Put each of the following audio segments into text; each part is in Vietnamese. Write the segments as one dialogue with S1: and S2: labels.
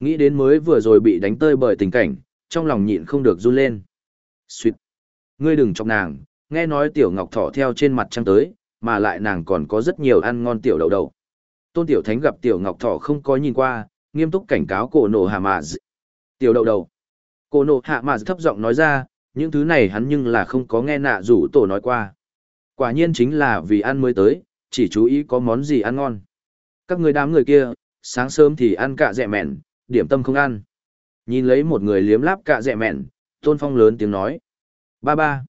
S1: Nghĩ đến mới vừa rồi bị đánh tơi bởi tình cảnh, trong lòng nhịn không được run lên. Xuyệt. Ngươi đừng chọc nàng, nghe nói tiểu ngọc thỏ theo trên mặt trăng tới, mà lại nàng còn có rất nhiều ăn ngon tiểu đậu đậu. Tôn tiểu thánh gặp tiểu ngọc thỏ không có nhìn qua, nghiêm túc cảnh cáo cổ nổ hạ mà Tiểu đậu đậu. Cổ nổ hạ mà thấp giọng nói ra, những thứ này hắn nhưng là không có nghe nạ rủ tổ nói qua. Quả nhiên chính là vì ăn mới tới, chỉ chú ý có món gì ăn ngon. Các người đám người kia, sáng sớm thì ăn cạ dẹ mẹn, điểm tâm không ăn. Nhìn lấy một người liếm láp cạ dẹ mẹn, tôn phong lớn tiếng nói. Ba ba,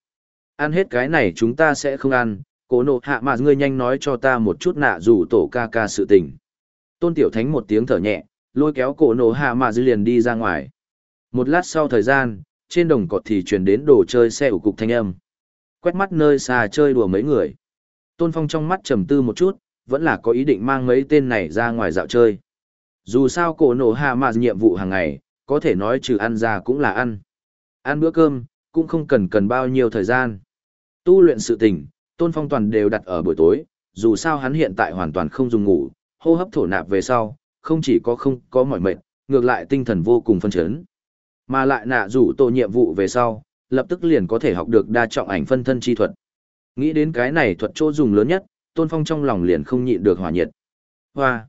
S1: ăn hết cái này chúng ta sẽ không ăn, cổ nộ hạ mà ngươi nhanh nói cho ta một chút nạ rủ tổ ca ca sự tình. Tôn tiểu thánh một tiếng thở nhẹ, lôi kéo cổ nộ hạ mà dư liền đi ra ngoài. Một lát sau thời gian, trên đồng cọt thì truyền đến đồ chơi xe ủ cục thanh âm. Quét mắt nơi xa chơi đùa mấy người. Tôn Phong trong mắt trầm tư một chút, vẫn là có ý định mang mấy tên này ra ngoài dạo chơi. Dù sao cổ nổ hạ mà nhiệm vụ hàng ngày, có thể nói trừ ăn ra cũng là ăn. Ăn bữa cơm, cũng không cần cần bao nhiêu thời gian. Tu luyện sự tình, Tôn Phong toàn đều đặt ở buổi tối, dù sao hắn hiện tại hoàn toàn không dùng ngủ, hô hấp thổ nạp về sau, không chỉ có không có mỏi mệt, ngược lại tinh thần vô cùng phân chấn. Mà lại nạ rủ tổ nhiệm vụ về sau, lập tức liền có thể học được đa trọng ảnh phân thân chi thuật. Nghĩ đến cái này thuật chỗ dùng lớn nhất, Tôn Phong trong lòng liền không nhịn được hỏa nhiệt. Hoa!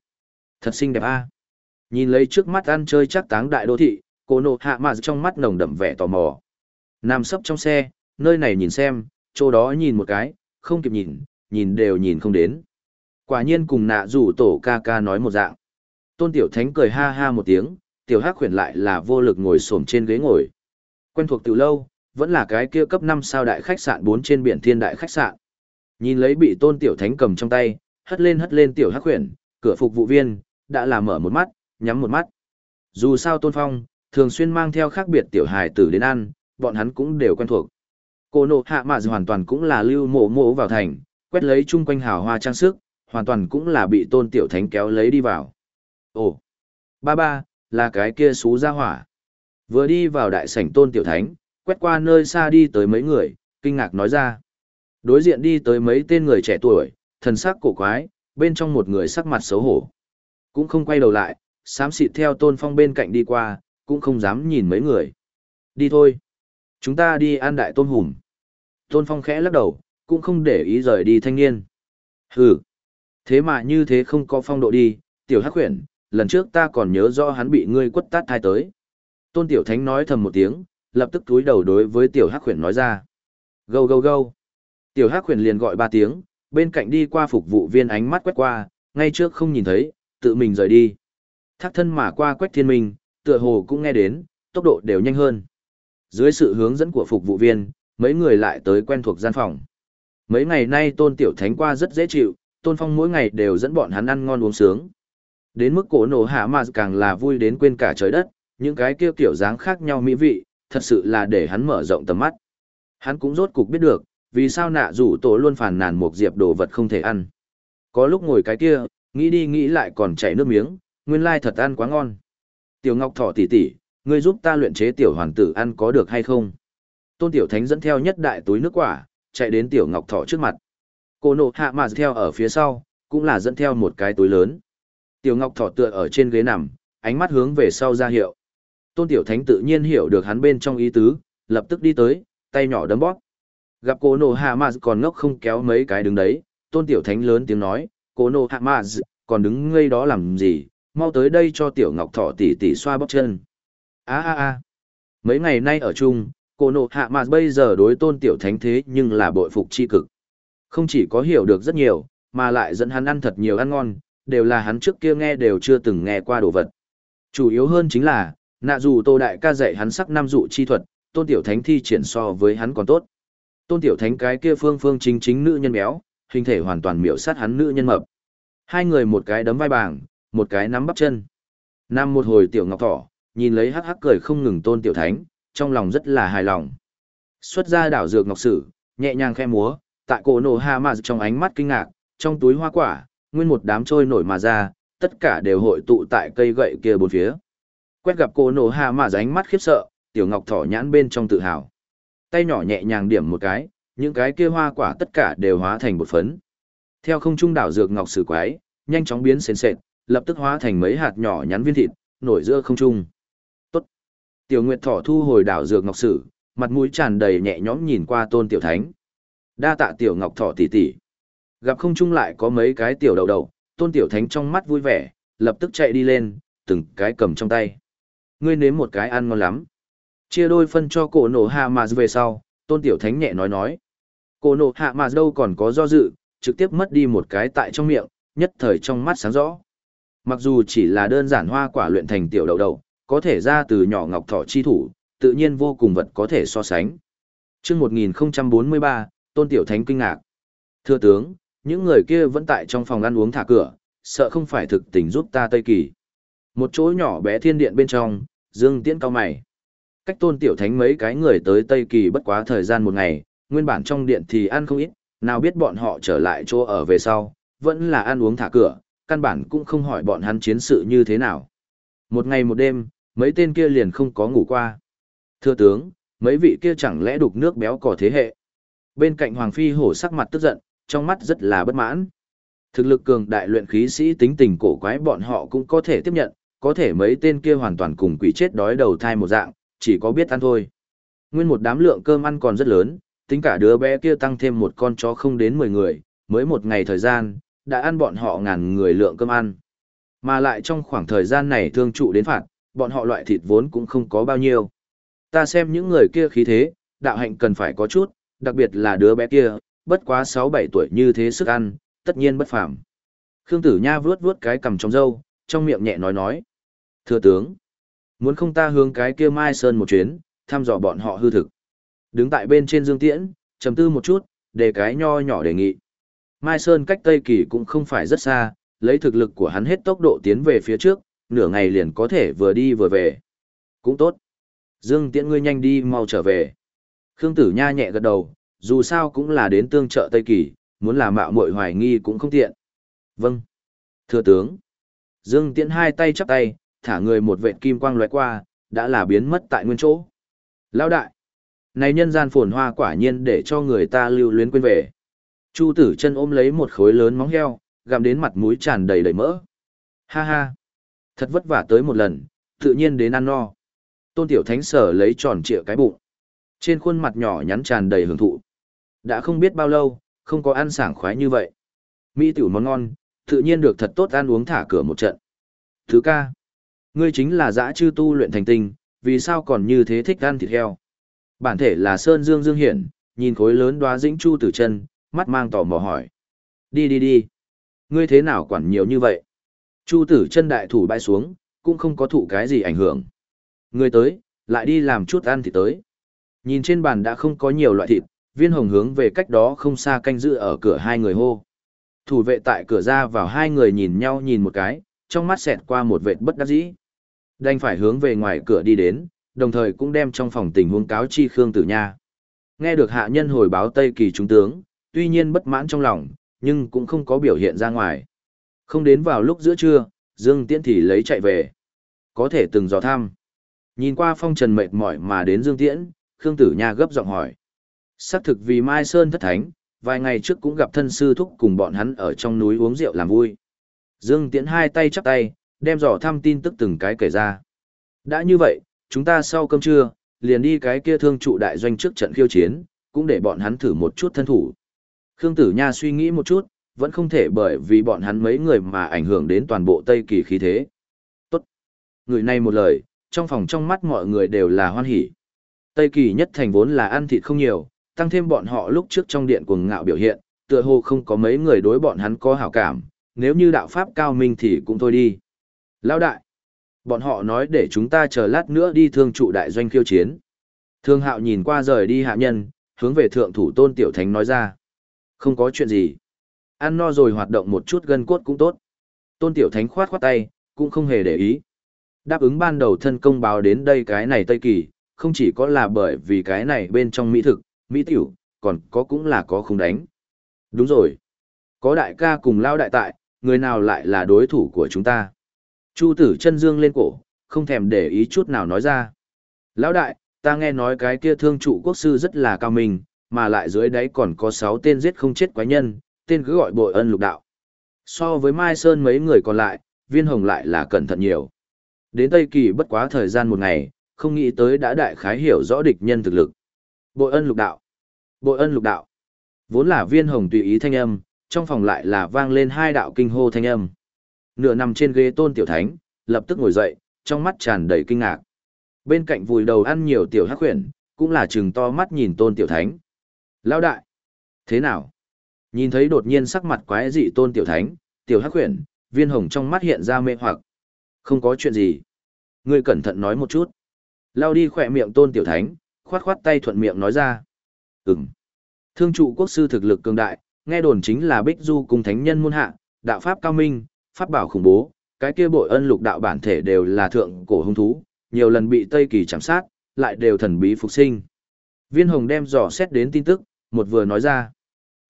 S1: Thật xinh đẹp a. Nhìn lấy trước mắt ăn chơi chắc táng đại đô thị, cô nộ hạ mà trong mắt nồng đậm vẻ tò mò. Nằm sấp trong xe, nơi này nhìn xem, chỗ đó nhìn một cái, không kịp nhìn, nhìn đều nhìn không đến. Quả nhiên cùng nạ rủ tổ ca ca nói một dạng. Tôn Tiểu Thánh cười ha ha một tiếng, Tiểu Hắc khuyển lại là vô lực ngồi xổm trên ghế ngồi. Quen thuộc từ lâu, vẫn là cái kia cấp 5 sao đại khách sạn 4 trên biển thiên đại khách sạn. Nhìn lấy bị Tôn Tiểu Thánh cầm trong tay, hất lên hất lên Tiểu Hắc khuyển, cửa phục vụ viên, đã là mở một mắt, nhắm một mắt. Dù sao Tôn Phong, thường xuyên mang theo khác biệt Tiểu Hài tử đến ăn, bọn hắn cũng đều quen thuộc. Cô nộ hạ mạ hoàn toàn cũng là lưu mộ mộ vào thành, quét lấy chung quanh hào hoa trang sức, hoàn toàn cũng là bị tôn tiểu thánh kéo lấy đi vào. Ồ, ba ba, là cái kia xú ra hỏa. Vừa đi vào đại sảnh tôn tiểu thánh, quét qua nơi xa đi tới mấy người, kinh ngạc nói ra. Đối diện đi tới mấy tên người trẻ tuổi, thần sắc cổ quái, bên trong một người sắc mặt xấu hổ. Cũng không quay đầu lại, xám xịt theo tôn phong bên cạnh đi qua, cũng không dám nhìn mấy người. Đi thôi. Chúng ta đi ăn đại tôn hùm. Tôn Phong khẽ lắc đầu, cũng không để ý rời đi thanh niên. Hừ. Thế mà như thế không có phong độ đi, tiểu hắc huyển, lần trước ta còn nhớ rõ hắn bị ngươi quất tát thai tới. Tôn Tiểu Thánh nói thầm một tiếng, lập tức túi đầu đối với tiểu hắc huyển nói ra. Gâu gâu gâu. Tiểu hắc huyển liền gọi ba tiếng, bên cạnh đi qua phục vụ viên ánh mắt quét qua, ngay trước không nhìn thấy, tự mình rời đi. Thác thân mà qua quách thiên minh, tựa hồ cũng nghe đến, tốc độ đều nhanh hơn. Dưới sự hướng dẫn của phục vụ viên, mấy người lại tới quen thuộc gian phòng. Mấy ngày nay Tôn Tiểu Thánh qua rất dễ chịu, Tôn Phong mỗi ngày đều dẫn bọn hắn ăn ngon uống sướng. Đến mức cổ nổ hạ mà càng là vui đến quên cả trời đất, những cái kia kiểu dáng khác nhau mỹ vị, thật sự là để hắn mở rộng tầm mắt. Hắn cũng rốt cục biết được, vì sao nạ rủ tổ luôn phàn nàn một diệp đồ vật không thể ăn. Có lúc ngồi cái kia, nghĩ đi nghĩ lại còn chảy nước miếng, nguyên lai thật ăn quá ngon. Tiểu Ngọc Thỏ tỷ tỷ, ngươi giúp ta luyện chế tiểu hoàn tử ăn có được hay không? Tôn Tiểu Thánh dẫn theo nhất đại túi nước quả, chạy đến Tiểu Ngọc Thỏ trước mặt. Cô nộ hạ mà theo ở phía sau, cũng là dẫn theo một cái túi lớn. Tiểu Ngọc Thỏ tựa ở trên ghế nằm, ánh mắt hướng về sau ra hiệu. Tôn Tiểu Thánh tự nhiên hiểu được hắn bên trong ý tứ, lập tức đi tới, tay nhỏ đấm bóp. Gặp cô nộ hạ mà còn ngốc không kéo mấy cái đứng đấy, Tôn Tiểu Thánh lớn tiếng nói, cô nộ hạ mà còn đứng ngây đó làm gì, mau tới đây cho Tiểu Ngọc Thỏ tỉ tỉ xoa bóp chân. A a a. Mấy ngày nay ở chung, cô nộ hạ mà bây giờ đối tôn tiểu thánh thế nhưng là bội phục c h i cực. Không chỉ có hiểu được rất nhiều, mà lại dẫn hắn ăn thật nhiều ăn ngon, đều là hắn trước kia nghe đều chưa từng nghe qua đồ vật. Chủ yếu hơn chính là, nạ dù tô đại ca dạy hắn sắc năm dụ chi thuật, tôn tiểu thánh thi triển so với hắn còn tốt. Tôn tiểu thánh cái kia phương phương chính chính nữ nhân béo, hình thể hoàn toàn miểu sát hắn nữ nhân mập. Hai người một cái đấm vai bảng một cái nắm bắp chân nam một hồi tiểu ngọc thỏ nhìn lấy hắc hắc cười không ngừng tôn tiểu thánh, trong lòng rất là hài lòng. Xuất ra đảo dược ngọc sử, nhẹ nhàng khe múa, tại cổ nổ hạ mà trong ánh mắt kinh ngạc, trong túi hoa quả, nguyên một đám trôi nổi mà ra, tất cả đều hội tụ tại cây gậy kia bốn phía. Quét gặp cổ nổ hạ mà ánh mắt khiếp sợ, tiểu ngọc thỏ nhãn bên trong tự hào. Tay nhỏ nhẹ nhàng điểm một cái, những cái kia hoa quả tất cả đều hóa thành một phấn. Theo không trung đảo dược ngọc sử quái, nhanh chóng biến sền sệt, lập tức hóa thành mấy hạt nhỏ nhắn viên thịt, nổi giữa không trung. Tốt. Tiểu Nguyệt Thỏ thu hồi đảo dược ngọc sử, mặt mũi tràn đầy nhẹ nhõm nhìn qua Tôn Tiểu Thánh. Đa tạ Tiểu Ngọc Thỏ tỷ tỷ. Gặp không trung lại có mấy cái tiểu đầu đầu, Tôn Tiểu Thánh trong mắt vui vẻ, lập tức chạy đi lên, từng cái cầm trong tay. Ngươi nếm một cái ăn ngon lắm. Chia đôi phân cho cổ nổ hạ mà về sau, Tôn Tiểu Thánh nhẹ nói nói. Cổ nổ hạ mà đâu còn có do dự, trực tiếp mất đi một cái tại trong miệng, nhất thời trong mắt sáng rõ. Mặc dù chỉ là đơn giản hoa quả luyện thành tiểu đậu đậu, có thể ra từ nhỏ ngọc thỏ chi thủ, tự nhiên vô cùng vật có thể so sánh. Trước 1043, Tôn Tiểu Thánh kinh ngạc. Thưa tướng, những người kia vẫn tại trong phòng ăn uống thả cửa, sợ không phải thực tình giúp ta Tây Kỳ. Một chỗ nhỏ bé thiên điện bên trong, Dương Tiễn cao mày. Cách Tôn Tiểu Thánh mấy cái người tới Tây Kỳ bất quá thời gian một ngày, nguyên bản trong điện thì ăn không ít, nào biết bọn họ trở lại chỗ ở về sau, vẫn là ăn uống thả cửa, căn bản cũng không hỏi bọn hắn chiến sự như thế nào. Một ngày một đêm, mấy tên kia liền không có ngủ qua. Thưa tướng, mấy vị kia chẳng lẽ đục nước béo cò thế hệ. Bên cạnh Hoàng Phi hổ sắc mặt tức giận, trong mắt rất là bất mãn. Thực lực cường đại luyện khí sĩ tính tình cổ quái bọn họ cũng có thể tiếp nhận, có thể mấy tên kia hoàn toàn cùng quỷ chết đói đầu thai một dạng, chỉ có biết ăn thôi. Nguyên một đám lượng cơm ăn còn rất lớn, tính cả đứa bé kia tăng thêm một con chó không đến 10 người, mới một ngày thời gian, đã ăn bọn họ ngàn người lượng cơm ăn. Mà lại trong khoảng thời gian này thương trụ đến phạt, bọn họ loại thịt vốn cũng không có bao nhiêu. Ta xem những người kia khí thế, đạo hạnh cần phải có chút, đặc biệt là đứa bé kia, bất quá 6-7 tuổi như thế sức ăn, tất nhiên bất phàm. Khương Tử Nha vuốt vuốt cái cầm trong râu, trong miệng nhẹ nói nói. Thưa tướng, muốn không ta hướng cái kia Mai Sơn một chuyến, thăm dò bọn họ hư thực. Đứng tại bên trên Dương Tiễn, trầm tư một chút, để cái nho nhỏ đề nghị. Mai Sơn cách Tây Kỳ cũng không phải rất xa, lấy thực lực của hắn hết tốc độ tiến về phía trước, nửa ngày liền có thể vừa đi vừa về. Cũng tốt. Dương Tiễn ngươi nhanh đi mau trở về. Khương Tử Nha nhẹ gật đầu, dù sao cũng là đến tương trợ Tây Kỳ, muốn làm mạo muội hoài nghi cũng không tiện. Vâng. Thưa tướng. Dương Tiễn hai tay chắp tay, thả người một vệt kim quang lóe qua, đã là biến mất tại nguyên chỗ. Lão đại. Này nhân gian phồn hoa quả nhiên để cho người ta lưu luyến quên về. Chu tử chân ôm lấy một khối lớn móng heo, gặm đến mặt mũi tràn đầy đầy mỡ. Ha ha. Thật vất vả tới một lần, tự nhiên đến ăn no. Tôn tiểu thánh sở lấy tròn trịa cái bụng. Trên khuôn mặt nhỏ nhắn tràn đầy hưởng thụ. Đã không biết bao lâu, không có ăn sảng khoái như vậy. Mỹ tiểu món ngon, tự nhiên được thật tốt ăn uống thả cửa một trận. Thứ ca. Ngươi chính là dã chư tu luyện thành tinh, vì sao còn như thế thích ăn thịt heo? Bản thể là Sơn Dương Dương Hiển, nhìn khối lớn đoá dĩnh chu tử chân, mắt mang tò mò hỏi. Đi đi đi. Ngươi thế nào quản nhiều như vậy? Chu tử chân đại thủ bay xuống, cũng không có thụ cái gì ảnh hưởng. Ngươi tới, lại đi làm chút ăn thì tới. Nhìn trên bàn đã không có nhiều loại thịt, viên hồng hướng về cách đó không xa canh giữ ở cửa hai người hô. Thủ vệ tại cửa ra vào hai người nhìn nhau nhìn một cái, trong mắt xẹt qua một vệt bất đắc dĩ. Đành phải hướng về ngoài cửa đi đến, đồng thời cũng đem trong phòng tình huống cáo chi Khương Tử Nha. Nghe được hạ nhân hồi báo Tây Kỳ trung tướng, tuy nhiên bất mãn trong lòng, nhưng cũng không có biểu hiện ra ngoài. Không đến vào lúc giữa trưa, Dương Tiễn thì lấy chạy về. Có thể từng dò thăm. Nhìn qua phong trần mệt mỏi mà đến Dương Tiễn, Khương Tử Nha gấp giọng hỏi. Xác thực vì Mai Sơn thất thánh, vài ngày trước cũng gặp thân sư thúc cùng bọn hắn ở trong núi uống rượu làm vui. Dương Tiễn hai tay chắp tay, đem dò thăm tin tức từng cái kể ra. Đã như vậy, chúng ta sau cơm trưa, liền đi cái kia thương trụ đại doanh trước trận khiêu chiến, cũng để bọn hắn thử một chút thân thủ. Khương Tử Nha suy nghĩ một chút, vẫn không thể bởi vì bọn hắn mấy người mà ảnh hưởng đến toàn bộ Tây Kỳ khí thế. Tốt. Người này một lời, trong phòng trong mắt mọi người đều là hoan hỉ. Tây Kỳ nhất thành vốn là ăn thịt không nhiều, tăng thêm bọn họ lúc trước trong điện cuồng ngạo biểu hiện, tựa hồ không có mấy người đối bọn hắn có hảo cảm, nếu như đạo pháp cao minh thì cũng thôi đi. Lão đại, bọn họ nói để chúng ta chờ lát nữa đi thương trụ đại doanh khiêu chiến. Thương hạo nhìn qua rời đi hạ nhân, hướng về thượng thủ tôn tiểu thánh nói ra. Không có chuyện gì. Ăn no rồi hoạt động một chút gân cốt cũng tốt. Tôn tiểu thánh khoát khoát tay, cũng không hề để ý. Đáp ứng ban đầu thân công báo đến đây cái này Tây Kỳ, không chỉ có là bởi vì cái này bên trong mỹ thực, mỹ tiểu, còn có cũng là có không đánh. Đúng rồi. Có đại ca cùng lao đại tại, người nào lại là đối thủ của chúng ta. Chu tử chân dương lên cổ, không thèm để ý chút nào nói ra. Lão đại, ta nghe nói cái kia thương trụ quốc sư rất là cao minh, mà lại dưới đáy còn có 6 tên giết không chết quái nhân, tên cứ gọi bội ân lục đạo. So với Mai Sơn mấy người còn lại, viên hồng lại là cẩn thận nhiều. Đến Tây Kỳ bất quá thời gian một ngày, không nghĩ tới đã đại khái hiểu rõ địch nhân thực lực. Bội ân lục đạo. Bội ân lục đạo. Vốn là viên hồng tùy ý thanh âm, trong phòng lại là vang lên hai đạo kinh hô thanh âm. Nửa nằm trên ghế tôn tiểu thánh, lập tức ngồi dậy, trong mắt tràn đầy kinh ngạc. Bên cạnh vùi đầu ăn nhiều tiểu hắc huyền, cũng là trừng to mắt nhìn tôn tiểu thánh. Lao đại! Thế nào? Nhìn thấy đột nhiên sắc mặt quái dị tôn tiểu thánh, tiểu hắc huyền, viên hồng trong mắt hiện ra mê hoặc. Không có chuyện gì. Ngươi cẩn thận nói một chút. Lao đi khỏe miệng tôn tiểu thánh, khoát khoát tay thuận miệng nói ra. Ừm. Thương trụ quốc sư thực lực cường đại, nghe đồn chính là Bích Du cùng thánh nhân muôn hạ, đạo pháp cao minh, pháp bảo khủng bố, cái kia bội ân lục đạo bản thể đều là thượng cổ hung thú, nhiều lần bị Tây Kỳ chạm sát, lại đều thần bí phục sinh. Viên Hồng đem dò xét đến tin tức, một vừa nói ra.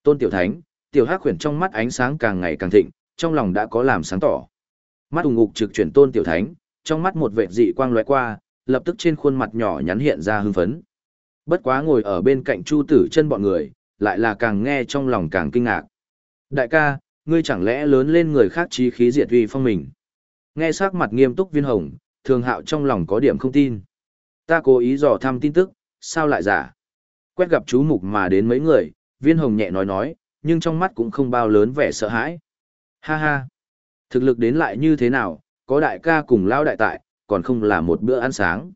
S1: Tôn Tiểu Thánh, Tiểu Hắc khuyển trong mắt ánh sáng càng ngày càng thịnh, trong lòng đã có làm sáng tỏ. Mắt ủng ngục trực chuyển Tôn Tiểu Thánh, trong mắt một vệt dị quang lóe qua, lập tức trên khuôn mặt nhỏ nhắn hiện ra hưng phấn. Bất quá ngồi ở bên cạnh Chu Tử chân bọn người, lại là càng nghe trong lòng càng kinh ngạc. Đại ca, ngươi chẳng lẽ lớn lên người khác trí khí diệt uy phong mình. Nghe sắc mặt nghiêm túc viên hồng, thường hạo trong lòng có điểm không tin. Ta cố ý dò thăm tin tức, sao lại giả? Quét gặp chú mục mà đến mấy người, viên hồng nhẹ nói nói, nhưng trong mắt cũng không bao lớn vẻ sợ hãi. Ha ha! Thực lực đến lại như thế nào, có đại ca cùng lao đại tại, còn không là một bữa ăn sáng.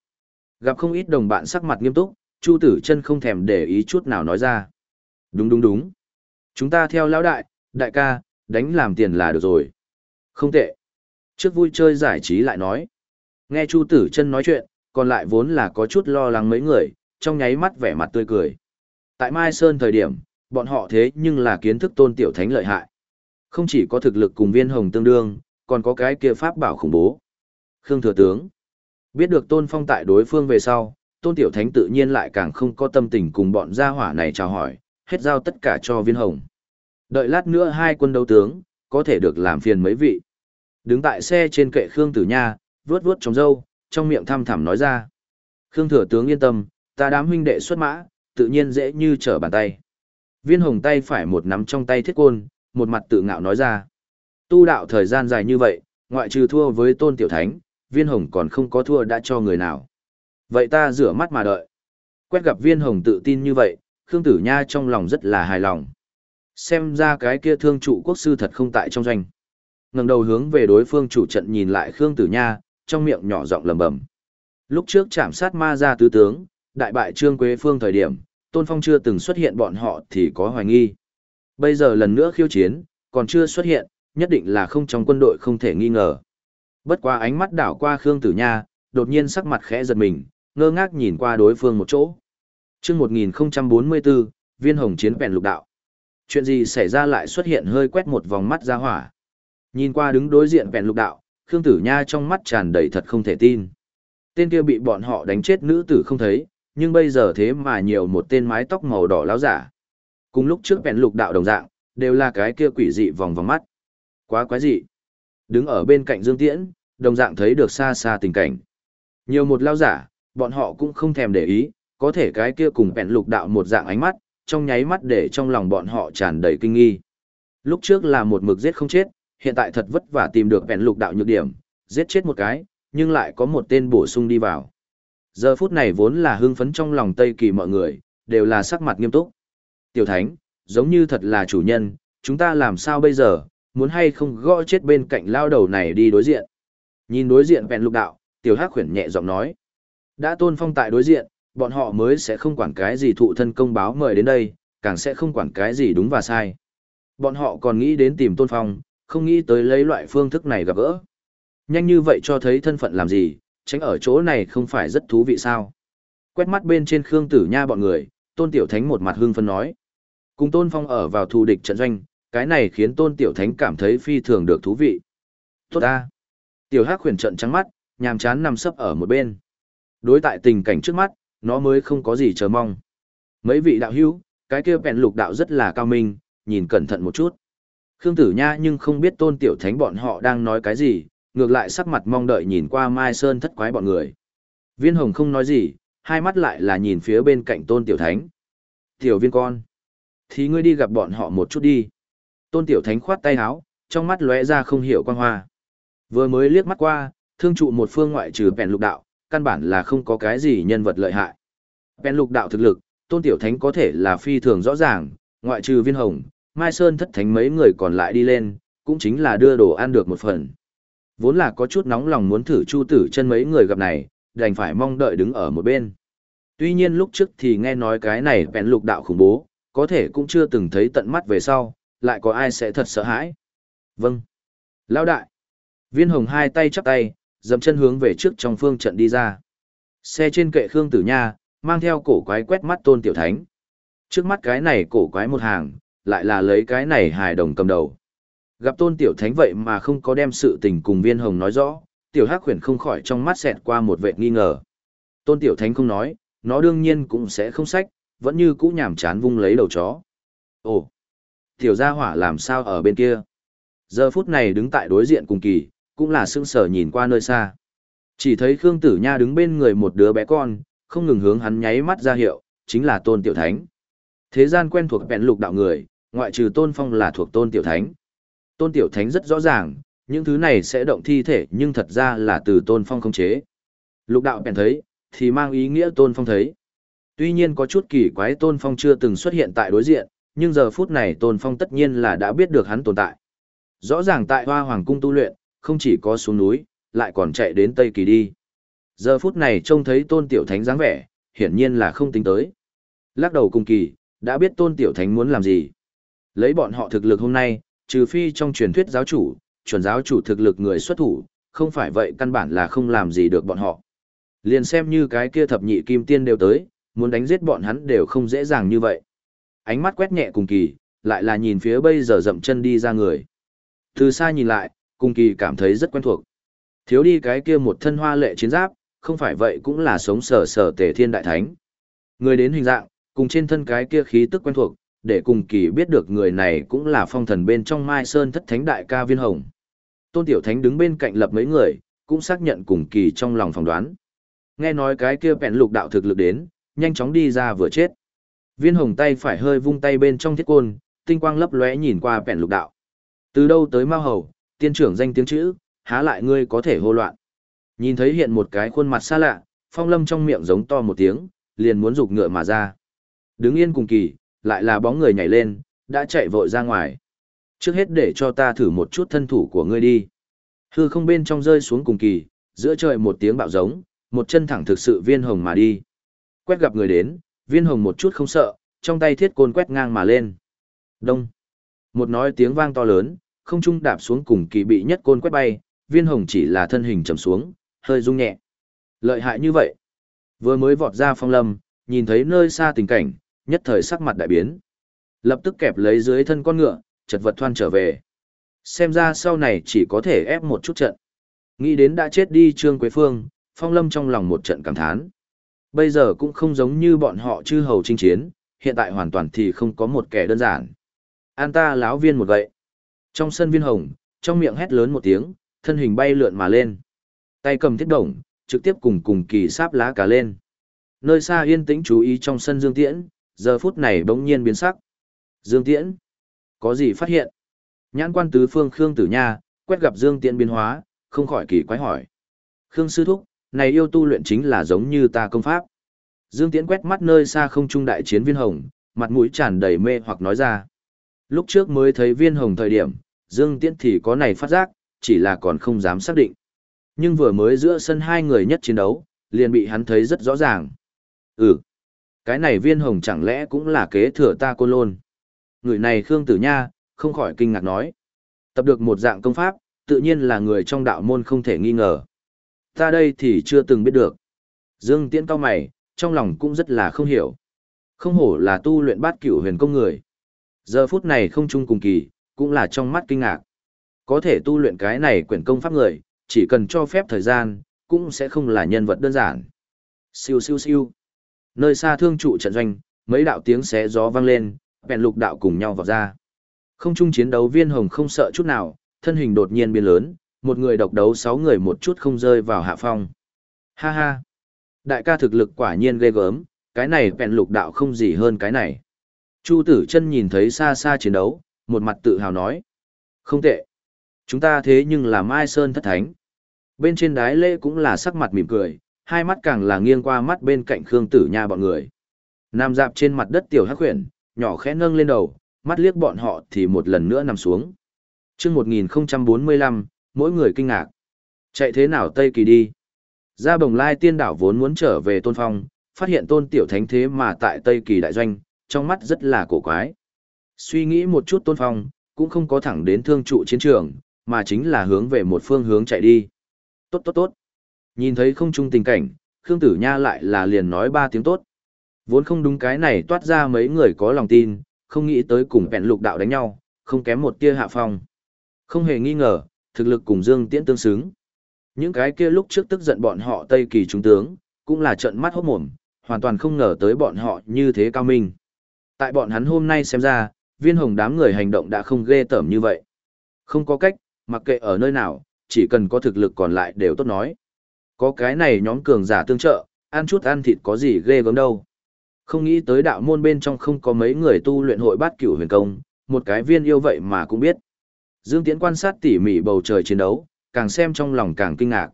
S1: Gặp không ít đồng bạn sắc mặt nghiêm túc, Chu Tử chân không thèm để ý chút nào nói ra. Đúng đúng đúng. Chúng ta theo lão đại, đại ca, đánh làm tiền là được rồi. Không tệ. Trước vui chơi giải trí lại nói. Nghe Chu Tử chân nói chuyện, còn lại vốn là có chút lo lắng mấy người, trong nháy mắt vẻ mặt tươi cười. Tại Mai Sơn thời điểm, bọn họ thế nhưng là kiến thức tôn tiểu thánh lợi hại. Không chỉ có thực lực cùng viên hồng tương đương, còn có cái kia pháp bảo khủng bố. Khương Thừa Tướng. Biết được tôn phong tại đối phương về sau, tôn tiểu thánh tự nhiên lại càng không có tâm tình cùng bọn gia hỏa này chào hỏi, hết giao tất cả cho viên hồng. Đợi lát nữa hai quân đấu tướng, có thể được làm phiền mấy vị. Đứng tại xe trên kệ Khương Tử Nha, vuốt vuốt trong râu, trong miệng thăm thẳm nói ra. Khương Thừa Tướng yên tâm, ta đám huynh đệ xuất mã, tự nhiên dễ như trở bàn tay. Viên hồng tay phải một nắm trong tay thiết côn, một mặt tự ngạo nói ra. Tu đạo thời gian dài như vậy, ngoại trừ thua với tôn tiểu thánh, viên hồng còn không có thua đã cho người nào. Vậy ta rửa mắt mà đợi. Quét gặp viên hồng tự tin như vậy, Khương Tử Nha trong lòng rất là hài lòng. Xem ra cái kia thương trụ quốc sư thật không tại trong doanh. ngẩng đầu hướng về đối phương chủ trận nhìn lại Khương Tử Nha, trong miệng nhỏ giọng lầm bầm. Lúc trước chạm sát ma ra tứ tướng, đại bại Trương Quế Phương thời điểm, Tôn Phong chưa từng xuất hiện bọn họ thì có hoài nghi. Bây giờ lần nữa khiêu chiến, còn chưa xuất hiện, nhất định là không trong quân đội không thể nghi ngờ. Bất qua ánh mắt đảo qua Khương Tử Nha, đột nhiên sắc mặt khẽ giật mình, ngơ ngác nhìn qua đối phương một chỗ. Chương 1044, viên hồng chiến bèn lục đạo. Chuyện gì xảy ra lại xuất hiện hơi quét một vòng mắt ra hỏa. Nhìn qua đứng đối diện bèn lục đạo, Khương Tử Nha trong mắt tràn đầy thật không thể tin. Tên kia bị bọn họ đánh chết nữ tử không thấy, nhưng bây giờ thế mà nhiều một tên mái tóc màu đỏ láo giả. Cùng lúc trước bèn lục đạo đồng dạng, đều là cái kia quỷ dị vòng vòng mắt. Quá quái dị. Đứng ở bên cạnh Dương Tiễn, đồng dạng thấy được xa xa tình cảnh. Nhiều một lao giả, bọn họ cũng không thèm để ý, có thể cái kia cùng bèn lục đạo một dạng ánh mắt, trong nháy mắt để trong lòng bọn họ tràn đầy kinh nghi. Lúc trước là một mực giết không chết, hiện tại thật vất vả tìm được bèn lục đạo nhược điểm, giết chết một cái, nhưng lại có một tên bổ sung đi vào. Giờ phút này vốn là hưng phấn trong lòng Tây Kỳ mọi người, đều là sắc mặt nghiêm túc. Tiểu Thánh, giống như thật là chủ nhân, chúng ta làm sao bây giờ, muốn hay không gõ chết bên cạnh lao đầu này đi đối diện. Nhìn đối diện vẹn lục đạo, Tiểu Hắc khuyển nhẹ giọng nói. Đã tôn phong tại đối diện, bọn họ mới sẽ không quản cái gì thụ thân công báo mời đến đây, càng sẽ không quản cái gì đúng và sai. Bọn họ còn nghĩ đến tìm tôn phong, không nghĩ tới lấy loại phương thức này gặp gỡ. Nhanh như vậy cho thấy thân phận làm gì, tránh ở chỗ này không phải rất thú vị sao. Quét mắt bên trên Khương Tử Nha bọn người, Tôn Tiểu Thánh một mặt hưng phấn nói. Cùng Tôn Phong ở vào thù địch trận doanh, cái này khiến Tôn Tiểu Thánh cảm thấy phi thường được thú vị. Tốt ta! Tiểu Hắc khuyển trận trắng mắt, nhàm chán nằm sấp ở một bên. Đối tại tình cảnh trước mắt, nó mới không có gì chờ mong. Mấy vị đạo hữu, cái kia bèn lục đạo rất là cao minh, nhìn cẩn thận một chút. Khương Tử Nha nhưng không biết tôn tiểu thánh bọn họ đang nói cái gì, ngược lại sắc mặt mong đợi nhìn qua Mai Sơn thất quái bọn người. Viên Hồng không nói gì, hai mắt lại là nhìn phía bên cạnh tôn tiểu thánh. Tiểu viên con, thì ngươi đi gặp bọn họ một chút đi. Tôn tiểu thánh khoát tay áo, trong mắt lóe ra không hiểu quan hoa. Vừa mới liếc mắt qua, thương trụ một phương ngoại trừ bèn lục đạo, căn bản là không có cái gì nhân vật lợi hại. Bèn lục đạo thực lực, tôn tiểu thánh có thể là phi thường rõ ràng, ngoại trừ viên hồng, Mai Sơn thất thánh mấy người còn lại đi lên, cũng chính là đưa đồ ăn được một phần. Vốn là có chút nóng lòng muốn thử chu tử chân mấy người gặp này, đành phải mong đợi đứng ở một bên. Tuy nhiên lúc trước thì nghe nói cái này bèn lục đạo khủng bố, có thể cũng chưa từng thấy tận mắt về sau, lại có ai sẽ thật sợ hãi. Vâng. Lão đại. Viên hồng hai tay chắp tay, dậm chân hướng về trước trong phương trận đi ra. Xe trên kệ Khương Tử Nha, mang theo cổ quái quét mắt tôn tiểu thánh. Trước mắt cái này cổ quái một hàng, lại là lấy cái này hài đồng cầm đầu. Gặp tôn tiểu thánh vậy mà không có đem sự tình cùng viên hồng nói rõ, tiểu hắc khuyển không khỏi trong mắt xẹt qua một vệ nghi ngờ. Tôn tiểu thánh không nói, nó đương nhiên cũng sẽ không sách, vẫn như cũ nhảm chán vung lấy đầu chó. Ồ, tiểu gia hỏa làm sao ở bên kia? Giờ phút này đứng tại đối diện cùng kỳ, cũng là sững sờ nhìn qua nơi xa. Chỉ thấy Khương Tử Nha đứng bên người một đứa bé con, không ngừng hướng hắn nháy mắt ra hiệu, chính là Tôn Tiểu Thánh. Thế gian quen thuộc bẹn lục đạo người, ngoại trừ Tôn Phong là thuộc Tôn Tiểu Thánh. Tôn Tiểu Thánh rất rõ ràng, những thứ này sẽ động thi thể nhưng thật ra là từ Tôn Phong không chế. Lục đạo bèn thấy, thì mang ý nghĩa Tôn Phong thấy. Tuy nhiên có chút kỳ quái Tôn Phong chưa từng xuất hiện tại đối diện, nhưng giờ phút này Tôn Phong tất nhiên là đã biết được hắn tồn tại. Rõ ràng tại Hoa Hoàng cung tu luyện, không chỉ có xuống núi, lại còn chạy đến Tây Kỳ đi. Giờ phút này trông thấy Tôn Tiểu Thánh dáng vẻ, hiển nhiên là không tính tới. Lắc đầu cùng kỳ, đã biết Tôn Tiểu Thánh muốn làm gì. Lấy bọn họ thực lực hôm nay, trừ phi trong truyền thuyết giáo chủ, chuẩn giáo chủ thực lực người xuất thủ, không phải vậy căn bản là không làm gì được bọn họ. Liền xem như cái kia thập nhị kim tiên đều tới, muốn đánh giết bọn hắn đều không dễ dàng như vậy. Ánh mắt quét nhẹ cùng kỳ, lại là nhìn phía bây giờ dậm chân đi ra người. Từ xa nhìn lại, cùng kỳ cảm thấy rất quen thuộc. Thiếu đi cái kia một thân hoa lệ chiến giáp, không phải vậy cũng là sống sở sở tề thiên đại thánh. Người đến hình dạng, cùng trên thân cái kia khí tức quen thuộc, để cùng kỳ biết được người này cũng là phong thần bên trong Mai Sơn thất thánh đại ca viên hồng. Tôn Tiểu Thánh đứng bên cạnh lập mấy người, cũng xác nhận cùng kỳ trong lòng phỏng đoán. Nghe nói cái kia bẹn lục đạo thực lực đến, nhanh chóng đi ra vừa chết. Viên hồng tay phải hơi vung tay bên trong thiết côn, tinh quang lấp lóe nhìn qua bẹn lục đạo. Từ đâu tới mau hầu, tiên trưởng danh tiếng chữ, há lại ngươi có thể hô loạn. Nhìn thấy hiện một cái khuôn mặt xa lạ, phong lâm trong miệng giống to một tiếng, liền muốn rục ngựa mà ra. Đứng yên cùng kỳ, lại là bóng người nhảy lên, đã chạy vội ra ngoài. Trước hết để cho ta thử một chút thân thủ của ngươi đi. Hư không bên trong rơi xuống cùng kỳ, giữa trời một tiếng bạo giống, một chân thẳng thực sự viên hồng mà đi. Quét gặp người đến, viên hồng một chút không sợ, trong tay thiết côn quét ngang mà lên. Đông. Một nói tiếng vang to lớn, không trung đạp xuống cùng kỳ bị nhất côn quét bay, viên hồng chỉ là thân hình trầm xuống, hơi rung nhẹ. Lợi hại như vậy. Vừa mới vọt ra phong lâm, nhìn thấy nơi xa tình cảnh, nhất thời sắc mặt đại biến. Lập tức kẹp lấy dưới thân con ngựa, chật vật thoan trở về. Xem ra sau này chỉ có thể ép một chút trận. Nghĩ đến đã chết đi Trương Quế Phương, Phong Lâm trong lòng một trận cảm thán. Bây giờ cũng không giống như bọn họ chư hầu chinh chiến, hiện tại hoàn toàn thì không có một kẻ đơn giản. An ta láo viên một vậy. Trong sân viên hồng, trong miệng hét lớn một tiếng, thân hình bay lượn mà lên. Tay cầm thiết đồng, trực tiếp cùng cùng kỳ sáp lá cả lên. Nơi xa yên tĩnh chú ý trong sân Dương Tiễn, giờ phút này bỗng nhiên biến sắc. Dương Tiễn, có gì phát hiện? Nhãn quan tứ phương Khương Tử Nha, quét gặp Dương Tiễn biến hóa, không khỏi kỳ quái hỏi. Khương Sư Thúc, này yêu tu luyện chính là giống như ta công pháp. Dương Tiễn quét mắt nơi xa không trung đại chiến viên hồng, mặt mũi tràn đầy mê hoặc nói ra. Lúc trước mới thấy viên hồng thời điểm, Dương Tiễn thì có này phát giác, chỉ là còn không dám xác định. Nhưng vừa mới giữa sân hai người nhất chiến đấu, liền bị hắn thấy rất rõ ràng. Ừ, cái này viên hồng chẳng lẽ cũng là kế thừa ta côn lôn. Người này Khương Tử Nha, không khỏi kinh ngạc nói. Tập được một dạng công pháp, tự nhiên là người trong đạo môn không thể nghi ngờ. Ta đây thì chưa từng biết được. Dương Tiễn cao mày, trong lòng cũng rất là không hiểu. Không hổ là tu luyện bát cửu huyền công người. Giờ phút này không chung cùng kỳ, cũng là trong mắt kinh ngạc. Có thể tu luyện cái này quyển công pháp người, chỉ cần cho phép thời gian, cũng sẽ không là nhân vật đơn giản. Siêu siêu siêu. Nơi xa thương trụ trận doanh, mấy đạo tiếng xé gió vang lên, bèn lục đạo cùng nhau vào ra. Không chung chiến đấu viên hồng không sợ chút nào, thân hình đột nhiên biến lớn, một người độc đấu sáu người một chút không rơi vào hạ phong. Ha ha! Đại ca thực lực quả nhiên ghê gớm, cái này bèn lục đạo không gì hơn cái này. Chu tử chân nhìn thấy xa xa chiến đấu, một mặt tự hào nói. Không tệ. Chúng ta thế nhưng là Mai Sơn thất thánh. Bên trên đái lễ cũng là sắc mặt mỉm cười, hai mắt càng là nghiêng qua mắt bên cạnh Khương Tử Nha bọn người. Nam dạp trên mặt đất tiểu hắc huyền, nhỏ khẽ nâng lên đầu, mắt liếc bọn họ thì một lần nữa nằm xuống. chương 1045, mỗi người kinh ngạc. Chạy thế nào Tây Kỳ đi? Ra bồng lai tiên đảo vốn muốn trở về tôn phong, phát hiện tôn tiểu thánh thế mà tại Tây Kỳ đại doanh, trong mắt rất là cổ quái. Suy nghĩ một chút tôn phong, cũng không có thẳng đến thương trụ chiến trường, mà chính là hướng về một phương hướng chạy đi. Tốt tốt tốt. Nhìn thấy không chung tình cảnh, Khương Tử Nha lại là liền nói ba tiếng tốt. Vốn không đúng cái này toát ra mấy người có lòng tin, không nghĩ tới cùng bẹn lục đạo đánh nhau, không kém một tia hạ phong. Không hề nghi ngờ, thực lực cùng Dương Tiễn tương xứng. Những cái kia lúc trước tức giận bọn họ Tây Kỳ trung tướng, cũng là trận mắt hốt mồm, hoàn toàn không ngờ tới bọn họ như thế cao minh. Tại bọn hắn hôm nay xem ra, viên hồng đám người hành động đã không ghê tởm như vậy. Không có cách, mặc kệ ở nơi nào, chỉ cần có thực lực còn lại đều tốt nói. Có cái này nhóm cường giả tương trợ, ăn chút ăn thịt có gì ghê gớm đâu. Không nghĩ tới đạo môn bên trong không có mấy người tu luyện hội bát cửu huyền công, một cái viên yêu vậy mà cũng biết. Dương Tiễn quan sát tỉ mỉ bầu trời chiến đấu, càng xem trong lòng càng kinh ngạc.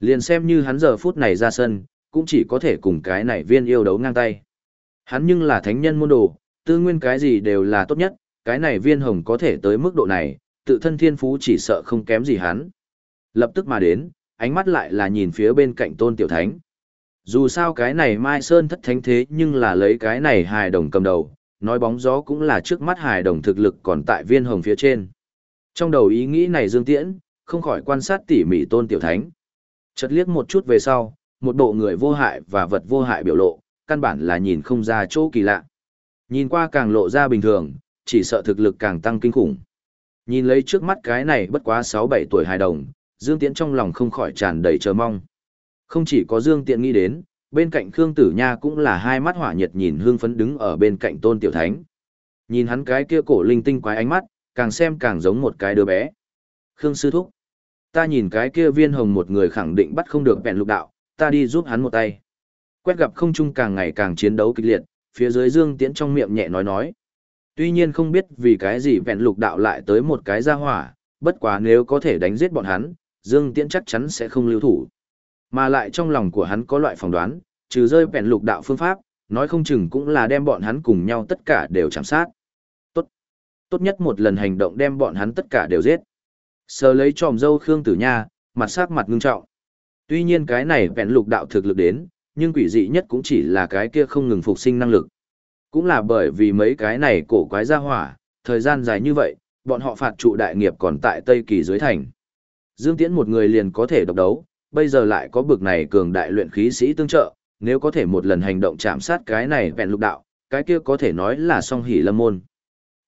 S1: Liền xem như hắn giờ phút này ra sân, cũng chỉ có thể cùng cái này viên yêu đấu ngang tay. Hắn nhưng là thánh nhân môn đồ, tư nguyên cái gì đều là tốt nhất, cái này viên hồng có thể tới mức độ này, tự thân thiên phú chỉ sợ không kém gì hắn. Lập tức mà đến, ánh mắt lại là nhìn phía bên cạnh tôn tiểu thánh. Dù sao cái này Mai Sơn thất thánh thế nhưng là lấy cái này hài đồng cầm đầu, nói bóng gió cũng là trước mắt hài đồng thực lực còn tại viên hồng phía trên. Trong đầu ý nghĩ này Dương Tiễn, không khỏi quan sát tỉ mỉ tôn tiểu thánh. Chật liếc một chút về sau, một bộ người vô hại và vật vô hại biểu lộ, căn bản là nhìn không ra chỗ kỳ lạ. Nhìn qua càng lộ ra bình thường, chỉ sợ thực lực càng tăng kinh khủng. Nhìn lấy trước mắt cái này bất quá 6-7 tuổi hài đồng, Dương Tiễn trong lòng không khỏi tràn đầy chờ mong. Không chỉ có Dương Tiễn nghĩ đến, bên cạnh Khương Tử Nha cũng là hai mắt hỏa nhiệt nhìn hương phấn đứng ở bên cạnh Tôn Tiểu Thánh. Nhìn hắn cái kia cổ linh tinh quái ánh mắt, càng xem càng giống một cái đứa bé. Khương Sư Thúc. Ta nhìn cái kia viên hồng một người khẳng định bắt không được bẹn lục đạo, ta đi giúp hắn một tay. Quét gặp không trung càng ngày càng chiến đấu kịch liệt, phía dưới Dương Tiễn trong miệng nhẹ nói nói. Tuy nhiên không biết vì cái gì vẹn lục đạo lại tới một cái gia hỏa, bất quá nếu có thể đánh giết bọn hắn, Dương Tiễn chắc chắn sẽ không lưu thủ. Mà lại trong lòng của hắn có loại phỏng đoán, trừ rơi bèn lục đạo phương pháp, nói không chừng cũng là đem bọn hắn cùng nhau tất cả đều chạm sát. Tốt. Tốt nhất một lần hành động đem bọn hắn tất cả đều giết. Sờ lấy tròm dâu Khương Tử Nha, mặt sắc mặt ngưng trọng. Tuy nhiên cái này bèn lục đạo thực lực đến, nhưng quỷ dị nhất cũng chỉ là cái kia không ngừng phục sinh năng lực. Cũng là bởi vì mấy cái này cổ quái ra hỏa, thời gian dài như vậy, bọn họ phạt trụ đại nghiệp còn tại Tây Kỳ dưới thành. Dương Tiễn một người liền có thể độc đấu, bây giờ lại có bực này cường đại luyện khí sĩ tương trợ, nếu có thể một lần hành động chạm sát cái này vẹn lục đạo, cái kia có thể nói là song hỷ lâm môn.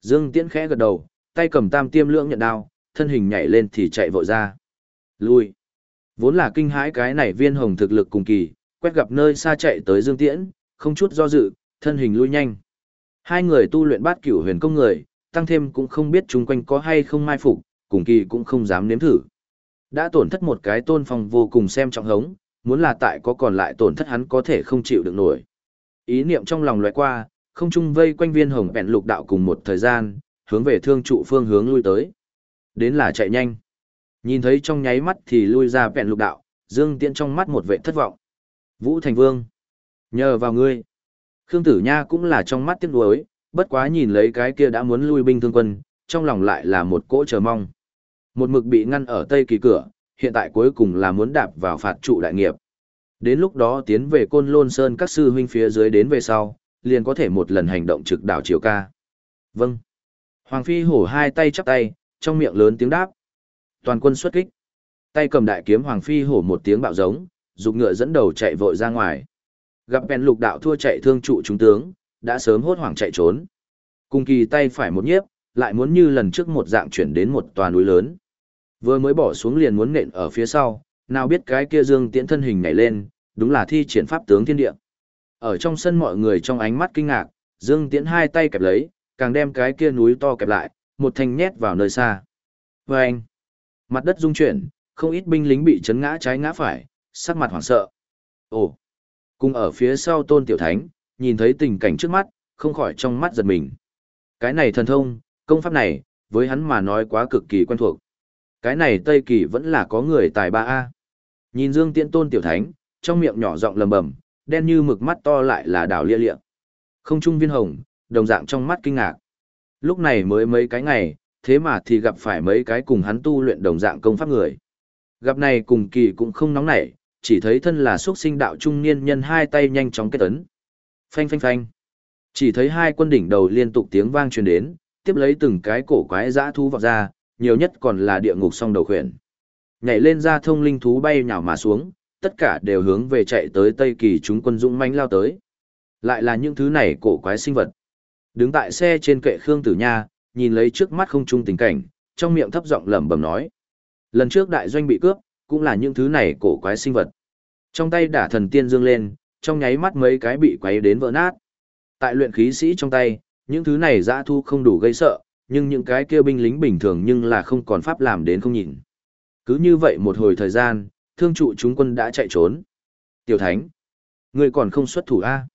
S1: Dương Tiễn khẽ gật đầu, tay cầm tam tiêm lưỡng nhận đao, thân hình nhảy lên thì chạy vội ra. Lui. Vốn là kinh hãi cái này viên hồng thực lực cùng kỳ, quét gặp nơi xa chạy tới Dương Tiễn, không chút do dự, thân hình lui nhanh. Hai người tu luyện bát cửu huyền công người, tăng thêm cũng không biết chung quanh có hay không mai phục, cùng kỳ cũng không dám nếm thử. Đã tổn thất một cái tôn phong vô cùng xem trọng hống, muốn là tại có còn lại tổn thất hắn có thể không chịu được nổi. Ý niệm trong lòng loại qua, không chung vây quanh viên hồng bẹn lục đạo cùng một thời gian, hướng về thương trụ phương hướng lui tới. Đến là chạy nhanh. Nhìn thấy trong nháy mắt thì lui ra bẹn lục đạo, dương tiễn trong mắt một vệ thất vọng. Vũ Thành Vương. Nhờ vào ngươi. Khương Tử Nha cũng là trong mắt tiếc nuối, bất quá nhìn lấy cái kia đã muốn lui binh thương quân, trong lòng lại là một cỗ chờ mong. Một mực bị ngăn ở tây kỳ cửa, hiện tại cuối cùng là muốn đạp vào phạt trụ đại nghiệp. Đến lúc đó tiến về côn lôn sơn các sư huynh phía dưới đến về sau, liền có thể một lần hành động trực đảo chiều ca. Vâng. Hoàng Phi hổ hai tay chắp tay, trong miệng lớn tiếng đáp. Toàn quân xuất kích. Tay cầm đại kiếm Hoàng Phi hổ một tiếng bạo giống, dục ngựa dẫn đầu chạy vội ra ngoài. Gặp bèn lục đạo thua chạy thương trụ trung tướng, đã sớm hốt hoảng chạy trốn. Cùng kỳ tay phải một nhiếp, lại muốn như lần trước một dạng chuyển đến một tòa núi lớn. Vừa mới bỏ xuống liền muốn nện ở phía sau, nào biết cái kia dương tiễn thân hình nhảy lên, đúng là thi triển pháp tướng thiên địa. Ở trong sân mọi người trong ánh mắt kinh ngạc, dương tiễn hai tay kẹp lấy, càng đem cái kia núi to kẹp lại, một thanh nhét vào nơi xa. Và anh, mặt đất rung chuyển, không ít binh lính bị chấn ngã trái ngã phải, sắc mặt hoảng sợ. Ồ, cùng ở phía sau tôn tiểu thánh, nhìn thấy tình cảnh trước mắt, không khỏi trong mắt giật mình. Cái này thần thông, công pháp này, với hắn mà nói quá cực kỳ quen thuộc. Cái này Tây Kỳ vẫn là có người tài ba A. Nhìn Dương Tiễn Tôn tiểu thánh, trong miệng nhỏ giọng lầm bầm, đen như mực mắt to lại là đảo lia lịa. Không trung viên hồng, đồng dạng trong mắt kinh ngạc. Lúc này mới mấy cái ngày, thế mà thì gặp phải mấy cái cùng hắn tu luyện đồng dạng công pháp người. Gặp này cùng kỳ cũng không nóng nảy, chỉ thấy thân là xuất sinh đạo trung niên nhân hai tay nhanh chóng kết ấn. Phanh phanh phanh. Chỉ thấy hai quân đỉnh đầu liên tục tiếng vang truyền đến, tiếp lấy từng cái cổ quái dã thú vọt ra, nhiều nhất còn là địa ngục song đầu khuyển. Nhảy lên ra thông linh thú bay nhào mà xuống, tất cả đều hướng về chạy tới Tây Kỳ chúng quân dũng mãnh lao tới. Lại là những thứ này cổ quái sinh vật. Đứng tại xe trên kệ Khương Tử Nha, nhìn lấy trước mắt không trung tình cảnh, trong miệng thấp giọng lẩm bẩm nói. Lần trước đại doanh bị cướp, cũng là những thứ này cổ quái sinh vật. Trong tay đả thần tiên dương lên, trong nháy mắt mấy cái bị quấy đến vỡ nát. Tại luyện khí sĩ trong tay, những thứ này dã thu không đủ gây sợ, nhưng những cái kia binh lính bình thường nhưng là không còn pháp làm đến không nhìn. Cứ như vậy một hồi thời gian, thương trụ chúng quân đã chạy trốn. Tiểu Thánh, ngươi còn không xuất thủ a?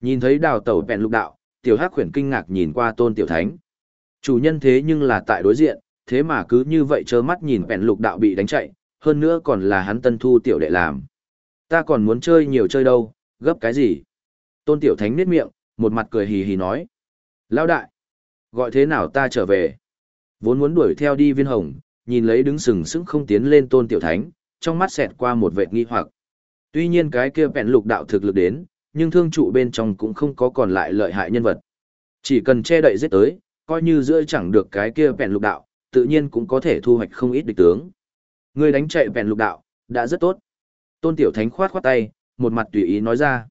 S1: Nhìn thấy đào tẩu bèn lục đạo, tiểu hắc khuyển kinh ngạc nhìn qua tôn tiểu thánh. Chủ nhân thế nhưng là tại đối diện, thế mà cứ như vậy trơ mắt nhìn bèn lục đạo bị đánh chạy, hơn nữa còn là hắn tân thu tiểu đệ làm. Ta còn muốn chơi nhiều chơi đâu, gấp cái gì? Tôn tiểu thánh nít miệng, một mặt cười hì hì nói. Lão đại, gọi thế nào ta trở về? Vốn muốn đuổi theo đi viên hồng, nhìn lấy đứng sừng sững không tiến lên tôn tiểu thánh, trong mắt xẹt qua một vệt nghi hoặc. Tuy nhiên cái kia bèn lục đạo thực lực đến, nhưng thương trụ bên trong cũng không có còn lại lợi hại nhân vật. Chỉ cần che đậy giết tới, coi như giữa chẳng được cái kia bèn lục đạo, tự nhiên cũng có thể thu hoạch không ít địch tướng. Người đánh chạy bèn lục đạo, đã rất tốt. Tôn Tiểu Thánh khoát khoát tay, một mặt tùy ý nói ra.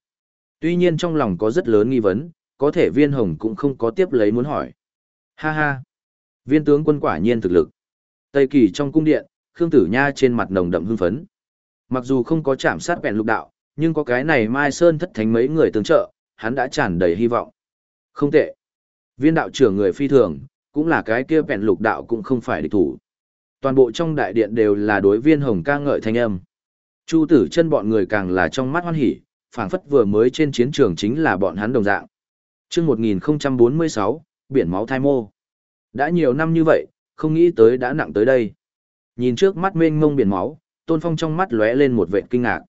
S1: Tuy nhiên trong lòng có rất lớn nghi vấn, có thể viên hồng cũng không có tiếp lấy muốn hỏi. Ha ha! Viên tướng quân quả nhiên thực lực. Tây kỳ trong cung điện, Khương Tử Nha trên mặt nồng đậm hưng phấn. Mặc dù không có chạm sát bèn lục đạo, nhưng có cái này Mai Sơn thất thánh mấy người tương trợ, hắn đã tràn đầy hy vọng. Không tệ. Viên đạo trưởng người phi thường, cũng là cái kia bèn lục đạo cũng không phải địch thủ. Toàn bộ trong đại điện đều là đối viên hồng ca ngợi thanh âm. Chu tử chân bọn người càng là trong mắt hoan hỉ, phảng phất vừa mới trên chiến trường chính là bọn hắn đồng dạng. Trước 1046, biển máu thai mô. Đã nhiều năm như vậy, không nghĩ tới đã nặng tới đây. Nhìn trước mắt mênh mông biển máu, Tôn Phong trong mắt lóe lên một vệt kinh ngạc.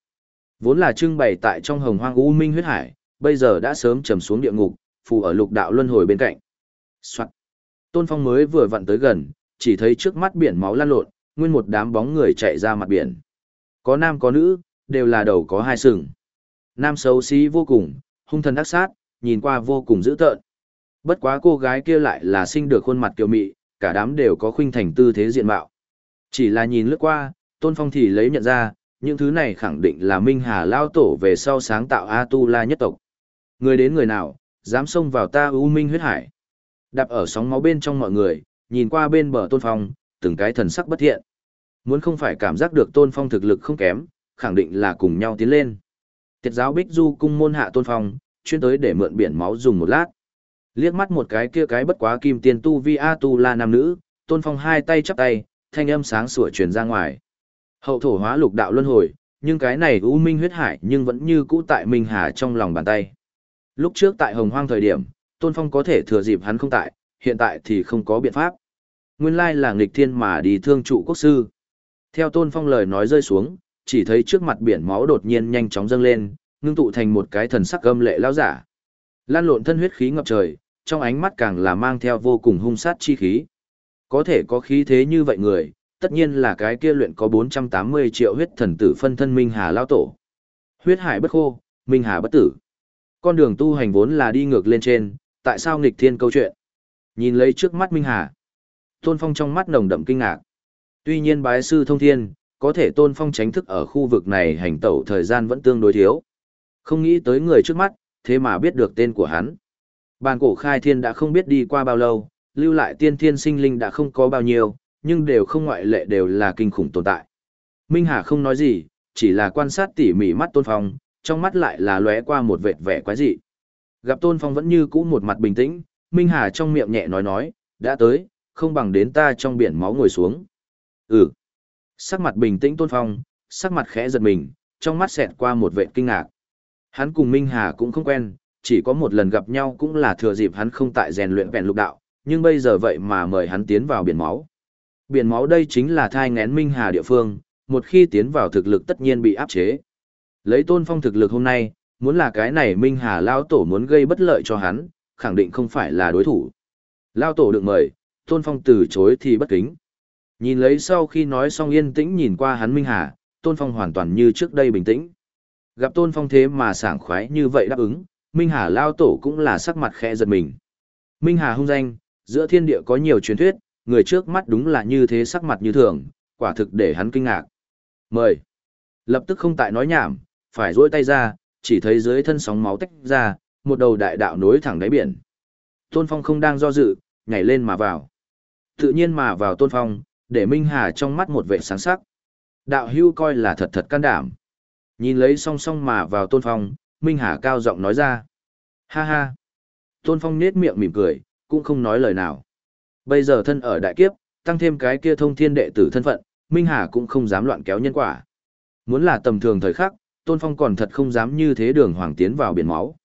S1: Vốn là trưng bày tại trong hồng hoang u minh huyết hải, bây giờ đã sớm trầm xuống địa ngục, phù ở lục đạo luân hồi bên cạnh. Soạn. Tôn Phong mới vừa vặn tới gần, chỉ thấy trước mắt biển máu lan lộn, nguyên một đám bóng người chạy ra mặt biển. Có nam có nữ, đều là đầu có hai sừng. Nam xấu xí vô cùng, hung thần ác sát, nhìn qua vô cùng dữ tợn. Bất quá cô gái kia lại là sinh được khuôn mặt kiều mị, cả đám đều có khuynh thành tư thế diện mạo. Chỉ là nhìn lướt qua, Tôn Phong thì lấy nhận ra, những thứ này khẳng định là Minh Hà Lao Tổ về sau sáng tạo A-tu-la nhất tộc. Người đến người nào, dám xông vào ta U Minh huyết hải. Đạp ở sóng máu bên trong mọi người, nhìn qua bên bờ Tôn Phong, từng cái thần sắc bất thiện. Muốn không phải cảm giác được Tôn Phong thực lực không kém, khẳng định là cùng nhau tiến lên. Tiệt giáo Bích Du cung môn hạ Tôn Phong, chuyên tới để mượn biển máu dùng một lát. Liếc mắt một cái kia cái bất quá kim tiền tu vi A-tu-la nam nữ, Tôn Phong hai tay chắp tay, thanh âm sáng sủa truyền ra ngoài. Hậu thổ hóa lục đạo luân hồi, nhưng cái này U Minh huyết hải nhưng vẫn như cũ tại Minh Hà trong lòng bàn tay. Lúc trước tại Hồng Hoang thời điểm, Tôn Phong có thể thừa dịp hắn không tại, hiện tại thì không có biện pháp. Nguyên lai là nghịch thiên mà đi thương trụ quốc sư. Theo Tôn Phong lời nói rơi xuống, chỉ thấy trước mặt biển máu đột nhiên nhanh chóng dâng lên, ngưng tụ thành một cái thần sắc gâm lệ lao giả. Lan lộn thân huyết khí ngập trời, trong ánh mắt càng là mang theo vô cùng hung sát chi khí. Có thể có khí thế như vậy người, tất nhiên là cái kia luyện có 480 triệu huyết thần tử phân thân Minh Hà lao tổ. Huyết hải bất khô, Minh Hà bất tử. Con đường tu hành vốn là đi ngược lên trên, tại sao nghịch thiên câu chuyện? Nhìn lấy trước mắt Minh Hà. Tôn Phong trong mắt nồng đậm kinh ngạc. Tuy nhiên bái sư thông thiên, có thể Tôn Phong tránh thức ở khu vực này hành tẩu thời gian vẫn tương đối thiếu. Không nghĩ tới người trước mắt, thế mà biết được tên của hắn. Bàn cổ khai thiên đã không biết đi qua bao lâu, lưu lại tiên thiên sinh linh đã không có bao nhiêu, nhưng đều không ngoại lệ đều là kinh khủng tồn tại. Minh Hà không nói gì, chỉ là quan sát tỉ mỉ mắt Tôn Phong, trong mắt lại là lóe qua một vệt vẻ quái dị. Gặp Tôn Phong vẫn như cũ một mặt bình tĩnh, Minh Hà trong miệng nhẹ nói nói, đã tới, không bằng đến ta trong biển máu ngồi xuống. Ừ. Sắc mặt bình tĩnh Tôn Phong, sắc mặt khẽ giật mình, trong mắt xẹt qua một vệt kinh ngạc. Hắn cùng Minh Hà cũng không quen, chỉ có một lần gặp nhau cũng là thừa dịp hắn không tại rèn luyện vẹn lục đạo, nhưng bây giờ vậy mà mời hắn tiến vào biển máu. Biển máu đây chính là thai ngén Minh Hà địa phương, một khi tiến vào thực lực tất nhiên bị áp chế. Lấy tôn phong thực lực hôm nay, muốn là cái này Minh Hà Lao Tổ muốn gây bất lợi cho hắn, khẳng định không phải là đối thủ. Lao Tổ được mời, tôn phong từ chối thì bất kính. Nhìn lấy sau khi nói xong yên tĩnh nhìn qua hắn Minh Hà, tôn phong hoàn toàn như trước đây bình tĩnh. Gặp tôn phong thế mà sảng khoái như vậy đáp ứng, Minh Hà Lao Tổ cũng là sắc mặt khẽ giật mình. Minh Hà hung danh, giữa thiên địa có nhiều truyền thuyết, người trước mắt đúng là như thế sắc mặt như thường, quả thực để hắn kinh ngạc. Mời. Lập tức không tại nói nhảm, phải duỗi tay ra, chỉ thấy dưới thân sóng máu tách ra, một đầu đại đạo nối thẳng đáy biển. Tôn Phong không đang do dự, nhảy lên mà vào. Tự nhiên mà vào Tôn Phong, để Minh Hà trong mắt một vẻ sáng sắc. Đạo hưu coi là thật thật can đảm. Nhìn lấy song song mà vào Tôn Phong, Minh Hà cao giọng nói ra. Ha ha. Tôn Phong nết miệng mỉm cười, cũng không nói lời nào. Bây giờ thân ở đại kiếp, tăng thêm cái kia thông thiên đệ tử thân phận, Minh Hà cũng không dám loạn kéo nhân quả. Muốn là tầm thường thời khắc, Tôn Phong còn thật không dám như thế đường hoàng tiến vào biển máu.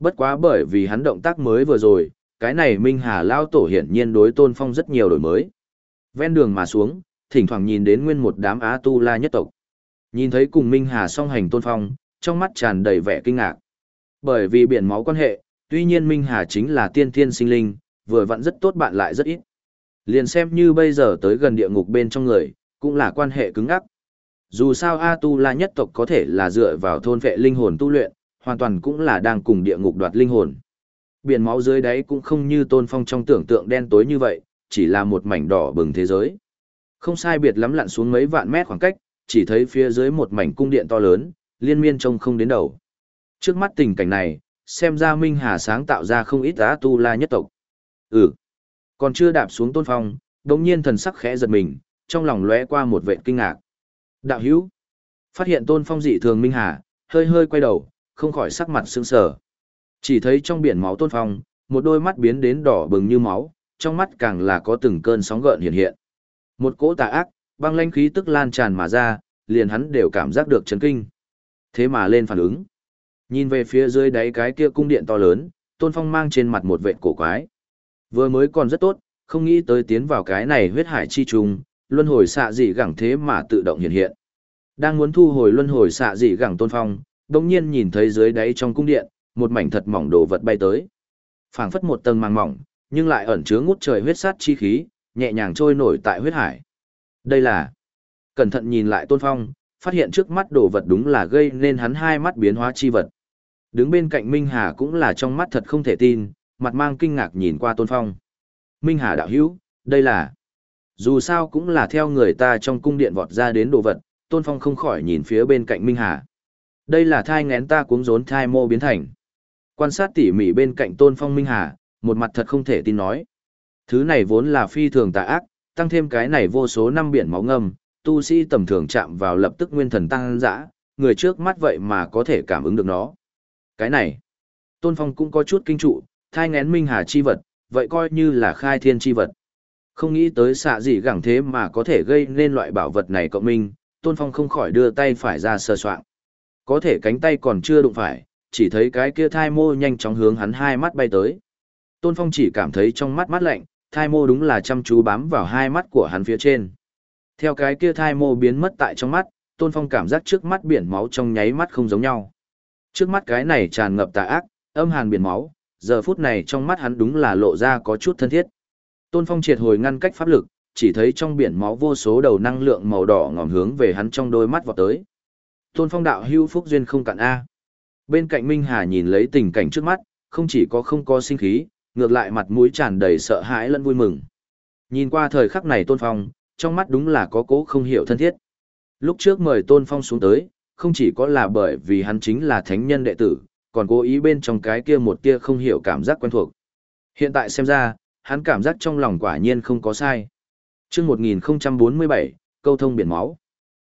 S1: Bất quá bởi vì hắn động tác mới vừa rồi, cái này Minh Hà Lao Tổ hiển nhiên đối Tôn Phong rất nhiều đổi mới. Ven đường mà xuống, thỉnh thoảng nhìn đến nguyên một đám Á Tu La nhất tộc. Nhìn thấy cùng Minh Hà song hành Tôn Phong, trong mắt tràn đầy vẻ kinh ngạc. Bởi vì biển máu quan hệ, tuy nhiên Minh Hà chính là tiên thiên sinh linh, vừa vặn rất tốt bạn lại rất ít. Liền xem như bây giờ tới gần địa ngục bên trong người, cũng là quan hệ cứng ngắc. Dù sao A Tu La nhất tộc có thể là dựa vào thôn vệ linh hồn tu luyện, hoàn toàn cũng là đang cùng địa ngục đoạt linh hồn. Biển máu dưới đáy cũng không như tôn phong trong tưởng tượng đen tối như vậy, chỉ là một mảnh đỏ bừng thế giới. Không sai biệt lắm lặn xuống mấy vạn mét khoảng cách, chỉ thấy phía dưới một mảnh cung điện to lớn, liên miên trông không đến đầu. Trước mắt tình cảnh này, xem ra Minh Hà sáng tạo ra không ít giá Tu La nhất tộc. Ừ. Còn chưa đạp xuống tôn phong, đồng nhiên thần sắc khẽ giật mình, trong lòng lóe qua một vệ kinh ngạc. Đạo hữu. Phát hiện tôn phong dị thường Minh Hà, hơi hơi quay đầu, không khỏi sắc mặt sương sờ. Chỉ thấy trong biển máu tôn phong, một đôi mắt biến đến đỏ bừng như máu, trong mắt càng là có từng cơn sóng gợn hiện hiện. Một cỗ tà ác, băng lãnh khí tức lan tràn mà ra, liền hắn đều cảm giác được chấn kinh. Thế mà lên phản ứng. Nhìn về phía dưới đáy cái kia cung điện to lớn, tôn phong mang trên mặt một vệt cổ quái. Vừa mới còn rất tốt, không nghĩ tới tiến vào cái này huyết hải chi trùng, luân hồi xạ dị gẳng thế mà tự động hiện hiện. Đang muốn thu hồi luân hồi xạ dị gẳng tôn phong, đồng nhiên nhìn thấy dưới đáy trong cung điện, một mảnh thật mỏng đồ vật bay tới. phảng phất một tầng màng mỏng, nhưng lại ẩn chứa ngút trời huyết sát chi khí, nhẹ nhàng trôi nổi tại huyết hải. Đây là... Cẩn thận nhìn lại tôn phong, phát hiện trước mắt đồ vật đúng là gây nên hắn hai mắt biến hóa chi vật. Đứng bên cạnh Minh Hà cũng là trong mắt thật không thể tin, mặt mang kinh ngạc nhìn qua tôn phong. Minh Hà đạo hữu, đây là... Dù sao cũng là theo người ta trong cung điện vọt ra đến đồ vật, Tôn Phong không khỏi nhìn phía bên cạnh Minh Hà. Đây là thai ngén ta cuống rốn thai mô biến thành. Quan sát tỉ mỉ bên cạnh Tôn Phong Minh Hà, một mặt thật không thể tin nói. Thứ này vốn là phi thường tà ác, tăng thêm cái này vô số năm biển máu ngâm, tu sĩ tầm thường chạm vào lập tức nguyên thần tăng dã, người trước mắt vậy mà có thể cảm ứng được nó. Cái này, Tôn Phong cũng có chút kinh trụ, thai ngén Minh Hà chi vật, vậy coi như là khai thiên chi vật. Không nghĩ tới xạ gì gẳng thế mà có thể gây nên loại bảo vật này cộng minh, Tôn Phong không khỏi đưa tay phải ra sờ soạn. Có thể cánh tay còn chưa đụng phải, chỉ thấy cái kia thai mô nhanh chóng hướng hắn hai mắt bay tới. Tôn Phong chỉ cảm thấy trong mắt mắt lạnh, thai mô đúng là chăm chú bám vào hai mắt của hắn phía trên. Theo cái kia thai mô biến mất tại trong mắt, Tôn Phong cảm giác trước mắt biển máu trong nháy mắt không giống nhau. Trước mắt cái này tràn ngập tà ác, âm hàn biển máu, giờ phút này trong mắt hắn đúng là lộ ra có chút thân thiết. Tôn Phong triệt hồi ngăn cách pháp lực, chỉ thấy trong biển máu vô số đầu năng lượng màu đỏ ngòm hướng về hắn trong đôi mắt vọt tới. Tôn Phong đạo hưu phúc duyên không cạn a. Bên cạnh Minh Hà nhìn lấy tình cảnh trước mắt, không chỉ có không có sinh khí, ngược lại mặt mũi tràn đầy sợ hãi lẫn vui mừng. Nhìn qua thời khắc này Tôn Phong, trong mắt đúng là có cố không hiểu thân thiết. Lúc trước mời Tôn Phong xuống tới, không chỉ có là bởi vì hắn chính là thánh nhân đệ tử, còn cố ý bên trong cái kia một tia không hiểu cảm giác quen thuộc. Hiện tại xem ra, hắn cảm giác trong lòng quả nhiên không có sai. chương 1047, câu thông biển máu.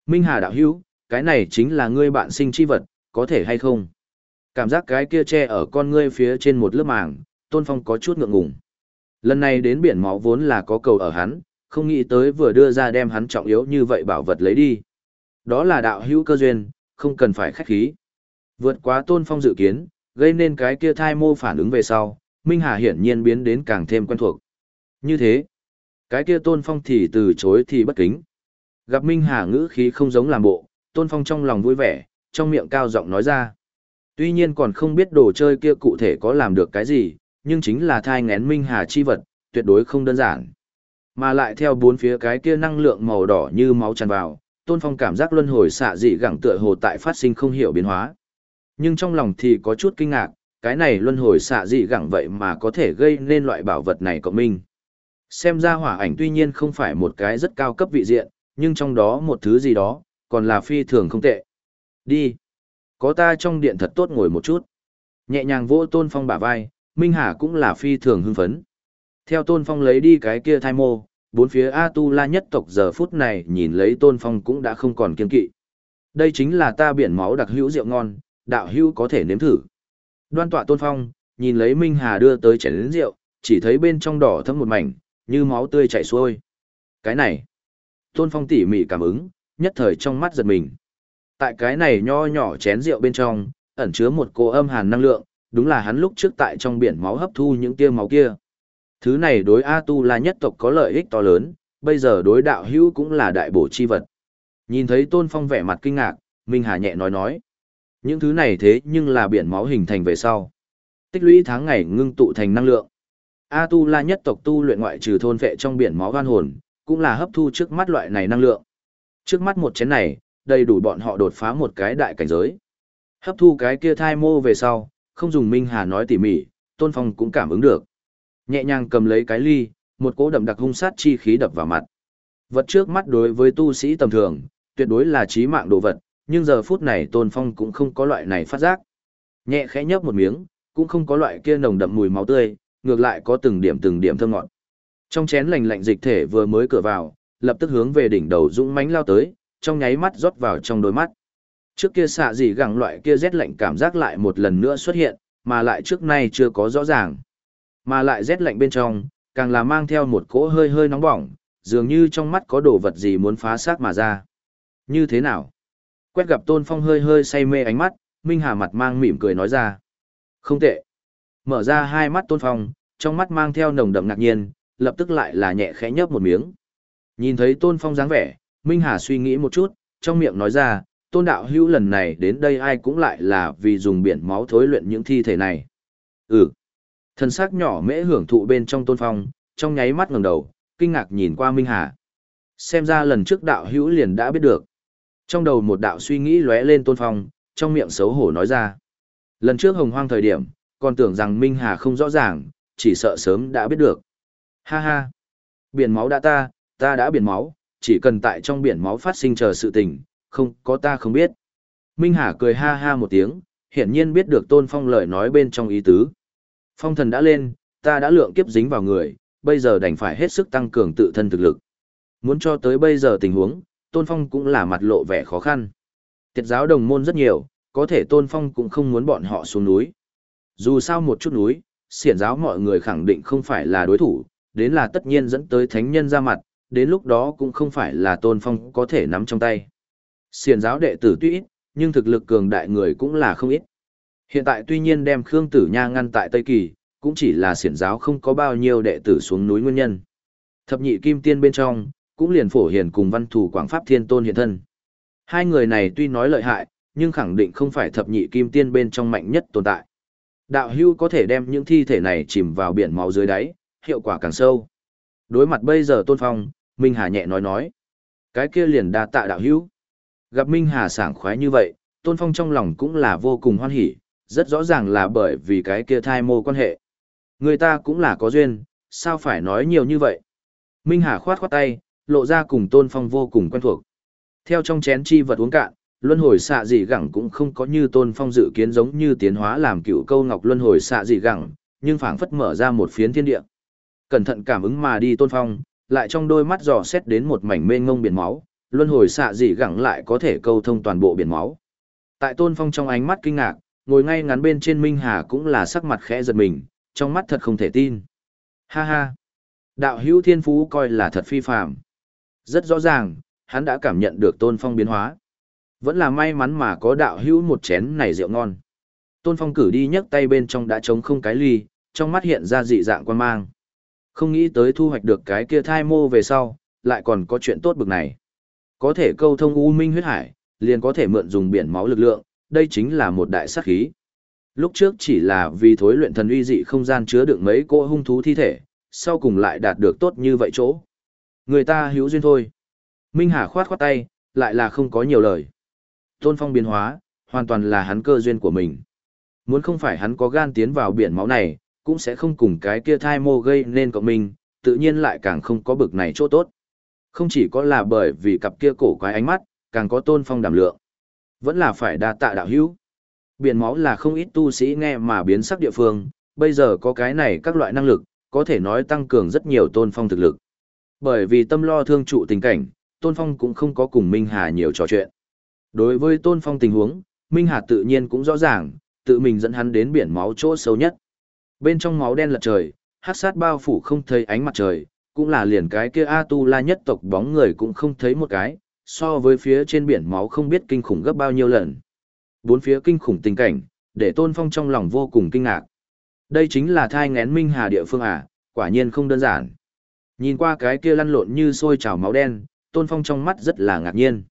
S1: Minh Hà đạo hữu, cái này chính là ngươi bạn sinh chi vật, có thể hay không? Cảm giác cái kia che ở con ngươi phía trên một lớp màng, Tôn Phong có chút ngượng ngùng. Lần này đến biển máu vốn là có cầu ở hắn, không nghĩ tới vừa đưa ra đem hắn trọng yếu như vậy bảo vật lấy đi. Đó là đạo hữu cơ duyên, không cần phải khách khí. Vượt quá Tôn Phong dự kiến, gây nên cái kia thai mô phản ứng về sau, Minh Hà hiển nhiên biến đến càng thêm quen thuộc. Như thế, cái kia tôn phong thì từ chối thì bất kính. Gặp Minh Hà ngữ khí không giống làm bộ, Tôn Phong trong lòng vui vẻ, trong miệng cao giọng nói ra. Tuy nhiên còn không biết đồ chơi kia cụ thể có làm được cái gì, nhưng chính là thai ngén Minh Hà chi vật, tuyệt đối không đơn giản. Mà lại theo bốn phía cái kia năng lượng màu đỏ như máu tràn vào, Tôn Phong cảm giác luân hồi xạ dị gẳng tựa hồ tại phát sinh không hiểu biến hóa. Nhưng trong lòng thì có chút kinh ngạc, cái này luân hồi xạ dị gẳng vậy mà có thể gây nên loại bảo vật này của mình. Xem ra hỏa ảnh tuy nhiên không phải một cái rất cao cấp vị diện, nhưng trong đó một thứ gì đó, còn là phi thường không tệ. Đi. Có ta trong điện thật tốt ngồi một chút. Nhẹ nhàng vỗ Tôn Phong bả vai, Minh Hà cũng là phi thường hưng phấn. Theo Tôn Phong lấy đi cái kia thai mô, bốn phía A Tu La nhất tộc giờ phút này nhìn lấy Tôn Phong cũng đã không còn kiên kỵ. Đây chính là ta biển máu đặc hữu rượu ngon, đạo hữu có thể nếm thử. Đoan tọa Tôn Phong, nhìn lấy Minh Hà đưa tới chén lớn rượu, chỉ thấy bên trong đỏ thấm một mảnh, như máu tươi chảy xuôi. Cái này, Tôn Phong tỉ mỉ cảm ứng, nhất thời trong mắt giật mình. Tại cái này nho nhỏ chén rượu bên trong, ẩn chứa một cô âm hàn năng lượng, đúng là hắn lúc trước tại trong biển máu hấp thu những tia máu kia. Thứ này đối A Tu La nhất tộc có lợi ích to lớn, bây giờ đối đạo hữu cũng là đại bổ chi vật. Nhìn thấy Tôn Phong vẻ mặt kinh ngạc, Minh Hà nhẹ nói nói. Những thứ này thế nhưng là biển máu hình thành về sau. Tích lũy tháng ngày ngưng tụ thành năng lượng. A Tu La nhất tộc tu luyện ngoại trừ thôn vệ trong biển máu gan hồn, cũng là hấp thu trước mắt loại này năng lượng. Trước mắt một chén này, đầy đủ bọn họ đột phá một cái đại cảnh giới. Hấp thu cái kia thai mô về sau, không dùng Minh Hà nói tỉ mỉ, Tôn Phong cũng cảm ứng được. Nhẹ nhàng cầm lấy cái ly, một cỗ đậm đặc hung sát chi khí đập vào mặt. Vật trước mắt đối với tu sĩ tầm thường, tuyệt đối là chí mạng đồ vật, nhưng giờ phút này Tôn Phong cũng không có loại này phát giác. Nhẹ khẽ nhấp một miếng, cũng không có loại kia nồng đậm mùi máu tươi, ngược lại có từng điểm từng điểm thơm ngọt. Trong chén lạnh lạnh dịch thể vừa mới cửa vào, lập tức hướng về đỉnh đầu dũng mãnh lao tới, trong nháy mắt rót vào trong đôi mắt. Trước kia xạ gì gẳng loại kia rét lạnh cảm giác lại một lần nữa xuất hiện, mà lại trước nay chưa có rõ ràng. Mà lại rét lạnh bên trong, càng là mang theo một cỗ hơi hơi nóng bỏng, dường như trong mắt có đồ vật gì muốn phá xác mà ra. Như thế nào? Quét gặp Tôn Phong hơi hơi say mê ánh mắt, Minh Hà mặt mang mỉm cười nói ra. Không tệ. Mở ra hai mắt Tôn Phong, trong mắt mang theo nồng đậm ngạc nhiên, lập tức lại là nhẹ khẽ nhấp một miếng. Nhìn thấy Tôn Phong dáng vẻ, Minh Hà suy nghĩ một chút, trong miệng nói ra, Tôn Đạo Hữu lần này đến đây ai cũng lại là vì dùng biển máu thối luyện những thi thể này. Ừ. Thân xác nhỏ mễ hưởng thụ bên trong Tôn Phong, trong nháy mắt ngẩng đầu, kinh ngạc nhìn qua Minh Hà. Xem ra lần trước đạo hữu liền đã biết được. Trong đầu một đạo suy nghĩ lóe lên Tôn Phong, trong miệng xấu hổ nói ra. Lần trước hồng hoang thời điểm, còn tưởng rằng Minh Hà không rõ ràng, chỉ sợ sớm đã biết được. Ha ha! Biển máu đã ta, ta đã biển máu, chỉ cần tại trong biển máu phát sinh chờ sự tình, không có ta không biết. Minh Hà cười ha ha một tiếng, hiển nhiên biết được Tôn Phong lời nói bên trong ý tứ. Phong thần đã lên, ta đã lượng kiếp dính vào người, bây giờ đành phải hết sức tăng cường tự thân thực lực. Muốn cho tới bây giờ tình huống, Tôn Phong cũng là mặt lộ vẻ khó khăn. Tiệt giáo đồng môn rất nhiều, có thể Tôn Phong cũng không muốn bọn họ xuống núi. Dù sao một chút núi, xiển giáo mọi người khẳng định không phải là đối thủ, đến là tất nhiên dẫn tới thánh nhân ra mặt, đến lúc đó cũng không phải là Tôn Phong có thể nắm trong tay. Xiển giáo đệ tử tuy ít, nhưng thực lực cường đại người cũng là không ít. Hiện tại tuy nhiên đem Khương Tử Nha ngăn tại Tây Kỳ, cũng chỉ là xiển giáo không có bao nhiêu đệ tử xuống núi nguyên nhân. Thập nhị kim tiên bên trong, cũng liền phổ hiền cùng văn thủ quảng pháp thiên tôn hiện thân. Hai người này tuy nói lợi hại, nhưng khẳng định không phải thập nhị kim tiên bên trong mạnh nhất tồn tại. Đạo hưu có thể đem những thi thể này chìm vào biển máu dưới đáy, hiệu quả càng sâu. Đối mặt bây giờ tôn phong, Minh Hà nhẹ nói nói. Cái kia liền đa tạ đạo hưu. Gặp Minh Hà sảng khoái như vậy, tôn phong trong lòng cũng là vô cùng hoan hỉ, rất rõ ràng là bởi vì cái kia thai mô quan hệ. Người ta cũng là có duyên, sao phải nói nhiều như vậy? Minh Hà khoát khoát tay, lộ ra cùng tôn phong vô cùng quen thuộc. Theo trong chén chi vật uống cạn, luân hồi xạ dị gẳng cũng không có như tôn phong dự kiến giống như tiến hóa làm cựu câu ngọc luân hồi xạ dị gẳng, nhưng phảng phất mở ra một phiến thiên địa. Cẩn thận cảm ứng mà đi tôn phong, lại trong đôi mắt dò xét đến một mảnh mênh ngông biển máu, luân hồi xạ dị gẳng lại có thể câu thông toàn bộ biển máu. Tại tôn phong trong ánh mắt kinh ngạc, ngồi ngay ngắn bên trên Minh Hà cũng là sắc mặt khẽ giật mình, trong mắt thật không thể tin. Ha ha! Đạo hữu thiên phú coi là thật phi phàm. Rất rõ ràng, hắn đã cảm nhận được tôn phong biến hóa. Vẫn là may mắn mà có đạo hữu một chén này rượu ngon. Tôn phong cử đi nhấc tay bên trong đã trống không cái ly, trong mắt hiện ra dị dạng quan mang. Không nghĩ tới thu hoạch được cái kia thai mô về sau, lại còn có chuyện tốt bực này. Có thể câu thông u minh huyết hải, liền có thể mượn dùng biển máu lực lượng, đây chính là một đại sát khí. Lúc trước chỉ là vì thối luyện thần uy dị không gian chứa đựng mấy cỗ hung thú thi thể, sau cùng lại đạt được tốt như vậy chỗ. Người ta hữu duyên thôi. Minh Hà khoát khoát tay, lại là không có nhiều lời. Tôn Phong biến hóa, hoàn toàn là hắn cơ duyên của mình. Muốn không phải hắn có gan tiến vào biển máu này, cũng sẽ không cùng cái kia thai mô gây nên cộng mình, tự nhiên lại càng không có bực này chỗ tốt. Không chỉ có là bởi vì cặp kia cổ quái ánh mắt, càng có tôn phong đảm lượng. Vẫn là phải đa tạ đạo hữu. Biển máu là không ít tu sĩ nghe mà biến sắc địa phương, bây giờ có cái này các loại năng lực, có thể nói tăng cường rất nhiều tôn phong thực lực. Bởi vì tâm lo thương trụ tình cảnh, tôn phong cũng không có cùng Minh Hà nhiều trò chuyện. Đối với tôn phong tình huống, Minh Hà tự nhiên cũng rõ ràng, tự mình dẫn hắn đến biển máu chỗ sâu nhất. Bên trong máu đen lật trời, hắc sát bao phủ không thấy ánh mặt trời, cũng là liền cái kia A Tu La nhất tộc bóng người cũng không thấy một cái, so với phía trên biển máu không biết kinh khủng gấp bao nhiêu lần. Bốn phía kinh khủng tình cảnh, để Tôn Phong trong lòng vô cùng kinh ngạc. Đây chính là thai ngén minh hà địa phương à, quả nhiên không đơn giản. Nhìn qua cái kia lăn lộn như sôi trào máu đen, Tôn Phong trong mắt rất là ngạc nhiên.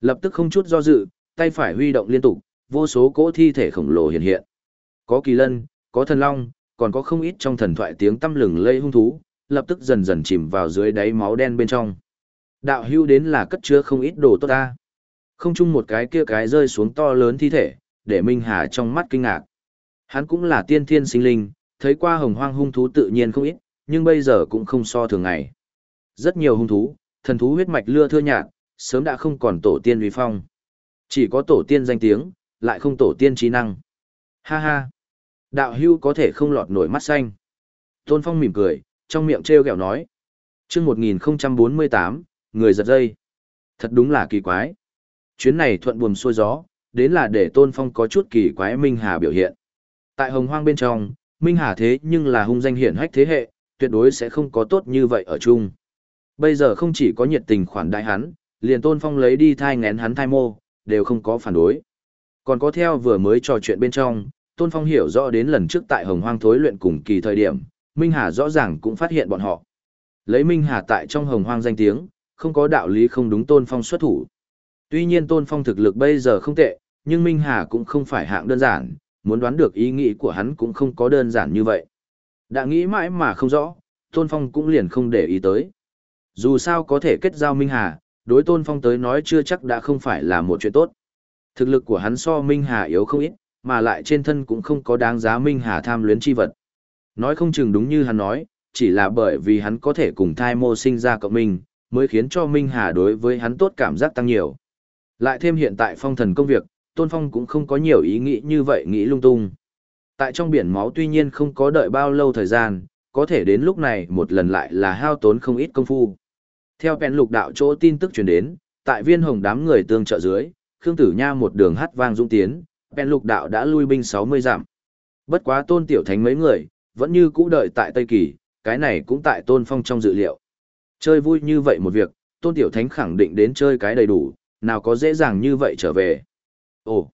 S1: Lập tức không chút do dự, tay phải huy động liên tục, vô số cỗ thi thể khổng lồ hiện hiện. Có kỳ lân, có thần long, còn có không ít trong thần thoại tiếng tâm lừng lây hung thú, lập tức dần dần chìm vào dưới đáy máu đen bên trong. Đạo hưu đến là cất chứa không ít đồ tốt ta. Không chung một cái kia cái rơi xuống to lớn thi thể, để Minh Hà trong mắt kinh ngạc. Hắn cũng là tiên thiên sinh linh, thấy qua hồng hoang hung thú tự nhiên không ít, nhưng bây giờ cũng không so thường ngày. Rất nhiều hung thú, thần thú huyết mạch lưa thưa nhạt, sớm đã không còn tổ tiên uy phong. Chỉ có tổ tiên danh tiếng, lại không tổ tiên trí năng. Ha ha! Đạo hưu có thể không lọt nổi mắt xanh. Tôn Phong mỉm cười, trong miệng treo gẹo nói. chương 1048, người giật dây. Thật đúng là kỳ quái. Chuyến này thuận buồm xuôi gió, đến là để Tôn Phong có chút kỳ quái Minh Hà biểu hiện. Tại hồng hoang bên trong, Minh Hà thế nhưng là hung danh hiển hách thế hệ, tuyệt đối sẽ không có tốt như vậy ở chung. Bây giờ không chỉ có nhiệt tình khoản đại hắn, liền Tôn Phong lấy đi thai ngén hắn thai mô, đều không có phản đối. Còn có theo vừa mới trò chuyện bên trong, Tôn Phong hiểu rõ đến lần trước tại Hồng Hoang thối luyện cùng kỳ thời điểm, Minh Hà rõ ràng cũng phát hiện bọn họ. Lấy Minh Hà tại trong Hồng Hoang danh tiếng, không có đạo lý không đúng Tôn Phong xuất thủ. Tuy nhiên Tôn Phong thực lực bây giờ không tệ, nhưng Minh Hà cũng không phải hạng đơn giản, muốn đoán được ý nghĩ của hắn cũng không có đơn giản như vậy. Đã nghĩ mãi mà không rõ, Tôn Phong cũng liền không để ý tới. Dù sao có thể kết giao Minh Hà, đối Tôn Phong tới nói chưa chắc đã không phải là một chuyện tốt. Thực lực của hắn so Minh Hà yếu không ít, mà lại trên thân cũng không có đáng giá Minh Hà tham luyến chi vật. Nói không chừng đúng như hắn nói, chỉ là bởi vì hắn có thể cùng thai mô sinh ra cộng minh, mới khiến cho Minh Hà đối với hắn tốt cảm giác tăng nhiều. Lại thêm hiện tại phong thần công việc, Tôn Phong cũng không có nhiều ý nghĩ như vậy nghĩ lung tung. Tại trong biển máu tuy nhiên không có đợi bao lâu thời gian, có thể đến lúc này một lần lại là hao tốn không ít công phu. Theo bèn lục đạo chỗ tin tức truyền đến, tại viên hồng đám người tương trợ dưới, Khương Tử Nha một đường hát vang dũng tiến, bèn lục đạo đã lui binh 60 giảm. Bất quá tôn tiểu thánh mấy người, vẫn như cũ đợi tại Tây Kỳ, cái này cũng tại tôn phong trong dự liệu. Chơi vui như vậy một việc, tôn tiểu thánh khẳng định đến chơi cái đầy đủ, nào có dễ dàng như vậy trở về. Ồ,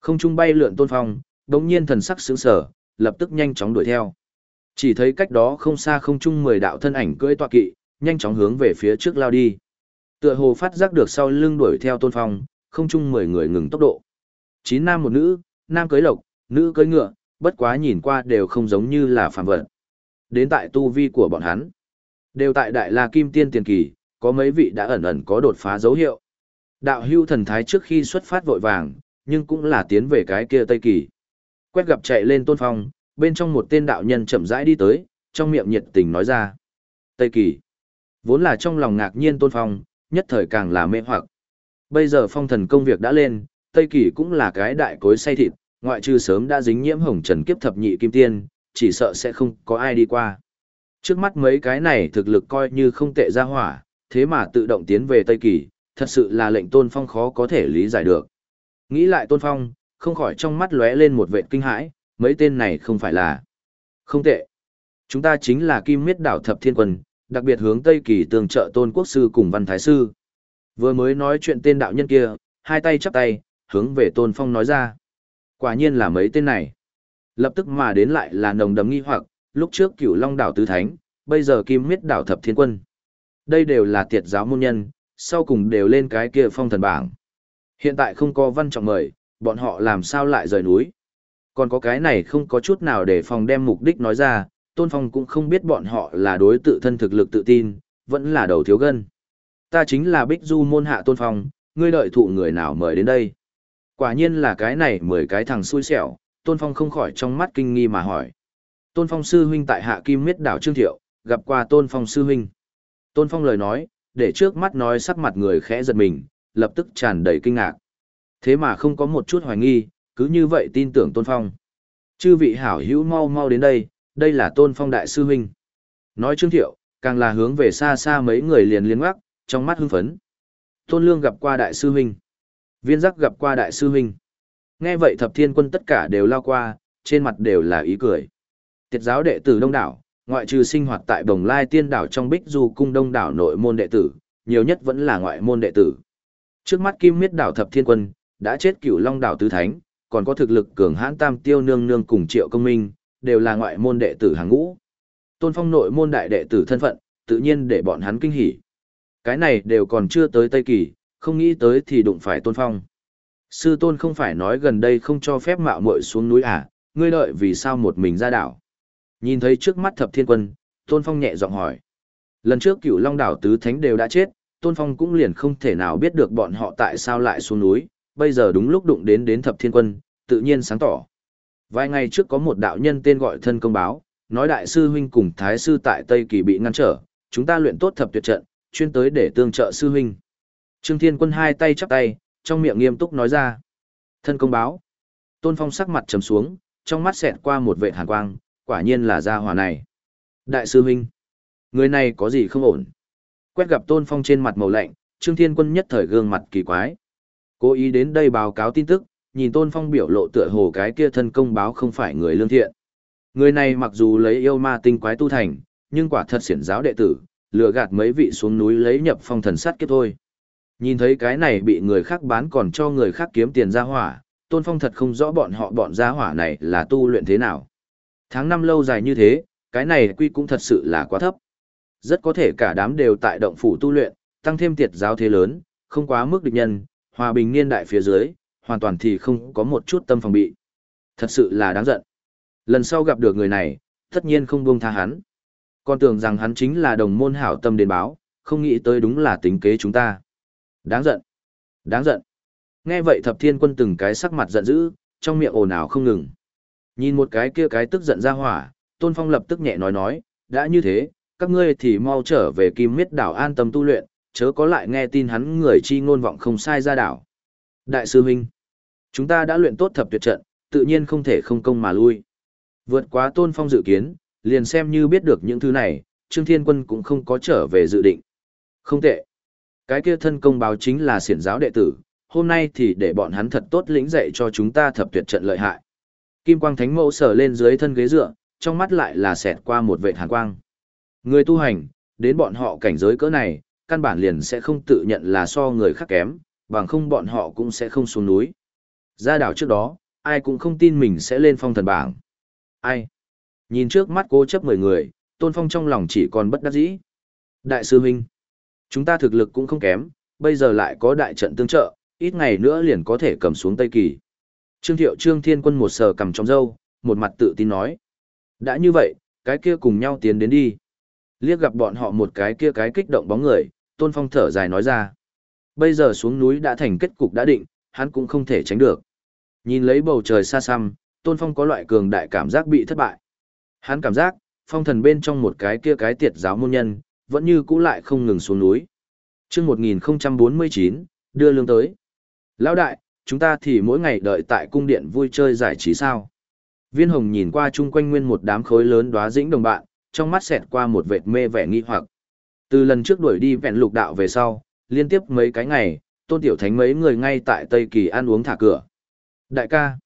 S1: không trung bay lượn tôn phong, đống nhiên thần sắc sững sở, lập tức nhanh chóng đuổi theo. Chỉ thấy cách đó không xa không trung mười đạo thân ảnh cưỡi tọa kỵ, nhanh chóng hướng về phía trước lao đi. Tựa hồ phát giác được sau lưng đuổi theo tôn phong, không trung mười người ngừng tốc độ. Chín nam một nữ, nam cưới lộc, nữ cưới ngựa, bất quá nhìn qua đều không giống như là phàm vật. Đến tại tu vi của bọn hắn, đều tại đại la kim tiên tiền kỳ, có mấy vị đã ẩn ẩn có đột phá dấu hiệu. Đạo hưu thần thái trước khi xuất phát vội vàng, nhưng cũng là tiến về cái kia tây kỳ. Quét gặp chạy lên tôn phong, bên trong một tên đạo nhân chậm rãi đi tới, trong miệng nhiệt tình nói ra. Tây kỳ. Vốn là trong lòng ngạc nhiên tôn phong, nhất thời càng là mê hoặc. Bây giờ phong thần công việc đã lên, Tây Kỳ cũng là cái đại cối say thịt, ngoại trừ sớm đã dính nhiễm hồng trần kiếp thập nhị kim tiên, chỉ sợ sẽ không có ai đi qua. Trước mắt mấy cái này thực lực coi như không tệ ra hỏa, thế mà tự động tiến về Tây Kỳ, thật sự là lệnh Tôn Phong khó có thể lý giải được. Nghĩ lại Tôn Phong, không khỏi trong mắt lóe lên một vệ kinh hãi, mấy tên này không phải là không tệ. Chúng ta chính là Kim Miết đảo Thập Thiên Quân, đặc biệt hướng Tây Kỳ tương trợ Tôn Quốc Sư cùng Văn Thái Sư. Vừa mới nói chuyện tên đạo nhân kia, hai tay chắp tay, hướng về Tôn Phong nói ra. Quả nhiên là mấy tên này. Lập tức mà đến lại là nồng đấm nghi hoặc, lúc trước cửu long đảo tứ thánh, bây giờ kim miết đảo thập thiên quân. Đây đều là tiệt giáo môn nhân, sau cùng đều lên cái kia phong thần bảng. Hiện tại không có văn trọng mời, bọn họ làm sao lại rời núi. Còn có cái này không có chút nào để phòng đem mục đích nói ra, Tôn Phong cũng không biết bọn họ là đối tự thân thực lực tự tin, vẫn là đầu thiếu gân. Ta chính là Bích Du môn hạ Tôn Phong, ngươi đợi thụ người nào mời đến đây. Quả nhiên là cái này mười cái thằng xui xẻo, Tôn Phong không khỏi trong mắt kinh nghi mà hỏi. Tôn Phong sư huynh tại Hạ Kim Miết đảo Trương Thiệu, gặp qua Tôn Phong sư huynh. Tôn Phong lời nói, để trước mắt nói sắc mặt người khẽ giật mình, lập tức tràn đầy kinh ngạc. Thế mà không có một chút hoài nghi, cứ như vậy tin tưởng Tôn Phong. Chư vị hảo hữu mau mau đến đây, đây là Tôn Phong đại sư huynh. Nói Trương Thiệu, càng là hướng về xa xa mấy người liền liên ngoắc, trong mắt hưng phấn. Tôn Lương gặp qua đại sư huynh. Viên giác gặp qua đại sư huynh. Nghe vậy thập thiên quân tất cả đều lao qua, trên mặt đều là ý cười. Tiệt giáo đệ tử đông đảo, ngoại trừ sinh hoạt tại Đồng Lai Tiên đảo trong Bích Du cung đông đảo nội môn đệ tử, nhiều nhất vẫn là ngoại môn đệ tử. Trước mắt Kim Miết đảo thập thiên quân, đã chết cửu Long đảo tứ thánh, còn có thực lực cường hãn Tam Tiêu nương nương cùng Triệu Công Minh, đều là ngoại môn đệ tử hàng ngũ. Tôn Phong nội môn đại đệ tử thân phận, tự nhiên để bọn hắn kinh hỉ. Cái này đều còn chưa tới Tây Kỳ, không nghĩ tới thì đụng phải Tôn Phong. Sư Tôn không phải nói gần đây không cho phép mạo muội xuống núi à, ngươi đợi vì sao một mình ra đảo. Nhìn thấy trước mắt thập thiên quân, Tôn Phong nhẹ giọng hỏi. Lần trước cửu Long đảo tứ thánh đều đã chết, Tôn Phong cũng liền không thể nào biết được bọn họ tại sao lại xuống núi, bây giờ đúng lúc đụng đến đến thập thiên quân, tự nhiên sáng tỏ. Vài ngày trước có một đạo nhân tên gọi thân công báo, nói đại sư huynh cùng thái sư tại Tây Kỳ bị ngăn trở, chúng ta luyện tốt thập tuyệt trận, chuyên tới để tương trợ sư huynh. Trương Thiên Quân hai tay chắp tay, trong miệng nghiêm túc nói ra. Thân công báo. Tôn Phong sắc mặt trầm xuống, trong mắt xẹt qua một vệ hàn quang, quả nhiên là gia hỏa này. Đại sư huynh. Người này có gì không ổn? Quét gặp Tôn Phong trên mặt màu lạnh, Trương Thiên Quân nhất thời gương mặt kỳ quái. Cố ý đến đây báo cáo tin tức, nhìn Tôn Phong biểu lộ tựa hồ cái kia thân công báo không phải người lương thiện. Người này mặc dù lấy yêu ma tinh quái tu thành, nhưng quả thật xiển giáo đệ tử, lừa gạt mấy vị xuống núi lấy nhập phong thần sát kiếp thôi. Nhìn thấy cái này bị người khác bán còn cho người khác kiếm tiền ra hỏa, Tôn Phong thật không rõ bọn họ bọn gia hỏa này là tu luyện thế nào. Tháng năm lâu dài như thế, cái này quy cũng thật sự là quá thấp. Rất có thể cả đám đều tại động phủ tu luyện, tăng thêm tiệt giáo thế lớn, không quá mức địch nhân, hòa bình niên đại phía dưới, hoàn toàn thì không có một chút tâm phòng bị. Thật sự là đáng giận. Lần sau gặp được người này, tất nhiên không buông tha hắn. Con tưởng rằng hắn chính là đồng môn hảo tâm đến báo, không nghĩ tới đúng là tính kế chúng ta. Đáng giận. Đáng giận. Nghe vậy thập thiên quân từng cái sắc mặt giận dữ, trong miệng ồn ào không ngừng. Nhìn một cái kia cái tức giận ra hỏa, Tôn Phong lập tức nhẹ nói nói, đã như thế, các ngươi thì mau trở về kim miết đảo an tâm tu luyện, chớ có lại nghe tin hắn người chi ngôn vọng không sai ra đảo. Đại sư huynh, chúng ta đã luyện tốt thập tuyệt trận, tự nhiên không thể không công mà lui. Vượt quá Tôn Phong dự kiến, liền xem như biết được những thứ này, Trương Thiên Quân cũng không có trở về dự định. Không tệ. Cái kia thân công báo chính là siển giáo đệ tử, hôm nay thì để bọn hắn thật tốt lĩnh dạy cho chúng ta thập tuyệt trận lợi hại. Kim quang thánh mẫu sở lên dưới thân ghế dựa, trong mắt lại là xẹt qua một vệt hàn quang. Người tu hành, đến bọn họ cảnh giới cỡ này, căn bản liền sẽ không tự nhận là so người khác kém, bằng không bọn họ cũng sẽ không xuống núi. Ra đảo trước đó, ai cũng không tin mình sẽ lên phong thần bảng. Ai? Nhìn trước mắt cố chấp mười người, tôn phong trong lòng chỉ còn bất đắc dĩ. Đại sư huynh, chúng ta thực lực cũng không kém, bây giờ lại có đại trận tương trợ, ít ngày nữa liền có thể cầm xuống Tây Kỳ. Trương Thiệu Trương Thiên Quân một sờ cầm trong râu, một mặt tự tin nói. Đã như vậy, cái kia cùng nhau tiến đến đi. Liếc gặp bọn họ một cái kia cái kích động bóng người, Tôn Phong thở dài nói ra. Bây giờ xuống núi đã thành kết cục đã định, hắn cũng không thể tránh được. Nhìn lấy bầu trời xa xăm, Tôn Phong có loại cường đại cảm giác bị thất bại. Hắn cảm giác, phong thần bên trong một cái kia cái tiệt giáo môn nhân, vẫn như cũ lại không ngừng xuống núi. Trước 1049, đưa lương tới. Lão đại, chúng ta thì mỗi ngày đợi tại cung điện vui chơi giải trí sao. Viên hồng nhìn qua chung quanh nguyên một đám khối lớn đóa dĩnh đồng bạn, trong mắt xẹt qua một vệt mê vẻ nghi hoặc. Từ lần trước đuổi đi vẹn lục đạo về sau, liên tiếp mấy cái ngày, tôn tiểu thánh mấy người ngay tại Tây Kỳ ăn uống thả cửa. Đại ca,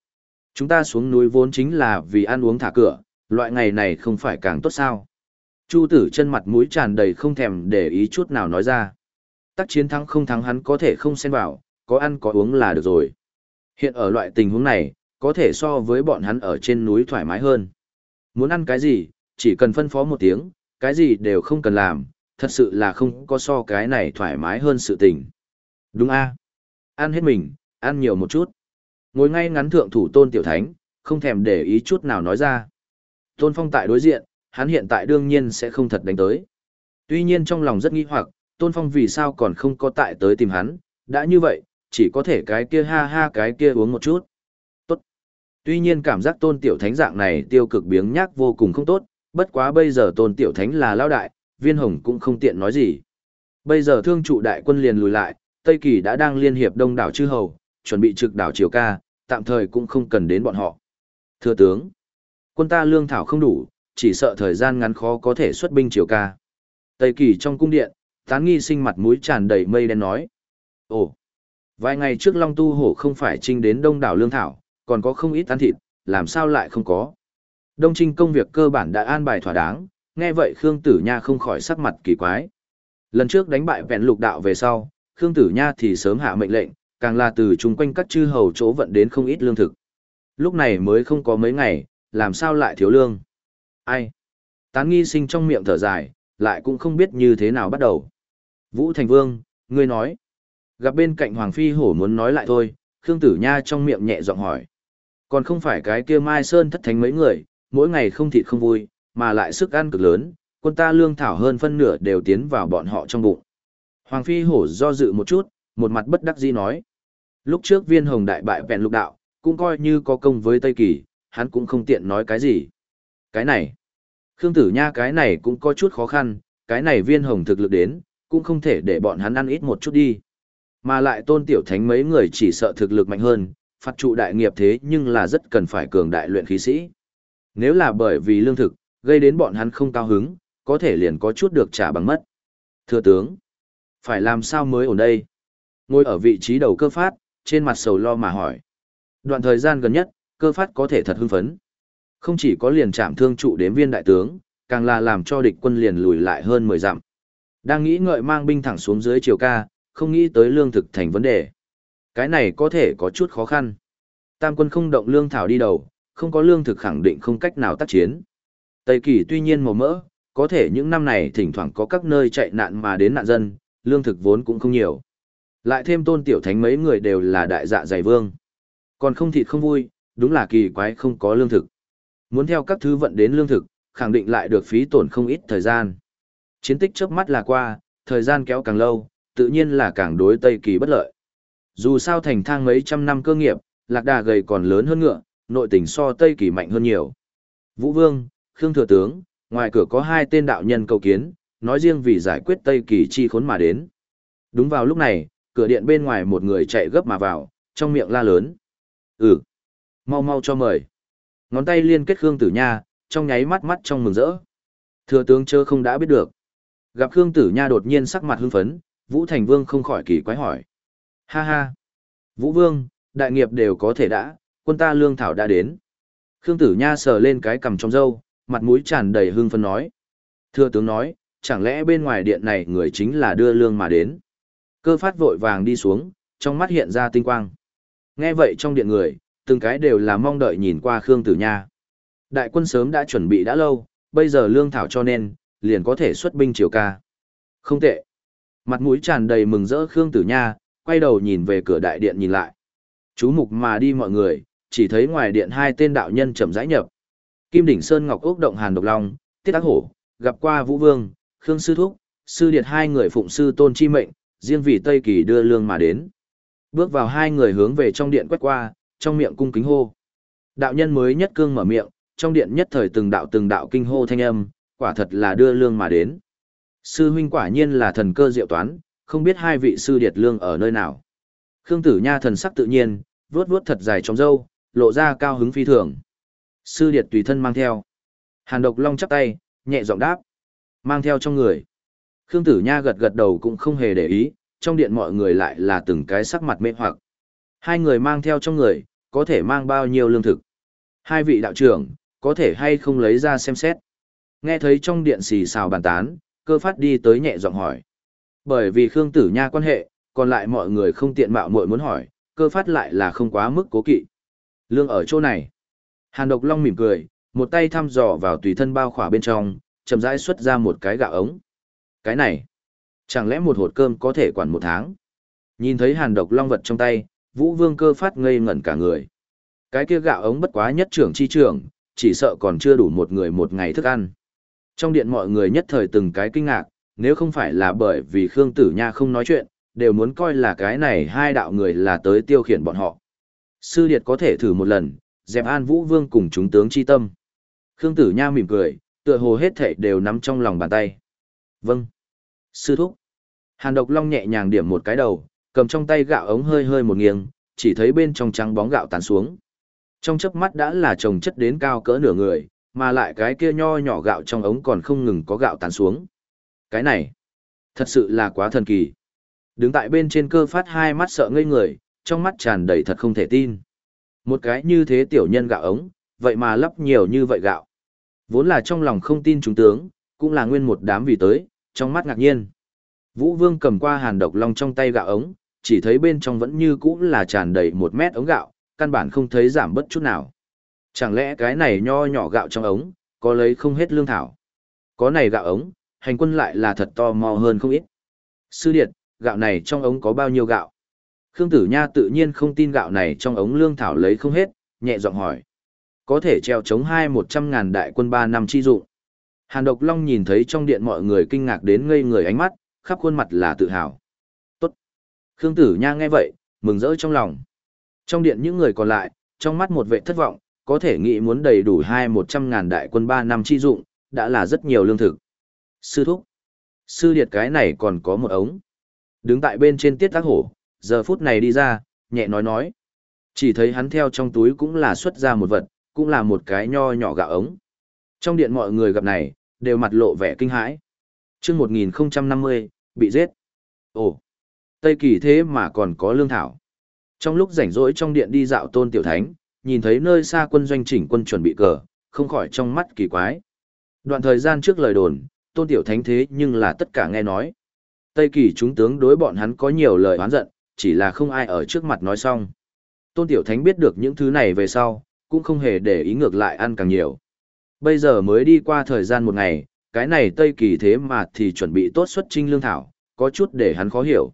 S1: chúng ta xuống núi vốn chính là vì ăn uống thả cửa, loại ngày này không phải càng tốt sao. Chu tử chân mặt mũi tràn đầy không thèm để ý chút nào nói ra. Tắc chiến thắng không thắng hắn có thể không xen vào, có ăn có uống là được rồi. Hiện ở loại tình huống này, có thể so với bọn hắn ở trên núi thoải mái hơn. Muốn ăn cái gì, chỉ cần phân phó một tiếng, cái gì đều không cần làm, thật sự là không có so cái này thoải mái hơn sự tình. Đúng a Ăn hết mình, ăn nhiều một chút. Ngồi ngay ngắn thượng thủ tôn tiểu thánh, không thèm để ý chút nào nói ra. Tôn Phong tại đối diện, hắn hiện tại đương nhiên sẽ không thật đánh tới. Tuy nhiên trong lòng rất nghi hoặc, Tôn Phong vì sao còn không có tại tới tìm hắn, đã như vậy, chỉ có thể cái kia ha ha cái kia uống một chút. Tốt. Tuy nhiên cảm giác Tôn Tiểu Thánh dạng này tiêu cực biếng nhác vô cùng không tốt, bất quá bây giờ Tôn Tiểu Thánh là lao đại, viên hồng cũng không tiện nói gì. Bây giờ thương trụ đại quân liền lùi lại, Tây Kỳ đã đang liên hiệp đông đảo chư hầu, chuẩn bị trực đảo Triều Ca, tạm thời cũng không cần đến bọn họ. Thưa tướng, quân ta lương thảo không đủ, chỉ sợ thời gian ngắn khó có thể xuất binh Triều Ca. Tây Kỳ trong cung điện, tán nghi sinh mặt mũi tràn đầy mây đen nói. Ồ, vài ngày trước Long Tu Hổ không phải trinh đến đông đảo lương thảo, còn có không ít ăn thịt, làm sao lại không có. Đông Trinh công việc cơ bản đã an bài thỏa đáng, nghe vậy Khương Tử Nha không khỏi sắc mặt kỳ quái. Lần trước đánh bại vẹn lục đạo về sau, Khương Tử Nha thì sớm hạ mệnh lệnh, càng là từ chung quanh các chư hầu chỗ vận đến không ít lương thực. Lúc này mới không có mấy ngày, làm sao lại thiếu lương? Ai? Tán nghi sinh trong miệng thở dài, lại cũng không biết như thế nào bắt đầu. Vũ Thành Vương, ngươi nói. Gặp bên cạnh Hoàng Phi Hổ muốn nói lại thôi, Khương Tử Nha trong miệng nhẹ giọng hỏi. Còn không phải cái kia Mai Sơn thất thánh mấy người, mỗi ngày không thịt không vui, mà lại sức ăn cực lớn, quân ta lương thảo hơn phân nửa đều tiến vào bọn họ trong bụng. Hoàng Phi Hổ do dự một chút, một mặt bất đắc dĩ nói. Lúc trước viên hồng đại bại vẹn lục đạo, cũng coi như có công với Tây Kỳ, hắn cũng không tiện nói cái gì. Cái này, Khương Tử Nha cái này cũng có chút khó khăn, cái này viên hồng thực lực đến, cũng không thể để bọn hắn ăn ít một chút đi. Mà lại tôn tiểu thánh mấy người chỉ sợ thực lực mạnh hơn, phạt trụ đại nghiệp thế nhưng là rất cần phải cường đại luyện khí sĩ. Nếu là bởi vì lương thực, gây đến bọn hắn không cao hứng, có thể liền có chút được trả bằng mất. Thưa tướng, phải làm sao mới ổn đây? Ngồi ở vị trí đầu cơ phát, trên mặt sầu lo mà hỏi. Đoạn thời gian gần nhất, cơ phát có thể thật hưng phấn. Không chỉ có liền chạm thương trụ đến viên đại tướng, càng là làm cho địch quân liền lùi lại hơn 10 dặm. Đang nghĩ ngợi mang binh thẳng xuống dưới chiều ca, không nghĩ tới lương thực thành vấn đề. Cái này có thể có chút khó khăn. Tam quân không động lương thảo đi đầu, không có lương thực khẳng định không cách nào tác chiến. Tây Kỳ tuy nhiên màu mỡ, có thể những năm này thỉnh thoảng có các nơi chạy nạn mà đến nạn dân, lương thực vốn cũng không nhiều. Lại thêm tôn tiểu thánh mấy người đều là đại dạ dày vương. Còn không thịt không vui, đúng là kỳ quái không có lương thực. Muốn theo các thứ vận đến lương thực, khẳng định lại được phí tổn không ít thời gian. Chiến tích trước mắt là qua, thời gian kéo càng lâu, tự nhiên là càng đối Tây Kỳ bất lợi. Dù sao thành thang mấy trăm năm cơ nghiệp, lạc đà gầy còn lớn hơn ngựa, nội tình so Tây Kỳ mạnh hơn nhiều. Vũ Vương, Khương Thừa Tướng, ngoài cửa có hai tên đạo nhân cầu kiến, nói riêng vì giải quyết Tây Kỳ chi khốn mà đến. Đúng vào lúc này, cửa điện bên ngoài một người chạy gấp mà vào, trong miệng la lớn. Ừ, mau mau cho mời. Ngón tay liên kết Khương Tử Nha, trong nháy mắt mắt trong mừng rỡ. Thừa tướng chớ không đã biết được. Gặp Khương Tử Nha đột nhiên sắc mặt hưng phấn, Vũ Thành Vương không khỏi kỳ quái hỏi. Ha ha! Vũ Vương, đại nghiệp đều có thể đã, quân ta lương thảo đã đến. Khương Tử Nha sờ lên cái cầm trong râu, mặt mũi tràn đầy hưng phấn nói. Thưa tướng nói, chẳng lẽ bên ngoài điện này người chính là đưa lương mà đến. Cơ phát vội vàng đi xuống, trong mắt hiện ra tinh quang. Nghe vậy trong điện người, từng cái đều là mong đợi nhìn qua Khương Tử Nha. Đại quân sớm đã chuẩn bị đã lâu, bây giờ lương thảo cho nên, liền có thể xuất binh triều ca. Không tệ. Mặt mũi tràn đầy mừng rỡ Khương Tử Nha, quay đầu nhìn về cửa đại điện nhìn lại. Chú mục mà đi mọi người, chỉ thấy ngoài điện hai tên đạo nhân chậm rãi nhập. Kim đỉnh Sơn Ngọc Ốc Động Hàn Độc Long, Tiết Ác Hổ, gặp qua Vũ Vương, Khương Sư Thúc, Sư Điệt hai người phụng sư tôn chi mệnh, riêng vì Tây Kỳ đưa lương mà đến. Bước vào hai người hướng về trong điện quét qua, trong miệng cung kính hô. Đạo nhân mới nhất cương mở miệng, trong điện nhất thời từng đạo từng đạo kinh hô thanh âm, quả thật là đưa lương mà đến. Sư huynh quả nhiên là thần cơ diệu toán, không biết hai vị sư điệt lương ở nơi nào. Khương Tử Nha thần sắc tự nhiên, vuốt vuốt thật dài trong râu, lộ ra cao hứng phi thường. Sư điệt tùy thân mang theo. Hàn Độc Long chắp tay, nhẹ giọng đáp. Mang theo trong người. Khương Tử Nha gật gật đầu cũng không hề để ý, trong điện mọi người lại là từng cái sắc mặt mê hoặc. Hai người mang theo trong người, có thể mang bao nhiêu lương thực. Hai vị đạo trưởng, có thể hay không lấy ra xem xét. Nghe thấy trong điện xì xào bàn tán, cơ phát đi tới nhẹ giọng hỏi. Bởi vì Khương Tử Nha quan hệ, còn lại mọi người không tiện mạo muội muốn hỏi, cơ phát lại là không quá mức cố kỵ. Lương ở chỗ này. Hàn Độc Long mỉm cười, một tay thăm dò vào tùy thân bao khỏa bên trong, chậm rãi xuất ra một cái gạo ống. Cái này, chẳng lẽ một hột cơm có thể quản một tháng? Nhìn thấy hàn độc long vật trong tay, Vũ Vương cơ phát ngây ngẩn cả người. Cái kia gạo ống bất quá nhất trưởng chi trưởng, chỉ sợ còn chưa đủ một người một ngày thức ăn. Trong điện mọi người nhất thời từng cái kinh ngạc, nếu không phải là bởi vì Khương Tử Nha không nói chuyện, đều muốn coi là cái này hai đạo người là tới tiêu khiển bọn họ. Sư Điệt có thể thử một lần, dẹp an Vũ Vương cùng chúng tướng chi tâm. Khương Tử Nha mỉm cười, tựa hồ hết thảy đều nắm trong lòng bàn tay. Vâng. Sư thúc. Hàn Độc Long nhẹ nhàng điểm một cái đầu, cầm trong tay gạo ống hơi hơi một nghiêng, chỉ thấy bên trong trắng bóng gạo tàn xuống. Trong chớp mắt đã là trồng chất đến cao cỡ nửa người, mà lại cái kia nho nhỏ gạo trong ống còn không ngừng có gạo tán xuống. Cái này, thật sự là quá thần kỳ. Đứng tại bên trên cơ phát hai mắt sợ ngây người, trong mắt tràn đầy thật không thể tin. Một cái như thế tiểu nhân gạo ống, vậy mà lấp nhiều như vậy gạo. Vốn là trong lòng không tin chúng tướng, cũng là nguyên một đám vì tới, trong mắt ngạc nhiên. Vũ Vương cầm qua hàn độc long trong tay gạo ống, chỉ thấy bên trong vẫn như cũ là tràn đầy một mét ống gạo, căn bản không thấy giảm bất chút nào. Chẳng lẽ cái này nho nhỏ gạo trong ống, có lấy không hết lương thảo. Có này gạo ống, hành quân lại là thật to mò hơn không ít. Sư Điệt, gạo này trong ống có bao nhiêu gạo? Khương Tử Nha tự nhiên không tin gạo này trong ống lương thảo lấy không hết, nhẹ giọng hỏi. Có thể treo chống hai một trăm ngàn đại quân ba năm chi dụng. Hàn Độc Long nhìn thấy trong điện mọi người kinh ngạc đến ngây người ánh mắt, khắp khuôn mặt là tự hào. Tốt. Khương Tử Nha nghe vậy, mừng rỡ trong lòng. Trong điện những người còn lại, trong mắt một vệ thất vọng, có thể nghĩ muốn đầy đủ hai một trăm ngàn đại quân ba năm chi dụng, đã là rất nhiều lương thực. Sư thúc. Sư điệt cái này còn có một ống. Đứng tại bên trên tiết tác hổ, giờ phút này đi ra, nhẹ nói nói. Chỉ thấy hắn theo trong túi cũng là xuất ra một vật, cũng là một cái nho nhỏ gạo ống. Trong điện mọi người gặp này, đều mặt lộ vẻ kinh hãi. chương 1050, bị giết. Ồ, Tây Kỳ thế mà còn có lương thảo. Trong lúc rảnh rỗi trong điện đi dạo tôn tiểu thánh, nhìn thấy nơi xa quân doanh chỉnh quân chuẩn bị cờ, không khỏi trong mắt kỳ quái. Đoạn thời gian trước lời đồn, tôn tiểu thánh thế nhưng là tất cả nghe nói. Tây kỳ chúng tướng đối bọn hắn có nhiều lời oán giận, chỉ là không ai ở trước mặt nói xong. Tôn tiểu thánh biết được những thứ này về sau, cũng không hề để ý ngược lại ăn càng nhiều. Bây giờ mới đi qua thời gian một ngày, cái này Tây kỳ thế mà thì chuẩn bị tốt xuất trinh lương thảo, có chút để hắn khó hiểu.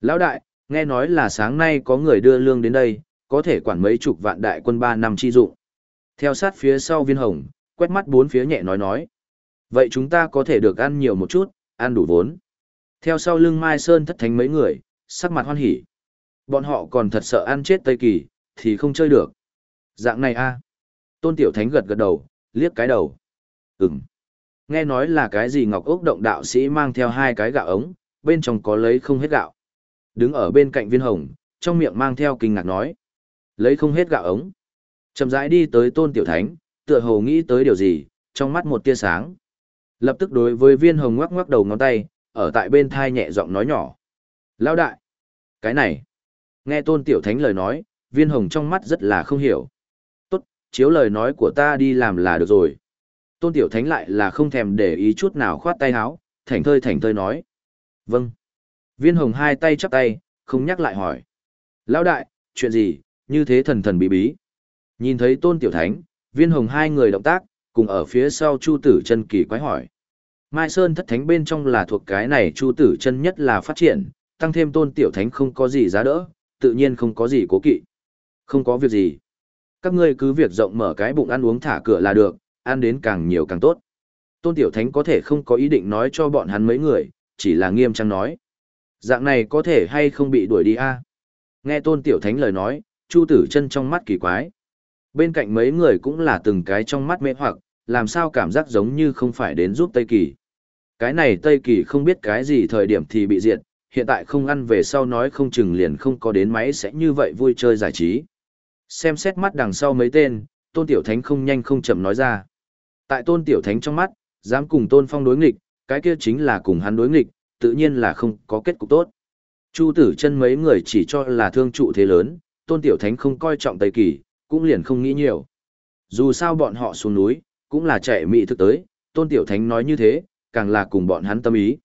S1: Lão đại, nghe nói là sáng nay có người đưa lương đến đây, có thể quản mấy chục vạn đại quân ba năm chi dụng. Theo sát phía sau viên hồng, quét mắt bốn phía nhẹ nói nói. Vậy chúng ta có thể được ăn nhiều một chút, ăn đủ vốn. Theo sau lưng Mai Sơn thất thánh mấy người, sắc mặt hoan hỉ. Bọn họ còn thật sợ ăn chết Tây Kỳ, thì không chơi được. Dạng này a Tôn Tiểu Thánh gật gật đầu, liếc cái đầu. Ừm. Nghe nói là cái gì Ngọc Ốc Động đạo sĩ mang theo hai cái gạo ống, bên trong có lấy không hết gạo. Đứng ở bên cạnh viên hồng, trong miệng mang theo kinh ngạc nói. Lấy không hết gạo ống. Chậm rãi đi tới Tôn Tiểu Thánh, tựa hồ nghĩ tới điều gì, trong mắt một tia sáng. Lập tức đối với viên hồng ngoắc ngoắc đầu ngón tay, ở tại bên thai nhẹ giọng nói nhỏ. Lão đại! Cái này! Nghe tôn tiểu thánh lời nói, viên hồng trong mắt rất là không hiểu. Tốt, chiếu lời nói của ta đi làm là được rồi. Tôn tiểu thánh lại là không thèm để ý chút nào khoát tay háo, thảnh thơi thảnh thơi nói. Vâng. Viên hồng hai tay chắp tay, không nhắc lại hỏi. Lão đại, chuyện gì, như thế thần thần bí bí. Nhìn thấy tôn tiểu thánh, viên hồng hai người động tác, cùng ở phía sau Chu Tử chân kỳ quái hỏi. Mai Sơn thất thánh bên trong là thuộc cái này Chu Tử chân nhất là phát triển, tăng thêm tôn tiểu thánh không có gì giá đỡ, tự nhiên không có gì cố kỵ. Không có việc gì. Các ngươi cứ việc rộng mở cái bụng ăn uống thả cửa là được, ăn đến càng nhiều càng tốt. Tôn tiểu thánh có thể không có ý định nói cho bọn hắn mấy người, chỉ là nghiêm trang nói. Dạng này có thể hay không bị đuổi đi a? Nghe tôn tiểu thánh lời nói, Chu Tử chân trong mắt kỳ quái. Bên cạnh mấy người cũng là từng cái trong mắt mê hoặc, làm sao cảm giác giống như không phải đến giúp Tây Kỳ. Cái này Tây Kỳ không biết cái gì thời điểm thì bị diệt, hiện tại không ăn về sau nói không chừng liền không có đến máy sẽ như vậy vui chơi giải trí. Xem xét mắt đằng sau mấy tên, Tôn Tiểu Thánh không nhanh không chậm nói ra. Tại Tôn Tiểu Thánh trong mắt, dám cùng Tôn Phong đối nghịch, cái kia chính là cùng hắn đối nghịch, tự nhiên là không có kết cục tốt. Chu tử chân mấy người chỉ cho là thương trụ thế lớn, Tôn Tiểu Thánh không coi trọng Tây Kỳ, cũng liền không nghĩ nhiều. Dù sao bọn họ xuống núi, cũng là chạy mị thực tới, tôn tiểu thánh nói như thế, càng là cùng bọn hắn tâm ý.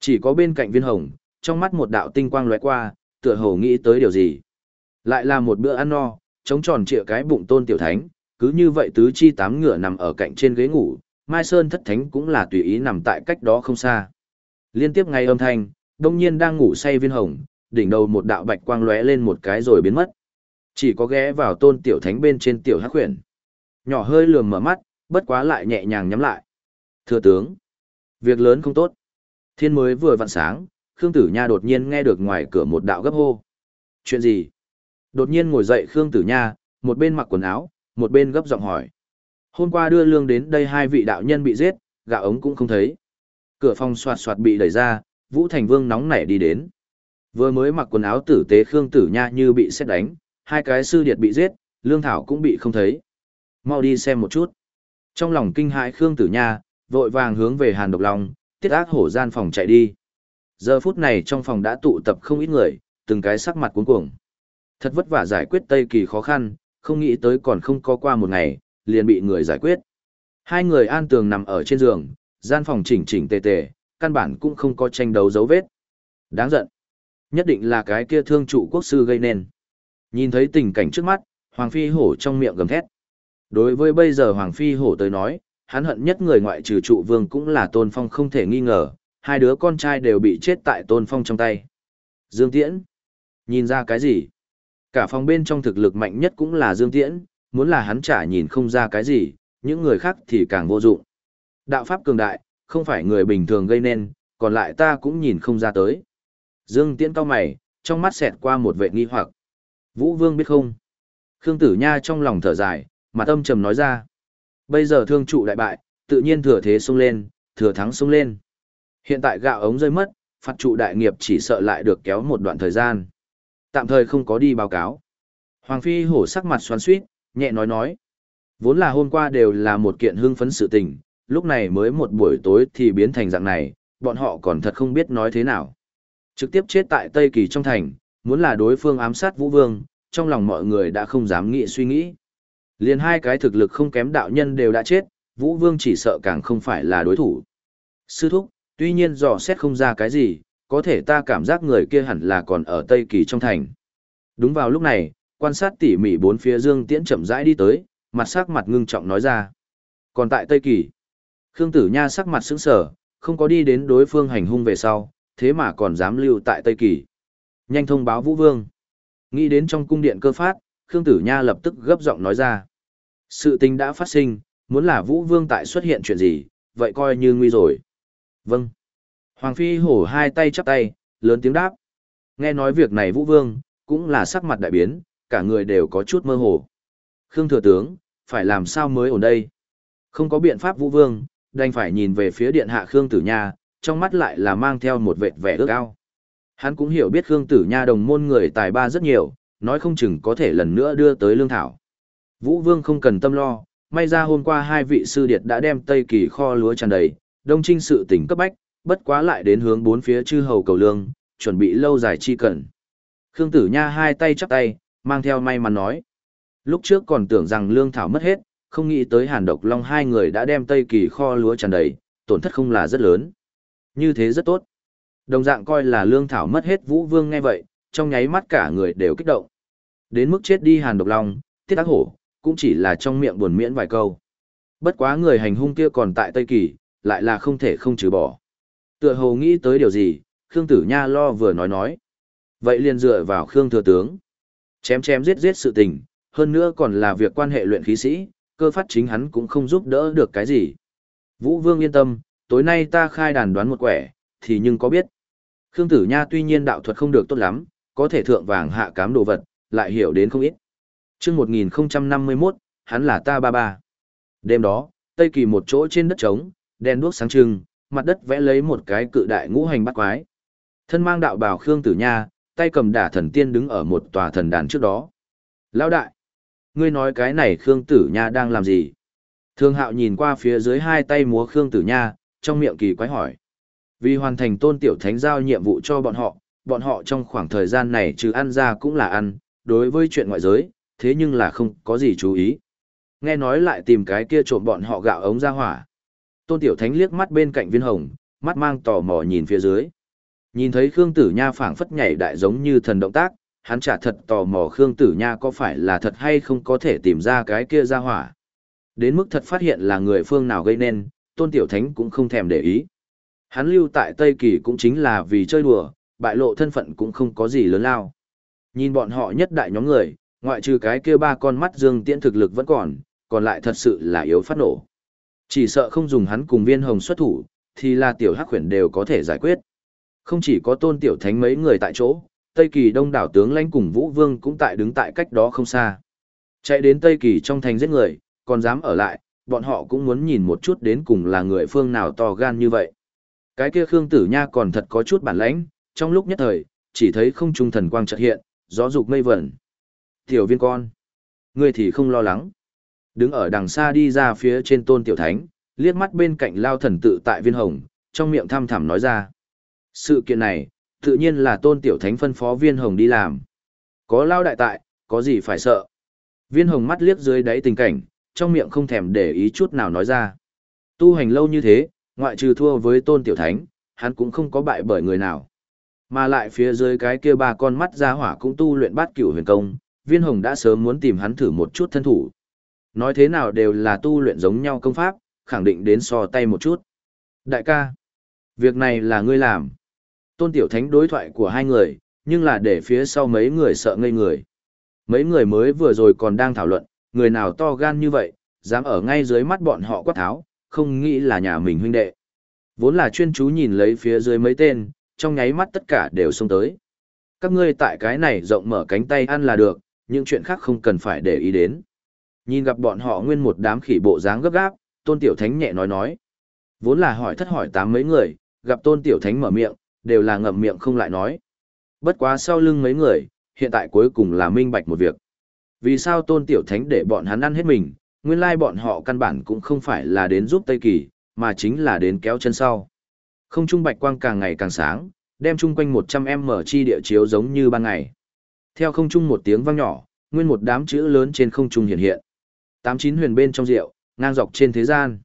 S1: Chỉ có bên cạnh viên hồng, trong mắt một đạo tinh quang lóe qua, tựa hồ nghĩ tới điều gì. Lại là một bữa ăn no, chống tròn trịa cái bụng tôn tiểu thánh, cứ như vậy tứ chi tám ngựa nằm ở cạnh trên ghế ngủ, Mai Sơn thất thánh cũng là tùy ý nằm tại cách đó không xa. Liên tiếp ngay âm thanh, đông nhiên đang ngủ say viên hồng, đỉnh đầu một đạo bạch quang lóe lên một cái rồi biến mất. Chỉ có ghé vào tôn tiểu thánh bên trên tiểu hắc khuyển. Nhỏ hơi lườm mở mắt, bất quá lại nhẹ nhàng nhắm lại. Thưa tướng, việc lớn không tốt. Thiên mới vừa vặn sáng, Khương Tử Nha đột nhiên nghe được ngoài cửa một đạo gấp hô. Chuyện gì? Đột nhiên ngồi dậy Khương Tử Nha, một bên mặc quần áo, một bên gấp giọng hỏi. Hôm qua đưa lương đến đây hai vị đạo nhân bị giết, gạo ống cũng không thấy. Cửa phòng soạt soạt bị đẩy ra, Vũ Thành Vương nóng nảy đi đến. Vừa mới mặc quần áo tử tế Khương Tử Nha như bị xét đánh, hai cái sư điệt bị giết, lương thảo cũng bị không thấy. Mau đi xem một chút. Trong lòng kinh hãi Khương Tử Nha, vội vàng hướng về Hàn Độc Long, tiết ác hổ gian phòng chạy đi. Giờ phút này trong phòng đã tụ tập không ít người, từng cái sắc mặt cuống cuồng. Thật vất vả giải quyết Tây Kỳ khó khăn, không nghĩ tới còn không có qua một ngày, liền bị người giải quyết. Hai người an tường nằm ở trên giường, gian phòng chỉnh chỉnh tề tề, căn bản cũng không có tranh đấu dấu vết. Đáng giận. Nhất định là cái kia thương trụ quốc sư gây nên. Nhìn thấy tình cảnh trước mắt, Hoàng Phi Hổ trong miệng gầm thét. Đối với bây giờ Hoàng Phi Hổ tới nói, hắn hận nhất người ngoại trừ trụ vương cũng là Tôn Phong không thể nghi ngờ, hai đứa con trai đều bị chết tại Tôn Phong trong tay. Dương Tiễn. Nhìn ra cái gì? Cả phòng bên trong thực lực mạnh nhất cũng là Dương Tiễn, muốn là hắn trả nhìn không ra cái gì, những người khác thì càng vô dụng. Đạo pháp cường đại, không phải người bình thường gây nên, còn lại ta cũng nhìn không ra tới. Dương Tiễn cao mày, trong mắt xẹt qua một vệ nghi hoặc. Vũ Vương biết không? Khương Tử Nha trong lòng thở dài, mà tâm trầm nói ra. Bây giờ thương trụ đại bại, tự nhiên thừa thế xông lên, thừa thắng xông lên. Hiện tại gạo ống rơi mất, phạt trụ đại nghiệp chỉ sợ lại được kéo một đoạn thời gian. Tạm thời không có đi báo cáo. Hoàng Phi hổ sắc mặt xoắn suýt, nhẹ nói nói. Vốn là hôm qua đều là một kiện hưng phấn sự tình, lúc này mới một buổi tối thì biến thành dạng này, bọn họ còn thật không biết nói thế nào. Trực tiếp chết tại Tây Kỳ trong thành, muốn là đối phương ám sát Vũ Vương, trong lòng mọi người đã không dám nghĩ suy nghĩ. Liền hai cái thực lực không kém đạo nhân đều đã chết, Vũ Vương chỉ sợ càng không phải là đối thủ. Sư thúc, tuy nhiên dò xét không ra cái gì, có thể ta cảm giác người kia hẳn là còn ở Tây Kỳ trong thành. Đúng vào lúc này, quan sát tỉ mỉ bốn phía Dương Tiễn chậm rãi đi tới, mặt sắc mặt ngưng trọng nói ra. Còn tại Tây Kỳ, Khương Tử Nha sắc mặt sững sờ, không có đi đến đối phương hành hung về sau, thế mà còn dám lưu tại Tây Kỳ. Nhanh thông báo Vũ Vương. Nghĩ đến trong cung điện cơ phát, Khương Tử Nha lập tức gấp giọng nói ra. Sự tình đã phát sinh, muốn là Vũ Vương tại xuất hiện chuyện gì, vậy coi như nguy rồi. Vâng. Hoàng Phi hổ hai tay chắp tay, lớn tiếng đáp. Nghe nói việc này Vũ Vương, cũng là sắc mặt đại biến, cả người đều có chút mơ hồ. Khương Thừa Tướng, phải làm sao mới ổn đây? Không có biện pháp Vũ Vương, đành phải nhìn về phía điện hạ Khương Tử Nha, trong mắt lại là mang theo một vệt vẻ ước ao. Hắn cũng hiểu biết Khương Tử Nha đồng môn người tài ba rất nhiều, nói không chừng có thể lần nữa đưa tới lương thảo. Vũ Vương không cần tâm lo, may ra hôm qua hai vị sư điệt đã đem Tây Kỳ kho lúa tràn đầy, đông trinh sự tỉnh cấp bách, bất quá lại đến hướng bốn phía chư hầu cầu lương, chuẩn bị lâu dài chi cần. Khương Tử Nha hai tay chắp tay, mang theo may mắn nói. Lúc trước còn tưởng rằng lương thảo mất hết, không nghĩ tới Hàn Độc Long hai người đã đem Tây Kỳ kho lúa tràn đầy, tổn thất không là rất lớn. Như thế rất tốt. Đồng dạng coi là lương thảo mất hết Vũ Vương nghe vậy, trong nháy mắt cả người đều kích động. Đến mức chết đi Hàn Độc Long, Tiết Ác Hổ, cũng chỉ là trong miệng buồn miễn vài câu. Bất quá người hành hung kia còn tại Tây Kỳ, lại là không thể không trừ bỏ. Tựa hồ nghĩ tới điều gì, Khương Tử Nha lo vừa nói nói. Vậy liền dựa vào Khương Thừa Tướng. Chém chém giết giết sự tình, hơn nữa còn là việc quan hệ luyện khí sĩ, cơ phát chính hắn cũng không giúp đỡ được cái gì. Vũ Vương yên tâm, tối nay ta khai đàn đoán một quẻ, thì nhưng có biết. Khương Tử Nha tuy nhiên đạo thuật không được tốt lắm, có thể thượng vàng hạ cám đồ vật, lại hiểu đến không ít. Trước 1051, hắn là ta ba ba. Đêm đó, Tây Kỳ một chỗ trên đất trống, đèn đuốc sáng trưng, mặt đất vẽ lấy một cái cự đại ngũ hành bắt quái. Thân mang đạo bào Khương Tử Nha, tay cầm đả thần tiên đứng ở một tòa thần đàn trước đó. Lão đại, ngươi nói cái này Khương Tử Nha đang làm gì? Thương hạo nhìn qua phía dưới hai tay múa Khương Tử Nha, trong miệng kỳ quái hỏi. Vì hoàn thành tôn tiểu thánh giao nhiệm vụ cho bọn họ, bọn họ trong khoảng thời gian này trừ ăn ra cũng là ăn, đối với chuyện ngoại giới, thế nhưng là không có gì chú ý. Nghe nói lại tìm cái kia trộm bọn họ gạo ống ra hỏa. Tôn tiểu thánh liếc mắt bên cạnh viên hồng, mắt mang tò mò nhìn phía dưới. Nhìn thấy Khương Tử Nha phảng phất nhảy đại giống như thần động tác, hắn chả thật tò mò Khương Tử Nha có phải là thật hay không có thể tìm ra cái kia ra hỏa. Đến mức thật phát hiện là người phương nào gây nên, Tôn Tiểu Thánh cũng không thèm để ý. Hắn lưu tại Tây Kỳ cũng chính là vì chơi đùa, bại lộ thân phận cũng không có gì lớn lao. Nhìn bọn họ nhất đại nhóm người, ngoại trừ cái kia ba con mắt Dương Tiễn thực lực vẫn còn, còn lại thật sự là yếu phát nổ. Chỉ sợ không dùng hắn cùng viên hồng xuất thủ, thì là tiểu hắc khuyển đều có thể giải quyết. Không chỉ có tôn tiểu thánh mấy người tại chỗ, Tây Kỳ đông đảo tướng lãnh cùng Vũ Vương cũng tại đứng tại cách đó không xa. Chạy đến Tây Kỳ trong thành giết người, còn dám ở lại, bọn họ cũng muốn nhìn một chút đến cùng là người phương nào to gan như vậy. Cái kia Khương Tử Nha còn thật có chút bản lãnh, trong lúc nhất thời, chỉ thấy không trung thần quang chợt hiện, gió dục mây vẩn. Tiểu viên con, ngươi thì không lo lắng. Đứng ở đằng xa đi ra phía trên tôn tiểu thánh, liếc mắt bên cạnh lao thần tự tại viên hồng, trong miệng thăm thẳm nói ra. Sự kiện này, tự nhiên là tôn tiểu thánh phân phó viên hồng đi làm. Có lao đại tại, có gì phải sợ. Viên hồng mắt liếc dưới đáy tình cảnh, trong miệng không thèm để ý chút nào nói ra. Tu hành lâu như thế, ngoại trừ thua với tôn tiểu thánh, hắn cũng không có bại bởi người nào. Mà lại phía dưới cái kia ba con mắt ra hỏa cũng tu luyện bát cửu huyền công, viên hồng đã sớm muốn tìm hắn thử một chút thân thủ. Nói thế nào đều là tu luyện giống nhau công pháp, khẳng định đến so tay một chút. Đại ca, việc này là ngươi làm. Tôn tiểu thánh đối thoại của hai người, nhưng là để phía sau mấy người sợ ngây người. Mấy người mới vừa rồi còn đang thảo luận, người nào to gan như vậy, dám ở ngay dưới mắt bọn họ quát tháo, không nghĩ là nhà mình huynh đệ. Vốn là chuyên chú nhìn lấy phía dưới mấy tên, trong nháy mắt tất cả đều xông tới. Các ngươi tại cái này rộng mở cánh tay ăn là được, những chuyện khác không cần phải để ý đến. Nhìn gặp bọn họ nguyên một đám khỉ bộ dáng gấp gáp, Tôn Tiểu Thánh nhẹ nói nói. Vốn là hỏi thất hỏi tám mấy người, gặp Tôn Tiểu Thánh mở miệng, đều là ngậm miệng không lại nói. Bất quá sau lưng mấy người, hiện tại cuối cùng là minh bạch một việc. Vì sao Tôn Tiểu Thánh để bọn hắn ăn hết mình, nguyên lai bọn họ căn bản cũng không phải là đến giúp Tây Kỳ, mà chính là đến kéo chân sau. Không trung bạch quang càng ngày càng sáng, đem chung quanh 100m chi địa chiếu giống như ban ngày. Theo không trung một tiếng vang nhỏ, nguyên một đám chữ lớn trên không trung hiện hiện. Tám chín huyền bên trong rượu, ngang dọc trên thế gian.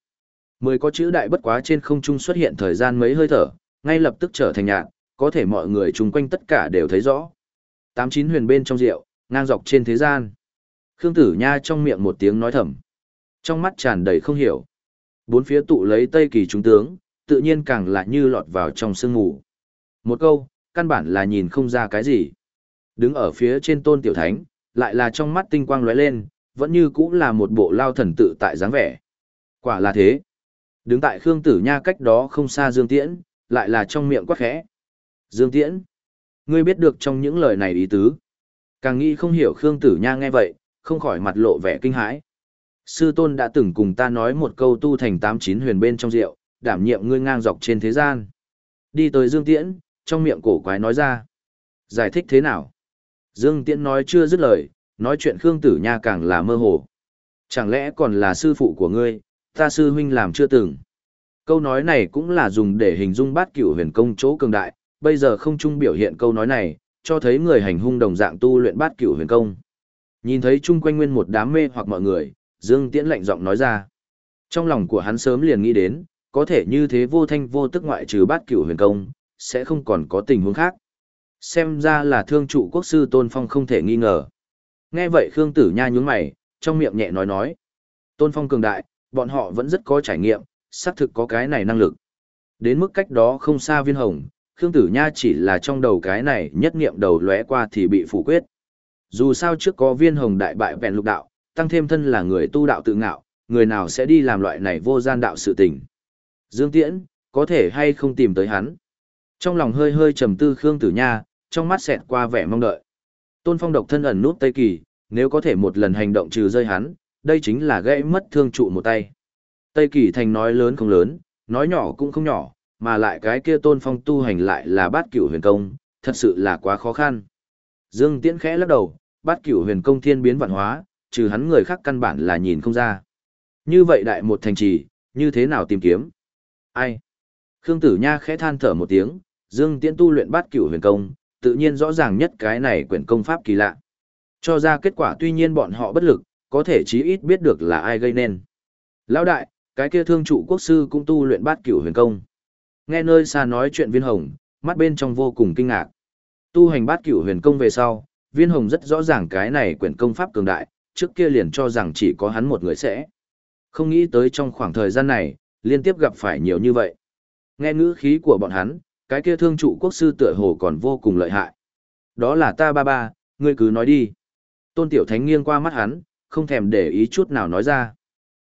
S1: Mười có chữ đại bất quá trên không trung xuất hiện thời gian mấy hơi thở, ngay lập tức trở thành nhạt, có thể mọi người chung quanh tất cả đều thấy rõ. Tám chín huyền bên trong rượu, ngang dọc trên thế gian. Khương Tử Nha trong miệng một tiếng nói thầm. Trong mắt tràn đầy không hiểu. Bốn phía tụ lấy Tây Kỳ trung tướng, tự nhiên càng lại như lọt vào trong sương mù. Một câu, căn bản là nhìn không ra cái gì. Đứng ở phía trên tôn tiểu thánh, lại là trong mắt tinh quang lóe lên, vẫn như cũng là một bộ lao thần tự tại dáng vẻ. Quả là thế. Đứng tại Khương Tử Nha cách đó không xa Dương Tiễn, lại là trong miệng quát khẽ. Dương Tiễn, ngươi biết được trong những lời này ý tứ. Càng nghĩ không hiểu Khương Tử Nha nghe vậy, không khỏi mặt lộ vẻ kinh hãi. Sư tôn đã từng cùng ta nói một câu tu thành tám chín huyền bên trong rượu, đảm nhiệm ngươi ngang dọc trên thế gian. Đi tới Dương Tiễn, trong miệng cổ quái nói ra. Giải thích thế nào? Dương Tiễn nói chưa dứt lời, nói chuyện Khương Tử Nha càng là mơ hồ. Chẳng lẽ còn là sư phụ của ngươi, ta sư huynh làm chưa từng. Câu nói này cũng là dùng để hình dung bát cửu huyền công chỗ cường đại, bây giờ không chung biểu hiện câu nói này, cho thấy người hành hung đồng dạng tu luyện bát cửu huyền công. Nhìn thấy chung quanh nguyên một đám mê hoặc mọi người, Dương Tiễn lạnh giọng nói ra. Trong lòng của hắn sớm liền nghĩ đến, có thể như thế vô thanh vô tức ngoại trừ bát cửu huyền công, sẽ không còn có tình huống khác. Xem ra là thương trụ quốc sư Tôn Phong không thể nghi ngờ. Nghe vậy Khương Tử Nha nhướng mày, trong miệng nhẹ nói nói. Tôn Phong cường đại, bọn họ vẫn rất có trải nghiệm, xác thực có cái này năng lực. Đến mức cách đó không xa viên hồng, Khương Tử Nha chỉ là trong đầu cái này nhất niệm đầu lóe qua thì bị phủ quyết. Dù sao trước có viên hồng đại bại vẹn lục đạo, tăng thêm thân là người tu đạo tự ngạo, người nào sẽ đi làm loại này vô gian đạo sự tình. Dương Tiễn, có thể hay không tìm tới hắn. Trong lòng hơi hơi trầm tư Khương Tử Nha, trong mắt xẹt qua vẻ mong đợi. Tôn Phong độc thân ẩn nút Tây Kỳ, nếu có thể một lần hành động trừ rơi hắn, đây chính là gãy mất thương trụ một tay. Tây Kỳ thành nói lớn không lớn, nói nhỏ cũng không nhỏ, mà lại cái kia Tôn Phong tu hành lại là bát cửu huyền công, thật sự là quá khó khăn. Dương Tiễn khẽ lắc đầu, bát cửu huyền công thiên biến vạn hóa, trừ hắn người khác căn bản là nhìn không ra. Như vậy đại một thành trì, như thế nào tìm kiếm? Ai? Khương Tử Nha khẽ than thở một tiếng, Dương Tiễn tu luyện bát cửu huyền công, tự nhiên rõ ràng nhất cái này quyển công pháp kỳ lạ. Cho ra kết quả tuy nhiên bọn họ bất lực, có thể chí ít biết được là ai gây nên. Lão đại, cái kia thương trụ quốc sư cũng tu luyện bát cửu huyền công. Nghe nơi xa nói chuyện viên hồng, mắt bên trong vô cùng kinh ngạc. Tu hành bát cửu huyền công về sau, viên hồng rất rõ ràng cái này quyển công pháp cường đại, trước kia liền cho rằng chỉ có hắn một người sẽ. Không nghĩ tới trong khoảng thời gian này, liên tiếp gặp phải nhiều như vậy. Nghe ngữ khí của bọn hắn, cái kia thương trụ quốc sư tựa hồ còn vô cùng lợi hại. Đó là ta ba ba, ngươi cứ nói đi. Tôn Tiểu Thánh nghiêng qua mắt hắn, không thèm để ý chút nào nói ra.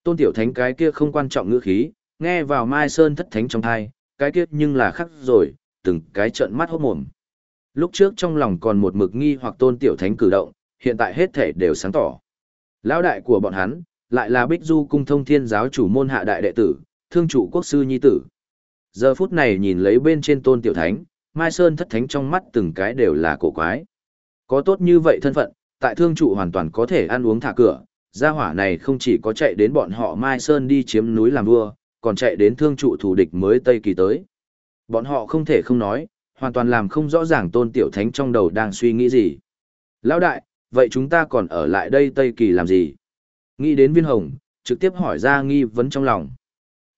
S1: Tôn Tiểu Thánh cái kia không quan trọng ngữ khí, nghe vào Mai Sơn thất thánh trong thai, cái kia nhưng là khắc rồi, từng cái trợn mắt hốt mồm. Lúc trước trong lòng còn một mực nghi hoặc Tôn Tiểu Thánh cử động, hiện tại hết thể đều sáng tỏ. Lão đại của bọn hắn, lại là Bích Du cung thông thiên giáo chủ môn hạ đại đệ tử, thương chủ quốc sư nhi tử. Giờ phút này nhìn lấy bên trên Tôn Tiểu Thánh, Mai Sơn thất thánh trong mắt từng cái đều là cổ quái. Có tốt như vậy thân phận, tại thương trụ hoàn toàn có thể ăn uống thả cửa, gia hỏa này không chỉ có chạy đến bọn họ Mai Sơn đi chiếm núi làm vua, còn chạy đến thương trụ thủ địch mới Tây Kỳ tới. Bọn họ không thể không nói, hoàn toàn làm không rõ ràng tôn tiểu thánh trong đầu đang suy nghĩ gì. Lão đại, vậy chúng ta còn ở lại đây Tây Kỳ làm gì? Nghĩ đến viên hồng, trực tiếp hỏi ra nghi vấn trong lòng.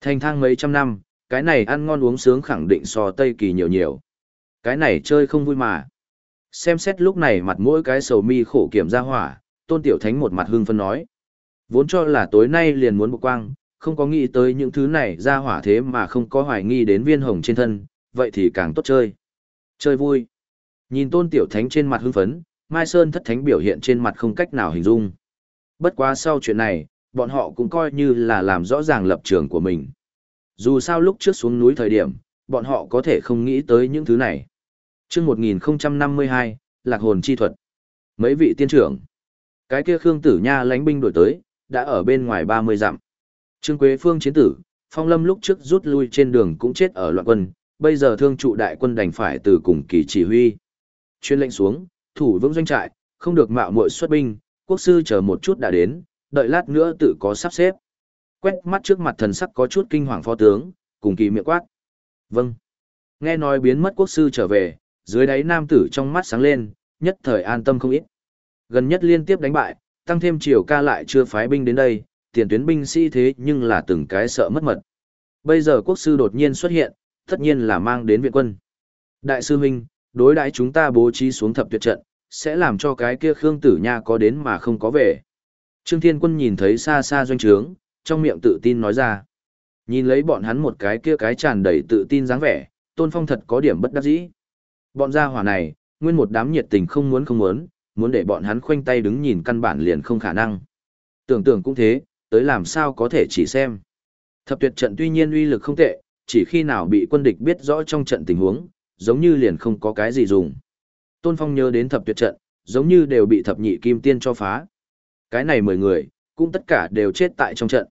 S1: Thành thang mấy trăm năm, cái này ăn ngon uống sướng khẳng định so Tây Kỳ nhiều nhiều. Cái này chơi không vui mà. Xem xét lúc này mặt mỗi cái sầu mi khổ kiểm ra hỏa, tôn tiểu thánh một mặt hưng phân nói. Vốn cho là tối nay liền muốn bộ quang, không có nghĩ tới những thứ này ra hỏa thế mà không có hoài nghi đến viên hồng trên thân, vậy thì càng tốt chơi. Chơi vui. Nhìn tôn tiểu thánh trên mặt hưng phấn, Mai Sơn thất thánh biểu hiện trên mặt không cách nào hình dung. Bất quá sau chuyện này, bọn họ cũng coi như là làm rõ ràng lập trường của mình. Dù sao lúc trước xuống núi thời điểm, bọn họ có thể không nghĩ tới những thứ này chương 1052, Lạc hồn chi thuật. Mấy vị tiên trưởng. Cái kia Khương Tử Nha lánh binh đổi tới, đã ở bên ngoài 30 dặm. Trương Quế Phương chiến tử, Phong Lâm lúc trước rút lui trên đường cũng chết ở loạn quân, bây giờ thương trụ đại quân đành phải từ cùng kỳ chỉ huy. Chuyên lệnh xuống, thủ vững doanh trại, không được mạo muội xuất binh, quốc sư chờ một chút đã đến, đợi lát nữa tự có sắp xếp. Quét mắt trước mặt thần sắc có chút kinh hoàng phó tướng, cùng kỳ miệng quát. Vâng. Nghe nói biến mất quốc sư trở về, dưới đáy nam tử trong mắt sáng lên, nhất thời an tâm không ít. Gần nhất liên tiếp đánh bại, tăng thêm chiều ca lại chưa phái binh đến đây, tiền tuyến binh sĩ thế nhưng là từng cái sợ mất mật. Bây giờ quốc sư đột nhiên xuất hiện, tất nhiên là mang đến viện quân. Đại sư huynh, đối đãi chúng ta bố trí xuống thập tuyệt trận, sẽ làm cho cái kia Khương Tử Nha có đến mà không có về. Trương Thiên Quân nhìn thấy xa xa doanh trướng, trong miệng tự tin nói ra. Nhìn lấy bọn hắn một cái kia cái tràn đầy tự tin dáng vẻ, Tôn Phong thật có điểm bất đắc dĩ. Bọn gia hỏa này, nguyên một đám nhiệt tình không muốn không muốn, muốn để bọn hắn khoanh tay đứng nhìn căn bản liền không khả năng. Tưởng tượng cũng thế, tới làm sao có thể chỉ xem. Thập tuyệt trận tuy nhiên uy lực không tệ, chỉ khi nào bị quân địch biết rõ trong trận tình huống, giống như liền không có cái gì dùng. Tôn Phong nhớ đến thập tuyệt trận, giống như đều bị thập nhị kim tiên cho phá. Cái này mười người, cũng tất cả đều chết tại trong trận.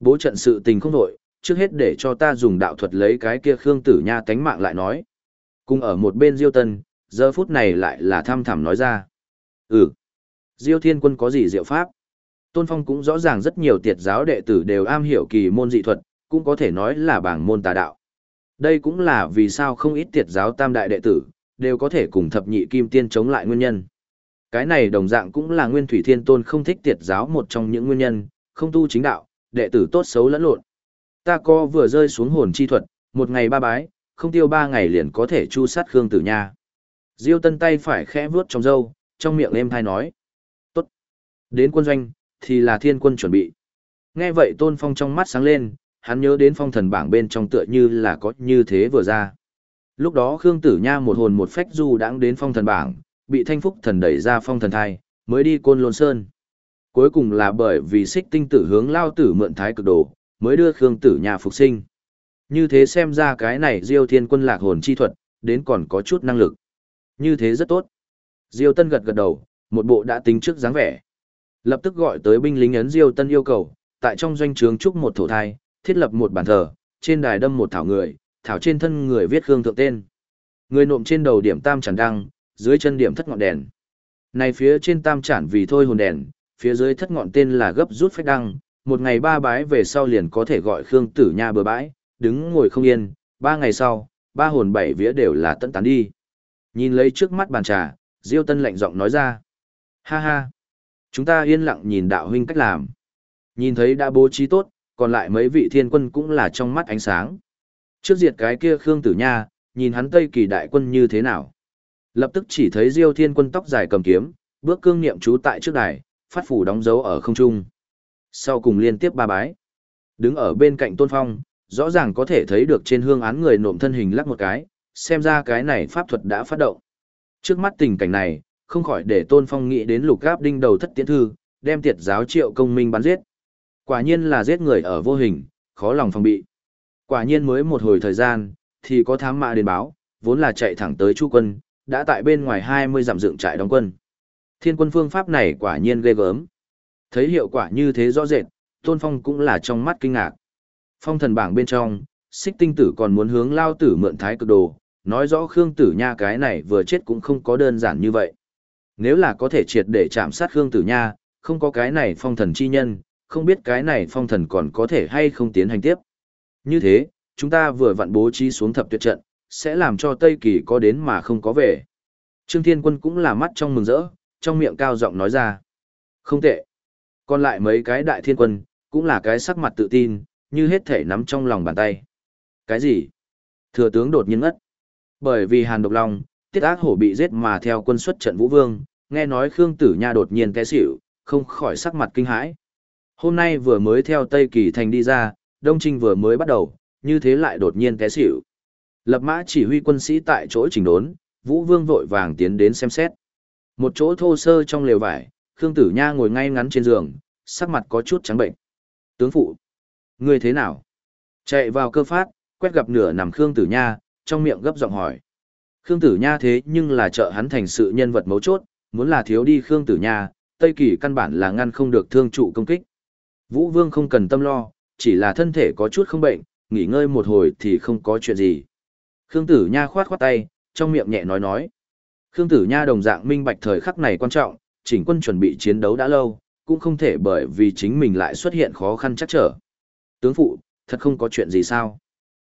S1: Bố trận sự tình không nổi, trước hết để cho ta dùng đạo thuật lấy cái kia Khương Tử Nha tánh mạng lại nói. Cùng ở một bên Diêu Tân, giờ phút này lại là tham thẳm nói ra. Ừ, Diêu Thiên Quân có gì diệu pháp? Tôn Phong cũng rõ ràng rất nhiều tiệt giáo đệ tử đều am hiểu kỳ môn dị thuật, cũng có thể nói là bảng môn tà đạo. Đây cũng là vì sao không ít tiệt giáo tam đại đệ tử, đều có thể cùng thập nhị kim tiên chống lại nguyên nhân. Cái này đồng dạng cũng là nguyên thủy thiên tôn không thích tiệt giáo một trong những nguyên nhân, không tu chính đạo, đệ tử tốt xấu lẫn lộn. Ta co vừa rơi xuống hồn chi thuật, một ngày ba bái, không tiêu ba ngày liền có thể chu sát Khương Tử Nha. Diêu Tân tay phải khẽ vuốt trong râu, trong miệng êm thai nói. Tốt. Đến quân doanh, thì là thiên quân chuẩn bị. Nghe vậy Tôn Phong trong mắt sáng lên, hắn nhớ đến phong thần bảng bên trong tựa như là có như thế vừa ra. Lúc đó Khương Tử Nha một hồn một phách du đãng đến phong thần bảng, bị thanh phúc thần đẩy ra phong thần thai, mới đi côn lôn sơn. Cuối cùng là bởi vì xích tinh tử hướng lao tử mượn thái cực đồ, mới đưa Khương Tử Nha phục sinh. Như thế xem ra cái này Diêu Thiên Quân lạc hồn chi thuật, đến còn có chút năng lực. Như thế rất tốt. Diêu Tân gật gật đầu, một bộ đã tính trước dáng vẻ. Lập tức gọi tới binh lính ấn Diêu Tân yêu cầu, tại trong doanh trướng trúc một thổ thai, thiết lập một bàn thờ, trên đài đâm một thảo người, thảo trên thân người viết khương thượng tên. Người nộm trên đầu điểm tam chản đăng, dưới chân điểm thất ngọn đèn. Này phía trên tam chản vì thôi hồn đèn, phía dưới thất ngọn tên là gấp rút phách đăng, một ngày ba bái về sau liền có thể gọi Khương Tử Nha bừa bãi, đứng ngồi không yên, ba ngày sau, ba hồn bảy vía đều là tận tán đi. Nhìn lấy trước mắt bàn trà, Diêu Tân lạnh giọng nói ra. Ha ha, chúng ta yên lặng nhìn đạo huynh cách làm. Nhìn thấy đã bố trí tốt, còn lại mấy vị thiên quân cũng là trong mắt ánh sáng. Trước diệt cái kia Khương Tử Nha, nhìn hắn Tây Kỳ đại quân như thế nào. Lập tức chỉ thấy Diêu Thiên quân tóc dài cầm kiếm, bước cương niệm chú tại trước đài, phát phủ đóng dấu ở không trung. Sau cùng liên tiếp ba bái. Đứng ở bên cạnh Tôn Phong, Rõ ràng có thể thấy được trên hương án người nộm thân hình lắc một cái, xem ra cái này pháp thuật đã phát động. Trước mắt tình cảnh này, không khỏi để Tôn Phong nghĩ đến lục gáp đinh đầu thất tiễn thư, đem tiệt giáo triệu công minh bắn giết. Quả nhiên là giết người ở vô hình, khó lòng phòng bị. Quả nhiên mới một hồi thời gian, thì có thám mã đến báo, vốn là chạy thẳng tới Chu quân, đã tại bên ngoài 20 dặm dựng trại đóng quân. Thiên quân phương pháp này quả nhiên ghê gớm. Thấy hiệu quả như thế rõ rệt, Tôn Phong cũng là trong mắt kinh ngạc. Phong thần bảng bên trong, xích tinh tử còn muốn hướng lao tử mượn thái cực đồ, nói rõ Khương Tử Nha cái này vừa chết cũng không có đơn giản như vậy. Nếu là có thể triệt để chạm sát Khương Tử Nha, không có cái này phong thần chi nhân, không biết cái này phong thần còn có thể hay không tiến hành tiếp. Như thế, chúng ta vừa vặn bố trí xuống thập tuyệt trận, sẽ làm cho Tây Kỳ có đến mà không có về. Trương Thiên Quân cũng là mắt trong mừng rỡ, trong miệng cao giọng nói ra. Không tệ. Còn lại mấy cái đại thiên quân, cũng là cái sắc mặt tự tin, như hết thể nắm trong lòng bàn tay. Cái gì? Thừa tướng đột nhiên ngất. Bởi vì Hàn Độc Long, tiết ác hổ bị giết mà theo quân xuất trận Vũ Vương, nghe nói Khương Tử Nha đột nhiên té xỉu, không khỏi sắc mặt kinh hãi. Hôm nay vừa mới theo Tây Kỳ Thành đi ra, Đông Trinh vừa mới bắt đầu, như thế lại đột nhiên té xỉu. Lập mã chỉ huy quân sĩ tại chỗ chỉnh đốn, Vũ Vương vội vàng tiến đến xem xét. Một chỗ thô sơ trong lều vải, Khương Tử Nha ngồi ngay ngắn trên giường, sắc mặt có chút trắng bệnh. Tướng phụ, ngươi thế nào? Chạy vào cơ phát, quét gặp nửa nằm Khương Tử Nha, trong miệng gấp giọng hỏi. Khương Tử Nha thế nhưng là trợ hắn thành sự nhân vật mấu chốt, muốn là thiếu đi Khương Tử Nha, Tây Kỳ căn bản là ngăn không được thương trụ công kích. Vũ Vương không cần tâm lo, chỉ là thân thể có chút không bệnh, nghỉ ngơi một hồi thì không có chuyện gì. Khương Tử Nha khoát khoát tay, trong miệng nhẹ nói nói. Khương Tử Nha đồng dạng minh bạch thời khắc này quan trọng, chỉnh quân chuẩn bị chiến đấu đã lâu, cũng không thể bởi vì chính mình lại xuất hiện khó khăn chắc trở. Tướng phụ, thật không có chuyện gì sao?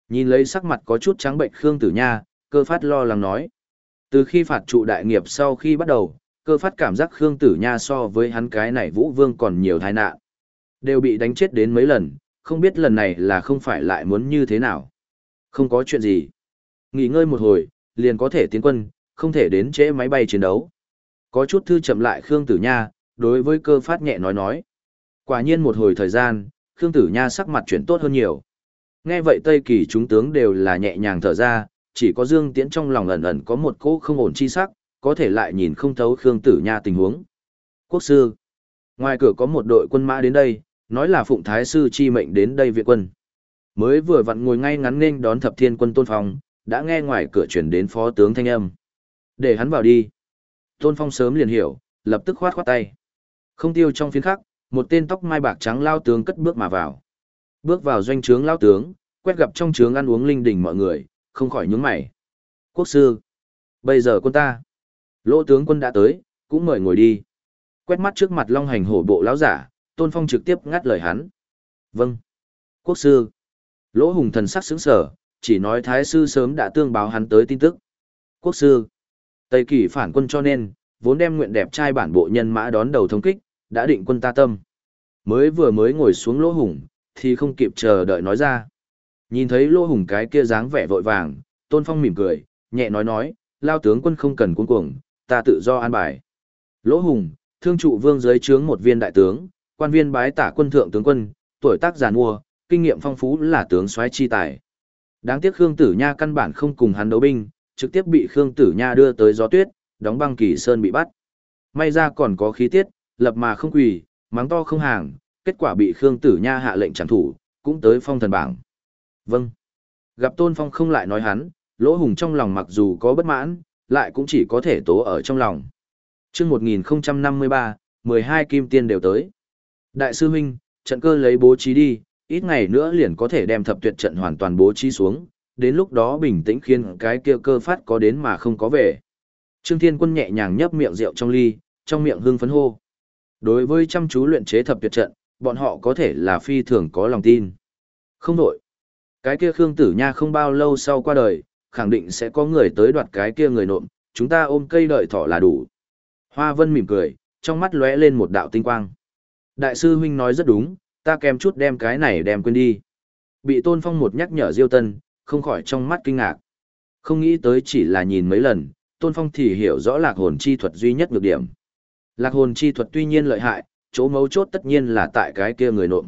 S1: Nhìn lấy sắc mặt có chút trắng bệnh Khương Tử Nha, cơ phát lo lắng nói. Từ khi phạt trụ đại nghiệp sau khi bắt đầu, cơ phát cảm giác Khương Tử Nha so với hắn cái này Vũ Vương còn nhiều tai nạn. Đều bị đánh chết đến mấy lần, không biết lần này là không phải lại muốn như thế nào. Không có chuyện gì. Nghỉ ngơi một hồi, liền có thể tiến quân, không thể đến trễ máy bay chiến đấu. Có chút thư chậm lại Khương Tử Nha, đối với cơ phát nhẹ nói nói. Quả nhiên một hồi thời gian, Khương Tử Nha sắc mặt chuyển tốt hơn nhiều. Nghe vậy Tây Kỳ chúng tướng đều là nhẹ nhàng thở ra, chỉ có Dương Tiễn trong lòng ẩn ẩn có một cỗ không ổn chi sắc, có thể lại nhìn không thấu Khương Tử Nha tình huống. Quốc sư, ngoài cửa có một đội quân mã đến đây, nói là Phụng Thái sư chi mệnh đến đây viện quân. Mới vừa vặn ngồi ngay ngắn nên đón Thập Thiên quân Tôn Phong, đã nghe ngoài cửa truyền đến phó tướng thanh âm. Để hắn vào đi. Tôn Phong sớm liền hiểu, lập tức khoát khoát tay. Không tiêu trong phiến khắc, một tên tóc mai bạc trắng lao tướng cất bước mà vào. Bước vào doanh trướng lao tướng, quét gặp trong trướng ăn uống linh đình mọi người, không khỏi nhướng mày. Quốc sư, bây giờ quân ta. Lỗ tướng quân đã tới, cũng mời ngồi đi. Quét mắt trước mặt long hành hổ bộ lão giả, Tôn Phong trực tiếp ngắt lời hắn. Vâng. Quốc sư. Lỗ hùng thần sắc sững sở, chỉ nói thái sư sớm đã tương báo hắn tới tin tức. Quốc sư. Tây kỳ phản quân cho nên, vốn đem nguyện đẹp trai bản bộ nhân mã đón đầu thống kích, đã định quân ta tâm. Mới vừa mới ngồi xuống lỗ hùng, thì không kịp chờ đợi nói ra. Nhìn thấy lỗ hùng cái kia dáng vẻ vội vàng, tôn phong mỉm cười, nhẹ nói nói, lao tướng quân không cần cuống cuồng, ta tự do an bài. Lỗ hùng, thương trụ vương giới trướng một viên đại tướng, quan viên bái tả quân thượng tướng quân, tuổi tác giàn mua, kinh nghiệm phong phú là tướng soái chi tài. Đáng tiếc Khương Tử Nha căn bản không cùng hắn đấu binh, trực tiếp bị Khương Tử Nha đưa tới gió tuyết, đóng băng kỳ sơn bị bắt. May ra còn có khí tiết, lập mà không quỳ, mắng to không hàng, kết quả bị Khương Tử Nha hạ lệnh trảm thủ, cũng tới phong thần bảng. Vâng. Gặp Tôn Phong không lại nói hắn, lỗ hùng trong lòng mặc dù có bất mãn, lại cũng chỉ có thể tố ở trong lòng. Trước 1053, 12 kim tiên đều tới. Đại sư huynh, trận cơ lấy bố trí đi, ít ngày nữa liền có thể đem thập tuyệt trận hoàn toàn bố trí xuống, đến lúc đó bình tĩnh khiến cái kia cơ phát có đến mà không có về. Trương Thiên Quân nhẹ nhàng nhấp miệng rượu trong ly, trong miệng hưng phấn hô. Đối với chăm chú luyện chế thập tuyệt trận, bọn họ có thể là phi thường có lòng tin. Không đổi. Cái kia Khương Tử Nha không bao lâu sau qua đời, khẳng định sẽ có người tới đoạt cái kia người nộm, chúng ta ôm cây đợi thỏ là đủ. Hoa Vân mỉm cười, trong mắt lóe lên một đạo tinh quang. Đại sư huynh nói rất đúng, ta kèm chút đem cái này đem quên đi. Bị Tôn Phong một nhắc nhở Diêu Tân, không khỏi trong mắt kinh ngạc. Không nghĩ tới chỉ là nhìn mấy lần, Tôn Phong thì hiểu rõ lạc hồn chi thuật duy nhất nhược điểm. Lạc hồn chi thuật tuy nhiên lợi hại, chỗ mấu chốt tất nhiên là tại cái kia người nộm.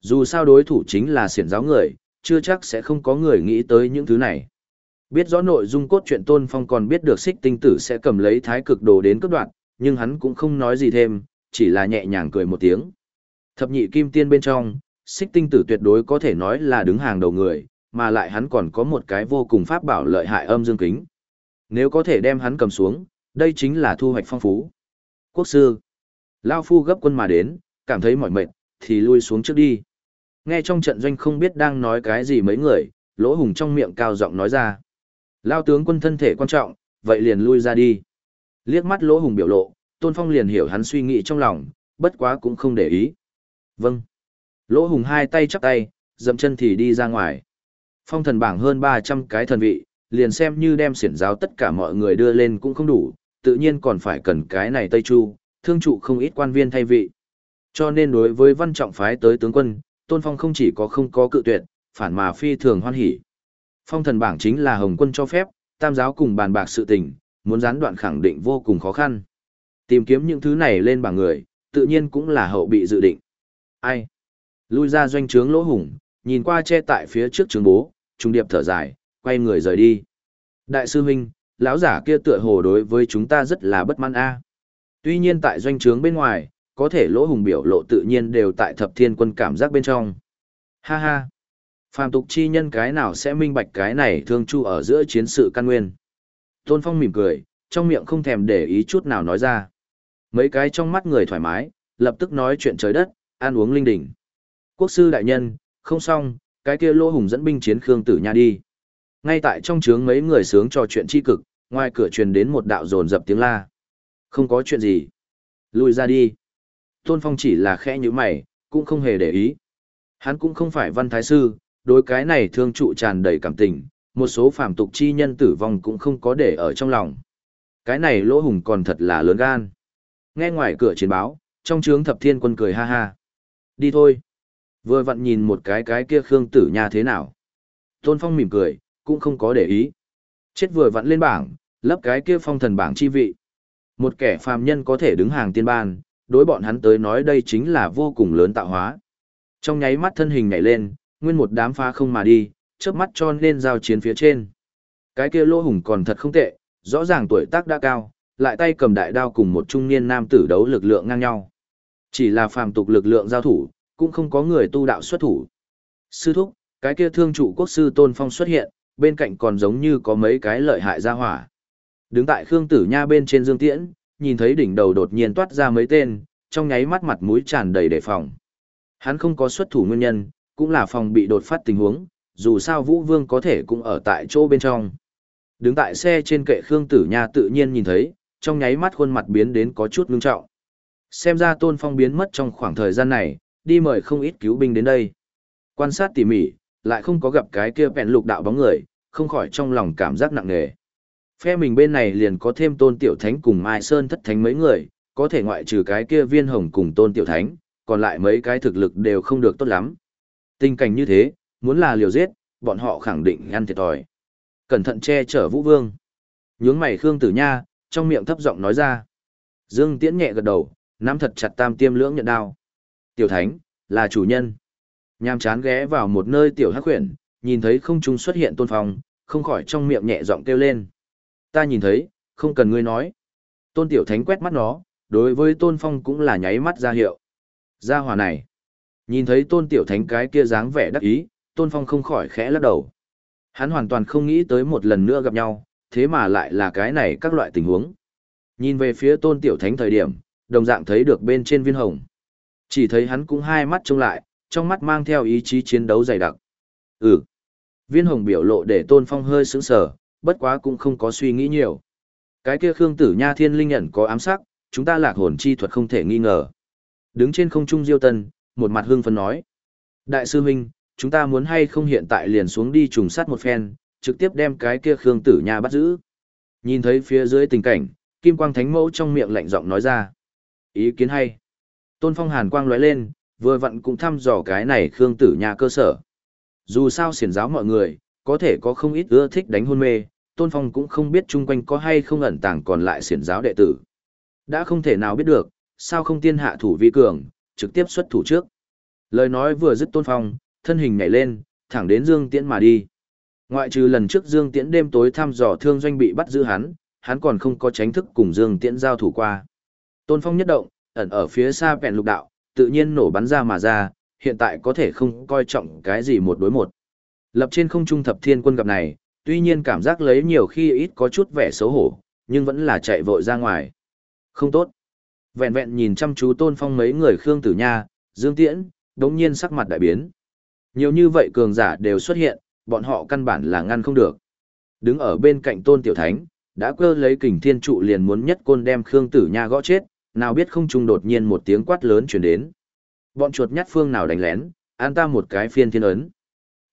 S1: Dù sao đối thủ chính là xiển giáo người, chưa chắc sẽ không có người nghĩ tới những thứ này. Biết rõ nội dung cốt truyện Tôn Phong còn biết được xích tinh tử sẽ cầm lấy thái cực đồ đến cấp đoạn, nhưng hắn cũng không nói gì thêm, chỉ là nhẹ nhàng cười một tiếng. Thập nhị kim tiên bên trong, xích tinh tử tuyệt đối có thể nói là đứng hàng đầu người, mà lại hắn còn có một cái vô cùng pháp bảo lợi hại âm dương kính. Nếu có thể đem hắn cầm xuống, đây chính là thu hoạch phong phú. Quốc sư, Lao Phu gấp quân mà đến, cảm thấy mỏi mệt, thì lui xuống trước đi. Nghe trong trận doanh không biết đang nói cái gì mấy người, lỗ hùng trong miệng cao giọng nói ra. Lao tướng quân thân thể quan trọng, vậy liền lui ra đi. Liếc mắt lỗ hùng biểu lộ, Tôn Phong liền hiểu hắn suy nghĩ trong lòng, bất quá cũng không để ý. Vâng. Lỗ hùng hai tay chắp tay, dậm chân thì đi ra ngoài. Phong thần bảng hơn 300 cái thần vị, liền xem như đem xiển giáo tất cả mọi người đưa lên cũng không đủ, tự nhiên còn phải cần cái này Tây Chu, thương trụ không ít quan viên thay vị. Cho nên đối với văn trọng phái tới tướng quân, Tôn Phong không chỉ có không có cự tuyệt, phản mà phi thường hoan hỉ. Phong thần bảng chính là Hồng quân cho phép, tam giáo cùng bàn bạc sự tình, muốn gián đoạn khẳng định vô cùng khó khăn. Tìm kiếm những thứ này lên bảng người, tự nhiên cũng là hậu bị dự định. Ai? Lui ra doanh trướng lỗ hùng, nhìn qua che tại phía trước trường bố, trung điệp thở dài, quay người rời đi. Đại sư huynh, lão giả kia tựa hồ đối với chúng ta rất là bất mãn a. Tuy nhiên tại doanh trướng bên ngoài, có thể lỗ hùng biểu lộ tự nhiên đều tại thập thiên quân cảm giác bên trong. Ha ha. Phàm tục chi nhân cái nào sẽ minh bạch cái này thương chu ở giữa chiến sự căn nguyên. Tôn Phong mỉm cười, trong miệng không thèm để ý chút nào nói ra. Mấy cái trong mắt người thoải mái, lập tức nói chuyện trời đất, ăn uống linh đỉnh. Quốc sư đại nhân, không xong, cái kia lỗ hùng dẫn binh chiến Khương Tử Nha đi. Ngay tại trong trướng mấy người sướng trò chuyện chi cực, ngoài cửa truyền đến một đạo dồn dập tiếng la. Không có chuyện gì. Lùi ra đi. Tôn Phong chỉ là khẽ như mày, cũng không hề để ý. Hắn cũng không phải văn thái sư, đối cái này thương trụ tràn đầy cảm tình, một số phàm tục chi nhân tử vong cũng không có để ở trong lòng. Cái này lỗ hùng còn thật là lớn gan. Nghe ngoài cửa chiến báo, trong trướng thập thiên quân cười ha ha. Đi thôi. Vừa vặn nhìn một cái cái kia Khương Tử Nha thế nào. Tôn Phong mỉm cười, cũng không có để ý. Chết vừa vặn lên bảng, lấp cái kia phong thần bảng chi vị. Một kẻ phàm nhân có thể đứng hàng tiên ban, đối bọn hắn tới nói đây chính là vô cùng lớn tạo hóa. Trong nháy mắt thân hình nhảy lên, nguyên một đám phá không mà đi, chớp mắt cho lên giao chiến phía trên. Cái kia lô hùng còn thật không tệ, rõ ràng tuổi tác đã cao, lại tay cầm đại đao cùng một trung niên nam tử đấu lực lượng ngang nhau. Chỉ là phàm tục lực lượng giao thủ, cũng không có người tu đạo xuất thủ. Sư thúc, cái kia thương trụ quốc sư Tôn Phong xuất hiện, bên cạnh còn giống như có mấy cái lợi hại ra hỏa. Đứng tại Khương Tử Nha bên trên Dương Tiễn, nhìn thấy đỉnh đầu đột nhiên toát ra mấy tên, trong nháy mắt mặt mũi tràn đầy đề phòng. Hắn không có xuất thủ nguyên nhân, cũng là phòng bị đột phát tình huống, dù sao Vũ Vương có thể cũng ở tại chỗ bên trong. Đứng tại xe trên kệ Khương Tử Nha tự nhiên nhìn thấy, trong nháy mắt khuôn mặt biến đến có chút ngưng trọng. Xem ra Tôn Phong biến mất trong khoảng thời gian này, đi mời không ít cứu binh đến đây. Quan sát tỉ mỉ, lại không có gặp cái kia bẹn lục đạo bóng người, không khỏi trong lòng cảm giác nặng nề. Phe mình bên này liền có thêm tôn tiểu thánh cùng Mai Sơn thất thánh mấy người, có thể ngoại trừ cái kia viên hồng cùng tôn tiểu thánh, còn lại mấy cái thực lực đều không được tốt lắm. Tình cảnh như thế, muốn là liều giết, bọn họ khẳng định ăn thiệt thòi. Cẩn thận che chở Vũ Vương. Nhướng mày Khương Tử Nha, trong miệng thấp giọng nói ra. Dương Tiễn nhẹ gật đầu, nắm thật chặt tam tiêm lưỡng nhận đao. Tiểu Thánh, là chủ nhân. Nham chán ghé vào một nơi tiểu hắc huyền, nhìn thấy không trung xuất hiện tôn phong, không khỏi trong miệng nhẹ giọng kêu lên. Ta nhìn thấy, không cần ngươi nói. Tôn tiểu thánh quét mắt nó, đối với tôn phong cũng là nháy mắt ra hiệu. Ra hòa này. Nhìn thấy tôn tiểu thánh cái kia dáng vẻ đắc ý, tôn phong không khỏi khẽ lắc đầu. Hắn hoàn toàn không nghĩ tới một lần nữa gặp nhau, thế mà lại là cái này các loại tình huống. Nhìn về phía tôn tiểu thánh thời điểm, đồng dạng thấy được bên trên viên hồng. Chỉ thấy hắn cũng hai mắt trông lại, trong mắt mang theo ý chí chiến đấu dày đặc. Ừ. Viên hồng biểu lộ để tôn phong hơi sững sờ, bất quá cũng không có suy nghĩ nhiều. Cái kia Khương Tử Nha Thiên Linh nhận có ám sắc, chúng ta lạc hồn chi thuật không thể nghi ngờ. Đứng trên không trung Diêu Tân, một mặt hương phấn nói: "Đại sư huynh, chúng ta muốn hay không hiện tại liền xuống đi trùng sát một phen, trực tiếp đem cái kia Khương Tử Nha bắt giữ." Nhìn thấy phía dưới tình cảnh, Kim Quang Thánh Mẫu trong miệng lạnh giọng nói ra: "Ý kiến hay." Tôn Phong hàn quang lóe lên, vừa vặn cũng thăm dò cái này Khương Tử Nha cơ sở. Dù sao xiển giáo mọi người, có thể có không ít ưa thích đánh hôn mê, Tôn Phong cũng không biết chung quanh có hay không ẩn tàng còn lại xiển giáo đệ tử. Đã không thể nào biết được, sao không tiên hạ thủ vi cường, trực tiếp xuất thủ trước. Lời nói vừa dứt Tôn Phong, thân hình nhảy lên, thẳng đến Dương Tiễn mà đi. Ngoại trừ lần trước Dương Tiễn đêm tối thăm dò thương doanh bị bắt giữ hắn, hắn còn không có tránh thức cùng Dương Tiễn giao thủ qua. Tôn Phong nhất động, ẩn ở phía xa vẹn lục đạo, tự nhiên nổ bắn ra mà ra, hiện tại có thể không coi trọng cái gì một đối một. Lập trên không trung thập thiên quân gặp này, tuy nhiên cảm giác lấy nhiều khi ít có chút vẻ xấu hổ, nhưng vẫn là chạy vội ra ngoài. Không tốt. Vẹn vẹn nhìn chăm chú Tôn Phong mấy người Khương Tử Nha, Dương Tiễn, đống nhiên sắc mặt đại biến. Nhiều như vậy cường giả đều xuất hiện, bọn họ căn bản là ngăn không được. Đứng ở bên cạnh Tôn Tiểu Thánh, đã cơ lấy kình thiên trụ liền muốn nhất côn đem Khương Tử Nha gõ chết, nào biết không trung đột nhiên một tiếng quát lớn truyền đến. Bọn chuột nhắt phương nào đánh lén, an ta một cái phiên thiên ấn.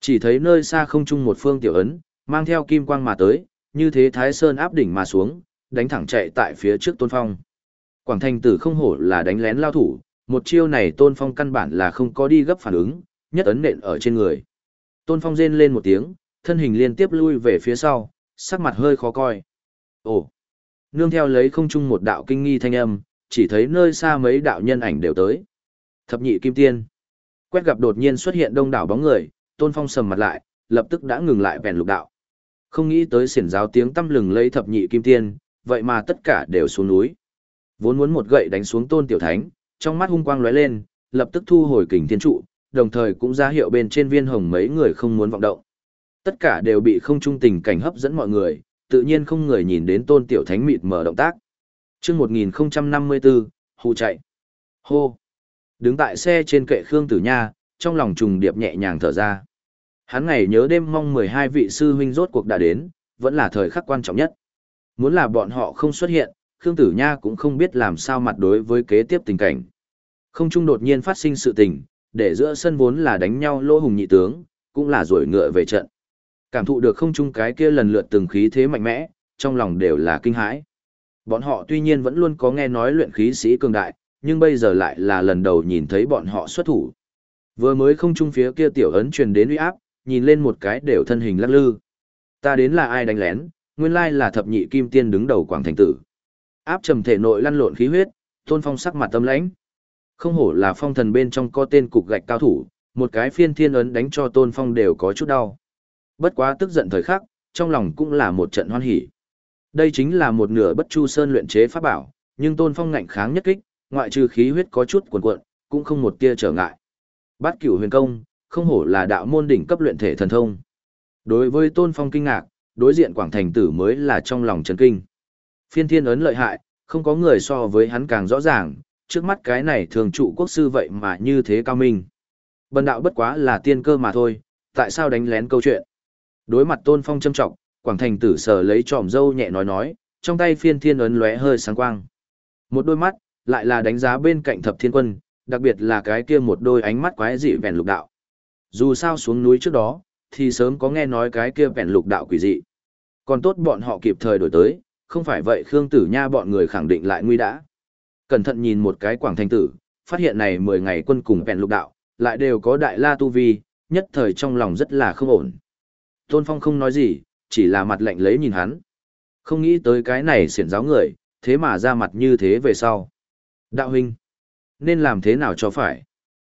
S1: Chỉ thấy nơi xa không trung một phương tiểu ấn, mang theo kim quang mà tới, như thế Thái Sơn áp đỉnh mà xuống, đánh thẳng chạy tại phía trước Tôn Phong. Quảng Thành Tử không hổ là đánh lén lao thủ, một chiêu này Tôn Phong căn bản là không có đi gấp phản ứng, nhất ấn nện ở trên người. Tôn Phong rên lên một tiếng, thân hình liên tiếp lui về phía sau, sắc mặt hơi khó coi. Ồ! Nương theo lấy không trung một đạo kinh nghi thanh âm, chỉ thấy nơi xa mấy đạo nhân ảnh đều tới. Thập nhị kim tiên. Quét gặp đột nhiên xuất hiện đông đảo bóng người, Tôn Phong sầm mặt lại, lập tức đã ngừng lại vẹn lục đạo. Không nghĩ tới xiển giáo tiếng tâm lừng lấy thập nhị kim tiên, vậy mà tất cả đều xuống núi. Vốn muốn một gậy đánh xuống Tôn Tiểu Thánh, trong mắt hung quang lóe lên, lập tức thu hồi kình thiên trụ, đồng thời cũng ra hiệu bên trên viên hồng mấy người không muốn vọng động. Tất cả đều bị không trung tình cảnh hấp dẫn mọi người, tự nhiên không người nhìn đến Tôn Tiểu Thánh mịt mở động tác. Chương 1054, hù chạy. Hô. Đứng tại xe trên kệ Khương Tử Nha, trong lòng trùng điệp nhẹ nhàng thở ra. Hắn ngày nhớ đêm mong 12 vị sư huynh rốt cuộc đã đến, vẫn là thời khắc quan trọng nhất. Muốn là bọn họ không xuất hiện, Khương Tử Nha cũng không biết làm sao mặt đối với kế tiếp tình cảnh. Không trung đột nhiên phát sinh sự tình, để giữa sân vốn là đánh nhau lỗ hùng nhị tướng, cũng là rồi ngựa về trận. Cảm thụ được không trung cái kia lần lượt từng khí thế mạnh mẽ, trong lòng đều là kinh hãi. Bọn họ tuy nhiên vẫn luôn có nghe nói luyện khí sĩ cường đại, nhưng bây giờ lại là lần đầu nhìn thấy bọn họ xuất thủ. Vừa mới không trung phía kia tiểu ấn truyền đến uy áp, nhìn lên một cái đều thân hình lắc lư. Ta đến là ai đánh lén, nguyên lai là thập nhị kim tiên đứng đầu quảng thành tử. Áp trầm thể nội lăn lộn khí huyết, tôn phong sắc mặt tâm lãnh. Không hổ là phong thần bên trong có tên cục gạch cao thủ, một cái phiên thiên ấn đánh cho tôn phong đều có chút đau. Bất quá tức giận thời khắc, trong lòng cũng là một trận hoan hỉ. Đây chính là một nửa bất chu sơn luyện chế pháp bảo, nhưng tôn phong ngạnh kháng nhất kích, ngoại trừ khí huyết có chút cuồn cuộn, cũng không một tia trở ngại. Bát cửu huyền công, không hổ là đạo môn đỉnh cấp luyện thể thần thông. Đối với tôn phong kinh ngạc, đối diện quảng thành tử mới là trong lòng chấn kinh. Phiên thiên ấn lợi hại, không có người so với hắn càng rõ ràng, trước mắt cái này thường trụ quốc sư vậy mà như thế cao minh. Bần đạo bất quá là tiên cơ mà thôi, tại sao đánh lén câu chuyện. Đối mặt tôn phong châm trọng, quảng thành tử sở lấy tròm dâu nhẹ nói nói, trong tay phiên thiên ấn lóe hơi sáng quang. Một đôi mắt, lại là đánh giá bên cạnh thập thiên quân, đặc biệt là cái kia một đôi ánh mắt quái dị vẹn lục đạo. Dù sao xuống núi trước đó, thì sớm có nghe nói cái kia vẹn lục đạo quỷ dị. Còn tốt bọn họ kịp thời đổi tới, không phải vậy Khương Tử Nha bọn người khẳng định lại nguy đã. Cẩn thận nhìn một cái quảng thành tử, phát hiện này 10 ngày quân cùng vẹn lục đạo, lại đều có đại la tu vi, nhất thời trong lòng rất là không ổn. Tôn Phong không nói gì, chỉ là mặt lạnh lấy nhìn hắn. Không nghĩ tới cái này xiển giáo người, thế mà ra mặt như thế về sau. Đạo huynh, nên làm thế nào cho phải?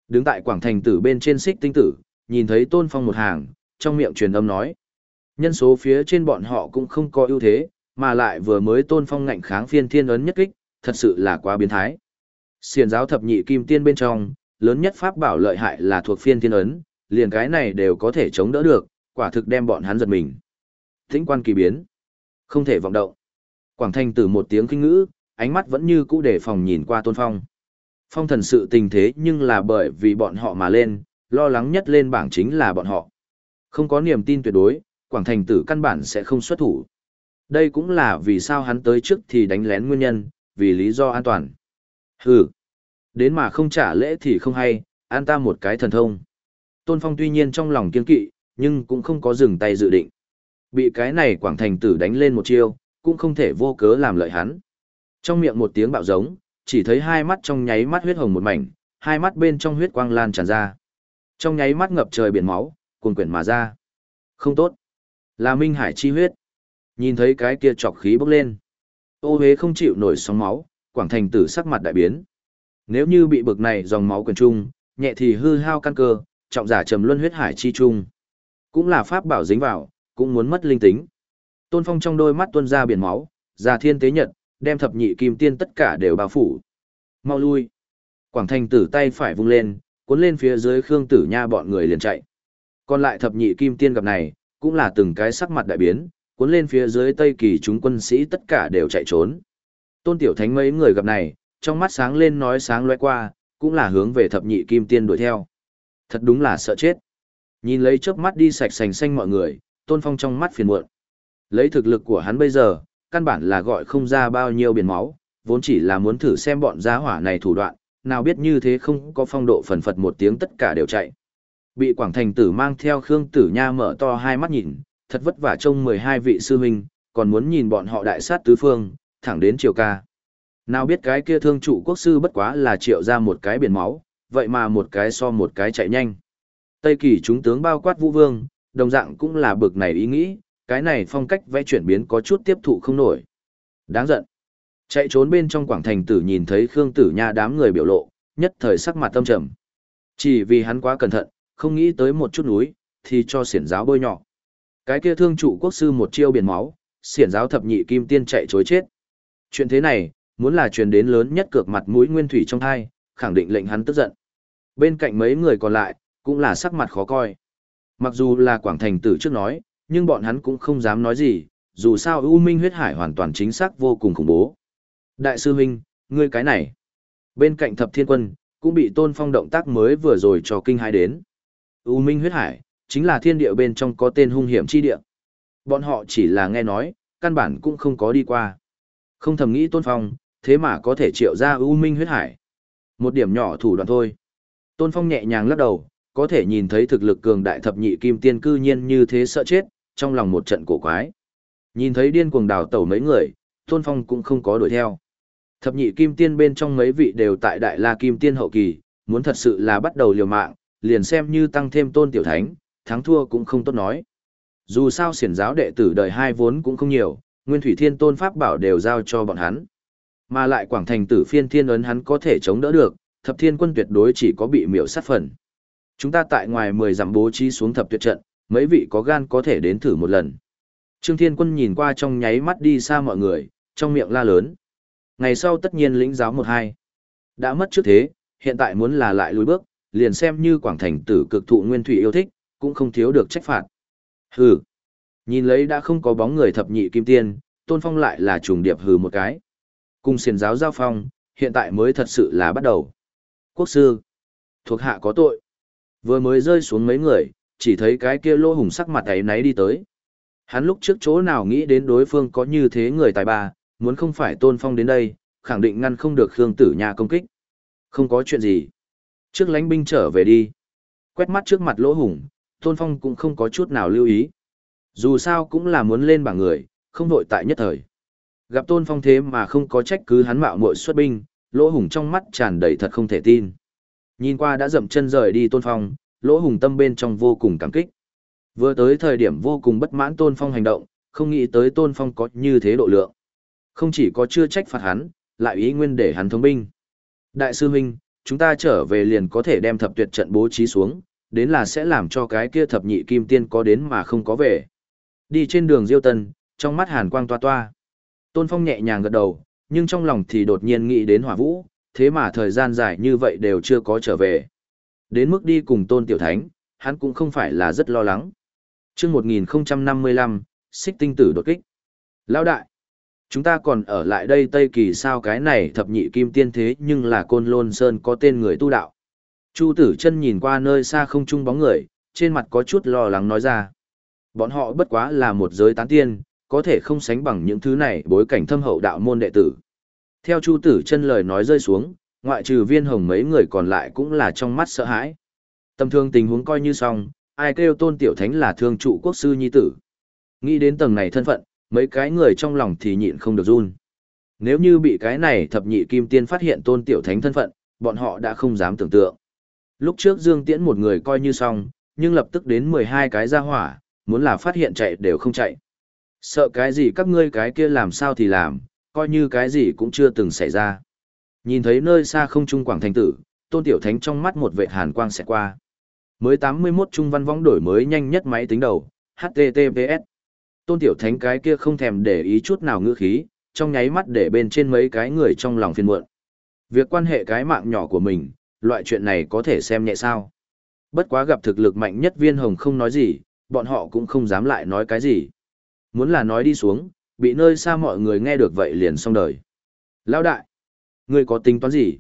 S1: Đứng tại quảng thành tử bên trên xích tinh tử, nhìn thấy tôn phong một hàng, trong miệng truyền âm nói. Nhân số phía trên bọn họ cũng không có ưu thế, mà lại vừa mới tôn phong ngạnh kháng phiên thiên ấn nhất kích, thật sự là quá biến thái. Xiền giáo thập nhị kim tiên bên trong, lớn nhất pháp bảo lợi hại là thuộc phiên thiên ấn, liền cái này đều có thể chống đỡ được, quả thực đem bọn hắn giật mình. Thính quan kỳ biến, không thể vọng động. Quảng thanh tử một tiếng kinh ngữ, ánh mắt vẫn như cũ để phòng nhìn qua tôn phong. Phong thần sự tình thế nhưng là bởi vì bọn họ mà lên, lo lắng nhất lên bảng chính là bọn họ. Không có niềm tin tuyệt đối, Quảng Thành tử căn bản sẽ không xuất thủ. Đây cũng là vì sao hắn tới trước thì đánh lén nguyên nhân, vì lý do an toàn. Hừ, đến mà không trả lễ thì không hay, an ta một cái thần thông. Tôn Phong tuy nhiên trong lòng kiên kỵ, nhưng cũng không có dừng tay dự định. Bị cái này Quảng Thành tử đánh lên một chiêu, cũng không thể vô cớ làm lợi hắn. Trong miệng một tiếng bạo giống, chỉ thấy hai mắt trong nháy mắt huyết hồng một mảnh, hai mắt bên trong huyết quang lan tràn ra. Trong nháy mắt ngập trời biển máu, cuồn quyển mà ra. Không tốt. Là Minh Hải chi huyết. Nhìn thấy cái kia chọc khí bốc lên. Ô huế không chịu nổi sóng máu, quảng thành tử sắc mặt đại biến. Nếu như bị bực này dòng máu quần trung, nhẹ thì hư hao căn cơ, trọng giả trầm luân huyết hải chi trung. Cũng là pháp bảo dính vào, cũng muốn mất linh tính. Tôn Phong trong đôi mắt tuôn ra biển máu, ra thiên tế nhật, đem thập nhị kim tiên tất cả đều bao phủ. Mau lui. Quảng thành tử tay phải vung lên, cuốn lên phía dưới Khương Tử Nha bọn người liền chạy. Còn lại thập nhị kim tiên gặp này, cũng là từng cái sắc mặt đại biến, cuốn lên phía dưới Tây Kỳ chúng quân sĩ tất cả đều chạy trốn. Tôn Tiểu Thánh mấy người gặp này, trong mắt sáng lên nói sáng loe qua, cũng là hướng về thập nhị kim tiên đuổi theo. Thật đúng là sợ chết. Nhìn lấy chớp mắt đi sạch sành xanh mọi người, Tôn Phong trong mắt phiền muộn. Lấy thực lực của hắn bây giờ, căn bản là gọi không ra bao nhiêu biển máu, vốn chỉ là muốn thử xem bọn giá hỏa này thủ đoạn, nào biết như thế không có phong độ phần phật một tiếng tất cả đều chạy. Bị Quảng Thành tử mang theo Khương Tử Nha mở to hai mắt nhìn, thật vất vả trông 12 vị sư huynh, còn muốn nhìn bọn họ đại sát tứ phương, thẳng đến triều ca. Nào biết cái kia thương trụ quốc sư bất quá là triệu ra một cái biển máu, vậy mà một cái so một cái chạy nhanh. Tây kỳ chúng tướng bao quát vũ vương, đồng dạng cũng là bực này ý nghĩ, cái này phong cách vẽ chuyển biến có chút tiếp thụ không nổi. Đáng giận. Chạy trốn bên trong quảng thành tử nhìn thấy Khương Tử Nha đám người biểu lộ, nhất thời sắc mặt tâm trầm. Chỉ vì hắn quá cẩn thận, không nghĩ tới một chút núi, thì cho xiển giáo bôi nhỏ. Cái kia thương trụ quốc sư một chiêu biển máu, xiển giáo thập nhị kim tiên chạy chối chết. Chuyện thế này, muốn là truyền đến lớn nhất cược mặt mũi nguyên thủy trong hai, khẳng định lệnh hắn tức giận. Bên cạnh mấy người còn lại, cũng là sắc mặt khó coi. Mặc dù là Quảng Thành tử trước nói, nhưng bọn hắn cũng không dám nói gì, dù sao U Minh huyết hải hoàn toàn chính xác vô cùng khủng bố. Đại sư huynh, ngươi cái này. Bên cạnh thập thiên quân, cũng bị tôn phong động tác mới vừa rồi cho kinh hai đến. U Minh huyết hải, chính là thiên địa bên trong có tên hung hiểm chi địa. Bọn họ chỉ là nghe nói, căn bản cũng không có đi qua. Không thầm nghĩ tôn phong, thế mà có thể triệu ra U Minh huyết hải. Một điểm nhỏ thủ đoạn thôi. Tôn phong nhẹ nhàng lắc đầu, có thể nhìn thấy thực lực cường đại thập nhị kim tiên cư nhiên như thế sợ chết, trong lòng một trận cổ quái. Nhìn thấy điên cuồng đào tẩu mấy người, Tôn Phong cũng không có đuổi theo. Thập nhị kim tiên bên trong mấy vị đều tại đại la kim tiên hậu kỳ, muốn thật sự là bắt đầu liều mạng, liền xem như tăng thêm tôn tiểu thánh, thắng thua cũng không tốt nói. Dù sao xiển giáo đệ tử đời hai vốn cũng không nhiều, nguyên thủy thiên tôn pháp bảo đều giao cho bọn hắn. Mà lại quảng thành tử phiên thiên ấn hắn có thể chống đỡ được, thập thiên quân tuyệt đối chỉ có bị miểu sát phần. Chúng ta tại ngoài 10 dặm bố trí xuống thập tuyệt trận, mấy vị có gan có thể đến thử một lần. Trương Thiên Quân nhìn qua trong nháy mắt đi xa mọi người, trong miệng la lớn. Ngày sau tất nhiên lĩnh giáo một hai. Đã mất trước thế, hiện tại muốn là lại lùi bước, liền xem như quảng thành tử cực thụ nguyên thủy yêu thích, cũng không thiếu được trách phạt. Hừ. Nhìn lấy đã không có bóng người thập nhị kim tiên, tôn phong lại là trùng điệp hừ một cái. Cùng xiển giáo giao phong, hiện tại mới thật sự là bắt đầu. Quốc sư. Thuộc hạ có tội. Vừa mới rơi xuống mấy người, chỉ thấy cái kia lô hùng sắc mặt ấy náy đi tới. Hắn lúc trước chỗ nào nghĩ đến đối phương có như thế người tài ba, muốn không phải tôn phong đến đây, khẳng định ngăn không được Khương Tử Nha công kích. Không có chuyện gì. Trước lánh binh trở về đi. Quét mắt trước mặt lỗ hùng, tôn phong cũng không có chút nào lưu ý. Dù sao cũng là muốn lên bảng người, không đội tại nhất thời. Gặp tôn phong thế mà không có trách cứ hắn mạo muội xuất binh, lỗ hùng trong mắt tràn đầy thật không thể tin. Nhìn qua đã dậm chân rời đi tôn phong, lỗ hùng tâm bên trong vô cùng cảm kích. Vừa tới thời điểm vô cùng bất mãn tôn phong hành động, không nghĩ tới tôn phong có như thế độ lượng. Không chỉ có chưa trách phạt hắn, lại ý nguyên để hắn thống binh. Đại sư huynh, chúng ta trở về liền có thể đem thập tuyệt trận bố trí xuống, đến là sẽ làm cho cái kia thập nhị kim tiên có đến mà không có về. Đi trên đường Diêu Tân, trong mắt hàn quang toa toa. Tôn Phong nhẹ nhàng gật đầu, nhưng trong lòng thì đột nhiên nghĩ đến hỏa vũ, thế mà thời gian dài như vậy đều chưa có trở về. Đến mức đi cùng Tôn Tiểu Thánh, hắn cũng không phải là rất lo lắng. chương 1055, xích tinh tử đột kích. Lão đại, chúng ta còn ở lại đây Tây Kỳ sao cái này thập nhị kim tiên thế nhưng là Côn Lôn Sơn có tên người tu đạo. Chu tử chân nhìn qua nơi xa không trung bóng người, trên mặt có chút lo lắng nói ra. Bọn họ bất quá là một giới tán tiên, có thể không sánh bằng những thứ này bối cảnh thâm hậu đạo môn đệ tử. Theo Chu Tử chân lời nói rơi xuống, ngoại trừ viên hồng mấy người còn lại cũng là trong mắt sợ hãi. Tâm thương tình huống coi như xong, ai kêu tôn tiểu thánh là thương trụ quốc sư nhi tử. Nghĩ đến tầng này thân phận, mấy cái người trong lòng thì nhịn không được run. Nếu như bị cái này thập nhị kim tiên phát hiện tôn tiểu thánh thân phận, bọn họ đã không dám tưởng tượng. Lúc trước Dương Tiễn một người coi như xong, nhưng lập tức đến 12 cái ra hỏa, muốn là phát hiện chạy đều không chạy. Sợ cái gì các ngươi cái kia làm sao thì làm, coi như cái gì cũng chưa từng xảy ra. Nhìn thấy nơi xa không trung quảng thành tử, tôn tiểu thánh trong mắt một vệ hàn quang sẽ qua. Mới 81 trung văn võng đổi mới nhanh nhất máy tính đầu, HTTPS. Tôn Tiểu Thánh cái kia không thèm để ý chút nào ngữ khí, trong nháy mắt để bên trên mấy cái người trong lòng phiền muộn. Việc quan hệ cái mạng nhỏ của mình, loại chuyện này có thể xem nhẹ sao. Bất quá gặp thực lực mạnh nhất viên hồng không nói gì, bọn họ cũng không dám lại nói cái gì. Muốn là nói đi xuống, bị nơi xa mọi người nghe được vậy liền xong đời. Lão đại, ngươi có tính toán gì?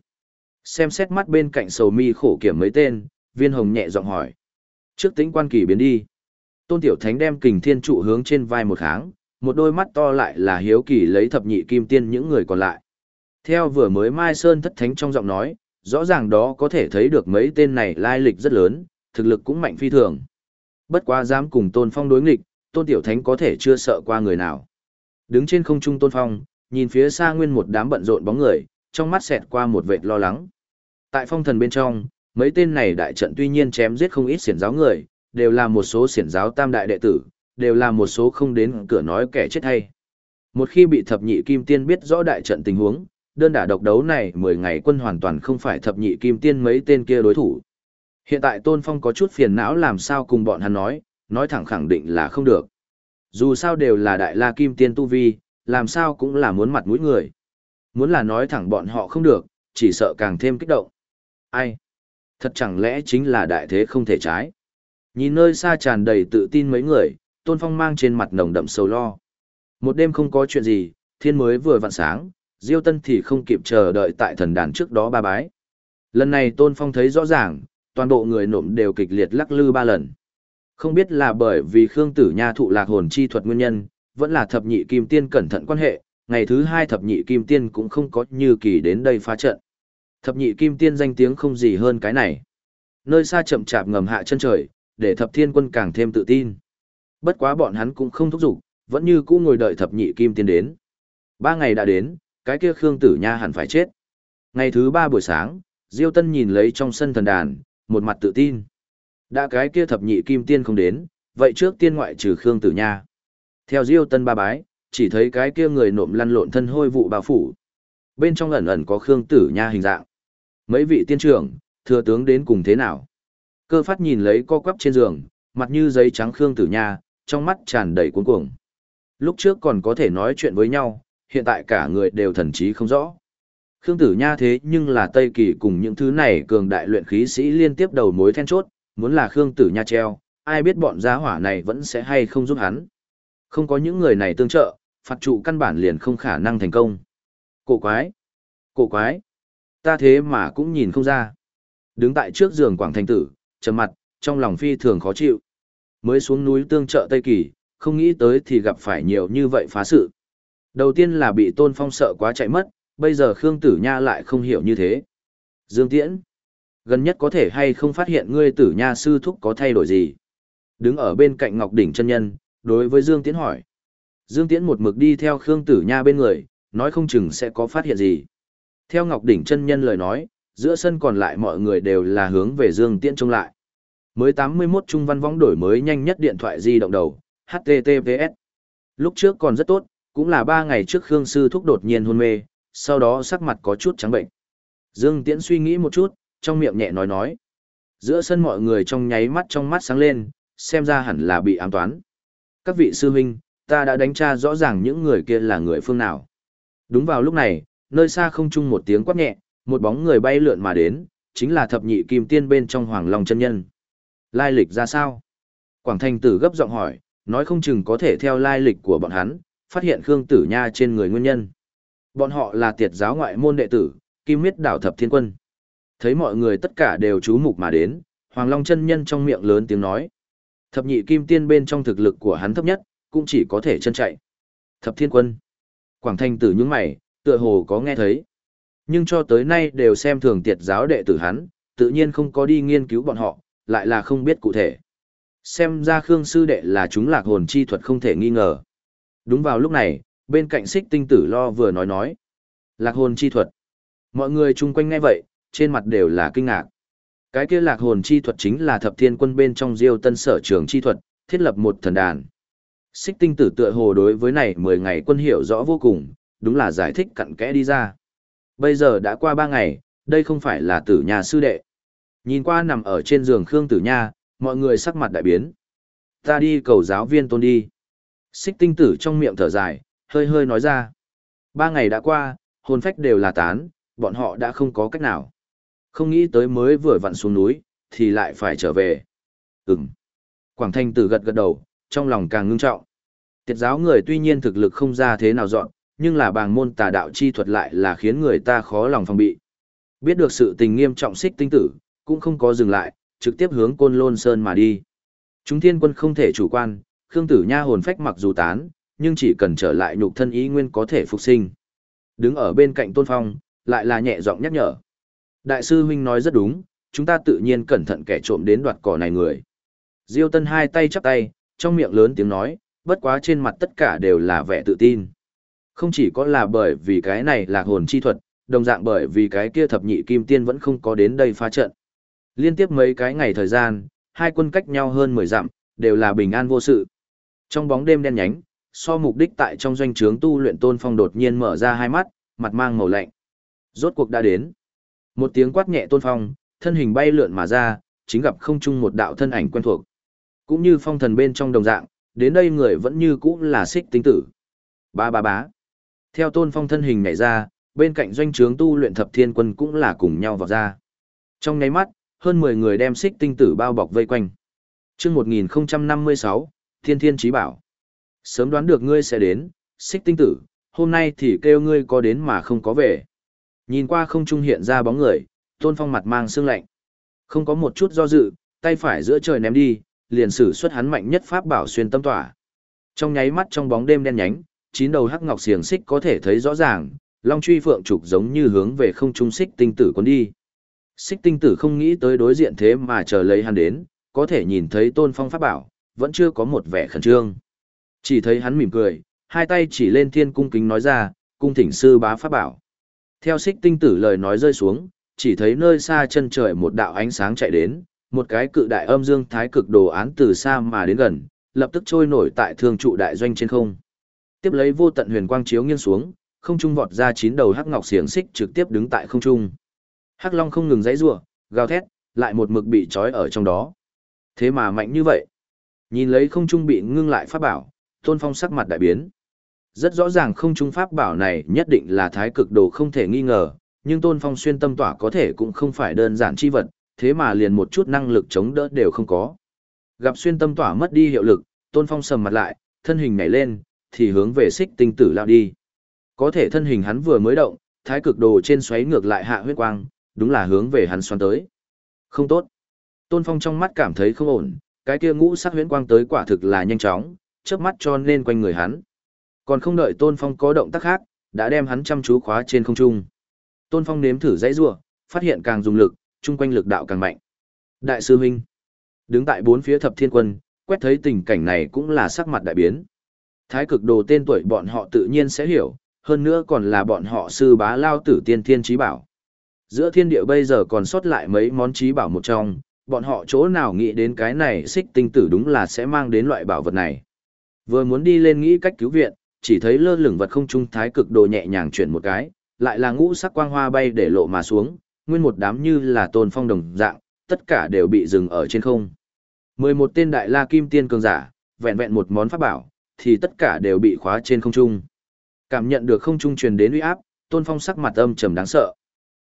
S1: Xem xét mắt bên cạnh sầu mi khổ kiểm mấy tên, viên hồng nhẹ giọng hỏi. Trước tính quan kỳ biến đi. Tôn Tiểu Thánh đem kình thiên trụ hướng trên vai một kháng, một đôi mắt to lại là hiếu kỳ lấy thập nhị kim tiên những người còn lại. Theo vừa mới Mai Sơn thất thánh trong giọng nói, rõ ràng đó có thể thấy được mấy tên này lai lịch rất lớn, thực lực cũng mạnh phi thường. Bất quá dám cùng Tôn Phong đối nghịch, Tôn Tiểu Thánh có thể chưa sợ qua người nào. Đứng trên không trung Tôn Phong, nhìn phía xa nguyên một đám bận rộn bóng người, trong mắt xẹt qua một vệt lo lắng. Tại phong thần bên trong, mấy tên này đại trận tuy nhiên chém giết không ít xiển giáo người, đều là một số xiển giáo tam đại đệ tử, đều là một số không đến cửa nói kẻ chết hay. Một khi bị thập nhị kim tiên biết rõ đại trận tình huống, đơn đả độc đấu này 10 ngày quân hoàn toàn không phải thập nhị kim tiên mấy tên kia đối thủ. Hiện tại Tôn Phong có chút phiền não làm sao cùng bọn hắn nói, nói thẳng khẳng định là không được. Dù sao đều là đại la kim tiên tu vi, làm sao cũng là muốn mặt mũi người. Muốn là nói thẳng bọn họ không được, chỉ sợ càng thêm kích động. Ai? Thật chẳng lẽ chính là đại thế không thể trái? Nhìn nơi xa tràn đầy tự tin mấy người, Tôn Phong mang trên mặt nồng đậm sầu lo. Một đêm không có chuyện gì, thiên mới vừa vặn sáng, Diêu Tân thì không kịp chờ đợi tại thần đàn trước đó ba bái. Lần này Tôn Phong thấy rõ ràng, toàn bộ người nộm đều kịch liệt lắc lư ba lần. Không biết là bởi vì Khương Tử Nha thụ lạc hồn chi thuật nguyên nhân, vẫn là thập nhị kim tiên cẩn thận quan hệ, ngày thứ hai thập nhị kim tiên cũng không có như kỳ đến đây phá trận. Thập nhị kim tiên danh tiếng không gì hơn cái này. Nơi xa chậm chạp ngầm hạ chân trời, để thập thiên quân càng thêm tự tin. Bất quá bọn hắn cũng không thúc giục, vẫn như cũ ngồi đợi thập nhị kim tiên đến. Ba ngày đã đến, cái kia Khương Tử Nha hẳn phải chết. Ngày thứ ba buổi sáng, Diêu Tân nhìn lấy trong sân thần đàn, một mặt tự tin. Đã cái kia thập nhị kim tiên không đến, vậy trước tiên ngoại trừ Khương Tử Nha. Theo Diêu Tân ba bái, chỉ thấy cái kia người nộm lăn lộn thân hôi vụ bao phủ. Bên trong ẩn ẩn có Khương Tử Nha hình dạng. Mấy vị tiên trưởng, thừa tướng đến cùng thế nào? Cơ phát nhìn lấy co quắp trên giường, mặt như giấy trắng Khương Tử Nha, trong mắt tràn đầy cuốn cuồng. Lúc trước còn có thể nói chuyện với nhau, hiện tại cả người đều thần trí không rõ. Khương Tử Nha thế nhưng là Tây Kỳ cùng những thứ này cường đại luyện khí sĩ liên tiếp đầu mối then chốt, muốn là Khương Tử Nha treo, ai biết bọn giá hỏa này vẫn sẽ hay không giúp hắn. Không có những người này tương trợ, phạt trụ căn bản liền không khả năng thành công. Cổ quái! Cổ quái! Ta thế mà cũng nhìn không ra. Đứng tại trước giường Quảng Thành Tử, trầm mặt, trong lòng phi thường khó chịu. Mới xuống núi tương trợ Tây Kỳ, không nghĩ tới thì gặp phải nhiều như vậy phá sự. Đầu tiên là bị Tôn Phong sợ quá chạy mất, bây giờ Khương Tử Nha lại không hiểu như thế. Dương Tiễn, gần nhất có thể hay không phát hiện ngươi Tử Nha sư thúc có thay đổi gì? Đứng ở bên cạnh Ngọc Đỉnh chân nhân, đối với Dương Tiễn hỏi. Dương Tiễn một mực đi theo Khương Tử Nha bên người, nói không chừng sẽ có phát hiện gì. Theo Ngọc Đỉnh chân nhân lời nói, giữa sân còn lại mọi người đều là hướng về Dương Tiễn trông lại. Mới 81 trung văn võng đổi mới nhanh nhất điện thoại di động đầu, HTTPS. Lúc trước còn rất tốt, cũng là ba ngày trước Khương Sư Thúc đột nhiên hôn mê, sau đó sắc mặt có chút trắng bệnh. Dương Tiễn suy nghĩ một chút, trong miệng nhẹ nói nói. Giữa sân mọi người trong nháy mắt trong mắt sáng lên, xem ra hẳn là bị ám toán. Các vị sư huynh, ta đã đánh tra rõ ràng những người kia là người phương nào. Đúng vào lúc này, nơi xa không chung một tiếng quát nhẹ, một bóng người bay lượn mà đến, chính là thập nhị kim tiên bên trong Hoàng Long chân nhân. Lai lịch ra sao? Quảng Thành Tử gấp giọng hỏi, nói không chừng có thể theo lai lịch của bọn hắn, phát hiện Khương Tử Nha trên người nguyên nhân. Bọn họ là tiệt giáo ngoại môn đệ tử, Kim Miết đảo thập thiên quân. Thấy mọi người tất cả đều chú mục mà đến, Hoàng Long chân nhân trong miệng lớn tiếng nói. Thập nhị kim tiên bên trong thực lực của hắn thấp nhất, cũng chỉ có thể chân chạy. Thập thiên quân. Quảng thanh Tử nhướng mày, tựa hồ có nghe thấy. Nhưng cho tới nay đều xem thường tiệt giáo đệ tử hắn, tự nhiên không có đi nghiên cứu bọn họ, lại là không biết cụ thể. Xem ra Khương sư đệ là chúng lạc hồn chi thuật không thể nghi ngờ. Đúng vào lúc này, bên cạnh xích tinh tử lo vừa nói nói. Lạc hồn chi thuật. Mọi người chung quanh nghe vậy, trên mặt đều là kinh ngạc. Cái kia lạc hồn chi thuật chính là thập thiên quân bên trong diêu tân sở trường chi thuật, thiết lập một thần đàn. Xích tinh tử tựa hồ đối với này 10 ngày quân hiểu rõ vô cùng, đúng là giải thích cặn kẽ đi ra. Bây giờ đã qua 3 ngày, đây không phải là tử nhà sư đệ. Nhìn qua nằm ở trên giường Khương Tử Nha, mọi người sắc mặt đại biến. Ta đi cầu giáo viên tôn đi. Xích tinh tử trong miệng thở dài, hơi hơi nói ra. Ba ngày đã qua, hồn phách đều là tán, bọn họ đã không có cách nào. Không nghĩ tới mới vừa vặn xuống núi, thì lại phải trở về. Ừm. Quảng Thanh tử gật gật đầu, trong lòng càng ngưng trọng. Tiệt giáo người tuy nhiên thực lực không ra thế nào dọn, nhưng là bàng môn tà đạo chi thuật lại là khiến người ta khó lòng phòng bị. Biết được sự tình nghiêm trọng xích tinh tử, cũng không có dừng lại, trực tiếp hướng côn lôn sơn mà đi. Chúng thiên quân không thể chủ quan, Khương Tử Nha hồn phách mặc dù tán, nhưng chỉ cần trở lại nhục thân ý nguyên có thể phục sinh. Đứng ở bên cạnh Tôn Phong, lại là nhẹ giọng nhắc nhở. Đại sư huynh nói rất đúng, chúng ta tự nhiên cẩn thận kẻ trộm đến đoạt cỏ này người. Diêu Tân hai tay chắp tay, trong miệng lớn tiếng nói, bất quá trên mặt tất cả đều là vẻ tự tin. Không chỉ có là bởi vì cái này là hồn chi thuật, đồng dạng bởi vì cái kia thập nhị kim tiên vẫn không có đến đây phá trận. Liên tiếp mấy cái ngày thời gian, hai quân cách nhau hơn 10 dặm, đều là bình an vô sự. Trong bóng đêm đen nhánh, so mục đích tại trong doanh trướng tu luyện tôn phong đột nhiên mở ra hai mắt, mặt mang màu lạnh. Rốt cuộc đã đến. Một tiếng quát nhẹ tôn phong, thân hình bay lượn mà ra, chính gặp không chung một đạo thân ảnh quen thuộc. Cũng như phong thần bên trong đồng dạng, đến đây người vẫn như cũ là xích tinh tử. Ba ba bá. Theo tôn phong thân hình nhảy ra, bên cạnh doanh trướng tu luyện thập thiên quân cũng là cùng nhau vào ra. Trong nháy mắt, hơn 10 người đem xích tinh tử bao bọc vây quanh. Trước 1056, Thiên Thiên trí Bảo. Sớm đoán được ngươi sẽ đến, xích tinh tử, hôm nay thì kêu ngươi có đến mà không có về. Nhìn qua không trung hiện ra bóng người, tôn phong mặt mang sương lạnh. Không có một chút do dự, tay phải giữa trời ném đi, liền sử xuất hắn mạnh nhất pháp bảo xuyên tâm tỏa. Trong nháy mắt trong bóng đêm đen nhánh, chín đầu hắc ngọc xiềng xích có thể thấy rõ ràng, long truy phượng trục giống như hướng về không trung xích tinh tử cuốn đi. Xích tinh tử không nghĩ tới đối diện thế mà chờ lấy hắn đến, có thể nhìn thấy tôn phong pháp bảo, vẫn chưa có một vẻ khẩn trương. Chỉ thấy hắn mỉm cười, hai tay chỉ lên thiên cung kính nói ra, cung thỉnh sư bá pháp bảo. Theo xích tinh tử lời nói rơi xuống, chỉ thấy nơi xa chân trời một đạo ánh sáng chạy đến, một cái cự đại âm dương thái cực đồ án từ xa mà đến gần, lập tức trôi nổi tại thương trụ đại doanh trên không. Tiếp lấy vô tận huyền quang chiếu nghiêng xuống, không trung vọt ra chín đầu hắc ngọc xiềng xích trực tiếp đứng tại không trung. Hắc long không ngừng giãy giụa, gào thét, lại một mực bị trói ở trong đó. Thế mà mạnh như vậy. Nhìn lấy không trung bị ngưng lại pháp bảo, Tôn Phong sắc mặt đại biến. Rất rõ ràng không trung pháp bảo này nhất định là thái cực đồ không thể nghi ngờ, nhưng Tôn Phong xuyên tâm tỏa có thể cũng không phải đơn giản chi vật, thế mà liền một chút năng lực chống đỡ đều không có. Gặp xuyên tâm tỏa mất đi hiệu lực, Tôn Phong sầm mặt lại, thân hình nhảy lên, thì hướng về xích tinh tử lao đi. Có thể thân hình hắn vừa mới động, thái cực đồ trên xoáy ngược lại hạ huyết quang, đúng là hướng về hắn xoắn tới. Không tốt. Tôn Phong trong mắt cảm thấy không ổn, cái kia ngũ sắc huyễn quang tới quả thực là nhanh chóng, chớp mắt cho nên quanh người hắn. Còn không đợi Tôn Phong có động tác khác, đã đem hắn chăm chú khóa trên không trung. Tôn Phong nếm thử dãy rủa, phát hiện càng dùng lực, chung quanh lực đạo càng mạnh. Đại sư huynh, đứng tại bốn phía thập thiên quân, quét thấy tình cảnh này cũng là sắc mặt đại biến. Thái cực đồ tên tuổi bọn họ tự nhiên sẽ hiểu, hơn nữa còn là bọn họ sư bá lao tử tiên thiên trí bảo. Giữa thiên địa bây giờ còn sót lại mấy món trí bảo một trong, bọn họ chỗ nào nghĩ đến cái này xích tinh tử đúng là sẽ mang đến loại bảo vật này. Vừa muốn đi lên nghĩ cách cứu viện, chỉ thấy lơ lửng vật không trung thái cực đồ nhẹ nhàng chuyển một cái, lại là ngũ sắc quang hoa bay để lộ mà xuống, nguyên một đám như là tôn phong đồng dạng, tất cả đều bị dừng ở trên không. mười một tên đại la kim tiên cường giả, vẹn vẹn một món pháp bảo, thì tất cả đều bị khóa trên không trung. Cảm nhận được không trung truyền đến uy áp, tôn phong sắc mặt âm trầm đáng sợ.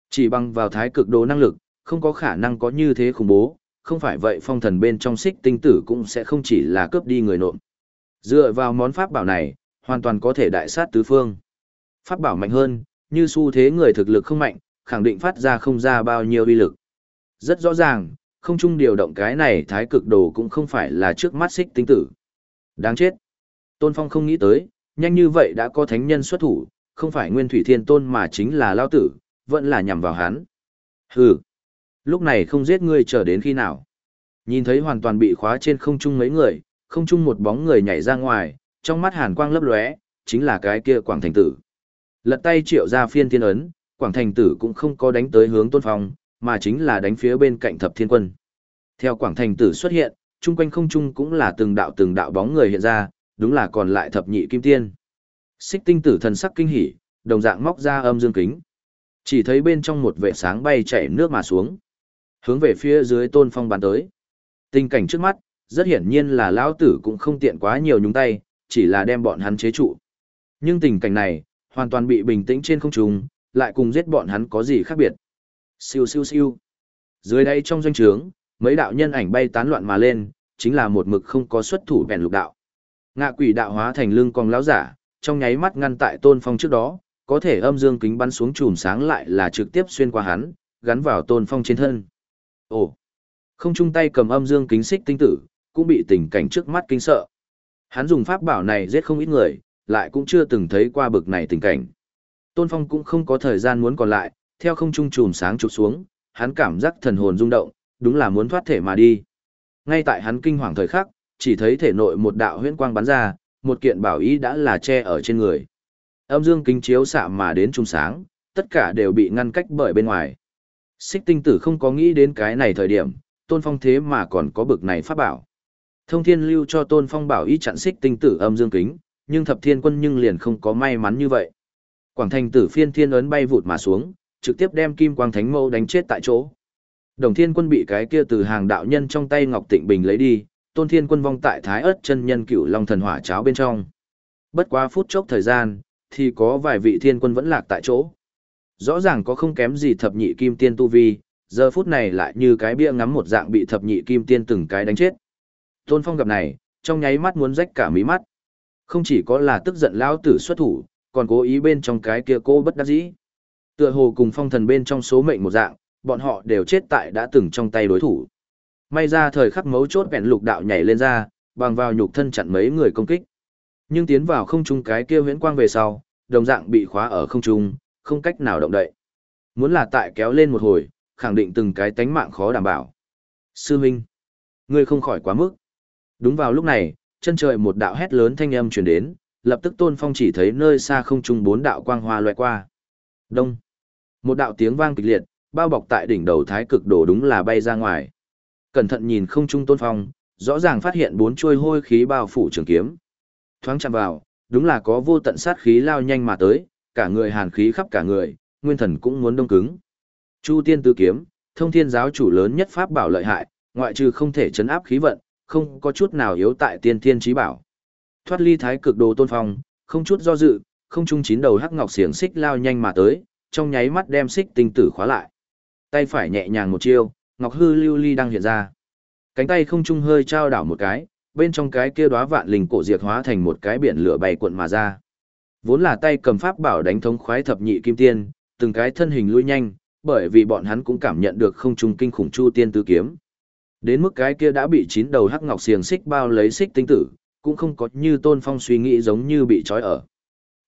S1: Chỉ bằng vào thái cực đồ năng lực, không có khả năng có như thế khủng bố, không phải vậy phong thần bên trong xích tinh tử cũng sẽ không chỉ là cướp đi người nộm. Dựa vào món pháp bảo này, hoàn toàn có thể đại sát tứ phương. Pháp bảo mạnh hơn, như xu thế người thực lực không mạnh, khẳng định phát ra không ra bao nhiêu uy lực. Rất rõ ràng, không chung điều động cái này thái cực đồ cũng không phải là trước mắt xích tinh tử. Đáng chết. Tôn Phong không nghĩ tới, nhanh như vậy đã có thánh nhân xuất thủ, không phải nguyên thủy thiên tôn mà chính là lao tử, vẫn là nhằm vào hắn. Hừ. Lúc này không giết ngươi chờ đến khi nào. Nhìn thấy hoàn toàn bị khóa trên không trung mấy người, không trung một bóng người nhảy ra ngoài, trong mắt hàn quang lấp lóe, chính là cái kia Quảng Thành Tử. Lật tay triệu ra phiên thiên ấn, Quảng Thành Tử cũng không có đánh tới hướng Tôn Phong, mà chính là đánh phía bên cạnh Thập Thiên Quân. Theo Quảng Thành Tử xuất hiện, chung quanh không trung cũng là từng đạo từng đạo bóng người hiện ra, đúng là còn lại thập nhị kim tiên. Xích tinh tử thần sắc kinh hỉ, đồng dạng móc ra âm dương kính. Chỉ thấy bên trong một vệ sáng bay chảy nước mà xuống. Hướng về phía dưới tôn phong bàn tới. Tình cảnh trước mắt, rất hiển nhiên là lão tử cũng không tiện quá nhiều nhúng tay, chỉ là đem bọn hắn chế trụ. Nhưng tình cảnh này, hoàn toàn bị bình tĩnh trên không trung, lại cùng giết bọn hắn có gì khác biệt. Siêu siêu siêu. Dưới đây trong doanh trướng, mấy đạo nhân ảnh bay tán loạn mà lên, chính là một mực không có xuất thủ bèn lục đạo. Ngạ quỷ đạo hóa thành lưng cong lão giả, trong nháy mắt ngăn tại tôn phong trước đó, có thể âm dương kính bắn xuống chùm sáng lại là trực tiếp xuyên qua hắn, gắn vào tôn phong trên thân. Ồ! Không chung tay cầm âm dương kính xích tinh tử, cũng bị tình cảnh trước mắt kinh sợ. Hắn dùng pháp bảo này giết không ít người, lại cũng chưa từng thấy qua bực này tình cảnh. Tôn Phong cũng không có thời gian muốn còn lại, theo không trung Trùm sáng chụp xuống, hắn cảm giác thần hồn rung động, đúng là muốn thoát thể mà đi. Ngay tại hắn kinh hoàng thời khắc, chỉ thấy thể nội một đạo huyễn quang bắn ra, một kiện bảo ý đã là che ở trên người. Âm dương kính chiếu xạ mà đến trung sáng, tất cả đều bị ngăn cách bởi bên ngoài. Xích tinh tử không có nghĩ đến cái này thời điểm, tôn phong thế mà còn có bực này pháp bảo. Thông thiên lưu cho tôn phong bảo ý chặn xích tinh tử âm dương kính, nhưng thập thiên quân nhưng liền không có may mắn như vậy. Quảng thành tử phiên thiên ấn bay vụt mà xuống, trực tiếp đem kim quang thánh mâu đánh chết tại chỗ. Đồng thiên quân bị cái kia từ hàng đạo nhân trong tay Ngọc Tịnh Bình lấy đi, tôn thiên quân vong tại thái ớt chân nhân cựu long thần hỏa cháo bên trong. Bất quá phút chốc thời gian, thì có vài vị thiên quân vẫn lạc tại chỗ. Rõ ràng có không kém gì thập nhị kim tiên tu vi, giờ phút này lại như cái bia ngắm một dạng bị thập nhị kim tiên từng cái đánh chết. Tôn Phong gặp này, trong nháy mắt muốn rách cả mí mắt. Không chỉ có là tức giận lão tử xuất thủ, còn cố ý bên trong cái kia cô bất đắc dĩ. Tựa hồ cùng phong thần bên trong số mệnh một dạng, bọn họ đều chết tại đã từng trong tay đối thủ. May ra thời khắc mấu chốt vẹn lục đạo nhảy lên ra, bằng vào nhục thân chặn mấy người công kích. Nhưng tiến vào không trung cái kia huyễn quang về sau, đồng dạng bị khóa ở không trung, không cách nào động đậy. Muốn là tại kéo lên một hồi, khẳng định từng cái tánh mạng khó đảm bảo. Sư Minh, ngươi không khỏi quá mức. Đúng vào lúc này, chân trời một đạo hét lớn thanh âm truyền đến, lập tức Tôn Phong chỉ thấy nơi xa không trung bốn đạo quang hoa loại qua. Đông. Một đạo tiếng vang kịch liệt, bao bọc tại đỉnh đầu thái cực đổ đúng là bay ra ngoài. Cẩn thận nhìn không trung Tôn Phong, rõ ràng phát hiện bốn chuôi hôi khí bao phủ trường kiếm. Thoáng chạm vào, đúng là có vô tận sát khí lao nhanh mà tới, cả người hàn khí khắp cả người, nguyên thần cũng muốn đông cứng. Chu Tiên Tứ Kiếm, thông thiên giáo chủ lớn nhất pháp bảo lợi hại, ngoại trừ không thể chấn áp khí vận, không có chút nào yếu tại tiên thiên trí bảo. Thoát ly thái cực đồ tôn phong, không chút do dự, không trung chín đầu hắc ngọc xiềng xích lao nhanh mà tới, trong nháy mắt đem xích tinh tử khóa lại. Tay phải nhẹ nhàng một chiêu, ngọc hư lưu ly đang hiện ra. Cánh tay không trung hơi trao đảo một cái, bên trong cái kia đóa vạn linh cổ diệt hóa thành một cái biển lửa bay cuộn mà ra. Vốn là tay cầm pháp bảo đánh thống khoái thập nhị kim tiên, từng cái thân hình lui nhanh, bởi vì bọn hắn cũng cảm nhận được không trung kinh khủng chu tiên tứ kiếm. Đến mức cái kia đã bị chín đầu hắc ngọc xiềng xích bao lấy xích tinh tử, cũng không có như tôn phong suy nghĩ giống như bị trói ở.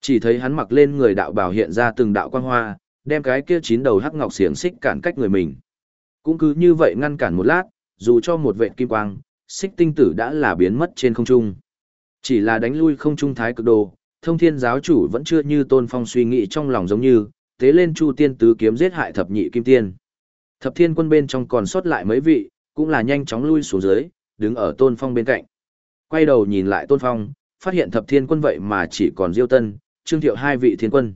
S1: Chỉ thấy hắn mặc lên người đạo bảo hiện ra từng đạo quang hoa, đem cái kia chín đầu hắc ngọc xiềng xích cản cách người mình. Cũng cứ như vậy ngăn cản một lát, dù cho một vệ kim quang, xích tinh tử đã là biến mất trên không trung. Chỉ là đánh lui không trung thái cực đồ, thông thiên giáo chủ vẫn chưa như tôn phong suy nghĩ trong lòng giống như, tế lên chu tiên tứ kiếm giết hại thập nhị kim tiên. Thập thiên quân bên trong còn sót lại mấy vị, cũng là nhanh chóng lui xuống dưới, đứng ở tôn phong bên cạnh. Quay đầu nhìn lại tôn phong, phát hiện thập thiên quân vậy mà chỉ còn diêu tân, trương thiệu hai vị thiên quân.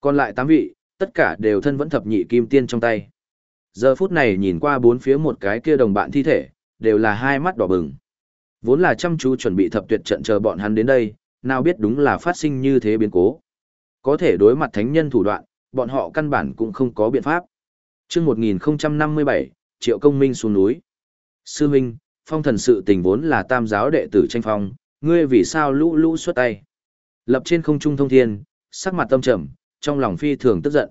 S1: Còn lại tám vị, tất cả đều thân vẫn thập nhị kim tiên trong tay. Giờ phút này nhìn qua bốn phía một cái kia đồng bạn thi thể, đều là hai mắt đỏ bừng. Vốn là chăm chú chuẩn bị thập tuyệt trận chờ bọn hắn đến đây, nào biết đúng là phát sinh như thế biến cố. Có thể đối mặt thánh nhân thủ đoạn, bọn họ căn bản cũng không có biện pháp. Trước 1057, Triệu Công Minh xuống núi. Sư Minh, phong thần sự tình vốn là tam giáo đệ tử tranh phong, ngươi vì sao lũ lũ xuất tay. Lập trên không trung thông thiên, sắc mặt tâm trầm, trong lòng phi thường tức giận.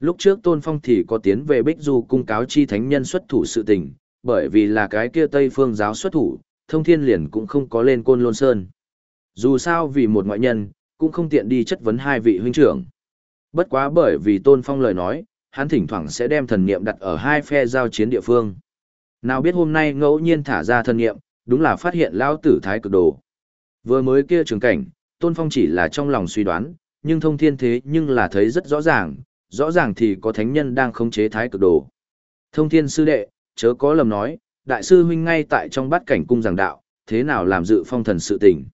S1: Lúc trước tôn phong thì có tiến về Bích Du cung cáo chi thánh nhân xuất thủ sự tình, bởi vì là cái kia Tây phương giáo xuất thủ, thông thiên liền cũng không có lên côn lôn sơn. Dù sao vì một ngoại nhân, cũng không tiện đi chất vấn hai vị huynh trưởng. Bất quá bởi vì tôn phong lời nói, hắn thỉnh thoảng sẽ đem thần niệm đặt ở hai phe giao chiến địa phương. Nào biết hôm nay ngẫu nhiên thả ra thần niệm, đúng là phát hiện lao tử thái cực đồ. Vừa mới kia trường cảnh, tôn phong chỉ là trong lòng suy đoán, nhưng thông thiên thế nhưng là thấy rất rõ ràng, rõ ràng thì có thánh nhân đang khống chế thái cực đồ. Thông thiên sư đệ, chớ có lầm nói, đại sư huynh ngay tại trong bát cảnh cung giảng đạo, thế nào làm dự phong thần sự tình.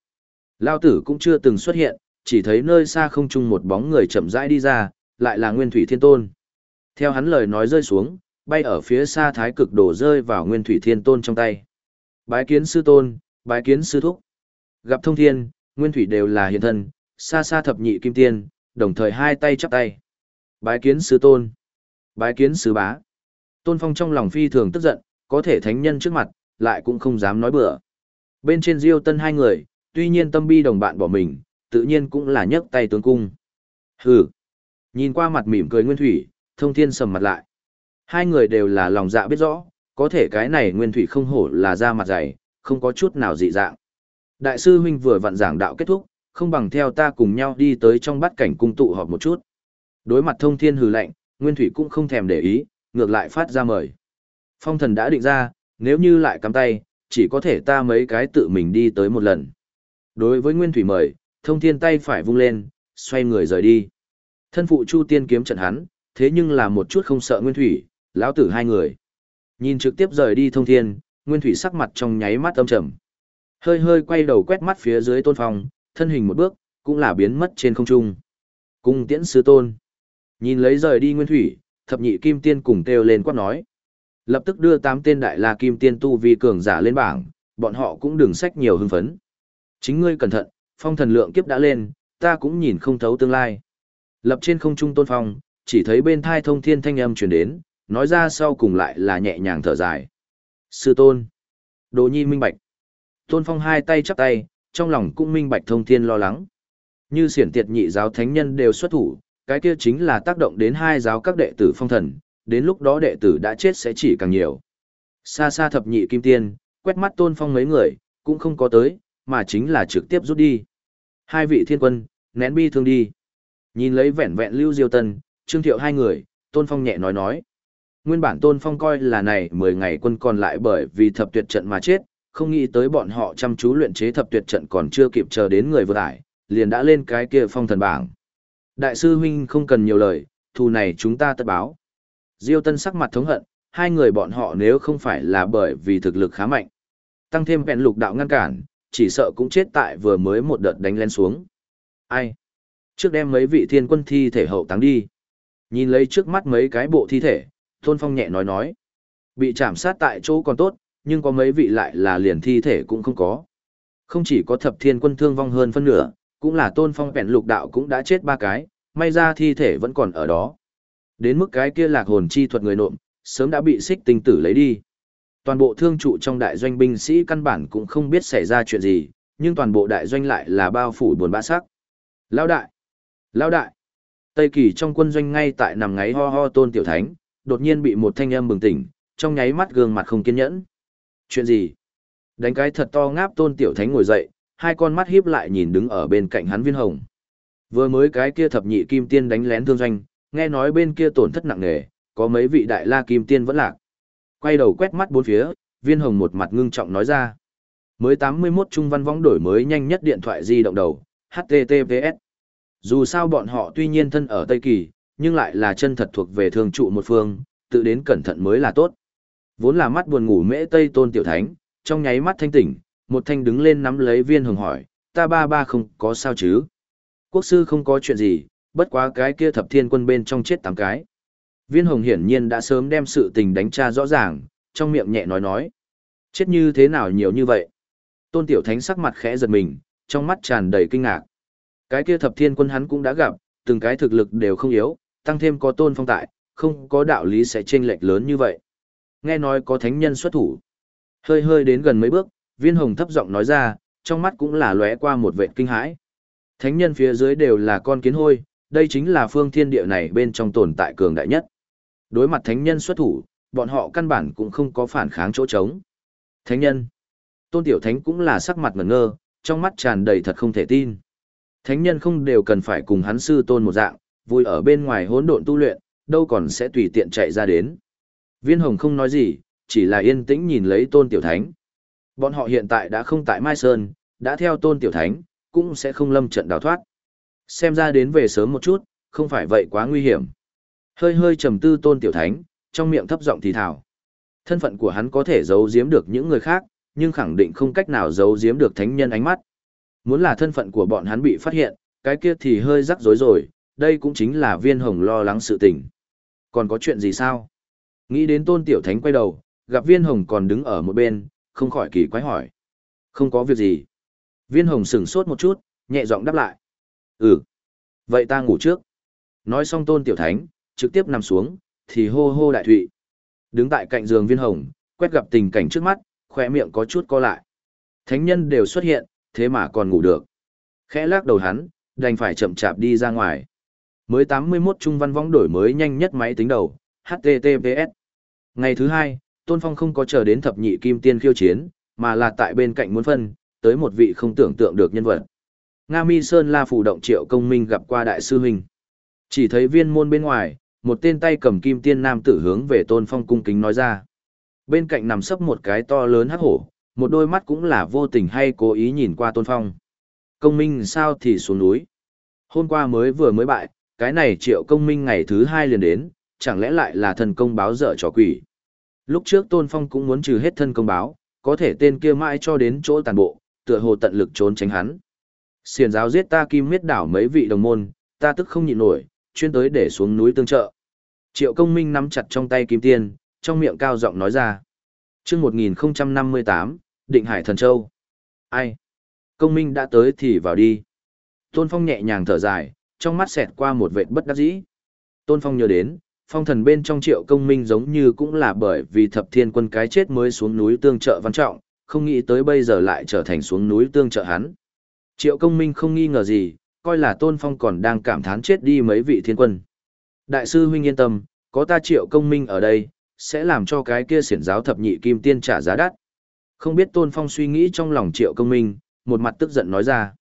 S1: Lao tử cũng chưa từng xuất hiện, chỉ thấy nơi xa không trung một bóng người chậm rãi đi ra, lại là Nguyên Thủy Thiên Tôn. Theo hắn lời nói rơi xuống, bay ở phía xa thái cực đổ rơi vào nguyên thủy thiên tôn trong tay. Bái kiến sư tôn, bái kiến sư thúc. Gặp thông thiên, nguyên thủy đều là hiện thân, xa xa thập nhị kim tiên, đồng thời hai tay chắp tay. Bái kiến sư tôn, bái kiến sư bá. Tôn Phong trong lòng phi thường tức giận, có thể thánh nhân trước mặt, lại cũng không dám nói bừa. Bên trên Diêu Tân hai người, tuy nhiên tâm bi đồng bạn bỏ mình, tự nhiên cũng là nhấc tay tướng cung. Hừ. Nhìn qua mặt mỉm cười Nguyên Thủy, Thông Thiên sầm mặt lại. Hai người đều là lòng dạ biết rõ, có thể cái này Nguyên Thủy không hổ là da mặt dày, không có chút nào dị dạng. Đại sư huynh vừa vặn giảng đạo kết thúc, không bằng theo ta cùng nhau đi tới trong bát cảnh cung tụ họp một chút. Đối mặt Thông Thiên hừ lạnh, Nguyên Thủy cũng không thèm để ý, ngược lại phát ra mời. Phong thần đã định ra, nếu như lại cắm tay, chỉ có thể ta mấy cái tự mình đi tới một lần. Đối với Nguyên Thủy mời, thông thiên tay phải vung lên, xoay người rời đi. Thân phụ Chu Tiên kiếm trận hắn, thế nhưng là một chút không sợ Nguyên Thủy, lão tử hai người. Nhìn trực tiếp rời đi thông thiên, Nguyên Thủy sắc mặt trong nháy mắt âm trầm. Hơi hơi quay đầu quét mắt phía dưới tôn phong, thân hình một bước, cũng là biến mất trên không trung. Cung tiễn sư tôn. Nhìn lấy rời đi Nguyên Thủy, thập nhị kim tiên cùng kêu lên quát nói. Lập tức đưa tám tên đại la kim tiên tu vi cường giả lên bảng, bọn họ cũng đừng sách nhiều hưng phấn. Chính ngươi cẩn thận, phong thần lượng kiếp đã lên, ta cũng nhìn không thấu tương lai. Lập trên không trung tôn phong, chỉ thấy bên thai thông thiên thanh âm truyền đến, nói ra sau cùng lại là nhẹ nhàng thở dài. Sư tôn. Đồ nhi minh bạch. Tôn phong hai tay chắp tay, trong lòng cũng minh bạch thông thiên lo lắng. Như siển tiệt nhị giáo thánh nhân đều xuất thủ, cái kia chính là tác động đến hai giáo các đệ tử phong thần, đến lúc đó đệ tử đã chết sẽ chỉ càng nhiều. Xa xa thập nhị kim tiên, quét mắt tôn phong mấy người, cũng không có tới, mà chính là trực tiếp rút đi. Hai vị thiên quân, nén bi thương đi. Nhìn lấy vẻn vẹn lưu diêu tân, trương thiệu hai người, tôn phong nhẹ nói nói. Nguyên bản tôn phong coi là này 10 ngày quân còn lại bởi vì thập tuyệt trận mà chết, không nghĩ tới bọn họ chăm chú luyện chế thập tuyệt trận còn chưa kịp chờ đến người vừa ải, liền đã lên cái kia phong thần bảng. Đại sư huynh không cần nhiều lời, thù này chúng ta tất báo. Diêu Tân sắc mặt thống hận, hai người bọn họ nếu không phải là bởi vì thực lực khá mạnh. Tăng thêm vẹn lục đạo ngăn cản, chỉ sợ cũng chết tại vừa mới một đợt đánh lên xuống. Ai? Trước đem mấy vị thiên quân thi thể hậu táng đi. Nhìn lấy trước mắt mấy cái bộ thi thể, Tôn Phong nhẹ nói nói. Bị chạm sát tại chỗ còn tốt, nhưng có mấy vị lại là liền thi thể cũng không có. Không chỉ có thập thiên quân thương vong hơn phân nửa, cũng là Tôn Phong vẹn lục đạo cũng đã chết ba cái, may ra thi thể vẫn còn ở đó. Đến mức cái kia lạc hồn chi thuật người nộm, sớm đã bị xích tinh tử lấy đi. Toàn bộ thương trụ trong đại doanh binh sĩ căn bản cũng không biết xảy ra chuyện gì, nhưng toàn bộ đại doanh lại là bao phủ buồn bã sắc. Lao đại! Lao đại! Tây kỳ trong quân doanh ngay tại nằm ngáy ho ho tôn tiểu thánh, đột nhiên bị một thanh âm bừng tỉnh, trong nháy mắt gương mặt không kiên nhẫn. Chuyện gì? Đánh cái thật to ngáp tôn tiểu thánh ngồi dậy, hai con mắt hiếp lại nhìn đứng ở bên cạnh hắn viên hồng. Vừa mới cái kia thập nhị kim tiên đánh lén thương doanh, nghe nói bên kia tổn thất nặng nề, có mấy vị đại la kim tiên vẫn lạc. Quay đầu quét mắt bốn phía, viên hồng một mặt ngưng trọng nói ra. Mới 81 trung văn võng đổi mới nhanh nhất điện thoại di động đầu, HTTPS. Dù sao bọn họ tuy nhiên thân ở Tây Kỳ, nhưng lại là chân thật thuộc về thường trụ một phương, tự đến cẩn thận mới là tốt. Vốn là mắt buồn ngủ mễ Tây Tôn Tiểu Thánh, trong nháy mắt thanh tỉnh, một thanh đứng lên nắm lấy viên hồng hỏi, ta ba ba không có sao chứ? Quốc sư không có chuyện gì, bất quá cái kia thập thiên quân bên trong chết tám cái. Viên hồng hiển nhiên đã sớm đem sự tình đánh tra rõ ràng, trong miệng nhẹ nói nói. Chết như thế nào nhiều như vậy? Tôn Tiểu Thánh sắc mặt khẽ giật mình, trong mắt tràn đầy kinh ngạc. Cái kia thập thiên quân hắn cũng đã gặp, từng cái thực lực đều không yếu, tăng thêm có tôn phong tại, không có đạo lý sẽ chênh lệch lớn như vậy. Nghe nói có thánh nhân xuất thủ. Hơi hơi đến gần mấy bước, viên hồng thấp giọng nói ra, trong mắt cũng là lóe qua một vệ kinh hãi. Thánh nhân phía dưới đều là con kiến hôi, đây chính là phương thiên địa này bên trong tồn tại cường đại nhất. Đối mặt thánh nhân xuất thủ, bọn họ căn bản cũng không có phản kháng chỗ trống. Thánh nhân. Tôn Tiểu Thánh cũng là sắc mặt ngẩn ngơ, trong mắt tràn đầy thật không thể tin. Thánh nhân không đều cần phải cùng hắn sư tôn một dạng, vui ở bên ngoài hỗn độn tu luyện, đâu còn sẽ tùy tiện chạy ra đến. Viên Hồng không nói gì, chỉ là yên tĩnh nhìn lấy Tôn Tiểu Thánh. Bọn họ hiện tại đã không tại Mai Sơn, đã theo Tôn Tiểu Thánh, cũng sẽ không lâm trận đào thoát. Xem ra đến về sớm một chút, không phải vậy quá nguy hiểm. Hơi hơi trầm tư tôn tiểu thánh, trong miệng thấp giọng thì thào. Thân phận của hắn có thể giấu giếm được những người khác, nhưng khẳng định không cách nào giấu giếm được thánh nhân ánh mắt. Muốn là thân phận của bọn hắn bị phát hiện, cái kia thì hơi rắc rối rồi, đây cũng chính là viên hồng lo lắng sự tình. Còn có chuyện gì sao? Nghĩ đến tôn tiểu thánh quay đầu, gặp viên hồng còn đứng ở một bên, không khỏi kỳ quái hỏi. Không có việc gì. Viên hồng sửng sốt một chút, nhẹ giọng đáp lại. Ừ. Vậy ta ngủ trước. Nói xong tôn tiểu thánh, trực tiếp nằm xuống, thì hô hô đại thụy. Đứng tại cạnh giường viên hồng, quét gặp tình cảnh trước mắt, khỏe miệng có chút co lại. Thánh nhân đều xuất hiện, thế mà còn ngủ được. Khẽ lắc đầu hắn, đành phải chậm chạp đi ra ngoài. Mới 81 trung văn võng đổi mới nhanh nhất máy tính đầu, HTTPS. Ngày thứ hai, Tôn Phong không có chờ đến thập nhị kim tiên khiêu chiến, mà là tại bên cạnh muốn phân, tới một vị không tưởng tượng được nhân vật. Nga Mi Sơn La phủ động triệu công minh gặp qua đại sư huynh. Chỉ thấy viên môn bên ngoài, một tên tay cầm kim tiên nam tử hướng về Tôn Phong cung kính nói ra. Bên cạnh nằm sấp một cái to lớn hắc hổ, một đôi mắt cũng là vô tình hay cố ý nhìn qua Tôn Phong. Công minh sao thì xuống núi. Hôm qua mới vừa mới bại, cái này triệu công minh ngày thứ hai liền đến, chẳng lẽ lại là thần công báo dở trò quỷ. Lúc trước Tôn Phong cũng muốn trừ hết thân công báo, có thể tên kia mãi cho đến chỗ tàn bộ, tựa hồ tận lực trốn tránh hắn. Xiền giáo giết ta kim miết đảo mấy vị đồng môn, ta tức không nhịn nổi, chuyên tới để xuống núi tương trợ. Triệu công minh nắm chặt trong tay kim tiên, trong miệng cao giọng nói ra. chương 1058, Định Hải Thần Châu. Ai? Công minh đã tới thì vào đi. Tôn Phong nhẹ nhàng thở dài, trong mắt xẹt qua một vệt bất đắc dĩ. Tôn Phong nhớ đến, phong thần bên trong triệu công minh giống như cũng là bởi vì thập thiên quân cái chết mới xuống núi tương trợ văn trọng, không nghĩ tới bây giờ lại trở thành xuống núi tương trợ hắn. Triệu công minh không nghi ngờ gì, coi là Tôn Phong còn đang cảm thán chết đi mấy vị thiên quân. Đại sư huynh yên tâm, có ta triệu công minh ở đây, sẽ làm cho cái kia xiển giáo thập nhị kim tiên trả giá đắt. Không biết Tôn Phong suy nghĩ trong lòng triệu công minh, một mặt tức giận nói ra.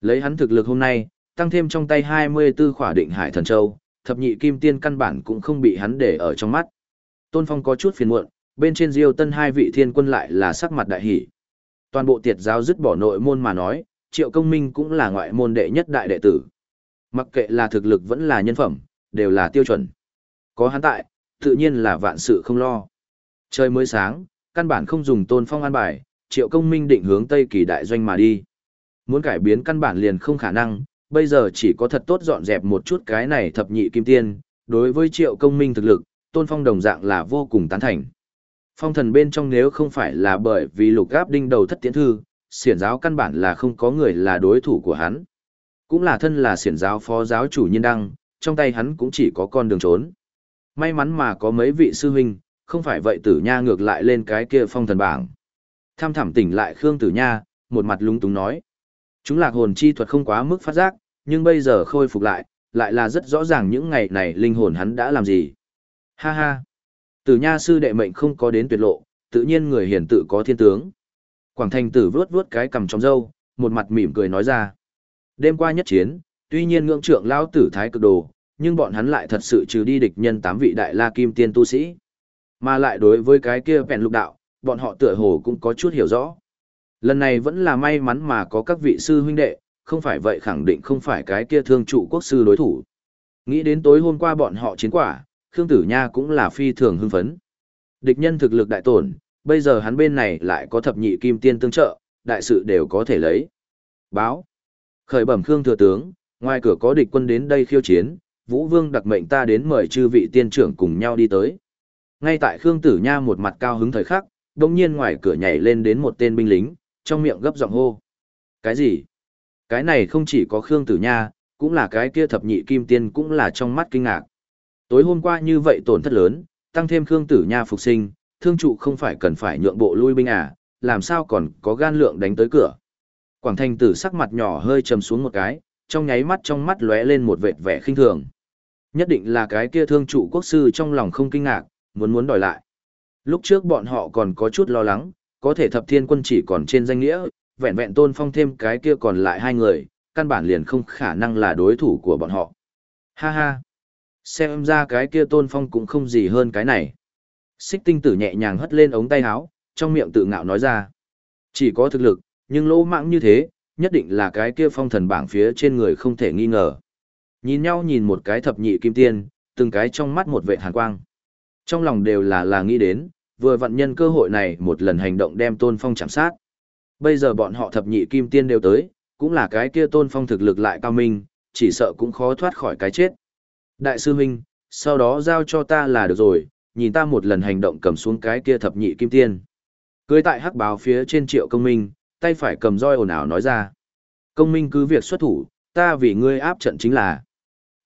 S1: Lấy hắn thực lực hôm nay, tăng thêm trong tay 24 khỏa định hải thần châu, thập nhị kim tiên căn bản cũng không bị hắn để ở trong mắt. Tôn Phong có chút phiền muộn, bên trên Diêu Tân hai vị thiên quân lại là sắc mặt đại hỷ. Toàn bộ tiệt giáo dứt bỏ nội môn mà nói, Triệu Công Minh cũng là ngoại môn đệ nhất đại đệ tử. Mặc kệ là thực lực vẫn là nhân phẩm, đều là tiêu chuẩn. Có hắn tại, tự nhiên là vạn sự không lo. Trời mới sáng, căn bản không dùng Tôn Phong an bài, Triệu Công Minh định hướng Tây Kỳ đại doanh mà đi. Muốn cải biến căn bản liền không khả năng, bây giờ chỉ có thật tốt dọn dẹp một chút cái này thập nhị kim tiên, đối với triệu công minh thực lực, tôn phong đồng dạng là vô cùng tán thành. Phong thần bên trong nếu không phải là bởi vì lục gáp đinh đầu thất tiến thư, siển giáo căn bản là không có người là đối thủ của hắn. Cũng là thân là siển giáo phó giáo chủ nhân đăng, trong tay hắn cũng chỉ có con đường trốn. May mắn mà có mấy vị sư huynh, không phải vậy tử nha ngược lại lên cái kia phong thần bảng. Tham thẳm tỉnh lại Khương tử nha, một mặt lúng túng nói. Chúng lạc hồn chi thuật không quá mức phát giác, nhưng bây giờ khôi phục lại, lại là rất rõ ràng những ngày này linh hồn hắn đã làm gì. Ha ha! Tử nha sư đệ mệnh không có đến tuyệt lộ, tự nhiên người hiển tự có thiên tướng. Quảng thành tử vướt vướt cái cầm trong râu, một mặt mỉm cười nói ra. Đêm qua nhất chiến, tuy nhiên ngưỡng trượng lao tử thái cực đồ, nhưng bọn hắn lại thật sự trừ đi địch nhân tám vị đại la kim tiên tu sĩ. Mà lại đối với cái kia vẹn lục đạo, bọn họ tựa hồ cũng có chút hiểu rõ. Lần này vẫn là may mắn mà có các vị sư huynh đệ, không phải vậy khẳng định không phải cái kia thương trụ quốc sư đối thủ. Nghĩ đến tối hôm qua bọn họ chiến quả, Khương Tử Nha cũng là phi thường hưng phấn. Địch nhân thực lực đại tổn, bây giờ hắn bên này lại có thập nhị kim tiên tương trợ, đại sự đều có thể lấy. Báo. Khởi bẩm Khương Thừa Tướng, ngoài cửa có địch quân đến đây khiêu chiến, Vũ Vương đặc mệnh ta đến mời chư vị tiên trưởng cùng nhau đi tới. Ngay tại Khương Tử Nha một mặt cao hứng thời khắc, đồng nhiên ngoài cửa nhảy lên đến một tên binh lính, trong miệng gấp giọng hô. Cái gì? Cái này không chỉ có Khương Tử Nha, cũng là cái kia thập nhị kim tiên cũng là trong mắt kinh ngạc. Tối hôm qua như vậy tổn thất lớn, tăng thêm Khương Tử Nha phục sinh, thương trụ không phải cần phải nhượng bộ lui binh à, làm sao còn có gan lượng đánh tới cửa. Quảng Thành Tử sắc mặt nhỏ hơi trầm xuống một cái, trong nháy mắt trong mắt lóe lên một vệt vẻ khinh thường. Nhất định là cái kia thương trụ quốc sư trong lòng không kinh ngạc, muốn muốn đòi lại. Lúc trước bọn họ còn có chút lo lắng, có thể thập thiên quân chỉ còn trên danh nghĩa, vẹn vẹn tôn phong thêm cái kia còn lại hai người, căn bản liền không khả năng là đối thủ của bọn họ. Ha ha! Xem ra cái kia tôn phong cũng không gì hơn cái này. Xích tinh tử nhẹ nhàng hất lên ống tay áo, trong miệng tự ngạo nói ra. Chỉ có thực lực, nhưng lỗ mạng như thế, nhất định là cái kia phong thần bảng phía trên người không thể nghi ngờ. Nhìn nhau nhìn một cái thập nhị kim tiên, từng cái trong mắt một vệ hàn quang. Trong lòng đều là là nghĩ đến, vừa vận nhân cơ hội này một lần hành động đem tôn phong chạm sát. Bây giờ bọn họ thập nhị kim tiên đều tới, cũng là cái kia tôn phong thực lực lại cao minh, chỉ sợ cũng khó thoát khỏi cái chết. Đại sư huynh, sau đó giao cho ta là được rồi, nhìn ta một lần hành động cầm xuống cái kia thập nhị kim tiên. Cưới tại hắc báo phía trên triệu công minh, tay phải cầm roi ồn ào nói ra. Công minh cứ việc xuất thủ, ta vì ngươi áp trận chính là.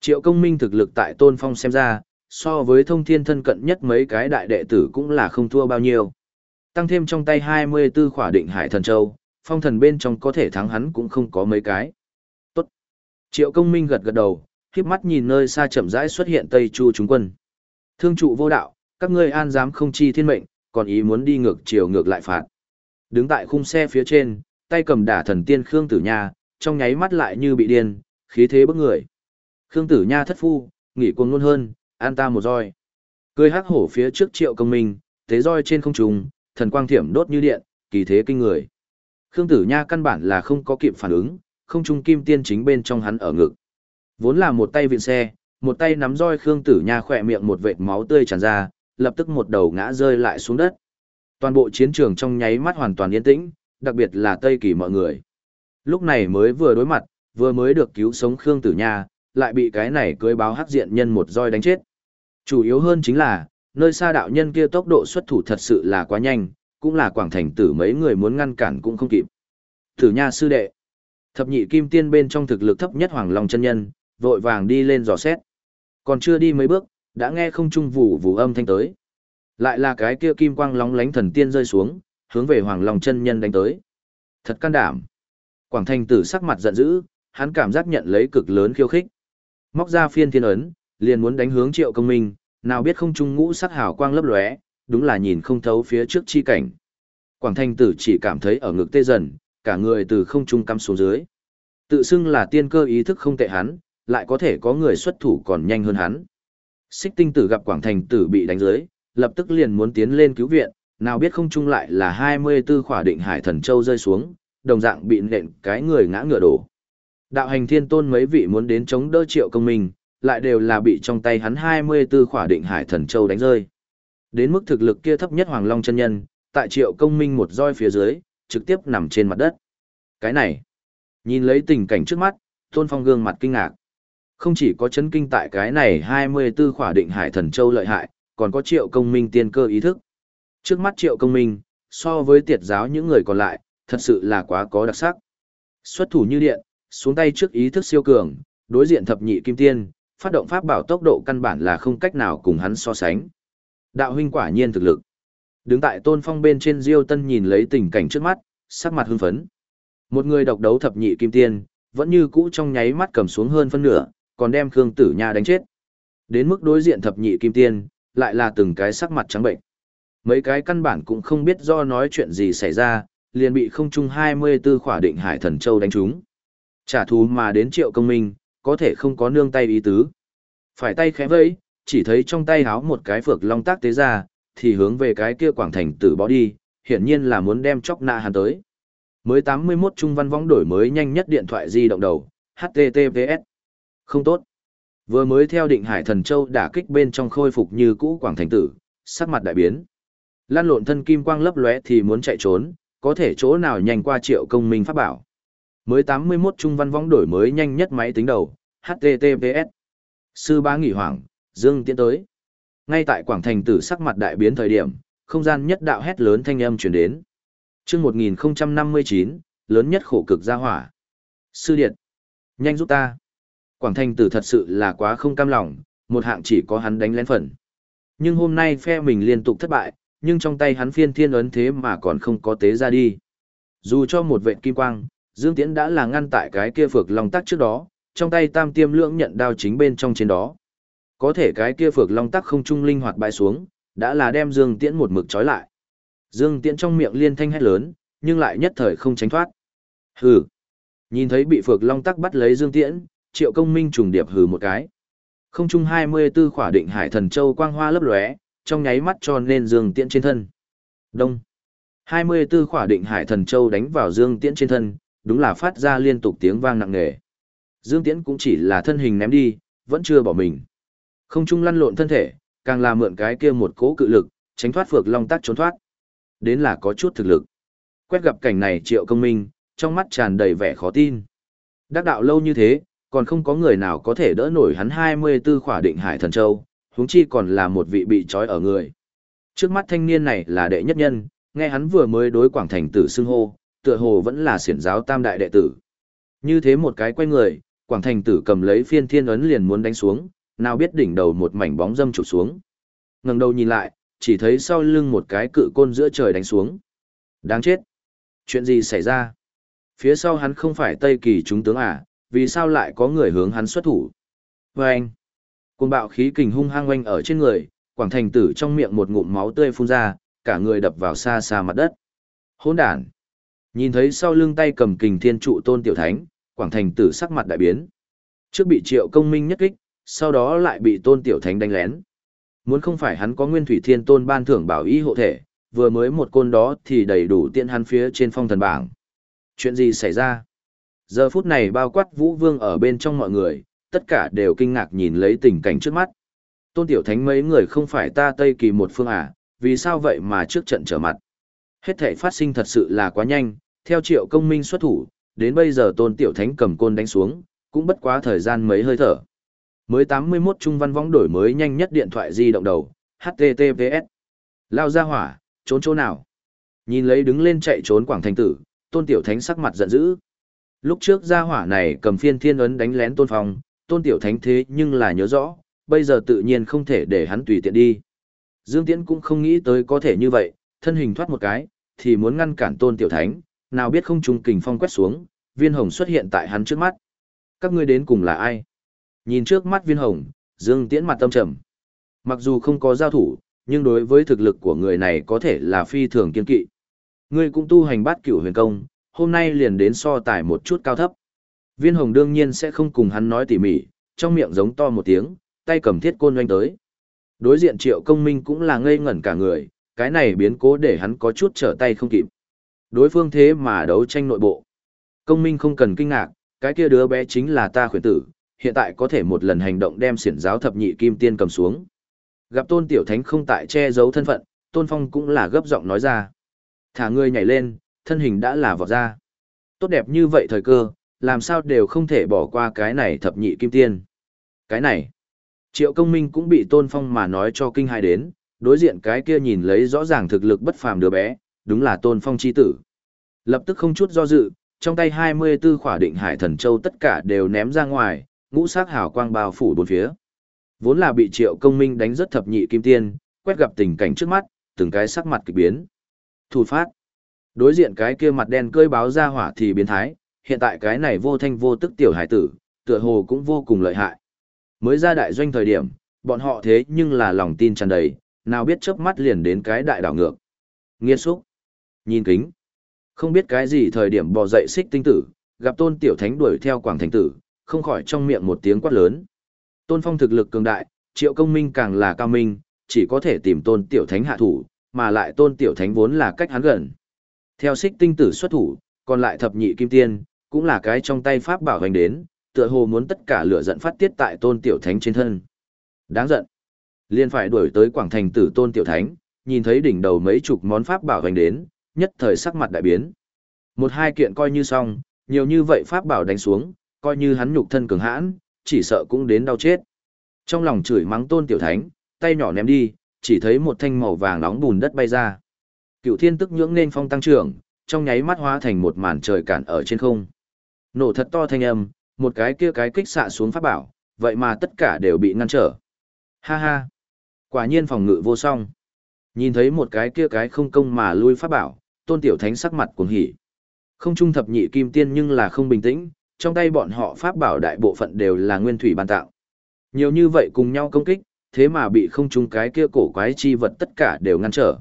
S1: Triệu công minh thực lực tại tôn phong xem ra, so với thông thiên thân cận nhất mấy cái đại đệ tử cũng là không thua bao nhiêu. Tăng thêm trong tay 24 khỏa định hải thần châu, phong thần bên trong có thể thắng hắn cũng không có mấy cái. Tốt. Triệu công minh gật gật đầu, khiếp mắt nhìn nơi xa chậm rãi xuất hiện Tây Chu chúng quân. Thương trụ vô đạo, các ngươi an dám không chi thiên mệnh, còn ý muốn đi ngược chiều ngược lại phạt. Đứng tại khung xe phía trên, tay cầm đả thần tiên Khương Tử Nha, trong nháy mắt lại như bị điên, khí thế bức người. Khương Tử Nha thất phu, nghỉ cuồng luôn hơn, an ta một roi. Cười hắc hổ phía trước triệu công minh, thế roi trên không trung, thần quang thiểm đốt như điện, kỳ thế kinh người. Khương Tử Nha căn bản là không có kịp phản ứng, không trung kim tiên chính bên trong hắn ở ngực. Vốn là một tay viện xe, một tay nắm roi Khương Tử Nha khỏe miệng một vệt máu tươi tràn ra, lập tức một đầu ngã rơi lại xuống đất. Toàn bộ chiến trường trong nháy mắt hoàn toàn yên tĩnh, đặc biệt là Tây Kỳ mọi người. Lúc này mới vừa đối mặt, vừa mới được cứu sống Khương Tử Nha, lại bị cái này cưới báo hắc diện nhân một roi đánh chết. Chủ yếu hơn chính là, nơi xa đạo nhân kia tốc độ xuất thủ thật sự là quá nhanh, cũng là quảng thành tử mấy người muốn ngăn cản cũng không kịp. Tử Nha sư đệ, thập nhị kim tiên bên trong thực lực thấp nhất Hoàng Long chân nhân, vội vàng đi lên dò xét. Còn chưa đi mấy bước, đã nghe không trung vụ vụ âm thanh tới. Lại là cái kia kim quang lóng lánh thần tiên rơi xuống, hướng về Hoàng Long chân nhân đánh tới. Thật can đảm. Quảng Thành Tử sắc mặt giận dữ, hắn cảm giác nhận lấy cực lớn khiêu khích. Móc ra phiên thiên ấn, liền muốn đánh hướng Triệu Công Minh, nào biết không trung ngũ sắc hào quang lấp lóe, đúng là nhìn không thấu phía trước chi cảnh. Quảng Thành Tử chỉ cảm thấy ở ngực tê dần, cả người từ không trung cắm xuống dưới. Tự xưng là tiên cơ ý thức không tệ hắn, lại có thể có người xuất thủ còn nhanh hơn hắn. Xích tinh tử gặp Quảng Thành Tử bị đánh dưới, lập tức liền muốn tiến lên cứu viện, nào biết không trung lại là 24 khỏa định hải thần châu rơi xuống, đồng dạng bị nện cái người ngã ngựa đổ. Đạo hành thiên tôn mấy vị muốn đến chống đỡ triệu công minh, lại đều là bị trong tay hắn 24 khỏa định hải thần châu đánh rơi. Đến mức thực lực kia thấp nhất Hoàng Long chân nhân, tại triệu công minh một roi phía dưới, trực tiếp nằm trên mặt đất. Cái này, nhìn lấy tình cảnh trước mắt, tôn phong gương mặt kinh ngạc. Không chỉ có chấn kinh tại cái này 24 khỏa định hải thần châu lợi hại, còn có triệu công minh tiên cơ ý thức. Trước mắt triệu công minh, so với tiệt giáo những người còn lại, thật sự là quá có đặc sắc. Xuất thủ như điện, xuống tay trước ý thức siêu cường, đối diện thập nhị kim tiên, phát động pháp bảo tốc độ căn bản là không cách nào cùng hắn so sánh. Đạo huynh quả nhiên thực lực. Đứng tại tôn phong bên trên Diêu Tân nhìn lấy tình cảnh trước mắt, sắc mặt hưng phấn. Một người độc đấu thập nhị kim tiên, vẫn như cũ trong nháy mắt cầm xuống hơn phân nửa, còn đem Khương Tử Nha đánh chết. Đến mức đối diện thập nhị kim tiên, lại là từng cái sắc mặt trắng bệnh. Mấy cái căn bản cũng không biết do nói chuyện gì xảy ra, liền bị không trung 24 khỏa định hải thần châu đánh trúng. Trả thù mà đến triệu công minh, có thể không có nương tay ý tứ. Phải tay khẽ vẫy, chỉ thấy trong tay háo một cái phược long tác tế ra, thì hướng về cái kia quảng thành tử bỏ đi, hiển nhiên là muốn đem chóc nạ hắn tới. Mới 81 trung văn võng đổi mới nhanh nhất điện thoại di động đầu, HTTPS. Không tốt. Vừa mới theo định hải thần châu đả kích bên trong khôi phục như cũ quảng thành tử, sắc mặt đại biến. Lan lộn thân kim quang lấp lóe thì muốn chạy trốn, có thể chỗ nào nhanh qua triệu công minh pháp bảo. Mới 81 trung văn võng đổi mới nhanh nhất máy tính đầu, HTTPS. Sư bá nghỉ hoảng, dương tiến tới. Ngay tại quảng thành tử sắc mặt đại biến thời điểm, không gian nhất đạo hét lớn thanh âm truyền đến. Chương 1059, lớn nhất khổ cực gia hỏa. Sư điện, nhanh giúp ta. Quảng Thanh Tử thật sự là quá không cam lòng, một hạng chỉ có hắn đánh lén phần. Nhưng hôm nay phe mình liên tục thất bại, nhưng trong tay hắn phiên thiên ấn thế mà còn không có tế ra đi. Dù cho một vệ kim quang, Dương Tiễn đã là ngăn tại cái kia phược long tắc trước đó, trong tay tam tiêm lưỡng nhận đao chính bên trong trên đó. Có thể cái kia phược long tắc không trung linh hoạt bại xuống, đã là đem Dương Tiễn một mực trói lại. Dương Tiễn trong miệng liên thanh hét lớn, nhưng lại nhất thời không tránh thoát. Hừ. Nhìn thấy bị phược long tắc bắt lấy Dương Tiễn, triệu công minh trùng điệp hừ một cái. Không trung 24 khỏa định hải thần châu quang hoa lấp lóe, trong nháy mắt cho nên Dương Tiễn trên thân. Đông. 24 khỏa định hải thần châu đánh vào Dương Tiễn trên thân, đúng là phát ra liên tục tiếng vang nặng nề. Dương Tiễn cũng chỉ là thân hình ném đi, vẫn chưa bỏ mình. Không trung lăn lộn thân thể, càng là mượn cái kia một cố cự lực, tránh thoát phược long tắc trốn thoát. Đến là có chút thực lực. Quét gặp cảnh này Triệu Công Minh, trong mắt tràn đầy vẻ khó tin. Đắc đạo lâu như thế, còn không có người nào có thể đỡ nổi hắn 24 khỏa định hải thần châu, huống chi còn là một vị bị trói ở người. Trước mắt thanh niên này là đệ nhất nhân, nghe hắn vừa mới đối quảng thành tử xưng hô, tựa hồ vẫn là xiển giáo tam đại đệ tử. Như thế một cái quay người, quảng thành tử cầm lấy phiên thiên ấn liền muốn đánh xuống, nào biết đỉnh đầu một mảnh bóng dâm chụp xuống. ngẩng đầu nhìn lại, chỉ thấy sau lưng một cái cự côn giữa trời đánh xuống. Đáng chết! Chuyện gì xảy ra? Phía sau hắn không phải Tây Kỳ chúng tướng à, vì sao lại có người hướng hắn xuất thủ? Và anh! Côn bạo khí kình hung hăng oanh ở trên người, quảng thành tử trong miệng một ngụm máu tươi phun ra, cả người đập vào xa xa mặt đất. Hỗn đản! Nhìn thấy sau lưng tay cầm kình thiên trụ tôn tiểu thánh, quảng thành tử sắc mặt đại biến. Trước bị triệu công minh nhất kích, sau đó lại bị tôn tiểu thánh đánh lén. Muốn không phải hắn có nguyên thủy thiên tôn ban thưởng bảo y hộ thể, vừa mới một côn đó thì đầy đủ tiện hắn phía trên phong thần bảng. Chuyện gì xảy ra? Giờ phút này bao quát vũ vương ở bên trong mọi người, tất cả đều kinh ngạc nhìn lấy tình cảnh trước mắt. Tôn tiểu thánh mấy người không phải ta Tây Kỳ một phương à, vì sao vậy mà trước trận trở mặt? Hết thể phát sinh thật sự là quá nhanh, theo triệu công minh xuất thủ, đến bây giờ tôn tiểu thánh cầm côn đánh xuống, cũng bất quá thời gian mấy hơi thở. Mới 81 trung văn võng đổi mới nhanh nhất điện thoại di động đầu, HTTPS. Lao ra hỏa, trốn chỗ nào? Nhìn lấy đứng lên chạy trốn quảng thành tử, tôn tiểu thánh sắc mặt giận dữ. Lúc trước gia hỏa này cầm phiên thiên ấn đánh lén tôn phong, tôn tiểu thánh thế nhưng là nhớ rõ, bây giờ tự nhiên không thể để hắn tùy tiện đi. Dương Tiễn cũng không nghĩ tới có thể như vậy, thân hình thoát một cái, thì muốn ngăn cản tôn tiểu thánh, nào biết không trung kình phong quét xuống, viên hồng xuất hiện tại hắn trước mắt. Các ngươi đến cùng là ai? Nhìn trước mắt viên hồng, Dương Tiễn mặt tâm trầm. Mặc dù không có giao thủ, nhưng đối với thực lực của người này có thể là phi thường kiên kỵ. Ngươi cũng tu hành bát cửu huyền công, hôm nay liền đến so tài một chút cao thấp. Viên hồng đương nhiên sẽ không cùng hắn nói tỉ mỉ, trong miệng giống to một tiếng, tay cầm thiết côn doanh tới. Đối diện triệu công minh cũng là ngây ngẩn cả người, cái này biến cố để hắn có chút trở tay không kịp. Đối phương thế mà đấu tranh nội bộ. Công minh không cần kinh ngạc, cái kia đứa bé chính là ta khuyến tử, hiện tại có thể một lần hành động đem xiển giáo thập nhị kim tiên cầm xuống. Gặp tôn tiểu thánh không tại che giấu thân phận, tôn phong cũng là gấp giọng nói ra. Thả người nhảy lên, thân hình đã là vọt ra. Tốt đẹp như vậy thời cơ, làm sao đều không thể bỏ qua cái này thập nhị kim tiên. Cái này, triệu công minh cũng bị tôn phong mà nói cho kinh hai đến, đối diện cái kia nhìn lấy rõ ràng thực lực bất phàm đứa bé, đúng là tôn phong chi tử. Lập tức không chút do dự, trong tay 24 khỏa định hải thần châu tất cả đều ném ra ngoài, ngũ sắc hào quang bao phủ bốn phía. Vốn là bị triệu công minh đánh rất thập nhị kim tiên, quét gặp tình cảnh trước mắt, từng cái sắc mặt kỳ biến. Thủ phát. Đối diện cái kia mặt đen cơi báo ra hỏa thì biến thái, hiện tại cái này vô thanh vô tức tiểu hải tử, tựa hồ cũng vô cùng lợi hại. Mới ra đại doanh thời điểm, bọn họ thế nhưng là lòng tin tràn đầy, nào biết chớp mắt liền đến cái đại đảo ngược. Nghiên xúc. Nhìn kính. Không biết cái gì thời điểm bò dậy xích tinh tử, gặp tôn tiểu thánh đuổi theo quảng thành tử, không khỏi trong miệng một tiếng quát lớn. Tôn phong thực lực cường đại, triệu công minh càng là cao minh, chỉ có thể tìm tôn tiểu thánh hạ thủ, mà lại tôn tiểu thánh vốn là cách hắn gần. Theo xích tinh tử xuất thủ, còn lại thập nhị kim tiên, cũng là cái trong tay pháp bảo hành đến, tựa hồ muốn tất cả lửa giận phát tiết tại tôn tiểu thánh trên thân. Đáng giận. Liên phải đuổi tới quảng thành tử tôn tiểu thánh, nhìn thấy đỉnh đầu mấy chục món pháp bảo hành đến, nhất thời sắc mặt đại biến. Một hai kiện coi như xong, nhiều như vậy pháp bảo đánh xuống, coi như hắn nhục thân cường hãn, chỉ sợ cũng đến đau chết. Trong lòng chửi mắng tôn tiểu thánh, tay nhỏ ném đi, chỉ thấy một thanh màu vàng nóng bùn đất bay ra. Cựu thiên tức nhưỡng nên phong tăng trưởng, trong nháy mắt hóa thành một màn trời cản ở trên không. Nổ thật to thanh âm, một cái kia cái kích xạ xuống pháp bảo, vậy mà tất cả đều bị ngăn trở. Ha ha! Quả nhiên phòng ngự vô song. Nhìn thấy một cái kia cái không công mà lui pháp bảo, tôn tiểu thánh sắc mặt cuồng hỉ. Không trung thập nhị kim tiên nhưng là không bình tĩnh, trong tay bọn họ pháp bảo đại bộ phận đều là nguyên thủy ban tạo. Nhiều như vậy cùng nhau công kích, thế mà bị không trung cái kia cổ quái chi vật tất cả đều ngăn trở.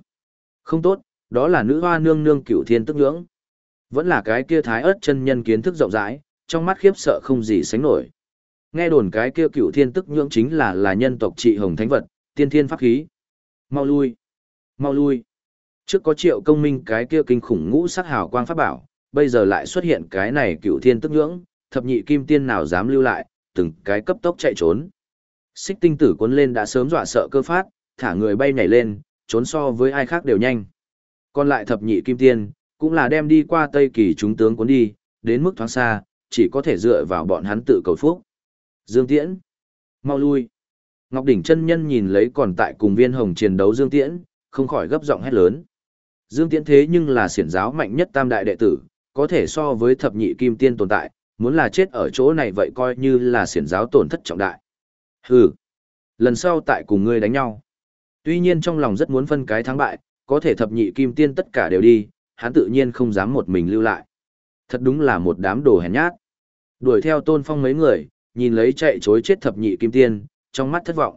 S1: Không tốt, đó là nữ hoa nương nương cửu thiên tức ngưỡng. Vẫn là cái kia thái ớt chân nhân kiến thức rộng rãi, trong mắt khiếp sợ không gì sánh nổi. Nghe đồn cái kia cửu thiên tức nhưỡng chính là là nhân tộc trị hồng thánh vật, tiên thiên pháp khí. Mau lui, mau lui. Trước có triệu công minh cái kia kinh khủng ngũ sắc hào quang pháp bảo, bây giờ lại xuất hiện cái này cửu thiên tức nhưỡng, thập nhị kim tiên nào dám lưu lại, từng cái cấp tốc chạy trốn. Xích tinh tử cuốn lên đã sớm dọa sợ cơ phát, thả người bay nhảy lên, trốn so với ai khác đều nhanh. Còn lại thập nhị kim tiên, cũng là đem đi qua Tây Kỳ chúng tướng cuốn đi, đến mức thoáng xa, chỉ có thể dựa vào bọn hắn tự cầu phúc. Dương Tiễn, mau lui. Ngọc Đỉnh chân nhân nhìn lấy còn tại cùng viên hồng chiến đấu Dương Tiễn, không khỏi gấp giọng hét lớn. Dương Tiễn thế nhưng là xiển giáo mạnh nhất tam đại đệ tử, có thể so với thập nhị kim tiên tồn tại, muốn là chết ở chỗ này vậy coi như là xiển giáo tổn thất trọng đại. Hừ, lần sau tại cùng ngươi đánh nhau. Tuy nhiên trong lòng rất muốn phân cái thắng bại, có thể thập nhị kim tiên tất cả đều đi, hắn tự nhiên không dám một mình lưu lại. Thật đúng là một đám đồ hèn nhát. Đuổi theo tôn phong mấy người, nhìn lấy chạy chối chết thập nhị kim tiên, trong mắt thất vọng.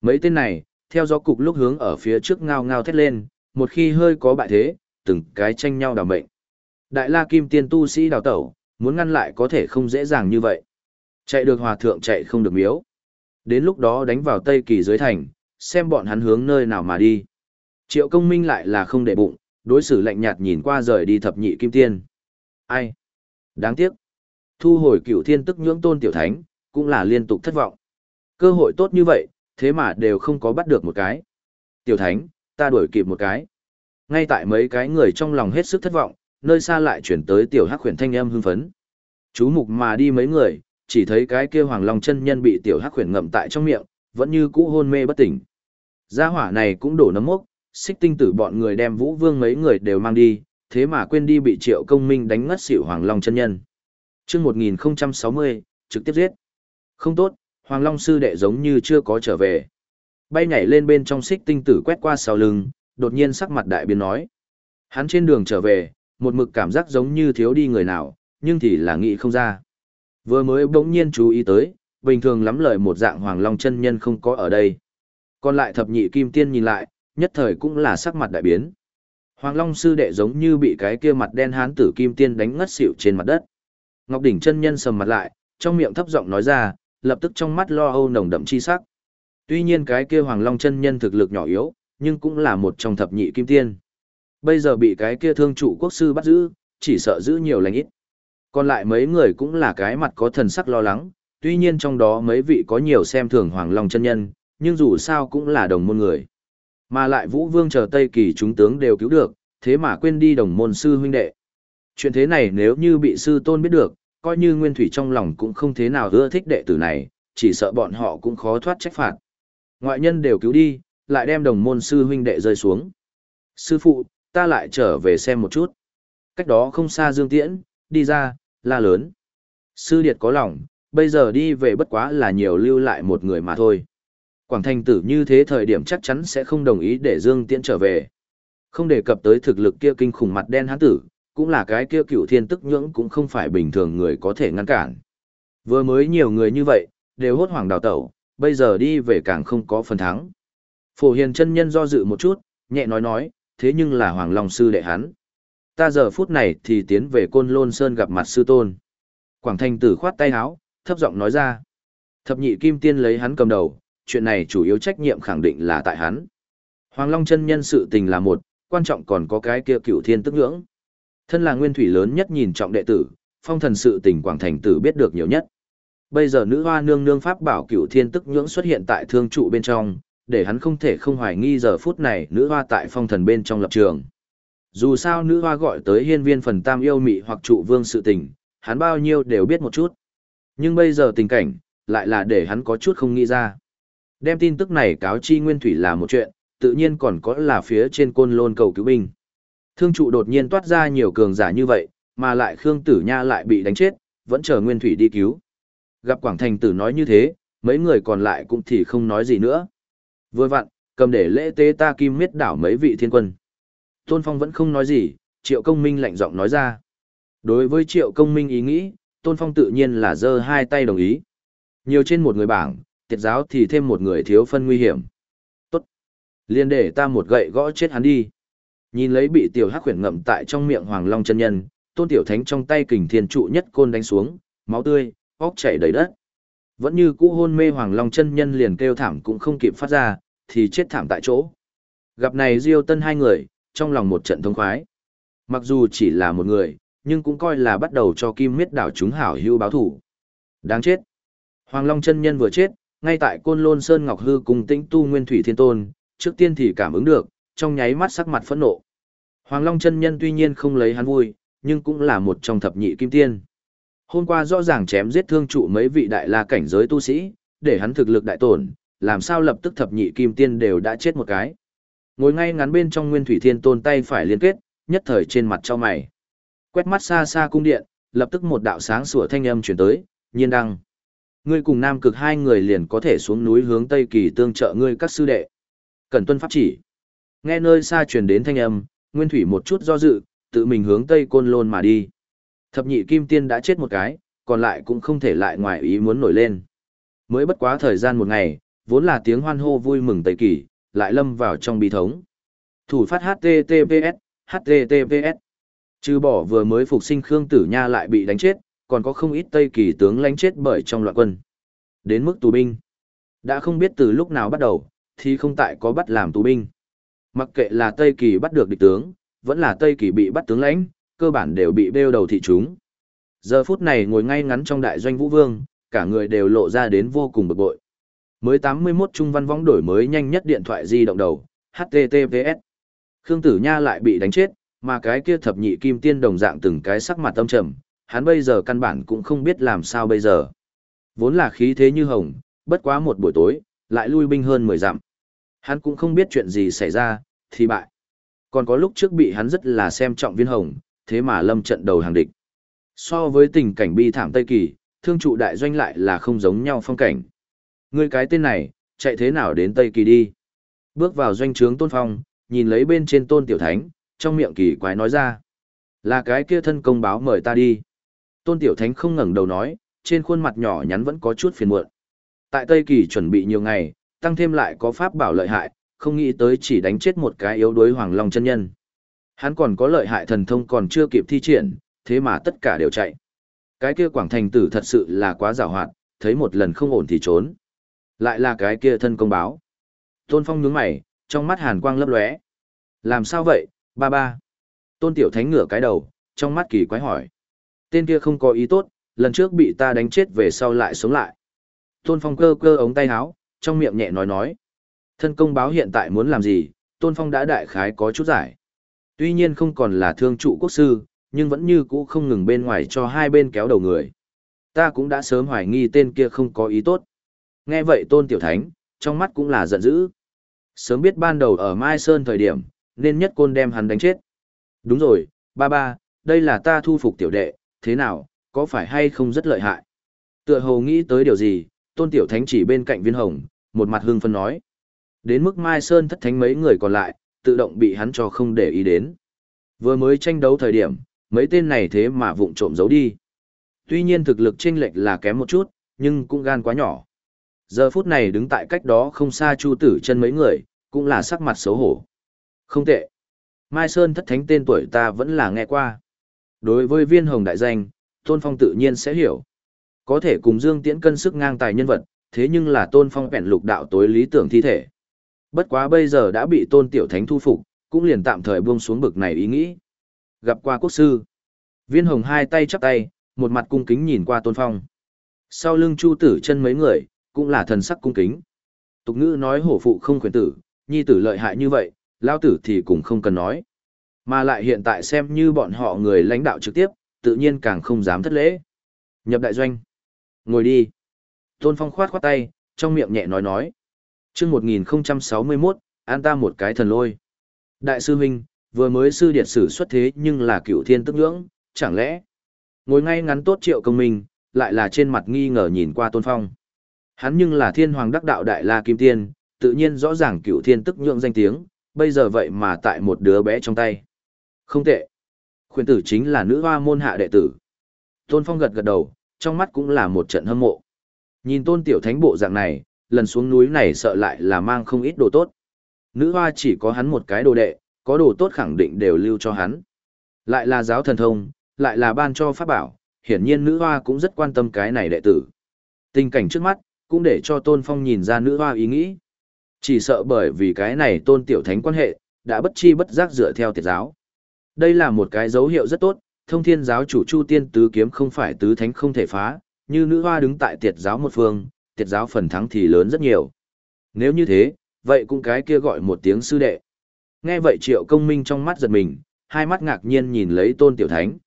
S1: Mấy tên này, theo gió cục lúc hướng ở phía trước ngao ngao thét lên, một khi hơi có bại thế, từng cái tranh nhau đào mệnh. Đại la kim tiên tu sĩ đào tẩu, muốn ngăn lại có thể không dễ dàng như vậy. Chạy được hòa thượng chạy không được miếu. Đến lúc đó đánh vào Tây Kỳ dưới thành, xem bọn hắn hướng nơi nào mà đi. Triệu công minh lại là không để bụng, đối xử lạnh nhạt nhìn qua rời đi thập nhị kim tiên. Ai? Đáng tiếc. Thu hồi cửu thiên tức nhưỡng tôn tiểu thánh, cũng là liên tục thất vọng. Cơ hội tốt như vậy, thế mà đều không có bắt được một cái. Tiểu thánh, ta đuổi kịp một cái. Ngay tại mấy cái người trong lòng hết sức thất vọng, nơi xa lại chuyển tới tiểu hắc khuyển thanh âm hưng phấn. Chú mục mà đi mấy người, chỉ thấy cái kia hoàng long chân nhân bị tiểu hắc khuyển ngậm tại trong miệng, vẫn như cũ hôn mê bất tỉnh. Gia hỏa này cũng đổ nấm mốc, xích tinh tử bọn người đem vũ vương mấy người đều mang đi, thế mà quên đi bị triệu công minh đánh ngất xỉu hoàng long chân nhân. Trước 1060, trực tiếp giết. Không tốt, hoàng long sư đệ giống như chưa có trở về. Bay nhảy lên bên trong xích tinh tử quét qua sau lưng, đột nhiên sắc mặt đại biến nói. Hắn trên đường trở về, một mực cảm giác giống như thiếu đi người nào, nhưng thì là nghĩ không ra. Vừa mới bỗng nhiên chú ý tới, bình thường lắm lời một dạng hoàng long chân nhân không có ở đây. Còn lại thập nhị kim tiên nhìn lại, nhất thời cũng là sắc mặt đại biến. Hoàng long sư đệ giống như bị cái kia mặt đen hán tử kim tiên đánh ngất xỉu trên mặt đất. Ngọc đỉnh chân nhân sầm mặt lại, trong miệng thấp giọng nói ra, lập tức trong mắt lo âu nồng đậm chi sắc. Tuy nhiên cái kia hoàng long chân nhân thực lực nhỏ yếu, nhưng cũng là một trong thập nhị kim tiên. Bây giờ bị cái kia thương Chủ quốc sư bắt giữ, chỉ sợ giữ nhiều lành ít. Còn lại mấy người cũng là cái mặt có thần sắc lo lắng, tuy nhiên trong đó mấy vị có nhiều xem thường Hoàng Long chân nhân, nhưng dù sao cũng là đồng môn người. Mà lại Vũ Vương chờ Tây Kỳ chúng tướng đều cứu được, thế mà quên đi đồng môn sư huynh đệ. Chuyện thế này nếu như bị sư tôn biết được, coi như Nguyên Thủy trong lòng cũng không thế nào ưa thích đệ tử này, chỉ sợ bọn họ cũng khó thoát trách phạt. Ngoại nhân đều cứu đi, lại đem đồng môn sư huynh đệ rơi xuống. Sư phụ, ta lại trở về xem một chút. Cách đó không xa Dương Tiễn, đi ra, la lớn. Sư Điệt có lòng, bây giờ đi về bất quá là nhiều lưu lại một người mà thôi. Quảng thành tử như thế thời điểm chắc chắn sẽ không đồng ý để Dương Tiễn trở về. Không đề cập tới thực lực kia kinh khủng mặt đen hán tử, cũng là cái kia cựu thiên tức nhưỡng cũng không phải bình thường người có thể ngăn cản. Vừa mới nhiều người như vậy, đều hốt hoảng đào tẩu, bây giờ đi về càng không có phần thắng. Phổ hiền chân nhân do dự một chút, nhẹ nói nói, thế nhưng là Hoàng Long sư đệ hắn. Ta giờ phút này thì tiến về Côn Lôn Sơn gặp mặt sư tôn. Quảng Thanh tử khoát tay áo, thấp giọng nói ra. Thập nhị kim tiên lấy hắn cầm đầu, chuyện này chủ yếu trách nhiệm khẳng định là tại hắn. Hoàng Long chân nhân sự tình là một, quan trọng còn có cái kia cửu thiên tức ngưỡng. Thân là nguyên thủy lớn nhất nhìn trọng đệ tử, phong thần sự tình Quảng Thành tử biết được nhiều nhất. Bây giờ nữ hoa nương nương pháp bảo cửu thiên tức nhưỡng xuất hiện tại thương trụ bên trong, để hắn không thể không hoài nghi giờ phút này nữ hoa tại phong thần bên trong lập trường. Dù sao nữ hoa gọi tới hiên viên phần tam yêu mị hoặc trụ vương sự tình, hắn bao nhiêu đều biết một chút. Nhưng bây giờ tình cảnh, lại là để hắn có chút không nghĩ ra. Đem tin tức này cáo chi nguyên thủy là một chuyện, tự nhiên còn có là phía trên côn lôn cầu cứu binh. Thương trụ đột nhiên toát ra nhiều cường giả như vậy, mà lại Khương Tử Nha lại bị đánh chết, vẫn chờ nguyên thủy đi cứu. Gặp Quảng Thành Tử nói như thế, mấy người còn lại cũng thì không nói gì nữa. Vừa vặn, cầm để lễ tế ta kim miết đảo mấy vị thiên quân. Tôn Phong vẫn không nói gì, Triệu Công Minh lạnh giọng nói ra. Đối với Triệu Công Minh ý nghĩ, Tôn Phong tự nhiên là giơ hai tay đồng ý. Nhiều trên một người bảng, tiệt giáo thì thêm một người thiếu phân nguy hiểm. Tốt. Liên để ta một gậy gõ chết hắn đi. Nhìn lấy bị tiểu hắc khuyển ngậm tại trong miệng Hoàng Long chân nhân, Tôn Tiểu Thánh trong tay kình thiên trụ nhất côn đánh xuống, máu tươi, óc chảy đầy đất. Vẫn như cũ hôn mê Hoàng Long chân nhân liền kêu thảm cũng không kịp phát ra, thì chết thảm tại chỗ. Gặp này Diêu Tân hai người, trong lòng một trận thông khoái. Mặc dù chỉ là một người, nhưng cũng coi là bắt đầu cho Kim Miết đảo chúng hảo hưu báo thủ. Đáng chết. Hoàng Long chân nhân vừa chết, ngay tại Côn Lôn Sơn Ngọc Hư cùng Tĩnh Tu Nguyên Thủy Thiên Tôn, trước tiên thì cảm ứng được, trong nháy mắt sắc mặt phẫn nộ. Hoàng Long chân nhân tuy nhiên không lấy hắn vui, nhưng cũng là một trong thập nhị kim tiên. Hôm qua rõ ràng chém giết thương trụ mấy vị đại la cảnh giới tu sĩ, để hắn thực lực đại tổn, làm sao lập tức thập nhị kim tiên đều đã chết một cái. Ngồi ngay ngắn bên trong Nguyên Thủy Thiên Tôn tay phải liên kết, nhất thời trên mặt cho mày. Quét mắt xa xa cung điện, lập tức một đạo sáng sủa thanh âm chuyển tới, nhiên đăng. Ngươi cùng Nam Cực hai người liền có thể xuống núi hướng Tây Kỳ tương trợ ngươi các sư đệ. Cần tuân pháp chỉ. Nghe nơi xa truyền đến thanh âm, Nguyên Thủy một chút do dự, tự mình hướng Tây Côn Lôn mà đi. Thập nhị kim tiên đã chết một cái, còn lại cũng không thể lại ngoài ý muốn nổi lên. Mới bất quá thời gian một ngày, vốn là tiếng hoan hô vui mừng Tây Kỳ, lại lâm vào trong bi thống. Thủ phát HTTPS, HTTPS. Trừ bỏ vừa mới phục sinh Khương Tử Nha lại bị đánh chết, còn có không ít Tây Kỳ tướng lánh chết bởi trong loạn quân. Đến mức tù binh. Đã không biết từ lúc nào bắt đầu, thì không tại có bắt làm tù binh. Mặc kệ là Tây Kỳ bắt được địch tướng, vẫn là Tây Kỳ bị bắt tướng lãnh, cơ bản đều bị bêu đầu thị chúng. Giờ phút này ngồi ngay ngắn trong đại doanh Vũ Vương, cả người đều lộ ra đến vô cùng bực bội. Mới 81 trung văn võng đổi mới nhanh nhất điện thoại di động đầu, HTTPS. Khương Tử Nha lại bị đánh chết, mà cái kia thập nhị kim tiên đồng dạng từng cái sắc mặt tâm trầm, hắn bây giờ căn bản cũng không biết làm sao bây giờ. Vốn là khí thế như hồng, bất quá một buổi tối, lại lui binh hơn 10 dặm. Hắn cũng không biết chuyện gì xảy ra, thì bại. Còn có lúc trước bị hắn rất là xem trọng viên hồng, thế mà lâm trận đầu hàng địch. So với tình cảnh bi thảm Tây Kỳ, thương trụ đại doanh lại là không giống nhau phong cảnh. Người cái tên này, chạy thế nào đến Tây Kỳ đi? Bước vào doanh trướng tôn phong, nhìn lấy bên trên tôn tiểu thánh, trong miệng kỳ quái nói ra. Là cái kia thân công báo mời ta đi. Tôn tiểu thánh không ngẩng đầu nói, trên khuôn mặt nhỏ nhắn vẫn có chút phiền muộn. Tại Tây Kỳ chuẩn bị nhiều ngày, tăng thêm lại có pháp bảo lợi hại, không nghĩ tới chỉ đánh chết một cái yếu đuối hoàng long chân nhân. Hắn còn có lợi hại thần thông còn chưa kịp thi triển, thế mà tất cả đều chạy. Cái kia quảng thành tử thật sự là quá giàu hoạt, thấy một lần không ổn thì trốn. Lại là cái kia thân công báo. Tôn Phong nhướng mày, trong mắt hàn quang lấp lóe. Làm sao vậy, ba ba? Tôn Tiểu Thánh ngửa cái đầu, trong mắt kỳ quái hỏi. Tên kia không có ý tốt, lần trước bị ta đánh chết về sau lại sống lại. Tôn Phong cơ cơ ống tay áo, trong miệng nhẹ nói nói. Thân công báo hiện tại muốn làm gì, Tôn Phong đã đại khái có chút giải. Tuy nhiên không còn là thương trụ quốc sư, nhưng vẫn như cũ không ngừng bên ngoài cho hai bên kéo đầu người. Ta cũng đã sớm hoài nghi tên kia không có ý tốt. Nghe vậy Tôn Tiểu Thánh, trong mắt cũng là giận dữ. Sớm biết ban đầu ở Mai Sơn thời điểm, nên nhất côn đem hắn đánh chết. Đúng rồi, ba ba, đây là ta thu phục tiểu đệ, thế nào, có phải hay không rất lợi hại? Tựa hồ nghĩ tới điều gì, Tôn Tiểu Thánh chỉ bên cạnh viên hồng, một mặt hưng phân nói. Đến mức Mai Sơn thất thánh mấy người còn lại, tự động bị hắn cho không để ý đến. Vừa mới tranh đấu thời điểm, mấy tên này thế mà vụng trộm giấu đi. Tuy nhiên thực lực chênh lệch là kém một chút, nhưng cũng gan quá nhỏ. Giờ phút này đứng tại cách đó không xa Chu Tử chân mấy người, cũng là sắc mặt xấu hổ. Không tệ. Mai Sơn thất thánh tên tuổi ta vẫn là nghe qua. Đối với viên hồng đại danh, Tôn Phong tự nhiên sẽ hiểu. Có thể cùng Dương Tiễn cân sức ngang tài nhân vật, thế nhưng là Tôn Phong bèn lục đạo tối lý tưởng thi thể. Bất quá bây giờ đã bị tôn tiểu thánh thu phục, cũng liền tạm thời buông xuống bực này ý nghĩ. Gặp qua quốc sư. Viên hồng hai tay chắp tay, một mặt cung kính nhìn qua tôn phong. Sau lưng chu tử chân mấy người, cũng là thần sắc cung kính. Tục ngữ nói hổ phụ không khuyến tử, nhi tử lợi hại như vậy, lao tử thì cũng không cần nói. Mà lại hiện tại xem như bọn họ người lãnh đạo trực tiếp, tự nhiên càng không dám thất lễ. Nhập đại doanh. Ngồi đi. Tôn Phong khoát khoát tay, trong miệng nhẹ nói nói chương 1061, an ta một cái thần lôi. Đại sư huynh, vừa mới sư điệt sử xuất thế nhưng là cựu thiên tức ngưỡng, chẳng lẽ ngồi ngay ngắn tốt triệu công minh, lại là trên mặt nghi ngờ nhìn qua tôn phong. Hắn nhưng là thiên hoàng đắc đạo đại la kim tiên, tự nhiên rõ ràng cựu thiên tức nhượng danh tiếng, bây giờ vậy mà tại một đứa bé trong tay. Không tệ. Khuyên tử chính là nữ hoa môn hạ đệ tử. Tôn phong gật gật đầu, trong mắt cũng là một trận hâm mộ. Nhìn tôn tiểu thánh bộ dạng này, lần xuống núi này sợ lại là mang không ít đồ tốt. Nữ hoa chỉ có hắn một cái đồ đệ, có đồ tốt khẳng định đều lưu cho hắn. Lại là giáo thần thông, lại là ban cho pháp bảo, hiển nhiên nữ hoa cũng rất quan tâm cái này đệ tử. Tình cảnh trước mắt, cũng để cho Tôn Phong nhìn ra nữ hoa ý nghĩ. Chỉ sợ bởi vì cái này Tôn Tiểu Thánh quan hệ, đã bất chi bất giác dựa theo tiệt giáo. Đây là một cái dấu hiệu rất tốt, thông thiên giáo chủ Chu Tiên Tứ Kiếm không phải tứ thánh không thể phá, như nữ hoa đứng tại tiệt giáo một phương, tiệt giáo phần thắng thì lớn rất nhiều. Nếu như thế, vậy cũng cái kia gọi một tiếng sư đệ. Nghe vậy triệu công minh trong mắt giật mình, hai mắt ngạc nhiên nhìn lấy tôn tiểu thánh.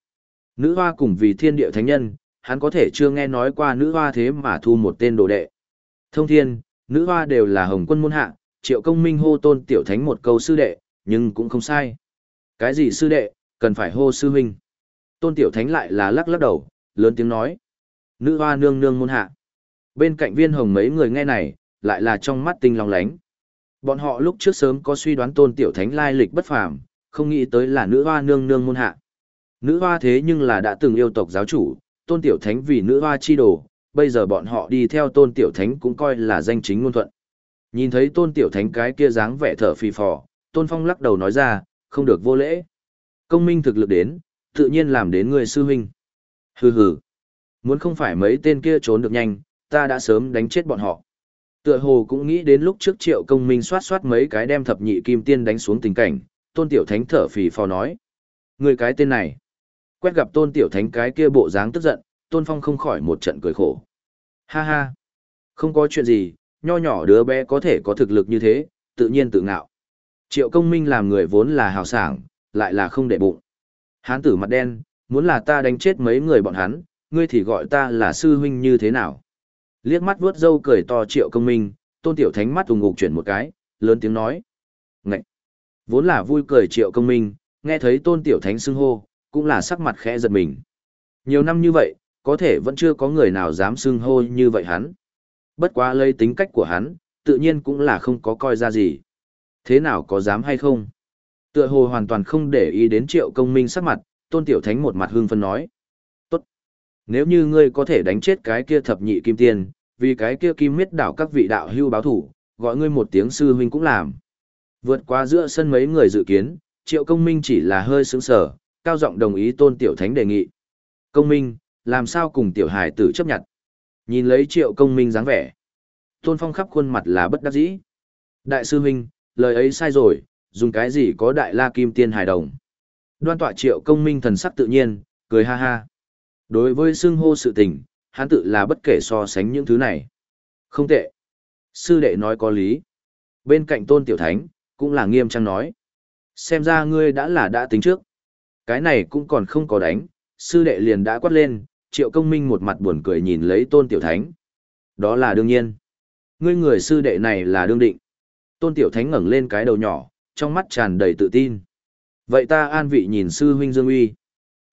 S1: Nữ hoa cùng vì thiên địa thánh nhân, hắn có thể chưa nghe nói qua nữ hoa thế mà thu một tên đồ đệ. Thông thiên, Nữ hoa đều là hồng quân môn hạ, triệu công minh hô tôn tiểu thánh một câu sư đệ, nhưng cũng không sai. Cái gì sư đệ, cần phải hô sư huynh. Tôn tiểu thánh lại là lắc lắc đầu, lớn tiếng nói. Nữ hoa nương nương môn hạ. Bên cạnh viên hồng mấy người nghe này, lại là trong mắt tinh long lánh. Bọn họ lúc trước sớm có suy đoán tôn tiểu thánh lai lịch bất phàm, không nghĩ tới là nữ hoa nương nương môn hạ. Nữ hoa thế nhưng là đã từng yêu tộc giáo chủ, tôn tiểu thánh vì nữ hoa chi đồ, bây giờ bọn họ đi theo tôn tiểu thánh cũng coi là danh chính ngôn thuận. Nhìn thấy tôn tiểu thánh cái kia dáng vẻ thở phì phò, tôn phong lắc đầu nói ra, không được vô lễ. Công minh thực lực đến, tự nhiên làm đến người sư huynh. Hừ hừ. Muốn không phải mấy tên kia trốn được nhanh, ta đã sớm đánh chết bọn họ. Tựa hồ cũng nghĩ đến lúc trước triệu công minh soát soát mấy cái đem thập nhị kim tiên đánh xuống tình cảnh, tôn tiểu thánh thở phì phò nói. Người cái tên này. Quét gặp tôn tiểu thánh cái kia bộ dáng tức giận, tôn phong không khỏi một trận cười khổ. Ha ha. Không có chuyện gì, nho nhỏ đứa bé có thể có thực lực như thế, tự nhiên tự ngạo. Triệu công minh làm người vốn là hào sảng, lại là không để bụng. Hán tử mặt đen, muốn là ta đánh chết mấy người bọn hắn, ngươi thì gọi ta là sư huynh như thế nào. Liếc mắt vuốt râu cười to triệu công minh, tôn tiểu thánh mắt ùng ngục chuyển một cái, lớn tiếng nói. Ngậy! Vốn là vui cười triệu công minh, nghe thấy tôn tiểu thánh xưng hô, cũng là sắc mặt khẽ giật mình. Nhiều năm như vậy, có thể vẫn chưa có người nào dám xưng hô như vậy hắn. Bất quá lấy tính cách của hắn, tự nhiên cũng là không có coi ra gì. Thế nào có dám hay không? Tựa hồ hoàn toàn không để ý đến triệu công minh sắc mặt, tôn tiểu thánh một mặt hương phân nói. Tốt! Nếu như ngươi có thể đánh chết cái kia thập nhị kim tiên, vì cái kia kim miết đảo các vị đạo hưu báo thủ, gọi ngươi một tiếng sư huynh cũng làm. Vượt qua giữa sân mấy người dự kiến, triệu công minh chỉ là hơi sướng sở, cao giọng đồng ý tôn tiểu thánh đề nghị. Công minh, làm sao cùng tiểu hài tử chấp nhận? Nhìn lấy triệu công minh dáng vẻ. Tôn phong khắp khuôn mặt là bất đắc dĩ. Đại sư huynh, lời ấy sai rồi, dùng cái gì có đại la kim tiên hài đồng. Đoan tọa triệu công minh thần sắc tự nhiên, cười ha ha. Đối với xưng hô sự tình, hắn tự là bất kể so sánh những thứ này. Không tệ. Sư đệ nói có lý. Bên cạnh tôn tiểu thánh, cũng là nghiêm trang nói. Xem ra ngươi đã là đã tính trước. Cái này cũng còn không có đánh, sư đệ liền đã quát lên, triệu công minh một mặt buồn cười nhìn lấy tôn tiểu thánh. Đó là đương nhiên. Ngươi người sư đệ này là đương định. Tôn tiểu thánh ngẩng lên cái đầu nhỏ, trong mắt tràn đầy tự tin. Vậy ta an vị nhìn sư huynh Dương Uy.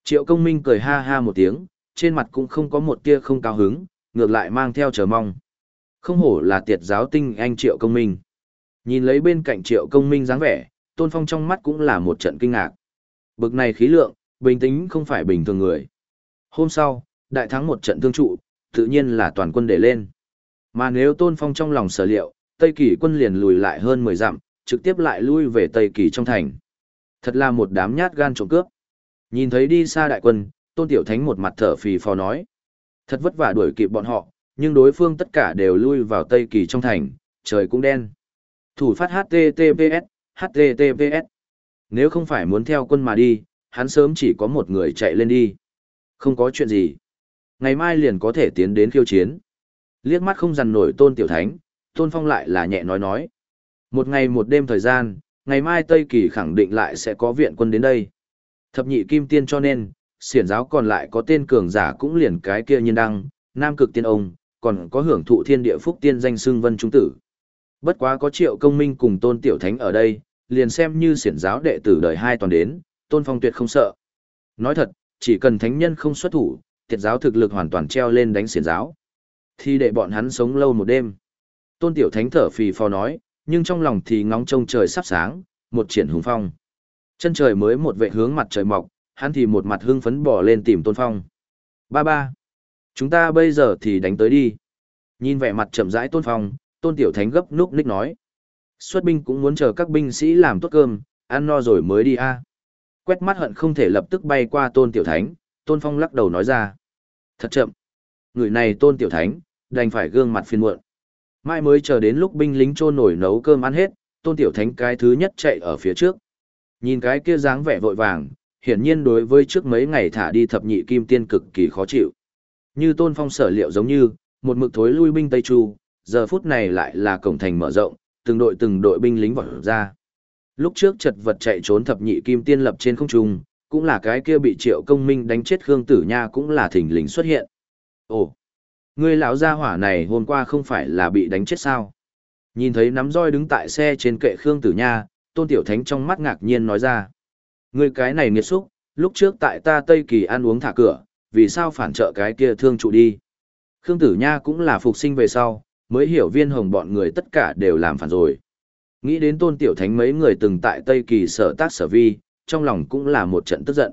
S1: Triệu công minh cười ha ha một tiếng, trên mặt cũng không có một tia không cao hứng, ngược lại mang theo chờ mong. Không hổ là tiệt giáo tinh anh Triệu công minh. Nhìn lấy bên cạnh Triệu công minh dáng vẻ, Tôn Phong trong mắt cũng là một trận kinh ngạc. Bực này khí lượng, bình tĩnh không phải bình thường người. Hôm sau, đại thắng một trận thương trụ, tự nhiên là toàn quân để lên. Mà nếu Tôn Phong trong lòng sở liệu, Tây Kỳ quân liền lùi lại hơn 10 dặm, trực tiếp lại lui về Tây Kỳ trong thành. Thật là một đám nhát gan trộm cướp. Nhìn thấy đi xa đại quân, Tôn Tiểu Thánh một mặt thở phì phò nói. Thật vất vả đuổi kịp bọn họ, nhưng đối phương tất cả đều lui vào Tây Kỳ trong thành, trời cũng đen. Thủ phát HTTPS, HTTPS. Nếu không phải muốn theo quân mà đi, hắn sớm chỉ có một người chạy lên đi. Không có chuyện gì. Ngày mai liền có thể tiến đến khiêu chiến. Liếc mắt không dằn nổi Tôn Tiểu Thánh, Tôn Phong lại là nhẹ nói nói. Một ngày một đêm thời gian, ngày mai Tây Kỳ khẳng định lại sẽ có viện quân đến đây. Thập nhị kim tiên cho nên, xiển giáo còn lại có tên cường giả cũng liền cái kia nhiên đăng, nam cực tiên ông, còn có hưởng thụ thiên địa phúc tiên danh xưng vân trung tử. Bất quá có triệu công minh cùng tôn tiểu thánh ở đây, liền xem như xiển giáo đệ tử đời hai toàn đến, tôn phong tuyệt không sợ. Nói thật, chỉ cần thánh nhân không xuất thủ, tiệt giáo thực lực hoàn toàn treo lên đánh xiển giáo. Thì để bọn hắn sống lâu một đêm. Tôn tiểu thánh thở phì phò nói, nhưng trong lòng thì ngóng trông trời sắp sáng, một triển hùng phong. Chân trời mới một vệ hướng mặt trời mọc, hắn thì một mặt hưng phấn bỏ lên tìm Tôn Phong. Ba ba. Chúng ta bây giờ thì đánh tới đi. Nhìn vẻ mặt chậm rãi Tôn Phong, Tôn Tiểu Thánh gấp núp ních nói. Xuất binh cũng muốn chờ các binh sĩ làm tốt cơm, ăn no rồi mới đi a. Quét mắt hận không thể lập tức bay qua Tôn Tiểu Thánh, Tôn Phong lắc đầu nói ra. Thật chậm. Người này Tôn Tiểu Thánh, đành phải gương mặt phiền muộn. Mai mới chờ đến lúc binh lính trôn nổi nấu cơm ăn hết, Tôn Tiểu Thánh cái thứ nhất chạy ở phía trước. Nhìn cái kia dáng vẻ vội vàng, hiển nhiên đối với trước mấy ngày thả đi thập nhị kim tiên cực kỳ khó chịu. Như tôn phong sở liệu giống như, một mực thối lui binh Tây Chu, giờ phút này lại là cổng thành mở rộng, từng đội từng đội binh lính vọt ra. Lúc trước chật vật chạy trốn thập nhị kim tiên lập trên không trung, cũng là cái kia bị triệu công minh đánh chết Khương Tử Nha cũng là thỉnh lình xuất hiện. Ồ, Ngươi lão gia hỏa này hôm qua không phải là bị đánh chết sao? Nhìn thấy nắm roi đứng tại xe trên kệ Khương Tử Nha, Tôn Tiểu Thánh trong mắt ngạc nhiên nói ra. Ngươi cái này nghiệt xúc, lúc trước tại ta Tây Kỳ ăn uống thả cửa, vì sao phản trợ cái kia thương trụ đi. Khương Tử Nha cũng là phục sinh về sau, mới hiểu viên hồng bọn người tất cả đều làm phản rồi. Nghĩ đến Tôn Tiểu Thánh mấy người từng tại Tây Kỳ sở tác sở vi, trong lòng cũng là một trận tức giận.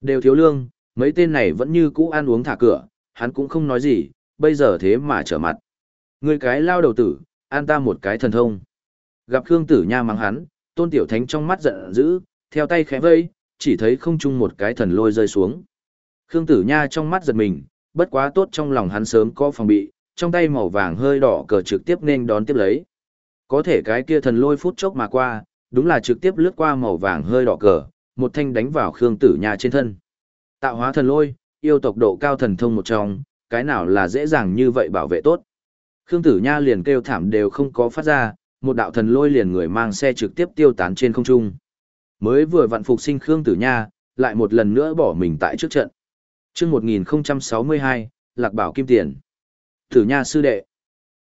S1: Đều thiếu lương, mấy tên này vẫn như cũ ăn uống thả cửa, hắn cũng không nói gì, bây giờ thế mà trở mặt. Người cái lao đầu tử, an ta một cái thần thông. Gặp Khương Tử Nha mắng hắn, Tôn Tiểu Thánh trong mắt giận dữ, theo tay khẽ vây, chỉ thấy không chung một cái thần lôi rơi xuống. Khương Tử Nha trong mắt giật mình, bất quá tốt trong lòng hắn sớm có phòng bị, trong tay màu vàng hơi đỏ cờ trực tiếp nên đón tiếp lấy. Có thể cái kia thần lôi phút chốc mà qua, đúng là trực tiếp lướt qua màu vàng hơi đỏ cờ, một thanh đánh vào Khương Tử Nha trên thân. Tạo hóa thần lôi, yêu tộc độ cao thần thông một trong, cái nào là dễ dàng như vậy bảo vệ tốt. Khương Tử Nha liền kêu thảm đều không có phát ra, một đạo thần lôi liền người mang xe trực tiếp tiêu tán trên không trung. Mới vừa vặn phục sinh Khương Tử Nha, lại một lần nữa bỏ mình tại trước trận. Trước 1062, Lạc Bảo Kim Tiền. Tử Nha sư đệ.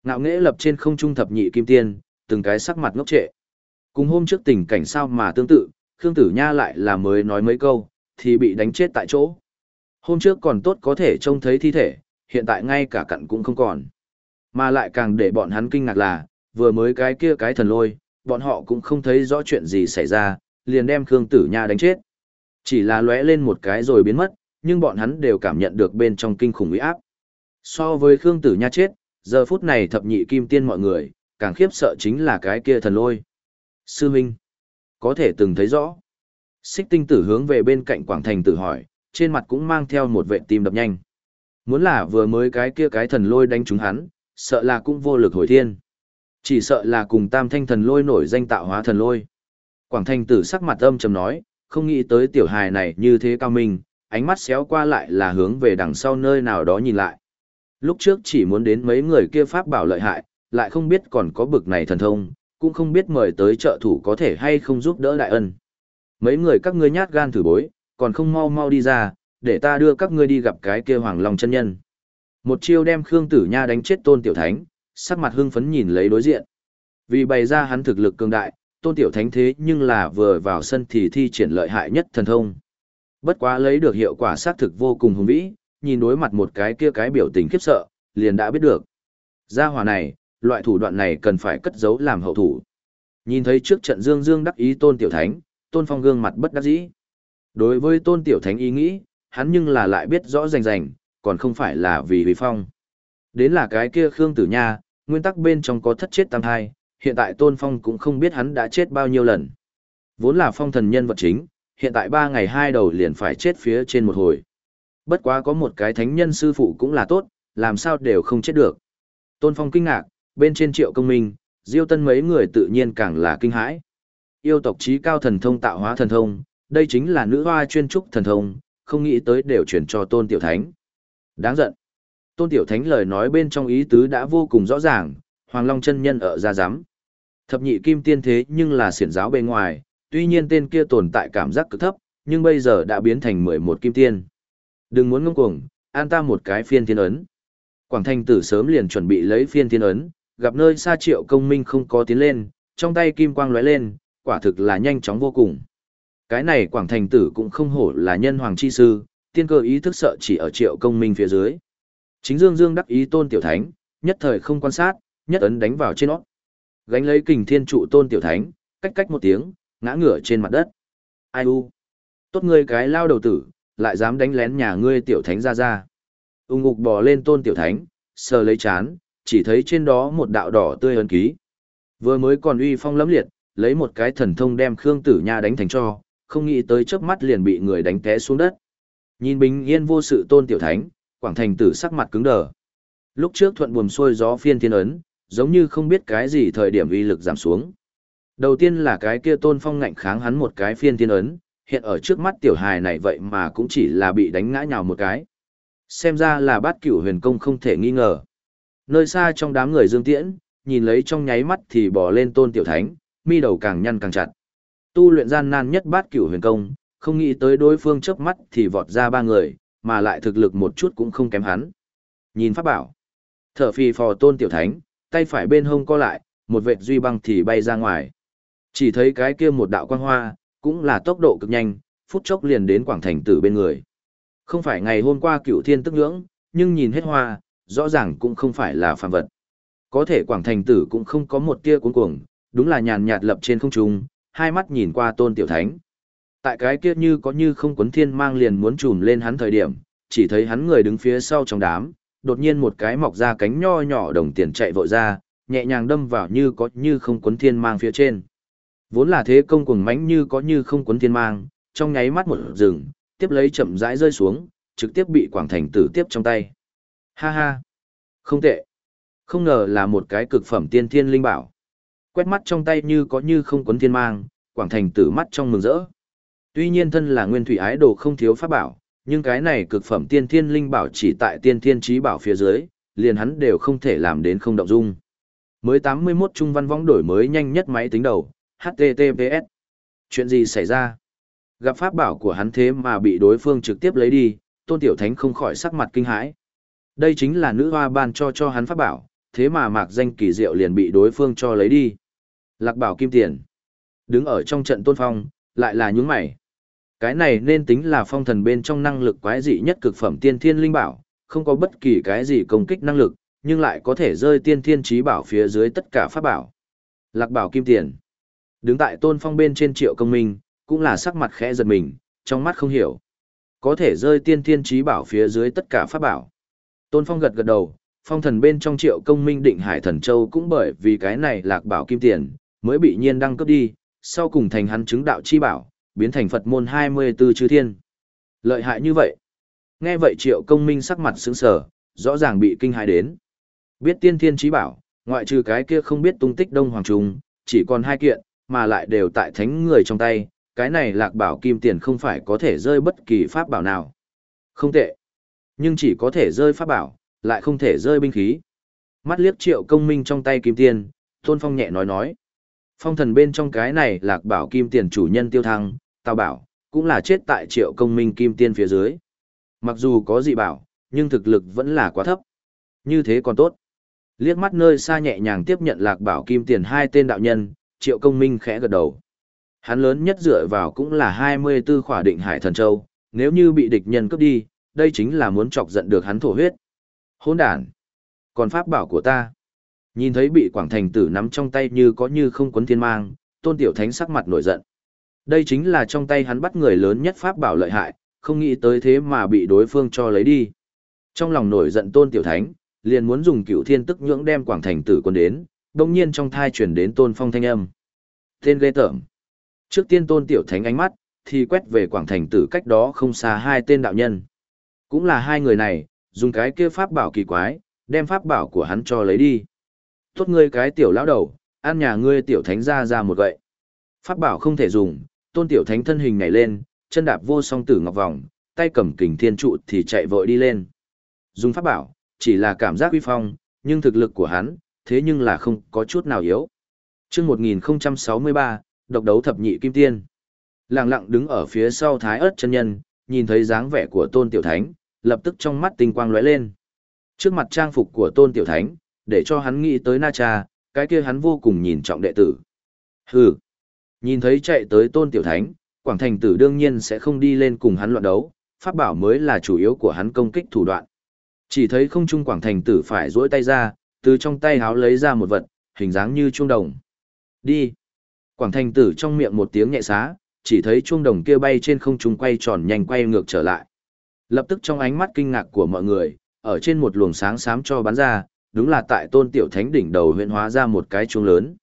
S1: Ngạo nghễ lập trên không trung thập nhị kim tiền, từng cái sắc mặt ngốc trệ. Cùng hôm trước tình cảnh sao mà tương tự, Khương Tử Nha lại là mới nói mấy câu, thì bị đánh chết tại chỗ. Hôm trước còn tốt có thể trông thấy thi thể, hiện tại ngay cả cặn cũng không còn. Mà lại càng để bọn hắn kinh ngạc là, vừa mới cái kia cái thần lôi, bọn họ cũng không thấy rõ chuyện gì xảy ra, liền đem Khương Tử Nha đánh chết. Chỉ là lóe lên một cái rồi biến mất, nhưng bọn hắn đều cảm nhận được bên trong kinh khủng uy áp. So với Khương Tử Nha chết, giờ phút này thập nhị kim tiên mọi người, càng khiếp sợ chính là cái kia thần lôi. Sư Minh, có thể từng thấy rõ. Xích tinh tử hướng về bên cạnh Quảng Thành tử hỏi, trên mặt cũng mang theo một vệ tim đập nhanh. Muốn là vừa mới cái kia cái thần lôi đánh trúng hắn, sợ là cũng vô lực hồi thiên. Chỉ sợ là cùng tam thanh thần lôi nổi danh tạo hóa thần lôi. Quảng thanh tử sắc mặt âm trầm nói, không nghĩ tới tiểu hài này như thế cao minh, ánh mắt xéo qua lại là hướng về đằng sau nơi nào đó nhìn lại. Lúc trước chỉ muốn đến mấy người kia pháp bảo lợi hại, lại không biết còn có bực này thần thông, cũng không biết mời tới trợ thủ có thể hay không giúp đỡ đại ân. Mấy người các ngươi nhát gan thử bối, còn không mau mau đi ra, để ta đưa các ngươi đi gặp cái kia Hoàng Long chân nhân. Một chiêu đem Khương Tử Nha đánh chết Tôn Tiểu Thánh, sắc mặt hưng phấn nhìn lấy đối diện. Vì bày ra hắn thực lực cường đại, Tôn Tiểu Thánh thế nhưng là vừa vào sân thì thi triển lợi hại nhất thần thông. Bất quá lấy được hiệu quả xác thực vô cùng hùng vĩ, nhìn đối mặt một cái kia cái biểu tình khiếp sợ, liền đã biết được. Gia hỏa này, loại thủ đoạn này cần phải cất giấu làm hậu thủ. Nhìn thấy trước trận Dương Dương đắc ý Tôn Tiểu Thánh, Tôn Phong gương mặt bất đắc dĩ. Đối với Tôn Tiểu Thánh ý nghĩ, hắn nhưng là lại biết rõ rành rành, còn không phải là vì Huy Phong. Đến là cái kia Khương Tử Nha, nguyên tắc bên trong có thất chết tam hai, hiện tại Tôn Phong cũng không biết hắn đã chết bao nhiêu lần. Vốn là phong thần nhân vật chính, hiện tại ba ngày hai đầu liền phải chết phía trên một hồi. Bất quá có một cái thánh nhân sư phụ cũng là tốt, làm sao đều không chết được. Tôn Phong kinh ngạc, bên trên triệu công minh, diêu tân mấy người tự nhiên càng là kinh hãi. Yêu tộc trí cao thần thông tạo hóa thần thông, đây chính là nữ hoa chuyên trúc thần thông, không nghĩ tới đều chuyển cho tôn tiểu thánh. Đáng giận. Tôn tiểu thánh lời nói bên trong ý tứ đã vô cùng rõ ràng, Hoàng Long chân nhân ở ra giám. Thập nhị kim tiên thế nhưng là siển giáo bên ngoài, tuy nhiên tên kia tồn tại cảm giác cực thấp, nhưng bây giờ đã biến thành 11 kim tiên. Đừng muốn ngông cuồng, an ta một cái phiên thiên ấn. Quảng Thanh tử sớm liền chuẩn bị lấy phiên thiên ấn, gặp nơi xa triệu công minh không có tiến lên, trong tay kim quang lóe lên, quả thực là nhanh chóng vô cùng. Cái này Quảng Thành tử cũng không hổ là nhân hoàng chi sư, tiên cơ ý thức sợ chỉ ở triệu công minh phía dưới. Chính Dương Dương đắc ý tôn tiểu thánh, nhất thời không quan sát, nhất ấn đánh vào trên nó. Gánh lấy kình thiên trụ tôn tiểu thánh, cách cách một tiếng, ngã ngửa trên mặt đất. Ai u? Tốt ngươi cái lao đầu tử, lại dám đánh lén nhà ngươi tiểu thánh ra ra. Ung ngục bò lên tôn tiểu thánh, sờ lấy chán, chỉ thấy trên đó một đạo đỏ tươi ấn ký. Vừa mới còn uy phong lẫm liệt, lấy một cái thần thông đem Khương Tử Nha đánh thành cho, không nghĩ tới chớp mắt liền bị người đánh té xuống đất. Nhìn bình yên vô sự tôn tiểu thánh, Quảng Thành tử sắc mặt cứng đờ. Lúc trước thuận buồm xuôi gió phiên thiên ấn, giống như không biết cái gì thời điểm uy lực giảm xuống. Đầu tiên là cái kia tôn phong ngạnh kháng hắn một cái phiên thiên ấn, hiện ở trước mắt tiểu hài này vậy mà cũng chỉ là bị đánh ngã nhào một cái. Xem ra là bát cửu huyền công không thể nghi ngờ. Nơi xa trong đám người dương tiễn, nhìn lấy trong nháy mắt thì bỏ lên tôn tiểu thánh, mi đầu càng nhăn càng chặt. Tu luyện gian nan nhất bát cửu huyền công, không nghĩ tới đối phương chớp mắt thì vọt ra ba người, mà lại thực lực một chút cũng không kém hắn. Nhìn pháp bảo, thở phì phò tôn tiểu thánh, tay phải bên hông co lại, một vệt duy băng thì bay ra ngoài. Chỉ thấy cái kia một đạo quang hoa, cũng là tốc độ cực nhanh, phút chốc liền đến quảng thành tử bên người. Không phải ngày hôm qua cửu thiên tức ngưỡng, nhưng nhìn hết hoa, rõ ràng cũng không phải là phàm vật. Có thể quảng thành tử cũng không có một tia cuốn cuồng, đúng là nhàn nhạt lập trên không trung, hai mắt nhìn qua tôn tiểu thánh. Tại cái kia như có như không quấn thiên mang liền muốn trùm lên hắn thời điểm, chỉ thấy hắn người đứng phía sau trong đám, đột nhiên một cái mọc ra cánh nho nhỏ đồng tiền chạy vội ra, nhẹ nhàng đâm vào như có như không quấn thiên mang phía trên. Vốn là thế công cuồng mãnh như có như không quấn thiên mang, trong nháy mắt một rừng, tiếp lấy chậm rãi rơi xuống, trực tiếp bị Quảng Thành tử tiếp trong tay. Ha ha! Không tệ! Không ngờ là một cái cực phẩm tiên thiên linh bảo. Quét mắt trong tay như có như không quấn thiên mang, Quảng Thành tử mắt trong mừng rỡ. Tuy nhiên thân là nguyên thủy ái đồ không thiếu pháp bảo, nhưng cái này cực phẩm tiên thiên linh bảo chỉ tại tiên thiên trí bảo phía dưới, liền hắn đều không thể làm đến không động dung. Mới 81 trung văn võng đổi mới nhanh nhất máy tính đầu, HTTPS. Chuyện gì xảy ra? Gặp pháp bảo của hắn thế mà bị đối phương trực tiếp lấy đi, Tôn Tiểu Thánh không khỏi sắc mặt kinh hãi. Đây chính là nữ hoa ban cho cho hắn pháp bảo, thế mà mạc danh kỳ diệu liền bị đối phương cho lấy đi. Lạc bảo kim tiền. Đứng ở trong trận tôn phong, lại là nhúng mày. Cái này nên tính là phong thần bên trong năng lực quái dị nhất cực phẩm tiên thiên linh bảo, không có bất kỳ cái gì công kích năng lực, nhưng lại có thể rơi tiên thiên trí bảo phía dưới tất cả pháp bảo. Lạc bảo kim tiền. Đứng tại tôn phong bên trên triệu công minh, cũng là sắc mặt khẽ giật mình, trong mắt không hiểu. Có thể rơi tiên thiên trí bảo phía dưới tất cả pháp bảo. Tôn phong gật gật đầu, phong thần bên trong triệu công minh định hải thần châu cũng bởi vì cái này lạc bảo kim tiền, mới bị nhiên đăng cấp đi, sau cùng thành hắn chứng đạo chi bảo, biến thành Phật môn 24 chư thiên. Lợi hại như vậy. Nghe vậy triệu công minh sắc mặt sững sờ, rõ ràng bị kinh hãi đến. Biết tiên thiên trí bảo, ngoại trừ cái kia không biết tung tích đông hoàng trung, chỉ còn hai kiện, mà lại đều tại thánh người trong tay, cái này lạc bảo kim tiền không phải có thể rơi bất kỳ pháp bảo nào. Không tệ. Nhưng chỉ có thể rơi pháp bảo, lại không thể rơi binh khí. Mắt liếc triệu công minh trong tay kim tiền, Tôn Phong nhẹ nói nói. Phong thần bên trong cái này lạc bảo kim tiền chủ nhân tiêu thăng, tao bảo, cũng là chết tại triệu công minh kim tiên phía dưới. Mặc dù có dị bảo, nhưng thực lực vẫn là quá thấp. Như thế còn tốt. Liếc mắt nơi xa nhẹ nhàng tiếp nhận lạc bảo kim tiền hai tên đạo nhân, triệu công minh khẽ gật đầu. Hắn lớn nhất dựa vào cũng là 24 khỏa định hải thần châu, nếu như bị địch nhân cướp đi, đây chính là muốn chọc giận được hắn thổ huyết. Hỗn đản! Còn pháp bảo của ta? Nhìn thấy bị Quảng Thành tử nắm trong tay như có như không quấn thiên mang, tôn tiểu thánh sắc mặt nổi giận. Đây chính là trong tay hắn bắt người lớn nhất pháp bảo lợi hại, không nghĩ tới thế mà bị đối phương cho lấy đi. Trong lòng nổi giận tôn tiểu thánh, liền muốn dùng cựu thiên tức nhưỡng đem Quảng Thành tử quân đến, đồng nhiên trong thai chuyển đến tôn phong thanh âm. Tên ghê tởm. Trước tiên tôn tiểu thánh ánh mắt, thì quét về quảng thành tử cách đó không xa hai tên đạo nhân. Cũng là hai người này, dùng cái kia pháp bảo kỳ quái, đem pháp bảo của hắn cho lấy đi. Tốt ngươi cái tiểu lão đầu, ăn nhà ngươi tiểu thánh ra ra một gậy. Pháp bảo không thể dùng, tôn tiểu thánh thân hình nhảy lên, chân đạp vô song tử ngọc vòng, tay cầm kình thiên trụ thì chạy vội đi lên. Dùng pháp bảo, chỉ là cảm giác uy phong, nhưng thực lực của hắn, thế nhưng là không có chút nào yếu. Trước 1063, độc đấu thập nhị kim tiên. Lặng lặng đứng ở phía sau thái ớt chân nhân, nhìn thấy dáng vẻ của tôn tiểu thánh, lập tức trong mắt tinh quang lóe lên. Trước mặt trang phục của tôn tiểu thánh, để cho hắn nghĩ tới na cha, cái kia hắn vô cùng nhìn trọng đệ tử. Hừ, nhìn thấy chạy tới tôn tiểu thánh, quảng thành tử đương nhiên sẽ không đi lên cùng hắn loạn đấu, pháp bảo mới là chủ yếu của hắn công kích thủ đoạn. Chỉ thấy không trung quảng thành tử phải duỗi tay ra, từ trong tay háo lấy ra một vật, hình dáng như chuông đồng. Đi. Quảng thành tử trong miệng một tiếng nhẹ xá, chỉ thấy chuông đồng kia bay trên không trung quay tròn nhanh quay ngược trở lại. Lập tức trong ánh mắt kinh ngạc của mọi người, ở trên một luồng sáng xám cho bắn ra, đúng là tại tôn tiểu thánh đỉnh đầu huyện hóa ra một cái chuông lớn.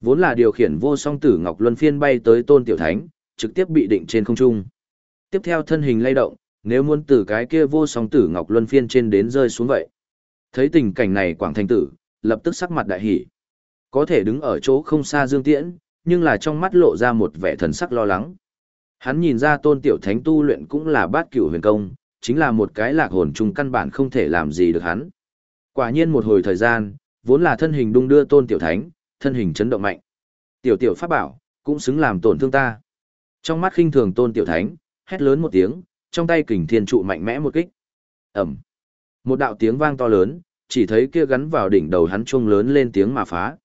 S1: Vốn là điều khiển vô song tử Ngọc Luân Phiên bay tới tôn tiểu thánh, trực tiếp bị định trên không trung. Tiếp theo thân hình lay động, nếu muốn từ cái kia vô song tử Ngọc Luân Phiên trên đến rơi xuống vậy. Thấy tình cảnh này Quảng Thành Tử, lập tức sắc mặt đại hỉ. Có thể đứng ở chỗ không xa Dương Tiễn, nhưng là trong mắt lộ ra một vẻ thần sắc lo lắng. Hắn nhìn ra tôn tiểu thánh tu luyện cũng là bát cửu huyền công, chính là một cái lạc hồn chung căn bản không thể làm gì được hắn. Quả nhiên một hồi thời gian, vốn là thân hình đung đưa tôn tiểu thánh, thân hình chấn động mạnh. Tiểu tiểu pháp bảo, cũng xứng làm tổn thương ta. Trong mắt khinh thường tôn tiểu thánh, hét lớn một tiếng, trong tay kình thiên trụ mạnh mẽ một kích. Ẩm. Một đạo tiếng vang to lớn, chỉ thấy kia gắn vào đỉnh đầu hắn chuông lớn lên tiếng mà phá.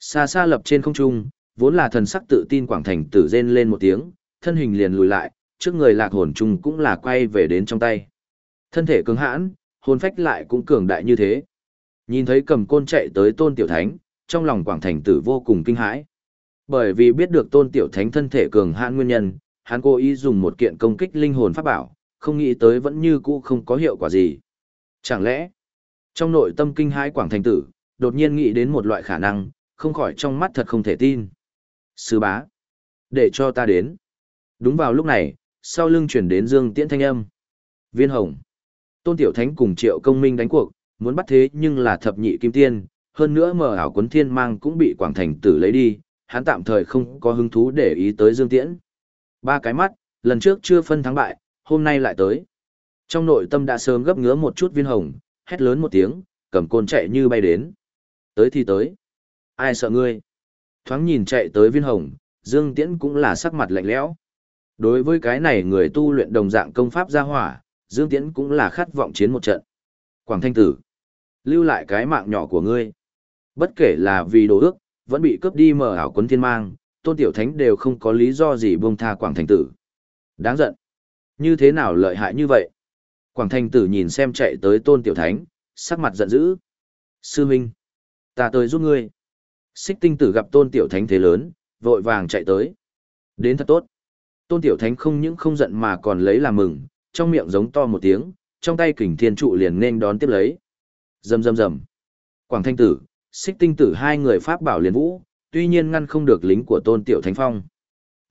S1: Xa xa lập trên không trung, vốn là thần sắc tự tin quảng thành tử rên lên một tiếng, thân hình liền lùi lại, trước người lạc hồn trung cũng là quay về đến trong tay. Thân thể cứng hãn, hồn phách lại cũng cường đại như thế. Nhìn thấy cầm côn chạy tới tôn tiểu thánh, trong lòng quảng thành tử vô cùng kinh hãi. Bởi vì biết được tôn tiểu thánh thân thể cường hãn nguyên nhân, hắn cố ý dùng một kiện công kích linh hồn pháp bảo, không nghĩ tới vẫn như cũ không có hiệu quả gì. Chẳng lẽ, trong nội tâm kinh hãi quảng thành tử, đột nhiên nghĩ đến một loại khả năng, không khỏi trong mắt thật không thể tin. Sư bá, để cho ta đến. Đúng vào lúc này, sau lưng chuyển đến Dương Tiễn thanh âm. Viên Hồng, Tôn Tiểu Thánh cùng Triệu Công Minh đánh cuộc, muốn bắt thế nhưng là thập nhị kim tiên, hơn nữa mở ảo quấn thiên mang cũng bị Quảng Thành tử lấy đi, hắn tạm thời không có hứng thú để ý tới Dương Tiễn. Ba cái mắt, lần trước chưa phân thắng bại, hôm nay lại tới. Trong nội tâm đã sớm gấp ngứa một chút viên hồng, hét lớn một tiếng, cầm côn chạy như bay đến. Tới thì tới. Ai sợ ngươi? Thoáng nhìn chạy tới viên hồng, Dương Tiễn cũng là sắc mặt lạnh lẽo. Đối với cái này người tu luyện đồng dạng công pháp gia hỏa, Dương Tiễn cũng là khát vọng chiến một trận. Quảng Thanh Tử, lưu lại cái mạng nhỏ của ngươi. Bất kể là vì đồ ước, vẫn bị cướp đi mở ảo quấn thiên mang, tôn tiểu thánh đều không có lý do gì buông tha Quảng Thanh Tử. Đáng giận. Như thế nào lợi hại như vậy? Quảng Thanh Tử nhìn xem chạy tới tôn tiểu thánh, sắc mặt giận dữ. Sư Minh, ta tới giúp ngươi. Xích tinh tử gặp tôn tiểu thánh thế lớn, vội vàng chạy tới. Đến thật tốt. Tôn tiểu thánh không những không giận mà còn lấy làm mừng, trong miệng giống to một tiếng, trong tay kình thiên trụ liền nên đón tiếp lấy. Rầm rầm rầm. Quảng thanh tử, xích tinh tử hai người pháp bảo liền vũ, tuy nhiên ngăn không được lính của tôn tiểu thánh phong.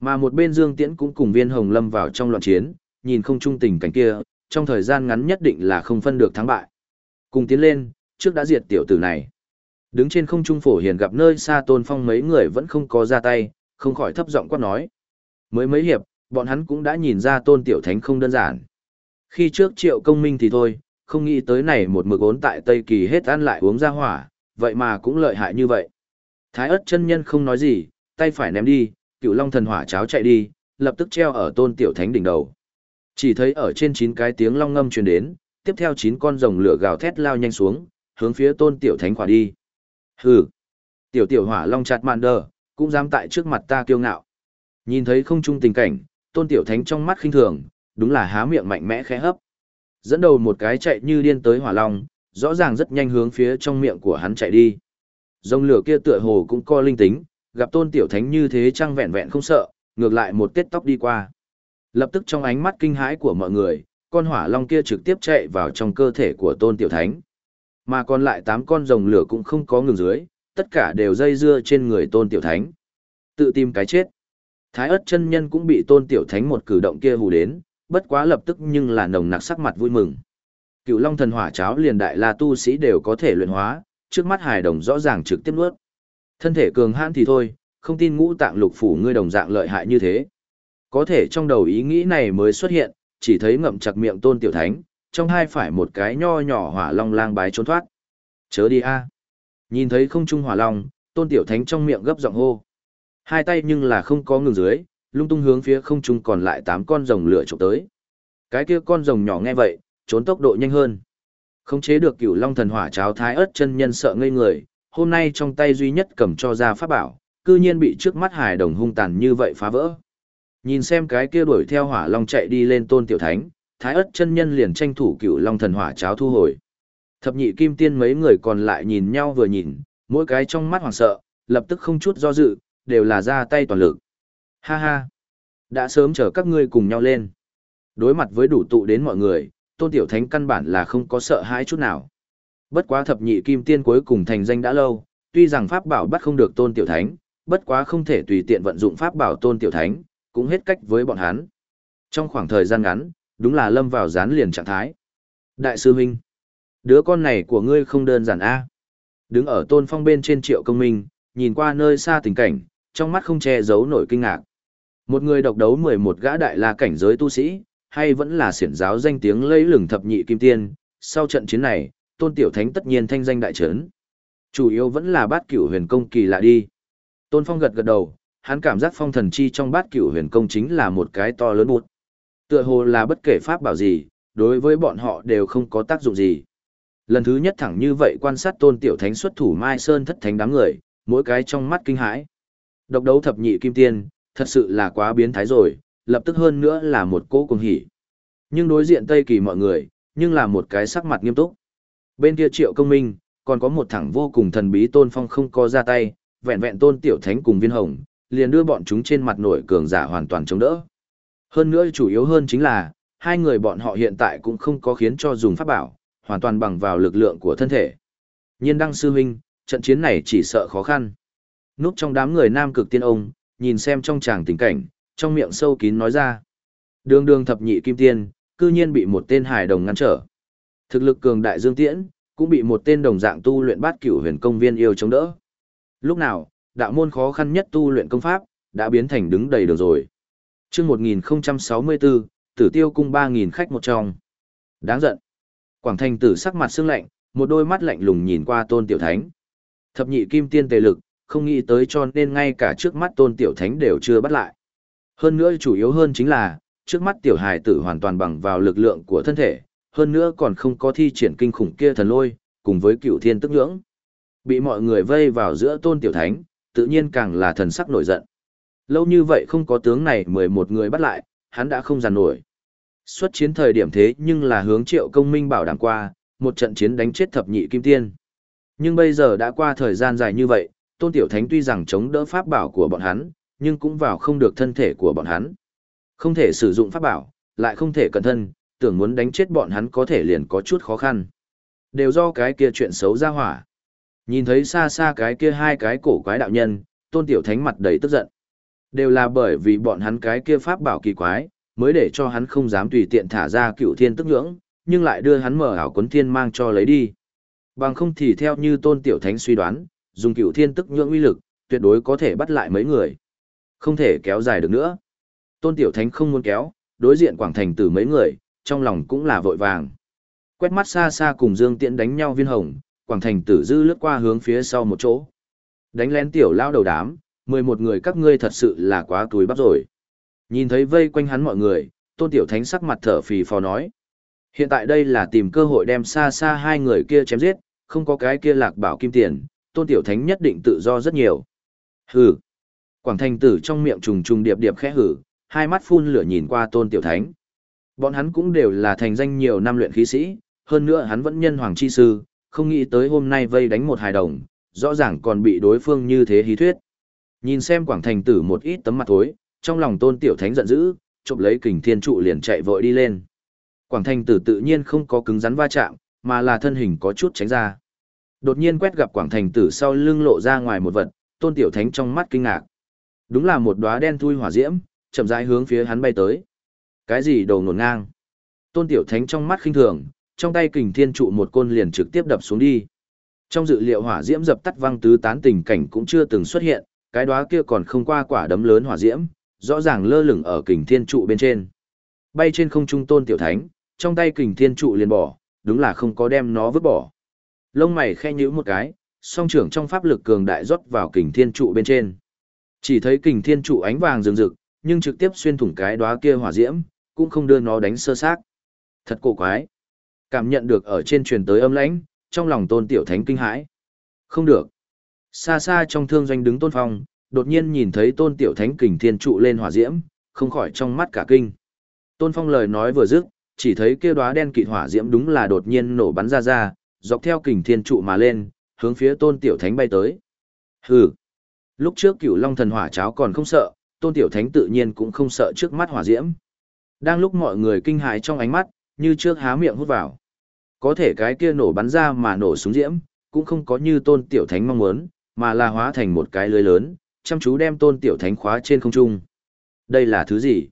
S1: Mà một bên Dương Tiễn cũng cùng viên hồng lâm vào trong loạn chiến, nhìn không trung tình cảnh kia, trong thời gian ngắn nhất định là không phân được thắng bại. Cùng tiến lên, trước đã diệt tiểu tử này. Đứng trên không trung phổ hiền gặp nơi xa tôn phong mấy người vẫn không có ra tay, không khỏi thấp giọng quát nói. Mới mấy hiệp, bọn hắn cũng đã nhìn ra tôn tiểu thánh không đơn giản. Khi trước triệu công minh thì thôi, không nghĩ tới này một mực ốn tại Tây Kỳ hết ăn lại uống ra hỏa, vậy mà cũng lợi hại như vậy. Thái ất chân nhân không nói gì, tay phải ném đi, cựu long thần hỏa cháo chạy đi, lập tức treo ở tôn tiểu thánh đỉnh đầu. Chỉ thấy ở trên chín cái tiếng long ngâm truyền đến, tiếp theo chín con rồng lửa gào thét lao nhanh xuống, hướng phía tôn tiểu thánh khỏa đi. Hừ! Tiểu tiểu hỏa long chặt mạn đờ, cũng dám tại trước mặt ta kiêu ngạo. Nhìn thấy không trung tình cảnh, tôn tiểu thánh trong mắt khinh thường, đúng là há miệng mạnh mẽ khẽ hấp. Dẫn đầu một cái chạy như điên tới hỏa long, rõ ràng rất nhanh hướng phía trong miệng của hắn chạy đi. Dòng lửa kia tựa hồ cũng co linh tính, gặp tôn tiểu thánh như thế trăng vẹn vẹn không sợ, ngược lại một tết tóc đi qua. Lập tức trong ánh mắt kinh hãi của mọi người, con hỏa long kia trực tiếp chạy vào trong cơ thể của tôn tiểu thánh. Mà còn lại tám con rồng lửa cũng không có ngừng dưới, tất cả đều dây dưa trên người tôn tiểu thánh. Tự tìm cái chết. Thái ớt chân nhân cũng bị tôn tiểu thánh một cử động kia hù đến, bất quá lập tức nhưng là nồng nặc sắc mặt vui mừng. Cựu long thần hỏa cháo liền đại la tu sĩ đều có thể luyện hóa, trước mắt hài đồng rõ ràng trực tiếp nuốt. Thân thể cường hãn thì thôi, không tin ngũ tạng lục phủ ngươi đồng dạng lợi hại như thế. Có thể trong đầu ý nghĩ này mới xuất hiện, chỉ thấy ngậm chặt miệng tôn tiểu thánh, trong hai phải một cái nho nhỏ hỏa long lang bái trốn thoát. Chớ đi a. Nhìn thấy không trung hỏa long, tôn tiểu thánh trong miệng gấp giọng hô. Hai tay nhưng là không có ngừng dưới, lung tung hướng phía không trung còn lại tám con rồng lửa chụp tới. Cái kia con rồng nhỏ nghe vậy, trốn tốc độ nhanh hơn. Không chế được cửu long thần hỏa cháo thái ớt chân nhân sợ ngây người, hôm nay trong tay duy nhất cầm cho ra pháp bảo, cư nhiên bị trước mắt hải đồng hung tàn như vậy phá vỡ. Nhìn xem cái kia đuổi theo hỏa long chạy đi lên tôn tiểu thánh, thái ớt chân nhân liền tranh thủ cửu long thần hỏa cháo thu hồi. Thập nhị kim tiên mấy người còn lại nhìn nhau vừa nhìn, mỗi cái trong mắt hoảng sợ, lập tức không chút do dự, đều là ra tay toàn lực. Ha ha! Đã sớm chờ các ngươi cùng nhau lên. Đối mặt với đủ tụ đến mọi người, tôn tiểu thánh căn bản là không có sợ hãi chút nào. Bất quá thập nhị kim tiên cuối cùng thành danh đã lâu, tuy rằng pháp bảo bắt không được tôn tiểu thánh, bất quá không thể tùy tiện vận dụng pháp bảo tôn tiểu thánh, cũng hết cách với bọn hắn. Trong khoảng thời gian ngắn, đúng là lâm vào dán liền trạng thái. Đại sư huynh, đứa con này của ngươi không đơn giản a. Đứng ở tôn phong bên trên triệu công minh, nhìn qua nơi xa tình cảnh, trong mắt không che giấu nổi kinh ngạc. Một người độc đấu 11 gã đại la cảnh giới tu sĩ, hay vẫn là xiển giáo danh tiếng lấy lừng thập nhị kim tiên, sau trận chiến này, tôn tiểu thánh tất nhiên thanh danh đại trấn. Chủ yếu vẫn là bát cửu huyền công kỳ lạ đi. Tôn phong gật gật đầu, hắn cảm giác phong thần chi trong bát cửu huyền công chính là một cái to lớn bụt. Tựa hồ là bất kể pháp bảo gì, đối với bọn họ đều không có tác dụng gì. Lần thứ nhất thẳng như vậy quan sát tôn tiểu thánh xuất thủ Mai Sơn thất thánh đám người, mỗi cái trong mắt kinh hãi. Độc đấu thập nhị kim tiên, thật sự là quá biến thái rồi, lập tức hơn nữa là một cỗ cùng hỉ. Nhưng đối diện Tây Kỳ mọi người, nhưng là một cái sắc mặt nghiêm túc. Bên kia triệu công minh, còn có một thẳng vô cùng thần bí tôn phong không có ra tay, vẹn vẹn tôn tiểu thánh cùng viên hồng, liền đưa bọn chúng trên mặt nổi cường giả hoàn toàn chống đỡ. Hơn nữa chủ yếu hơn chính là, hai người bọn họ hiện tại cũng không có khiến cho dùng pháp bảo, hoàn toàn bằng vào lực lượng của thân thể. Nhiên đăng sư huynh, trận chiến này chỉ sợ khó khăn. Núp trong đám người nam cực tiên ông, nhìn xem trong tràng tình cảnh, trong miệng sâu kín nói ra. Đường đường thập nhị kim tiên, cư nhiên bị một tên hài đồng ngăn trở. Thực lực cường đại dương tiễn, cũng bị một tên đồng dạng tu luyện bát cửu huyền công viên yêu chống đỡ. Lúc nào, đạo môn khó khăn nhất tu luyện công pháp, đã biến thành đứng đầy được rồi. Trước 1064, tử tiêu cung 3.000 khách một trong. Đáng giận. Quảng thành tử sắc mặt sương lạnh, một đôi mắt lạnh lùng nhìn qua tôn tiểu thánh. Thập nhị kim tiên tề lực, không nghĩ tới cho nên ngay cả trước mắt tôn tiểu thánh đều chưa bắt lại. Hơn nữa chủ yếu hơn chính là, trước mắt tiểu hài tử hoàn toàn bằng vào lực lượng của thân thể, hơn nữa còn không có thi triển kinh khủng kia thần lôi, cùng với cựu thiên tức nhưỡng. Bị mọi người vây vào giữa tôn tiểu thánh, tự nhiên càng là thần sắc nổi giận. Lâu như vậy không có tướng này mười một người bắt lại, hắn đã không giàn nổi. Xuất chiến thời điểm thế nhưng là hướng triệu công minh bảo đảm qua, một trận chiến đánh chết thập nhị kim tiên. Nhưng bây giờ đã qua thời gian dài như vậy, tôn tiểu thánh tuy rằng chống đỡ pháp bảo của bọn hắn, nhưng cũng vào không được thân thể của bọn hắn. Không thể sử dụng pháp bảo, lại không thể cẩn thân, tưởng muốn đánh chết bọn hắn có thể liền có chút khó khăn. Đều do cái kia chuyện xấu ra hỏa. Nhìn thấy xa xa cái kia hai cái cổ quái đạo nhân, tôn tiểu thánh mặt đầy tức giận. Đều là bởi vì bọn hắn cái kia pháp bảo kỳ quái, mới để cho hắn không dám tùy tiện thả ra cựu thiên tức nhưỡng, nhưng lại đưa hắn mở ảo quấn thiên mang cho lấy đi. Bằng không thì theo như tôn tiểu thánh suy đoán, dùng cựu thiên tức nhượng uy lực, tuyệt đối có thể bắt lại mấy người. Không thể kéo dài được nữa. Tôn tiểu thánh không muốn kéo, đối diện quảng thành tử mấy người, trong lòng cũng là vội vàng. Quét mắt xa xa cùng Dương Tiễn đánh nhau viên hồng, quảng thành tử dư lướt qua hướng phía sau một chỗ. Đánh lén tiểu lao đầu đám, mười một người các ngươi thật sự là quá túi bắp rồi. Nhìn thấy vây quanh hắn mọi người, tôn tiểu thánh sắc mặt thở phì phò nói. Hiện tại đây là tìm cơ hội đem xa xa hai người kia chém giết, không có cái kia lạc bảo kim tiền, tôn tiểu thánh nhất định tự do rất nhiều. Hừ. Quảng thành tử trong miệng trùng trùng điệp điệp khẽ hử, hai mắt phun lửa nhìn qua tôn tiểu thánh. Bọn hắn cũng đều là thành danh nhiều năm luyện khí sĩ, hơn nữa hắn vẫn nhân hoàng chi sư, không nghĩ tới hôm nay vây đánh một hài đồng, rõ ràng còn bị đối phương như thế hí thuyết. Nhìn xem quảng thành tử một ít tấm mặt thối, trong lòng tôn tiểu thánh giận dữ, chụp lấy kình thiên trụ liền chạy vội đi lên. Quảng thành tử tự nhiên không có cứng rắn va chạm, mà là thân hình có chút tránh ra. Đột nhiên quét gặp quảng thành tử sau lưng lộ ra ngoài một vật, tôn tiểu thánh trong mắt kinh ngạc. Đúng là một đóa đen thui hỏa diễm, chậm rãi hướng phía hắn bay tới. Cái gì đầu nổn ngang? Tôn tiểu thánh trong mắt khinh thường, trong tay kình thiên trụ một côn liền trực tiếp đập xuống đi. Trong dự liệu hỏa diễm dập tắt văng tứ tán tình cảnh cũng chưa từng xuất hiện, cái đóa kia còn không qua quả đấm lớn hỏa diễm, rõ ràng lơ lửng ở kình thiên trụ bên trên. Bay trên không trung tôn tiểu thánh, trong tay kình thiên trụ liền bỏ, đúng là không có đem nó vứt bỏ. Lông mày khe nhíu một cái, song trưởng trong pháp lực cường đại rót vào kình thiên trụ bên trên. Chỉ thấy kình thiên trụ ánh vàng rừng rực, nhưng trực tiếp xuyên thủng cái đóa kia hỏa diễm, cũng không đưa nó đánh sơ xác. Thật cổ quái. Cảm nhận được ở trên truyền tới âm lãnh, trong lòng tôn tiểu thánh kinh hãi. Không được. Xa xa trong thương doanh đứng tôn phong, đột nhiên nhìn thấy tôn tiểu thánh kình thiên trụ lên hỏa diễm, không khỏi trong mắt cả kinh. Tôn phong lời nói vừa dứt, chỉ thấy kia đóa đen kịt hỏa diễm đúng là đột nhiên nổ bắn ra ra, dọc theo kình thiên trụ mà lên, hướng phía tôn tiểu thánh bay tới. Hừ. Lúc trước cửu long thần hỏa cháo còn không sợ, tôn tiểu thánh tự nhiên cũng không sợ trước mắt hỏa diễm. Đang lúc mọi người kinh hãi trong ánh mắt, như trước há miệng hút vào. Có thể cái kia nổ bắn ra mà nổ súng diễm, cũng không có như tôn tiểu thánh mong muốn, mà là hóa thành một cái lưới lớn, chăm chú đem tôn tiểu thánh khóa trên không trung. Đây là thứ gì?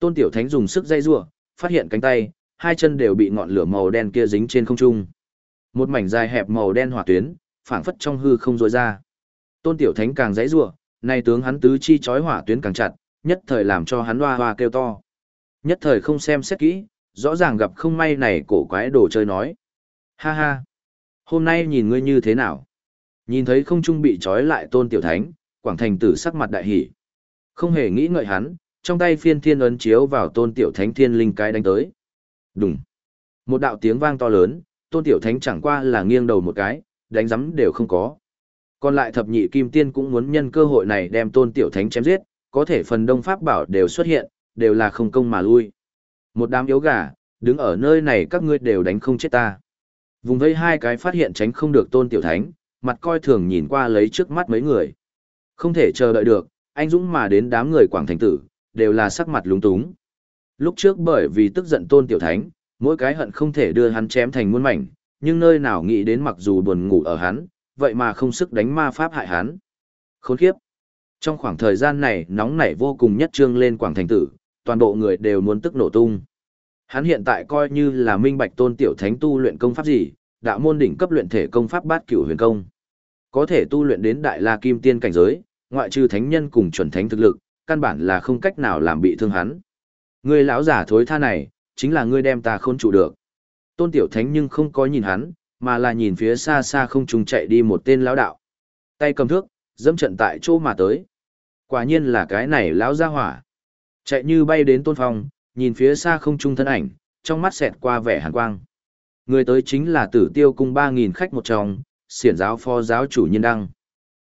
S1: Tôn tiểu thánh dùng sức dây rua, phát hiện cánh tay, hai chân đều bị ngọn lửa màu đen kia dính trên không trung. Một mảnh dài hẹp màu đen hỏa tuyến, phảng phất trong hư không rối ra. Tôn tiểu thánh càng dãy rua, nay tướng hắn tứ chi chói hỏa tuyến càng chặt, nhất thời làm cho hắn hoa hoa kêu to. Nhất thời không xem xét kỹ, rõ ràng gặp không may này cổ quái đồ chơi nói. Ha ha, hôm nay nhìn ngươi như thế nào? Nhìn thấy không trung bị trói lại tôn tiểu thánh, quảng thành tử sắc mặt đại hỉ. Không hề nghĩ ngợi hắn, trong tay phiên thiên ấn chiếu vào tôn tiểu thánh thiên linh cái đánh tới. Đùng. Một đạo tiếng vang to lớn, tôn tiểu thánh chẳng qua là nghiêng đầu một cái, đánh giấm đều không có. Còn lại thập nhị kim tiên cũng muốn nhân cơ hội này đem tôn tiểu thánh chém giết, có thể phần đông pháp bảo đều xuất hiện, đều là không công mà lui. Một đám yếu gà, đứng ở nơi này các ngươi đều đánh không chết ta. Vùng vây hai cái phát hiện tránh không được tôn tiểu thánh, mặt coi thường nhìn qua lấy trước mắt mấy người. Không thể chờ đợi được, anh Dũng mà đến đám người Quảng Thành Tử, đều là sắc mặt lúng túng. Lúc trước bởi vì tức giận tôn tiểu thánh, mỗi cái hận không thể đưa hắn chém thành muôn mảnh, nhưng nơi nào nghĩ đến mặc dù buồn ngủ ở hắn, vậy mà không sức đánh ma pháp hại hắn. Khốn kiếp. Trong khoảng thời gian này nóng nảy vô cùng nhất trương lên Quảng Thành Tử, toàn bộ người đều muốn tức nổ tung. Hắn hiện tại coi như là minh bạch tôn tiểu thánh tu luyện công pháp gì, đạo môn đỉnh cấp luyện thể công pháp bát cửu huyền công. Có thể tu luyện đến đại la kim tiên cảnh giới, ngoại trừ thánh nhân cùng chuẩn thánh thực lực, căn bản là không cách nào làm bị thương hắn. Ngươi lão giả thối tha này, chính là ngươi đem ta khôn trụ được. Tôn tiểu thánh nhưng không có nhìn hắn, mà là nhìn phía xa xa không trùng chạy đi một tên lão đạo. Tay cầm thước, dẫm trận tại chỗ mà tới. Quả nhiên là cái này lão gia hỏa. Chạy như bay đến tôn phong, nhìn phía xa không trung thân ảnh, trong mắt xẹt qua vẻ hàn quang. Người tới chính là tử tiêu cung 3.000 khách một trong, siển giáo phó giáo chủ nhân đăng.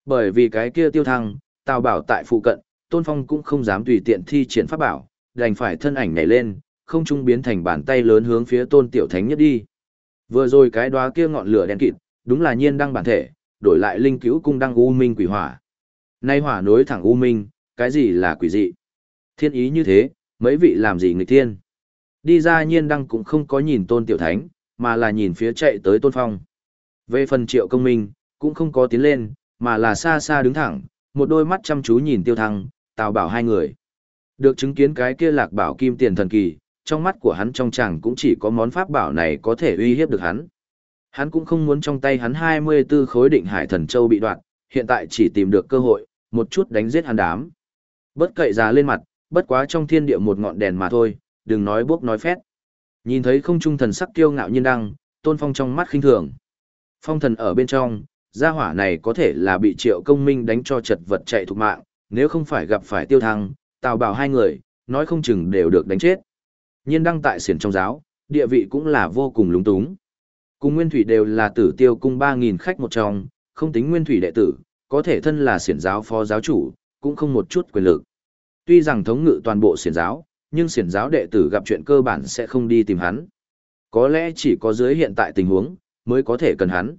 S1: Bởi vì cái kia tiêu thăng, tào bảo tại phụ cận, tôn phong cũng không dám tùy tiện thi triển pháp bảo, đành phải thân ảnh nhảy lên, không trung biến thành bàn tay lớn hướng phía tôn tiểu thánh nhất đi. Vừa rồi cái đóa kia ngọn lửa đen kịt, đúng là nhiên đăng bản thể, đổi lại linh cứu cung đăng u minh quỷ hỏa. Nay hỏa nối thẳng u minh, cái gì là quỷ dị? Thiên ý như thế, mấy vị làm gì người thiên? Đi ra nhiên đăng cũng không có nhìn tôn tiểu thánh, mà là nhìn phía chạy tới tôn phong. Về phần triệu công minh, cũng không có tiến lên, mà là xa xa đứng thẳng, một đôi mắt chăm chú nhìn tiêu thăng, tào bảo hai người. Được chứng kiến cái kia lạc bảo kim tiền thần kỳ, trong mắt của hắn trong chàng cũng chỉ có món pháp bảo này có thể uy hiếp được hắn. Hắn cũng không muốn trong tay hắn 24 khối định hải thần châu bị đoạn, hiện tại chỉ tìm được cơ hội, một chút đánh giết hắn đám. Bất cậy ra lên mặt, bất quá trong thiên địa một ngọn đèn mà thôi, đừng nói bốc nói phét. Nhìn thấy không trung thần sắc kiêu ngạo nhiên đăng, tôn phong trong mắt khinh thường. Phong thần ở bên trong, gia hỏa này có thể là bị triệu công minh đánh cho chật vật chạy thục mạng, nếu không phải gặp phải tiêu thăng, tào bảo hai người, nói không chừng đều được đánh chết. Nhiên đăng tại xiển trong giáo, địa vị cũng là vô cùng lúng túng. Cùng nguyên thủy đều là tử tiêu cung 3.000 khách một trong, không tính nguyên thủy đệ tử, có thể thân là xiển giáo phó giáo chủ, cũng không một chút quyền lực. Tuy rằng thống ngự toàn bộ xiển giáo, nhưng xiển giáo đệ tử gặp chuyện cơ bản sẽ không đi tìm hắn. Có lẽ chỉ có dưới hiện tại tình huống, mới có thể cần hắn.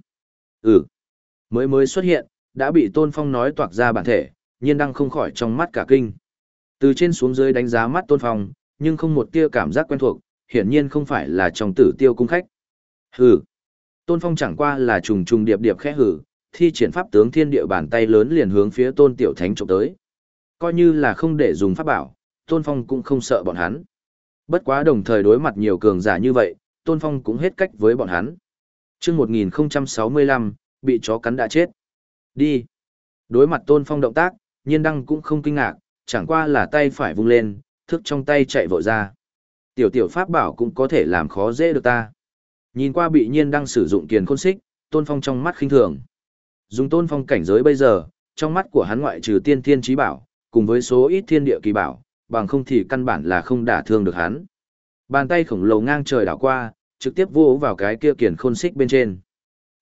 S1: Ừ, mới mới xuất hiện, đã bị Tôn Phong nói toạc ra bản thể, nhiên Đăng không khỏi trong mắt cả kinh. Từ trên xuống dưới đánh giá mắt Tôn Phong, nhưng không một tia cảm giác quen thuộc, hiển nhiên không phải là trong tử tiêu cung khách. Hừ. Tôn Phong chẳng qua là trùng trùng điệp điệp khẽ hừ, thi triển pháp tướng thiên địa bàn tay lớn liền hướng phía Tôn Tiểu Thánh chụp tới. Coi như là không để dùng pháp bảo, Tôn Phong cũng không sợ bọn hắn. Bất quá đồng thời đối mặt nhiều cường giả như vậy, Tôn Phong cũng hết cách với bọn hắn. Chương 1065, bị chó cắn đã chết. Đi. Đối mặt Tôn Phong động tác, nhiên đăng cũng không kinh ngạc, chẳng qua là tay phải vung lên, thức trong tay chạy vội ra. Tiểu tiểu pháp bảo cũng có thể làm khó dễ được ta. Nhìn qua bị nhiên đang sử dụng kiền khôn xích, tôn phong trong mắt khinh thường. Dùng tôn phong cảnh giới bây giờ, trong mắt của hắn ngoại trừ tiên thiên trí bảo, cùng với số ít thiên địa kỳ bảo, bằng không thì căn bản là không đả thương được hắn. Bàn tay khổng lồ ngang trời đảo qua, trực tiếp vô vào cái kia kiền khôn xích bên trên.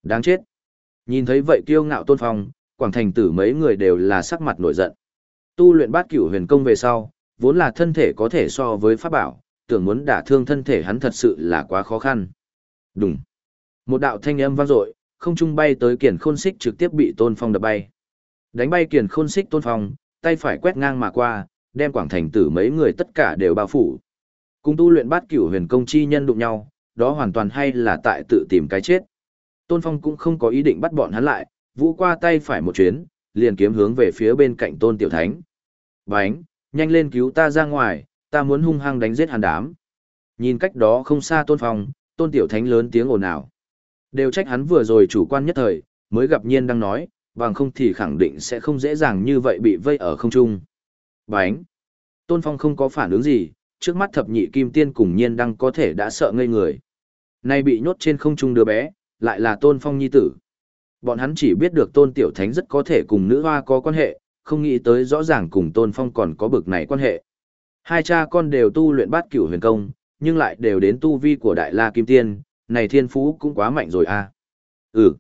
S1: Đáng chết. Nhìn thấy vậy kiêu ngạo tôn phong, quảng thành tử mấy người đều là sắc mặt nổi giận. Tu luyện bát cửu huyền công về sau, vốn là thân thể có thể so với pháp bảo, tưởng muốn đả thương thân thể hắn thật sự là quá khó khăn. Đúng. Một đạo thanh âm vang dội, không trung bay tới kiền khôn xích trực tiếp bị Tôn Phong đập bay. Đánh bay kiền khôn xích Tôn Phong, tay phải quét ngang mà qua, đem quảng thành tử mấy người tất cả đều bao phủ. Cùng tu luyện bát cửu huyền công chi nhân đụng nhau, đó hoàn toàn hay là tại tự tìm cái chết. Tôn Phong cũng không có ý định bắt bọn hắn lại, vũ qua tay phải một chuyến, liền kiếm hướng về phía bên cạnh Tôn Tiểu Thánh. Bánh, nhanh lên cứu ta ra ngoài, ta muốn hung hăng đánh giết hàn đám. Nhìn cách đó không xa tôn phong, tôn tiểu thánh lớn tiếng ồn ào. Đều trách hắn vừa rồi chủ quan nhất thời, mới gặp nhiên đang nói, bằng không thì khẳng định sẽ không dễ dàng như vậy bị vây ở không trung. Bánh! Tôn phong không có phản ứng gì, trước mắt thập nhị kim tiên cùng nhiên đang có thể đã sợ ngây người. Nay bị nhốt trên không trung đứa bé, lại là tôn phong nhi tử. Bọn hắn chỉ biết được tôn tiểu thánh rất có thể cùng nữ hoa có quan hệ, không nghĩ tới rõ ràng cùng Tôn Phong còn có bực này quan hệ. Hai cha con đều tu luyện bát cửu huyền công, nhưng lại đều đến tu vi của Đại La Kim Tiên, này thiên phú cũng quá mạnh rồi à. Ừ.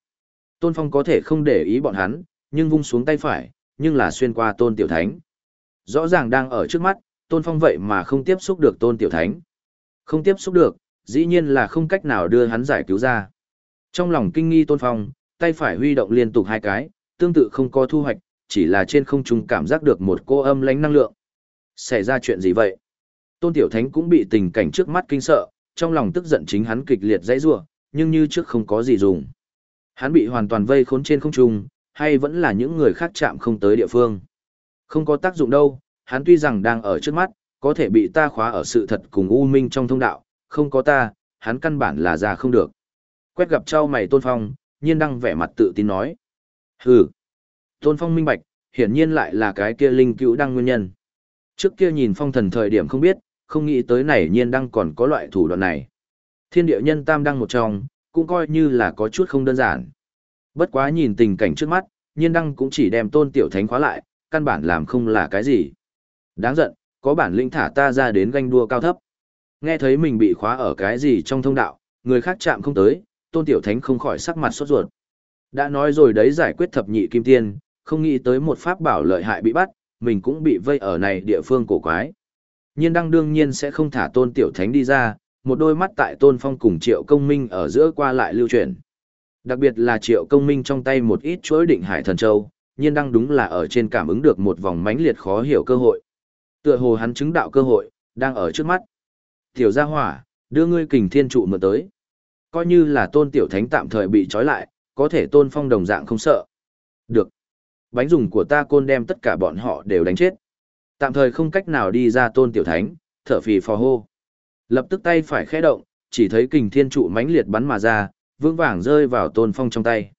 S1: Tôn Phong có thể không để ý bọn hắn, nhưng vung xuống tay phải, nhưng là xuyên qua tôn tiểu thánh. Rõ ràng đang ở trước mắt, tôn phong vậy mà không tiếp xúc được tôn tiểu thánh. Không tiếp xúc được, dĩ nhiên là không cách nào đưa hắn giải cứu ra. Trong lòng kinh nghi tôn phong, tay phải huy động liên tục hai cái, tương tự không có thu hoạch, chỉ là trên không trung cảm giác được một cô âm lánh năng lượng. Xảy ra chuyện gì vậy? Tôn Tiểu Thánh cũng bị tình cảnh trước mắt kinh sợ, trong lòng tức giận chính hắn kịch liệt dãy rủa, nhưng như trước không có gì dùng. Hắn bị hoàn toàn vây khốn trên không trung, hay vẫn là những người khác chạm không tới địa phương. Không có tác dụng đâu, hắn tuy rằng đang ở trước mắt, có thể bị ta khóa ở sự thật cùng u minh trong thông đạo, không có ta, hắn căn bản là ra không được. Quét gặp trao mày Tôn Phong, nhiên đăng vẻ mặt tự tin nói. Hừ. Tôn Phong minh bạch, hiển nhiên lại là cái kia linh cứu đăng nguyên nhân. Trước kia nhìn phong thần thời điểm không biết, không nghĩ tới này nhiên đăng còn có loại thủ đoạn này. Thiên địa nhân tam đăng một trong, cũng coi như là có chút không đơn giản. Bất quá nhìn tình cảnh trước mắt, nhiên đăng cũng chỉ đem tôn tiểu thánh khóa lại, căn bản làm không là cái gì. Đáng giận, có bản lĩnh thả ta ra đến ganh đua cao thấp. Nghe thấy mình bị khóa ở cái gì trong thông đạo, người khác chạm không tới, tôn tiểu thánh không khỏi sắc mặt sốt ruột. Đã nói rồi đấy giải quyết thập nhị kim tiên, không nghĩ tới một pháp bảo lợi hại bị bắt, mình cũng bị vây ở này địa phương cổ quái. Nhiên đăng đương nhiên sẽ không thả tôn tiểu thánh đi ra, một đôi mắt tại tôn phong cùng triệu công minh ở giữa qua lại lưu truyền. Đặc biệt là triệu công minh trong tay một ít chuỗi định hải thần châu, nhiên đăng đúng là ở trên cảm ứng được một vòng mãnh liệt khó hiểu cơ hội. Tựa hồ hắn chứng đạo cơ hội, đang ở trước mắt. Tiểu gia hỏa, đưa ngươi kình thiên trụ mượn tới. Coi như là tôn tiểu thánh tạm thời bị trói lại, có thể tôn phong đồng dạng không sợ. Được. Bánh dùng của ta côn đem tất cả bọn họ đều đánh chết. Tạm thời không cách nào đi ra tôn tiểu thánh, thở phì phò hô. Lập tức tay phải khẽ động, chỉ thấy kình thiên trụ mãnh liệt bắn mà ra, vững vàng rơi vào tôn phong trong tay.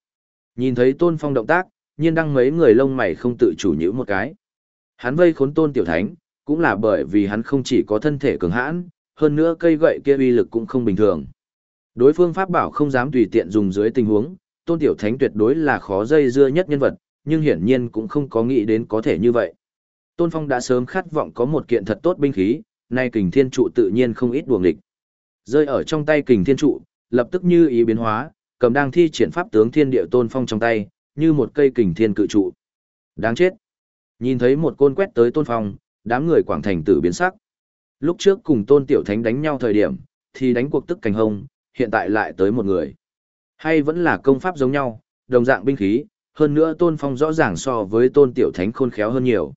S1: Nhìn thấy tôn phong động tác, nhiên đăng mấy người lông mày không tự chủ nhữ một cái. Hắn vây khốn tôn tiểu thánh, cũng là bởi vì hắn không chỉ có thân thể cường hãn, hơn nữa cây gậy kia uy lực cũng không bình thường. Đối phương pháp bảo không dám tùy tiện dùng dưới tình huống, tôn tiểu thánh tuyệt đối là khó dây dưa nhất nhân vật, nhưng hiển nhiên cũng không có nghĩ đến có thể như vậy. Tôn Phong đã sớm khát vọng có một kiện thật tốt binh khí, nay kình thiên trụ tự nhiên không ít buồng địch. Rơi ở trong tay kình thiên trụ, lập tức như ý biến hóa, cầm đang thi triển pháp tướng thiên địa Tôn Phong trong tay, như một cây kình thiên cự trụ. Đáng chết. Nhìn thấy một côn quét tới Tôn Phong, đám người quảng thành tử biến sắc. Lúc trước cùng Tôn Tiểu Thánh đánh nhau thời điểm, thì đánh cuộc tức cảnh hông, hiện tại lại tới một người. Hay vẫn là công pháp giống nhau, đồng dạng binh khí, hơn nữa Tôn Phong rõ ràng so với Tôn Tiểu Thánh khôn khéo hơn nhiều.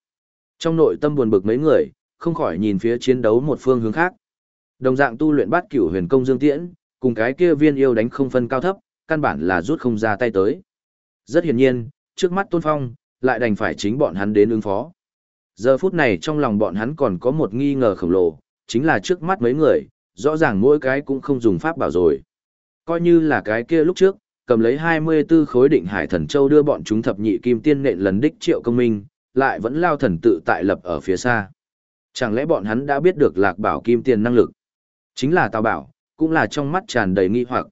S1: Trong nội tâm buồn bực mấy người, không khỏi nhìn phía chiến đấu một phương hướng khác. Đồng dạng tu luyện bát cửu huyền công dương tiễn, cùng cái kia viên yêu đánh không phân cao thấp, căn bản là rút không ra tay tới. Rất hiển nhiên, trước mắt Tôn Phong, lại đành phải chính bọn hắn đến ứng phó. Giờ phút này trong lòng bọn hắn còn có một nghi ngờ khổng lồ, chính là trước mắt mấy người, rõ ràng mỗi cái cũng không dùng pháp bảo rồi. Coi như là cái kia lúc trước, cầm lấy 24 khối định hải thần châu đưa bọn chúng thập nhị kim tiên nện lần đích triệu công minh, lại vẫn lao thần tự tại lập ở phía xa. Chẳng lẽ bọn hắn đã biết được lạc bảo kim tiền năng lực? Chính là Tào Bảo, cũng là trong mắt tràn đầy nghi hoặc.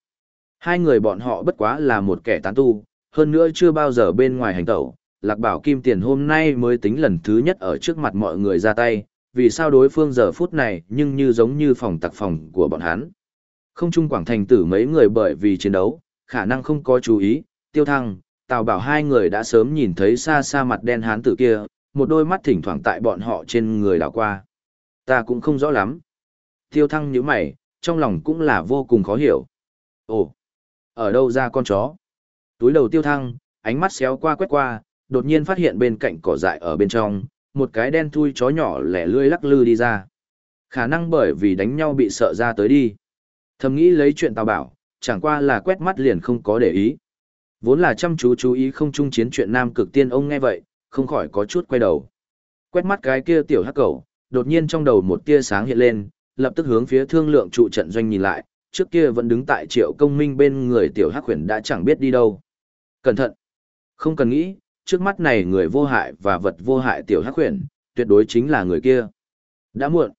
S1: Hai người bọn họ bất quá là một kẻ tán tu, hơn nữa chưa bao giờ bên ngoài hành tẩu. Lạc bảo kim tiền hôm nay mới tính lần thứ nhất ở trước mặt mọi người ra tay, vì sao đối phương giờ phút này nhưng như giống như phòng tặc phòng của bọn hắn. Không chung quảng thành tử mấy người bởi vì chiến đấu, khả năng không có chú ý, tiêu thăng, Tào Bảo hai người đã sớm nhìn thấy xa xa mặt đen hán tử kia, một đôi mắt thỉnh thoảng tại bọn họ trên người đảo qua. Ta cũng không rõ lắm. Tiêu thăng như mày, trong lòng cũng là vô cùng khó hiểu. Ồ, ở đâu ra con chó? Túi đầu tiêu thăng, ánh mắt xéo qua quét qua, đột nhiên phát hiện bên cạnh cỏ dại ở bên trong, một cái đen thui chó nhỏ lẻ lươi lắc lư đi ra. Khả năng bởi vì đánh nhau bị sợ ra tới đi. Thầm nghĩ lấy chuyện tào bảo, chẳng qua là quét mắt liền không có để ý. Vốn là chăm chú chú ý không chung chiến chuyện nam cực tiên ông nghe vậy, không khỏi có chút quay đầu. Quét mắt cái kia tiểu hắc cầu, đột nhiên trong đầu một tia sáng hiện lên, lập tức hướng phía thương lượng trụ trận doanh nhìn lại, trước kia vẫn đứng tại triệu công minh bên người tiểu hắc huyền đã chẳng biết đi đâu. Cẩn thận! Không cần nghĩ, trước mắt này người vô hại và vật vô hại tiểu hắc huyền, tuyệt đối chính là người kia. Đã muộn.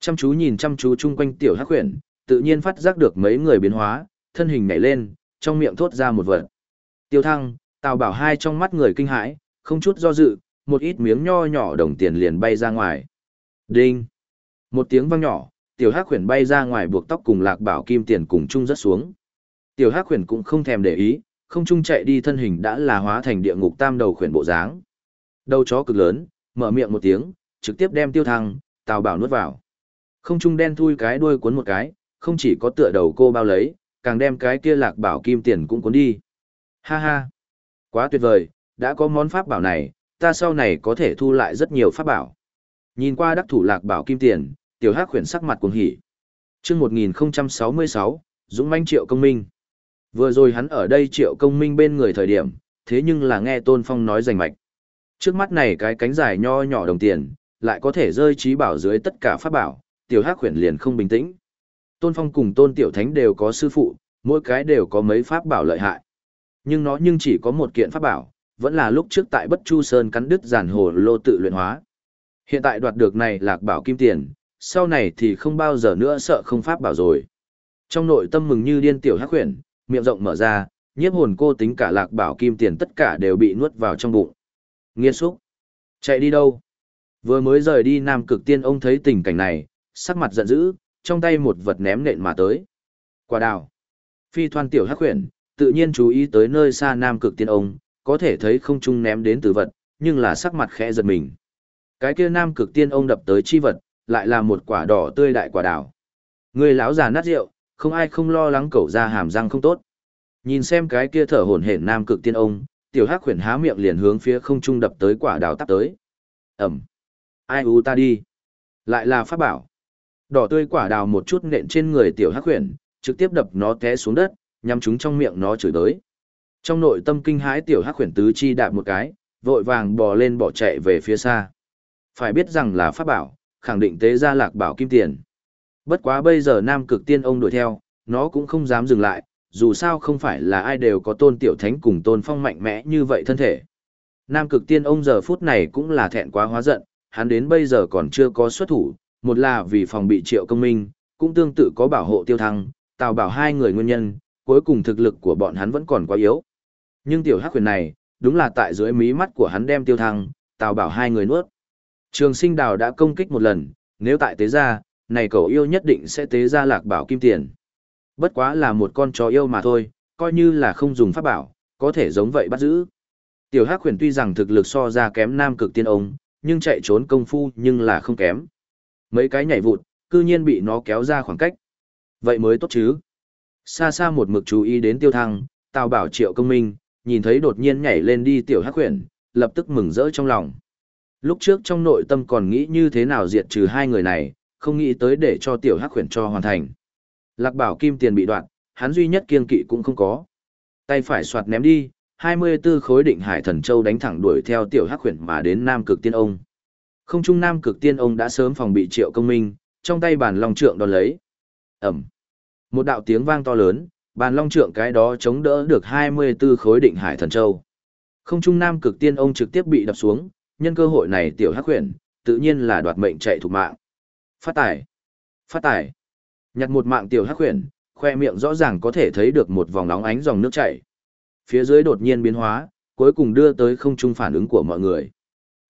S1: Chăm chú nhìn chăm chú chung quanh tiểu hắc huyền, tự nhiên phát giác được mấy người biến hóa, thân hình nhảy lên, trong miệng thốt ra một vật. Tiêu thăng, tào bảo hai trong mắt người kinh hãi, không chút do dự, một ít miếng nho nhỏ đồng tiền liền bay ra ngoài. Đinh! Một tiếng vang nhỏ, tiểu hắc khuyển bay ra ngoài buộc tóc cùng lạc bảo kim tiền cùng chung rất xuống. Tiểu hắc khuyển cũng không thèm để ý, Không Chung chạy đi thân hình đã là hóa thành địa ngục tam đầu khuyển bộ dáng. Đầu chó cực lớn, mở miệng một tiếng, trực tiếp đem tiêu thăng, tào bảo nuốt vào. Không trung đen thui cái đuôi cuốn một cái, không chỉ có tựa đầu cô bao lấy, càng đem cái kia lạc bảo kim tiền cũng cuốn đi. Ha ha! Quá tuyệt vời, đã có món pháp bảo này, ta sau này có thể thu lại rất nhiều pháp bảo. Nhìn qua đắc thủ lạc bảo kim tiền, tiểu hắc khuyển sắc mặt cuồng hỉ. Chương 1066, Dũng manh triệu công minh. Vừa rồi hắn ở đây triệu công minh bên người thời điểm, thế nhưng là nghe Tôn Phong nói rành mạch. Trước mắt này cái cánh dài nho nhỏ đồng tiền, lại có thể rơi trí bảo dưới tất cả pháp bảo, tiểu hắc khuyển liền không bình tĩnh. Tôn Phong cùng Tôn Tiểu Thánh đều có sư phụ, mỗi cái đều có mấy pháp bảo lợi hại. Nhưng nó nhưng chỉ có một kiện pháp bảo, vẫn là lúc trước tại Bất Chu Sơn cắn đứt giàn hồ lô tự luyện hóa. Hiện tại đoạt được này lạc bảo kim tiền, sau này thì không bao giờ nữa sợ không pháp bảo rồi. Trong nội tâm mừng như điên tiểu hắc huyền, miệng rộng mở ra, nhiếp hồn cô tính cả lạc bảo kim tiền tất cả đều bị nuốt vào trong bụng. Nghiên xúc. Chạy đi đâu? Vừa mới rời đi Nam Cực Tiên ông thấy tình cảnh này, sắc mặt giận dữ, trong tay một vật ném nện mà tới. Quả đào. Phi thoan tiểu hắc huyền, tự nhiên chú ý tới nơi xa Nam Cực Tiên ông, có thể thấy không trung ném đến từ vật, nhưng là sắc mặt khẽ giật mình. Cái kia Nam Cực Tiên ông đập tới chi vật, lại là một quả đỏ tươi đại quả đào. Người lão già nát rượu, không ai không lo lắng cẩu ra hàm răng không tốt. Nhìn xem cái kia thở hổn hển Nam Cực Tiên ông, tiểu hắc khuyển há miệng liền hướng phía không trung đập tới quả đào tắp tới. Ẩm. Ai u ta đi. Lại là pháp bảo. Đỏ tươi quả đào một chút nện trên người tiểu hắc huyền trực tiếp đập nó té xuống đất, nhắm chúng trong miệng nó chửi tới. Trong nội tâm kinh hãi tiểu hắc huyền tứ chi đạp một cái, vội vàng bò lên bỏ chạy về phía xa. Phải biết rằng là pháp bảo, khẳng định tế ra lạc bảo kim tiền. Bất quá bây giờ nam cực tiên ông đuổi theo, nó cũng không dám dừng lại, dù sao không phải là ai đều có tôn tiểu thánh cùng tôn phong mạnh mẽ như vậy thân thể. Nam cực tiên ông giờ phút này cũng là thẹn quá hóa giận, hắn đến bây giờ còn chưa có xuất thủ, một là vì phòng bị triệu công minh, cũng tương tự có bảo hộ tiêu thăng, tào bảo hai người nguyên nhân, cuối cùng thực lực của bọn hắn vẫn còn quá yếu. Nhưng tiểu hắc huyền này, đúng là tại dưới mí mắt của hắn đem tiêu thăng, tào bảo hai người nuốt. Trường sinh đào đã công kích một lần, nếu tại tế gia, này cậu yêu nhất định sẽ tế gia lạc bảo kim tiền. Bất quá là một con chó yêu mà thôi, coi như là không dùng pháp bảo, có thể giống vậy bắt giữ. Tiểu Hắc Huyền tuy rằng thực lực so ra kém Nam Cực Tiên ông, nhưng chạy trốn công phu nhưng là không kém. Mấy cái nhảy vụt, cư nhiên bị nó kéo ra khoảng cách. Vậy mới tốt chứ. Xa xa một mực chú ý đến Tiêu Thăng, Tào Bảo Triệu Công Minh, nhìn thấy đột nhiên nhảy lên đi Tiểu Hắc Huyền, lập tức mừng rỡ trong lòng. Lúc trước trong nội tâm còn nghĩ như thế nào diệt trừ hai người này, không nghĩ tới để cho tiểu hắc Huyền cho hoàn thành. Lạc bảo kim tiền bị đoạn, hắn duy nhất kiên kỵ cũng không có. Tay phải soạt ném đi, 24 khối định hải thần châu đánh thẳng đuổi theo tiểu hắc Huyền mà đến nam cực tiên ông. Không trung nam cực tiên ông đã sớm phòng bị triệu công minh, trong tay bàn long trượng đón lấy. Ẩm. Một đạo tiếng vang to lớn, bàn long trượng cái đó chống đỡ được 24 khối định hải thần châu. Không trung nam cực tiên ông trực tiếp bị đập xuống, nhân cơ hội này tiểu hắc huyền, tự nhiên là đoạt mệnh chạy thủ mạng. Phát tải, phát tải. Nhặt một mạng tiểu hắc huyền, khoe miệng rõ ràng có thể thấy được một vòng nóng ánh dòng nước chảy. Phía dưới đột nhiên biến hóa, cuối cùng đưa tới không trung phản ứng của mọi người.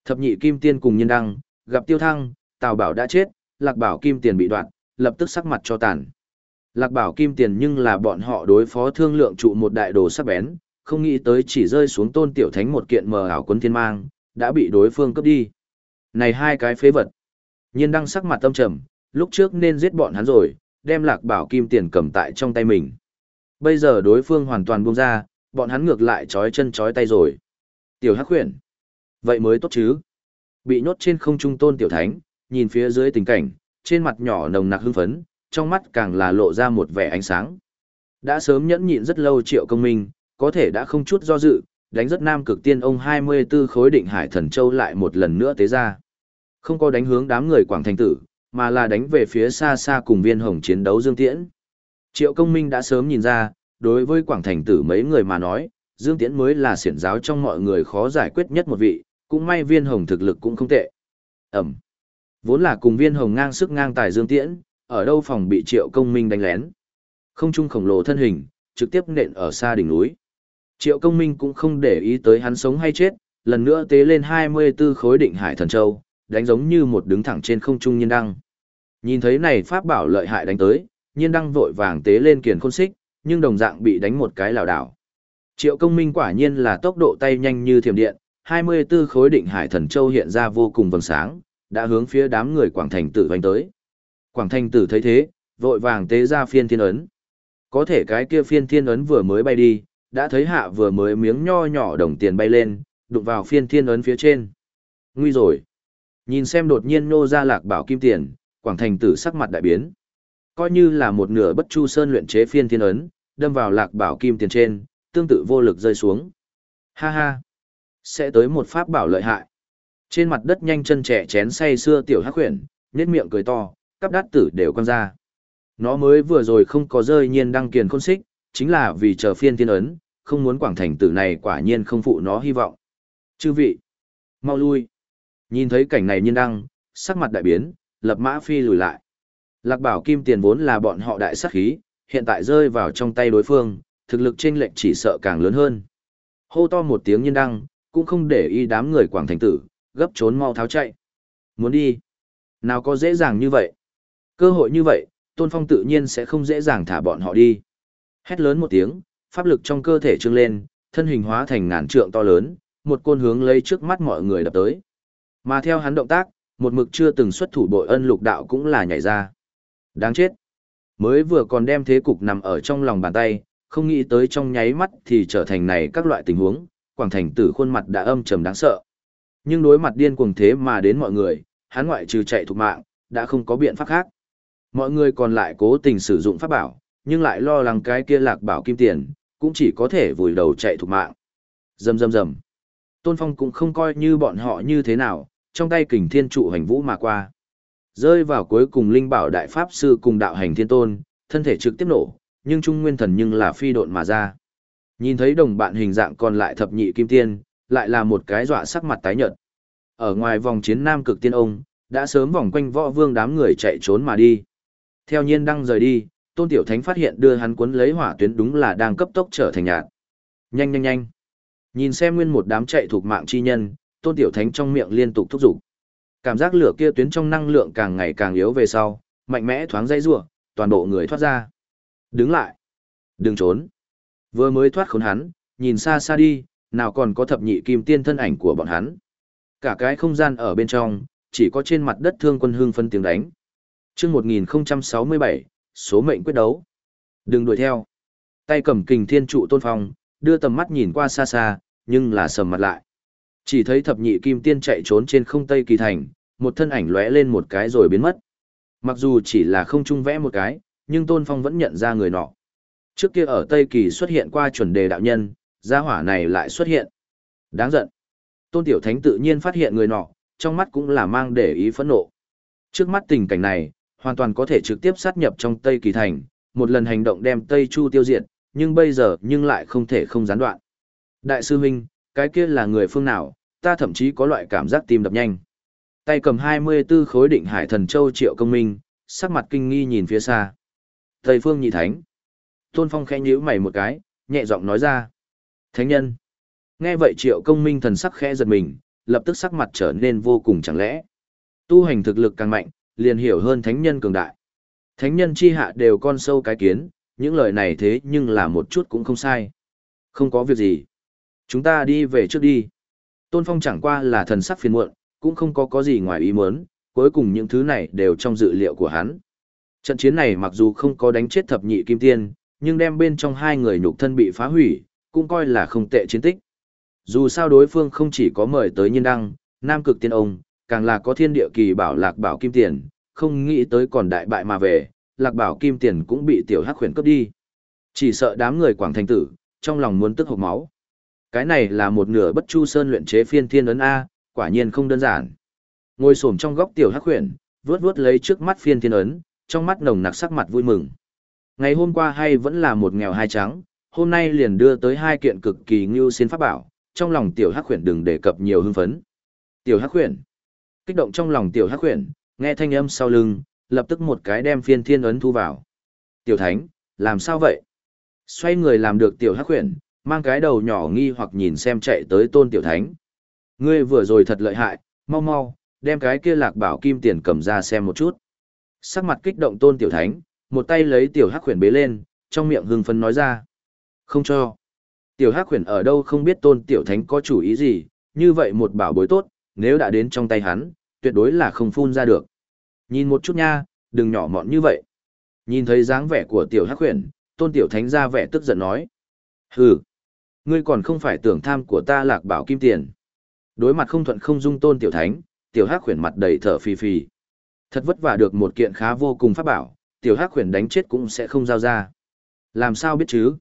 S1: Thập nhị kim tiên cùng nhân đăng, gặp tiêu thăng, tào bảo đã chết, lạc bảo kim tiền bị đoạn, lập tức sắc mặt cho tàn. Lạc bảo kim tiền nhưng là bọn họ đối phó thương lượng trụ một đại đồ sắc bén, không nghĩ tới chỉ rơi xuống tôn tiểu thánh một kiện mờ ảo quân thiên mang, đã bị đối phương cướp đi. Này hai cái phế vật. Nhiên đăng sắc mặt tâm trầm, lúc trước nên giết bọn hắn rồi, đem lạc bảo kim tiền cầm tại trong tay mình. Bây giờ đối phương hoàn toàn buông ra, bọn hắn ngược lại trói chân trói tay rồi. Tiểu hắc khuyển. Vậy mới tốt chứ. Bị nhốt trên không trung tôn tiểu thánh, nhìn phía dưới tình cảnh, trên mặt nhỏ nồng nặc hưng phấn, trong mắt càng là lộ ra một vẻ ánh sáng. Đã sớm nhẫn nhịn rất lâu triệu công minh, có thể đã không chút do dự, đánh rất nam cực tiên ông 24 khối định hải thần châu lại một lần nữa tế ra. Không có đánh hướng đám người Quảng Thành Tử, mà là đánh về phía xa xa cùng viên hồng chiến đấu Dương Tiễn. Triệu công minh đã sớm nhìn ra, đối với Quảng Thành Tử mấy người mà nói, Dương Tiễn mới là siển giáo trong mọi người khó giải quyết nhất một vị, cũng may viên hồng thực lực cũng không tệ. Ẩm. Vốn là cùng viên hồng ngang sức ngang tài Dương Tiễn, ở đâu phòng bị triệu công minh đánh lén. Không trung khổng lồ thân hình, trực tiếp nện ở xa đỉnh núi. Triệu công minh cũng không để ý tới hắn sống hay chết, lần nữa tế lên 24 khối định hải thần châu, đánh giống như một đứng thẳng trên không trung nhiên đăng. Nhìn thấy này pháp bảo lợi hại đánh tới, nhiên đăng vội vàng tế lên kiền khôn xích, nhưng đồng dạng bị đánh một cái lảo đảo. Triệu công minh quả nhiên là tốc độ tay nhanh như thiểm điện, 24 khối định hải thần châu hiện ra vô cùng vầng sáng, đã hướng phía đám người Quảng Thành tử vành tới. Quảng Thành tử thấy thế, vội vàng tế ra phiên thiên ấn. Có thể cái kia phiên thiên ấn vừa mới bay đi, đã thấy hạ vừa mới miếng nho nhỏ đồng tiền bay lên, đụng vào phiên thiên ấn phía trên. Nguy rồi. Nhìn xem đột nhiên nô ra lạc bảo kim tiền, Quảng Thành tử sắc mặt đại biến. Coi như là một nửa bất chu sơn luyện chế phiên thiên ấn, đâm vào lạc bảo kim tiền trên, tương tự vô lực rơi xuống. Ha ha. Sẽ tới một pháp bảo lợi hại. Trên mặt đất nhanh chân trẻ chén say xưa tiểu hắc huyền, nhếch miệng cười to, cắp đát tử đều quăng ra. Nó mới vừa rồi không có rơi nhiên đăng kiền khôn xích, chính là vì chờ phiên tiên ấn, không muốn quảng thành tử này quả nhiên không phụ nó hy vọng. Chư vị, mau lui. Nhìn thấy cảnh này nhiên đăng, sắc mặt đại biến, lập mã phi lùi lại. Lạc bảo kim tiền vốn là bọn họ đại sát khí, hiện tại rơi vào trong tay đối phương, thực lực trên lệnh chỉ sợ càng lớn hơn. Hô to một tiếng nhiên đăng, cũng không để ý đám người quảng thành tử, gấp trốn mau tháo chạy. Muốn đi? Nào có dễ dàng như vậy? Cơ hội như vậy, Tôn Phong tự nhiên sẽ không dễ dàng thả bọn họ đi. Hét lớn một tiếng, pháp lực trong cơ thể trưng lên, thân hình hóa thành ngàn trượng to lớn, một côn hướng lấy trước mắt mọi người đập tới. Mà theo hắn động tác, một mực chưa từng xuất thủ bội ân lục đạo cũng là nhảy ra. Đáng chết. Mới vừa còn đem thế cục nằm ở trong lòng bàn tay, không nghĩ tới trong nháy mắt thì trở thành này các loại tình huống, quảng thành tử khuôn mặt đã âm trầm đáng sợ. Nhưng đối mặt điên cuồng thế mà đến mọi người, hắn ngoại trừ chạy thục mạng, đã không có biện pháp khác. Mọi người còn lại cố tình sử dụng pháp bảo, nhưng lại lo lắng cái kia lạc bảo kim tiền, cũng chỉ có thể vùi đầu chạy thục mạng. Rầm rầm rầm. Tôn Phong cũng không coi như bọn họ như thế nào, trong tay kình thiên trụ hành vũ mà qua. Rơi vào cuối cùng linh bảo đại pháp sư cùng đạo hành thiên tôn, thân thể trực tiếp nổ, nhưng trung nguyên thần nhưng là phi độn mà ra. Nhìn thấy đồng bạn hình dạng còn lại thập nhị kim tiên, lại là một cái dọa sắc mặt tái nhợt. Ở ngoài vòng chiến nam cực tiên ông, đã sớm vòng quanh võ vương đám người chạy trốn mà đi. Theo nhiên đang rời đi, Tôn Tiểu Thánh phát hiện đưa hắn cuốn lấy hỏa tuyến đúng là đang cấp tốc trở thành nhạt. Nhanh nhanh nhanh. Nhìn xem nguyên một đám chạy thuộc mạng chi nhân, Tôn Tiểu Thánh trong miệng liên tục thúc giục. Cảm giác lửa kia tuyến trong năng lượng càng ngày càng yếu về sau, mạnh mẽ thoáng dây rủa, toàn bộ người thoát ra. Đứng lại. Đừng trốn. Vừa mới thoát khốn hắn, nhìn xa xa đi, nào còn có thập nhị kim tiên thân ảnh của bọn hắn. Cả cái không gian ở bên trong, chỉ có trên mặt đất thương quân hương phân tiếng đánh. chương 1067, số mệnh quyết đấu. Đừng đuổi theo. Tay cầm kình thiên trụ tôn phong, đưa tầm mắt nhìn qua xa xa, nhưng là sầm mặt lại. Chỉ thấy thập nhị kim tiên chạy trốn trên không tây kỳ thành, một thân ảnh lóe lên một cái rồi biến mất. Mặc dù chỉ là không trung vẽ một cái, nhưng tôn phong vẫn nhận ra người nọ. Trước kia ở Tây Kỳ xuất hiện qua chuẩn đề đạo nhân, gia hỏa này lại xuất hiện. Đáng giận. Tôn Tiểu Thánh tự nhiên phát hiện người nọ, trong mắt cũng là mang để ý phẫn nộ. Trước mắt tình cảnh này, hoàn toàn có thể trực tiếp sát nhập trong Tây Kỳ Thành, một lần hành động đem Tây Chu tiêu diệt, nhưng bây giờ nhưng lại không thể không gián đoạn. Đại sư huynh, cái kia là người phương nào, ta thậm chí có loại cảm giác tim đập nhanh. Tay cầm 24 khối định hải thần châu triệu công minh, sắc mặt kinh nghi nhìn phía xa. Tây phương nhị thánh. Tôn Phong khẽ nhíu mày một cái, nhẹ giọng nói ra. Thánh nhân. Nghe vậy triệu công minh thần sắc khẽ giật mình, lập tức sắc mặt trở nên vô cùng chẳng lẽ. Tu hành thực lực càng mạnh, liền hiểu hơn thánh nhân cường đại. Thánh nhân chi hạ đều con sâu cái kiến, những lời này thế nhưng là một chút cũng không sai. Không có việc gì. Chúng ta đi về trước đi. Tôn Phong chẳng qua là thần sắc phiền muộn, cũng không có có gì ngoài ý muốn, cuối cùng những thứ này đều trong dự liệu của hắn. Trận chiến này mặc dù không có đánh chết thập nhị kim tiên, nhưng đem bên trong hai người nhục thân bị phá hủy, cũng coi là không tệ chiến tích. Dù sao đối phương không chỉ có mời tới nhân đăng, nam cực tiên ông, càng là có thiên địa kỳ bảo lạc bảo kim tiền, không nghĩ tới còn đại bại mà về, lạc bảo kim tiền cũng bị tiểu hắc khuyển cướp đi. Chỉ sợ đám người quảng thành tử, trong lòng muốn tức hộc máu. Cái này là một nửa bất chu sơn luyện chế phiên thiên ấn A, quả nhiên không đơn giản. Ngồi xổm trong góc tiểu hắc khuyển, vướt vướt lấy trước mắt phiên thiên ấn, trong mắt nồng nặc sắc mặt vui mừng. Ngày hôm qua hay vẫn là một nghèo hai trắng, hôm nay liền đưa tới hai kiện cực kỳ ngưu xin pháp bảo, trong lòng tiểu hắc khuyển đừng đề cập nhiều hưng phấn. Tiểu hắc khuyển. Kích động trong lòng tiểu hắc khuyển, nghe thanh âm sau lưng, lập tức một cái đem phiên thiên ấn thu vào. Tiểu thánh, làm sao vậy? Xoay người làm được tiểu hắc khuyển, mang cái đầu nhỏ nghi hoặc nhìn xem chạy tới tôn tiểu thánh. Ngươi vừa rồi thật lợi hại, mau mau, đem cái kia lạc bảo kim tiền cầm ra xem một chút. Sắc mặt kích động tôn tiểu thánh, một tay lấy tiểu hắc khuyển bế lên, trong miệng hưng phấn nói ra. Không cho. Tiểu Hắc khuyển ở đâu không biết Tôn Tiểu Thánh có chủ ý gì, như vậy một bảo bối tốt, nếu đã đến trong tay hắn, tuyệt đối là không phun ra được. Nhìn một chút nha, đừng nhỏ mọn như vậy. Nhìn thấy dáng vẻ của Tiểu Hắc khuyển, Tôn Tiểu Thánh ra vẻ tức giận nói. Hừ, ngươi còn không phải tưởng tham của ta lạc bảo kim tiền. Đối mặt không thuận không dung Tôn Tiểu Thánh, Tiểu Hắc khuyển mặt đầy thở phì phì. Thật vất vả được một kiện khá vô cùng pháp bảo, Tiểu Hắc Huyền đánh chết cũng sẽ không giao ra. Làm sao biết chứ?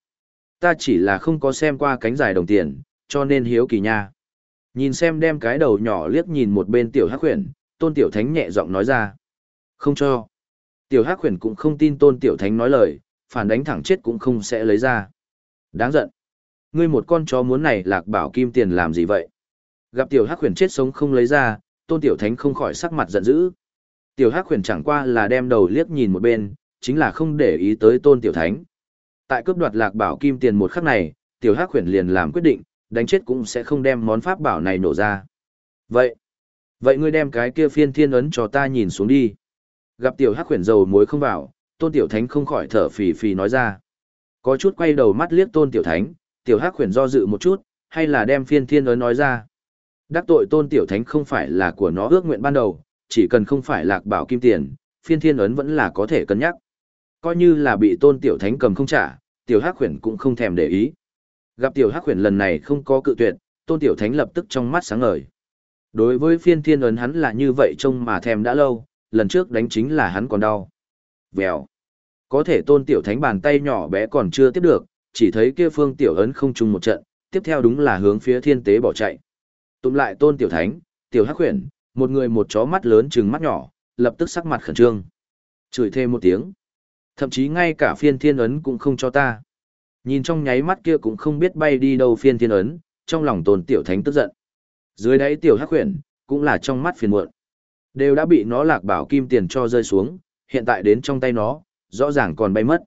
S1: Ta chỉ là không có xem qua cánh dài đồng tiền, cho nên hiếu kỳ nha. Nhìn xem đem cái đầu nhỏ liếc nhìn một bên tiểu hắc huyền, tôn tiểu thánh nhẹ giọng nói ra. Không cho. Tiểu hắc huyền cũng không tin tôn tiểu thánh nói lời, phản đánh thẳng chết cũng không sẽ lấy ra. Đáng giận. Ngươi một con chó muốn này lạc bảo kim tiền làm gì vậy? Gặp tiểu hắc huyền chết sống không lấy ra, tôn tiểu thánh không khỏi sắc mặt giận dữ. Tiểu hắc khuyển chẳng qua là đem đầu liếc nhìn một bên, chính là không để ý tới tôn tiểu thánh. Tại cướp đoạt lạc bảo kim tiền một khắc này, tiểu hắc khuyển liền làm quyết định, đánh chết cũng sẽ không đem món pháp bảo này nổ ra. Vậy, vậy ngươi đem cái kia phiên thiên ấn cho ta nhìn xuống đi. Gặp tiểu hắc khuyển dầu muối không vào, tôn tiểu thánh không khỏi thở phì phì nói ra. Có chút quay đầu mắt liếc tôn tiểu thánh, tiểu hắc khuyển do dự một chút, hay là đem phiên thiên ấn nói ra. Đắc tội tôn tiểu thánh không phải là của nó ước nguyện ban đầu, chỉ cần không phải lạc bảo kim tiền, phiên thiên ấn vẫn là có thể cân nhắc. Coi như là bị tôn tiểu thánh cầm không trả, tiểu hắc huyền cũng không thèm để ý. Gặp tiểu hắc huyền lần này không có cự tuyệt, tôn tiểu thánh lập tức trong mắt sáng ngời. Đối với phiên thiên ấn hắn là như vậy trông mà thèm đã lâu, lần trước đánh chính là hắn còn đau. Vèo. Có thể tôn tiểu thánh bàn tay nhỏ bé còn chưa tiếp được, chỉ thấy kia phương tiểu ấn không chung một trận, tiếp theo đúng là hướng phía thiên tế bỏ chạy. Tụm lại tôn tiểu thánh, tiểu hắc huyền, một người một chó mắt lớn trừng mắt nhỏ, lập tức sắc mặt khẩn trương. Chửi thêm một tiếng. Thậm chí ngay cả phiên thiên ấn cũng không cho ta. Nhìn trong nháy mắt kia cũng không biết bay đi đâu phiên thiên ấn, trong lòng tôn tiểu thánh tức giận. Dưới đáy tiểu hắc huyền, cũng là trong mắt phiền muộn. Đều đã bị nó lạc bảo kim tiền cho rơi xuống, hiện tại đến trong tay nó, rõ ràng còn bay mất.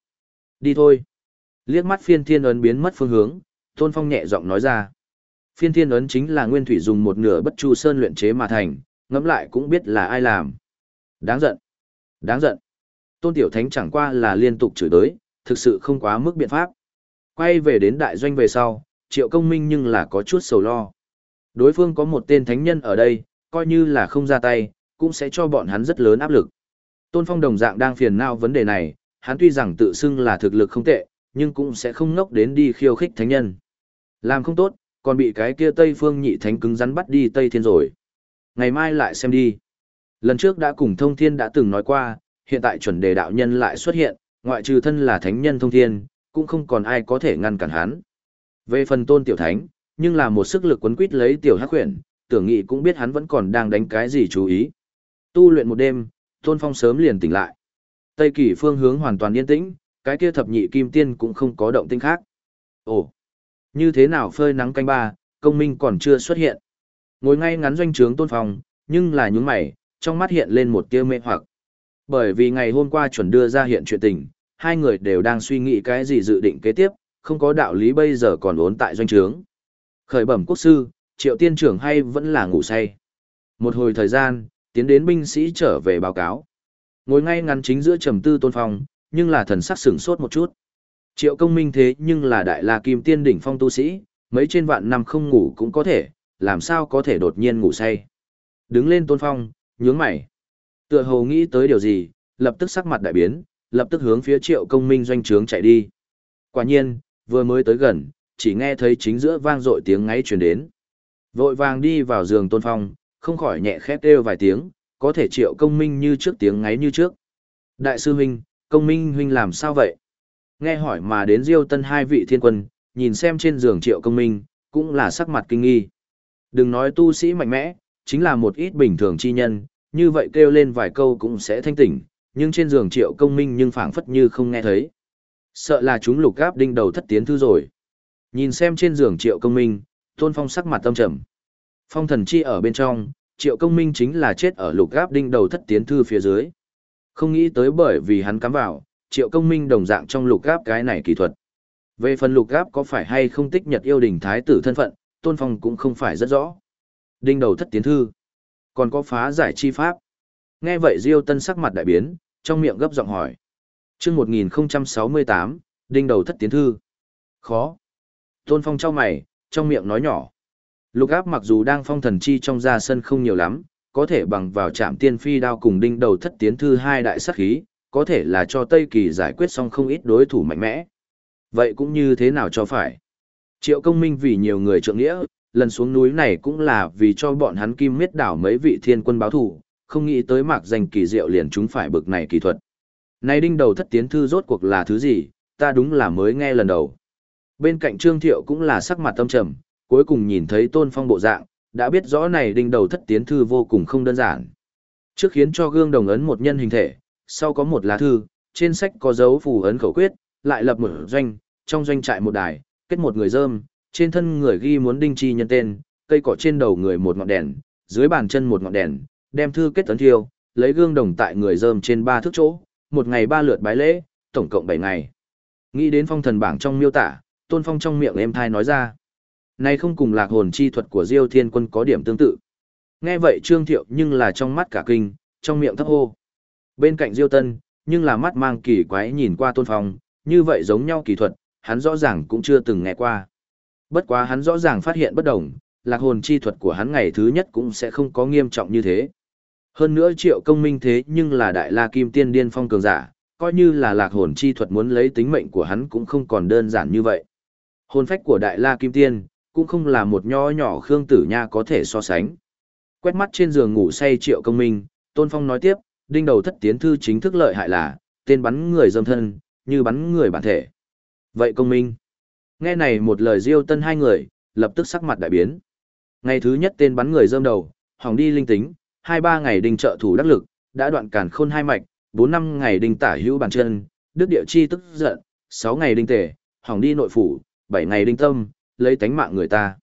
S1: Đi thôi. Liếc mắt phiên thiên ấn biến mất phương hướng, tôn phong nhẹ giọng nói ra. Phiên thiên ấn chính là nguyên thủy dùng một nửa bất chu sơn luyện chế mà thành, ngẫm lại cũng biết là ai làm. Đáng giận. Đáng giận. Tôn Tiểu Thánh chẳng qua là liên tục chửi đới, thực sự không quá mức biện pháp. Quay về đến đại doanh về sau, Triệu Công Minh nhưng là có chút sầu lo. Đối phương có một tên thánh nhân ở đây, coi như là không ra tay, cũng sẽ cho bọn hắn rất lớn áp lực. Tôn Phong đồng dạng đang phiền não vấn đề này, hắn tuy rằng tự xưng là thực lực không tệ, nhưng cũng sẽ không ngốc đến đi khiêu khích thánh nhân. Làm không tốt, còn bị cái kia Tây Phương nhị thánh cứng rắn bắt đi Tây Thiên rồi. Ngày mai lại xem đi. Lần trước đã cùng Thông Thiên đã từng nói qua, hiện tại chuẩn đề đạo nhân lại xuất hiện, ngoại trừ thân là thánh nhân thông thiên, cũng không còn ai có thể ngăn cản hắn. Về phần tôn tiểu thánh, nhưng là một sức lực quấn quýt lấy tiểu hắc huyền, tưởng nghị cũng biết hắn vẫn còn đang đánh cái gì chú ý. Tu luyện một đêm, tôn phong sớm liền tỉnh lại. Tây kỳ phương hướng hoàn toàn yên tĩnh, cái kia thập nhị kim tiên cũng không có động tĩnh khác. Ồ, như thế nào phơi nắng canh ba, công minh còn chưa xuất hiện. Ngồi ngay ngắn doanh trướng tôn phong, nhưng là nhướng mày, trong mắt hiện lên một tia mê hoặc. Bởi vì ngày hôm qua chuẩn đưa ra hiện chuyện tình, hai người đều đang suy nghĩ cái gì dự định kế tiếp, không có đạo lý bây giờ còn ốn tại doanh trướng. Khởi bẩm quốc sư, triệu tiên trưởng hay vẫn là ngủ say. Một hồi thời gian, tiến đến binh sĩ trở về báo cáo. Ngồi ngay ngắn chính giữa trầm tư tôn phong, nhưng là thần sắc sửng sốt một chút. Triệu công minh thế nhưng là đại la kim tiên đỉnh phong tu sĩ, mấy trên vạn năm không ngủ cũng có thể, làm sao có thể đột nhiên ngủ say. Đứng lên tôn phong, nhướng mày. Tựa hồ nghĩ tới điều gì, lập tức sắc mặt đại biến, lập tức hướng phía triệu công minh doanh trướng chạy đi. Quả nhiên, vừa mới tới gần, chỉ nghe thấy chính giữa vang dội tiếng ngáy truyền đến. Vội vàng đi vào giường tôn phong, không khỏi nhẹ khép kêu vài tiếng, có thể triệu công minh như trước tiếng ngáy như trước. Đại sư huynh, công minh huynh làm sao vậy? Nghe hỏi mà đến diêu tân hai vị thiên quân, nhìn xem trên giường triệu công minh, cũng là sắc mặt kinh nghi. Đừng nói tu sĩ mạnh mẽ, chính là một ít bình thường chi nhân, như vậy kêu lên vài câu cũng sẽ thanh tỉnh, nhưng trên giường triệu công minh nhưng phảng phất như không nghe thấy. Sợ là chúng lục gáp đinh đầu thất tiến thư rồi. Nhìn xem trên giường triệu công minh, tôn phong sắc mặt tâm trầm. Phong thần chi ở bên trong, triệu công minh chính là chết ở lục gáp đinh đầu thất tiến thư phía dưới. Không nghĩ tới bởi vì hắn cắm vào, triệu công minh đồng dạng trong lục gáp cái này kỹ thuật. Về phần lục gáp có phải hay không tích nhật yêu đình thái tử thân phận, tôn phong cũng không phải rất rõ. Đinh đầu thất tiến thư. Còn có phá giải chi pháp. Nghe vậy Diêu Tân sắc mặt đại biến, trong miệng gấp giọng hỏi. chương 1068, đinh đầu thất tiến thư. Khó. Tôn Phong trao mày, trong miệng nói nhỏ. Lục áp mặc dù đang phong thần chi trong ra sân không nhiều lắm, có thể bằng vào trạm tiên phi đao cùng đinh đầu thất tiến thư hai đại sát khí, có thể là cho Tây Kỳ giải quyết xong không ít đối thủ mạnh mẽ. Vậy cũng như thế nào cho phải? Triệu công minh vì nhiều người trượng nghĩa, lần xuống núi này cũng là vì cho bọn hắn kim miết đảo mấy vị thiên quân báo thủ, không nghĩ tới mạc danh kỳ diệu liền chúng phải bực này kỳ thuật. Này đinh đầu thất tiến thư rốt cuộc là thứ gì, ta đúng là mới nghe lần đầu. Bên cạnh Trương Thiệu cũng là sắc mặt tâm trầm, cuối cùng nhìn thấy tôn phong bộ dạng, đã biết rõ này đinh đầu thất tiến thư vô cùng không đơn giản. Trước khiến cho gương đồng ấn một nhân hình thể, sau có một lá thư, trên sách có dấu phù ấn khẩu quyết, lại lập một doanh, trong doanh trại một đài, kết một người dơm, trên thân người ghi muốn đinh chi nhân tên, cây cỏ trên đầu người một ngọn đèn, dưới bàn chân một ngọn đèn, đem thư kết tấn thiêu, lấy gương đồng tại người dơm trên ba thước chỗ, một ngày ba lượt bái lễ, tổng cộng bảy ngày. Nghĩ đến phong thần bảng trong miêu tả, tôn phong trong miệng em thai nói ra. Này không cùng lạc hồn chi thuật của Diêu Thiên Quân có điểm tương tự. Nghe vậy Trương Thiệu nhưng là trong mắt cả kinh, trong miệng thấp hô. Bên cạnh Diêu Tân, nhưng là mắt mang kỳ quái nhìn qua Tôn Phong, như vậy giống nhau kỳ thuật, hắn rõ ràng cũng chưa từng nghe qua. Bất quá hắn rõ ràng phát hiện bất đồng, lạc hồn chi thuật của hắn ngày thứ nhất cũng sẽ không có nghiêm trọng như thế. Hơn nữa triệu công minh thế nhưng là đại la kim tiên điên phong cường giả, coi như là lạc hồn chi thuật muốn lấy tính mệnh của hắn cũng không còn đơn giản như vậy. Hồn phách của đại la kim tiên, cũng không là một nho nhỏ khương tử nha có thể so sánh. Quét mắt trên giường ngủ say triệu công minh, tôn phong nói tiếp, đinh đầu thất tiến thư chính thức lợi hại là, tên bắn người dâm thân, như bắn người bản thể. Vậy công minh, nghe này một lời diêu tân hai người, lập tức sắc mặt đại biến. Ngày thứ nhất tên bắn người dơm đầu, hỏng đi linh tính, hai ba ngày đình trợ thủ đắc lực, đã đoạn cản khôn hai mạch, bốn năm ngày đình tả hữu bàn chân, đức địa chi tức giận, sáu ngày đình tề, hỏng đi nội phủ, bảy ngày đình tâm, lấy tánh mạng người ta.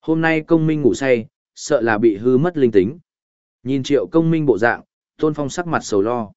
S1: Hôm nay công minh ngủ say, sợ là bị hư mất linh tính. Nhìn triệu công minh bộ dạng, tôn phong sắc mặt sầu lo.